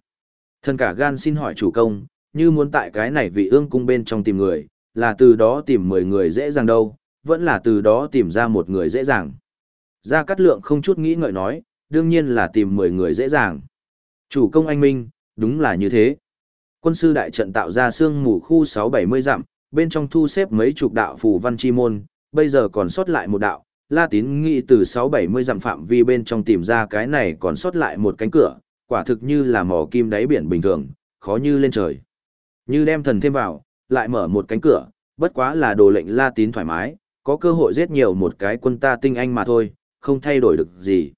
Thần cả gan xin hỏi chủ công, như muốn tại cái này vị ương cung bên trong tìm người, là từ đó tìm 10 người dễ dàng đâu, vẫn là từ đó tìm ra một người dễ dàng. Gia Cát Lượng không chút nghĩ ngợi nói, đương nhiên là tìm 10 người dễ dàng. Chủ công anh Minh, đúng là như thế. Quân sư đại trận tạo ra xương mù khu 670 dặm, bên trong thu xếp mấy chục đạo phù văn chi môn, bây giờ còn sót lại một đạo. La Tín nghĩ từ 670 dặm phạm vi bên trong tìm ra cái này còn sót lại một cánh cửa, quả thực như là mỏ kim đáy biển bình thường, khó như lên trời. Như đem thần thêm vào, lại mở một cánh cửa, bất quá là đồ lệnh La Tín thoải mái, có cơ hội giết nhiều một cái quân ta tinh anh mà thôi, không thay đổi được gì.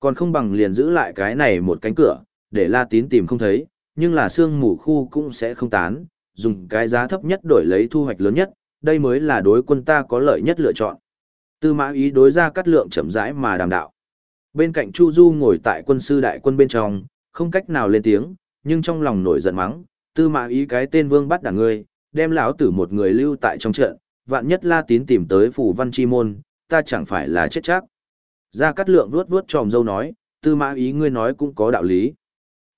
Còn không bằng liền giữ lại cái này một cánh cửa, để La Tín tìm không thấy, nhưng là xương mù khu cũng sẽ không tán, dùng cái giá thấp nhất đổi lấy thu hoạch lớn nhất, đây mới là đối quân ta có lợi nhất lựa chọn. Tư mã ý đối ra cắt lượng chậm rãi mà đàm đạo. Bên cạnh Chu Du ngồi tại quân sư đại quân bên trong, không cách nào lên tiếng, nhưng trong lòng nổi giận mắng, tư mã ý cái tên vương bắt đảng ngươi, đem lão tử một người lưu tại trong trận, vạn nhất la tín tìm tới phủ văn chi môn, ta chẳng phải là chết chắc. Gia Cát Lượng vuốt vuốt tròm dâu nói, tư mã ý ngươi nói cũng có đạo lý.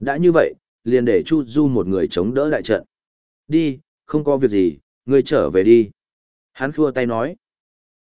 Đã như vậy, liền để Chu Du một người chống đỡ đại trận. Đi, không có việc gì, ngươi trở về đi. Hắn khua tay nói.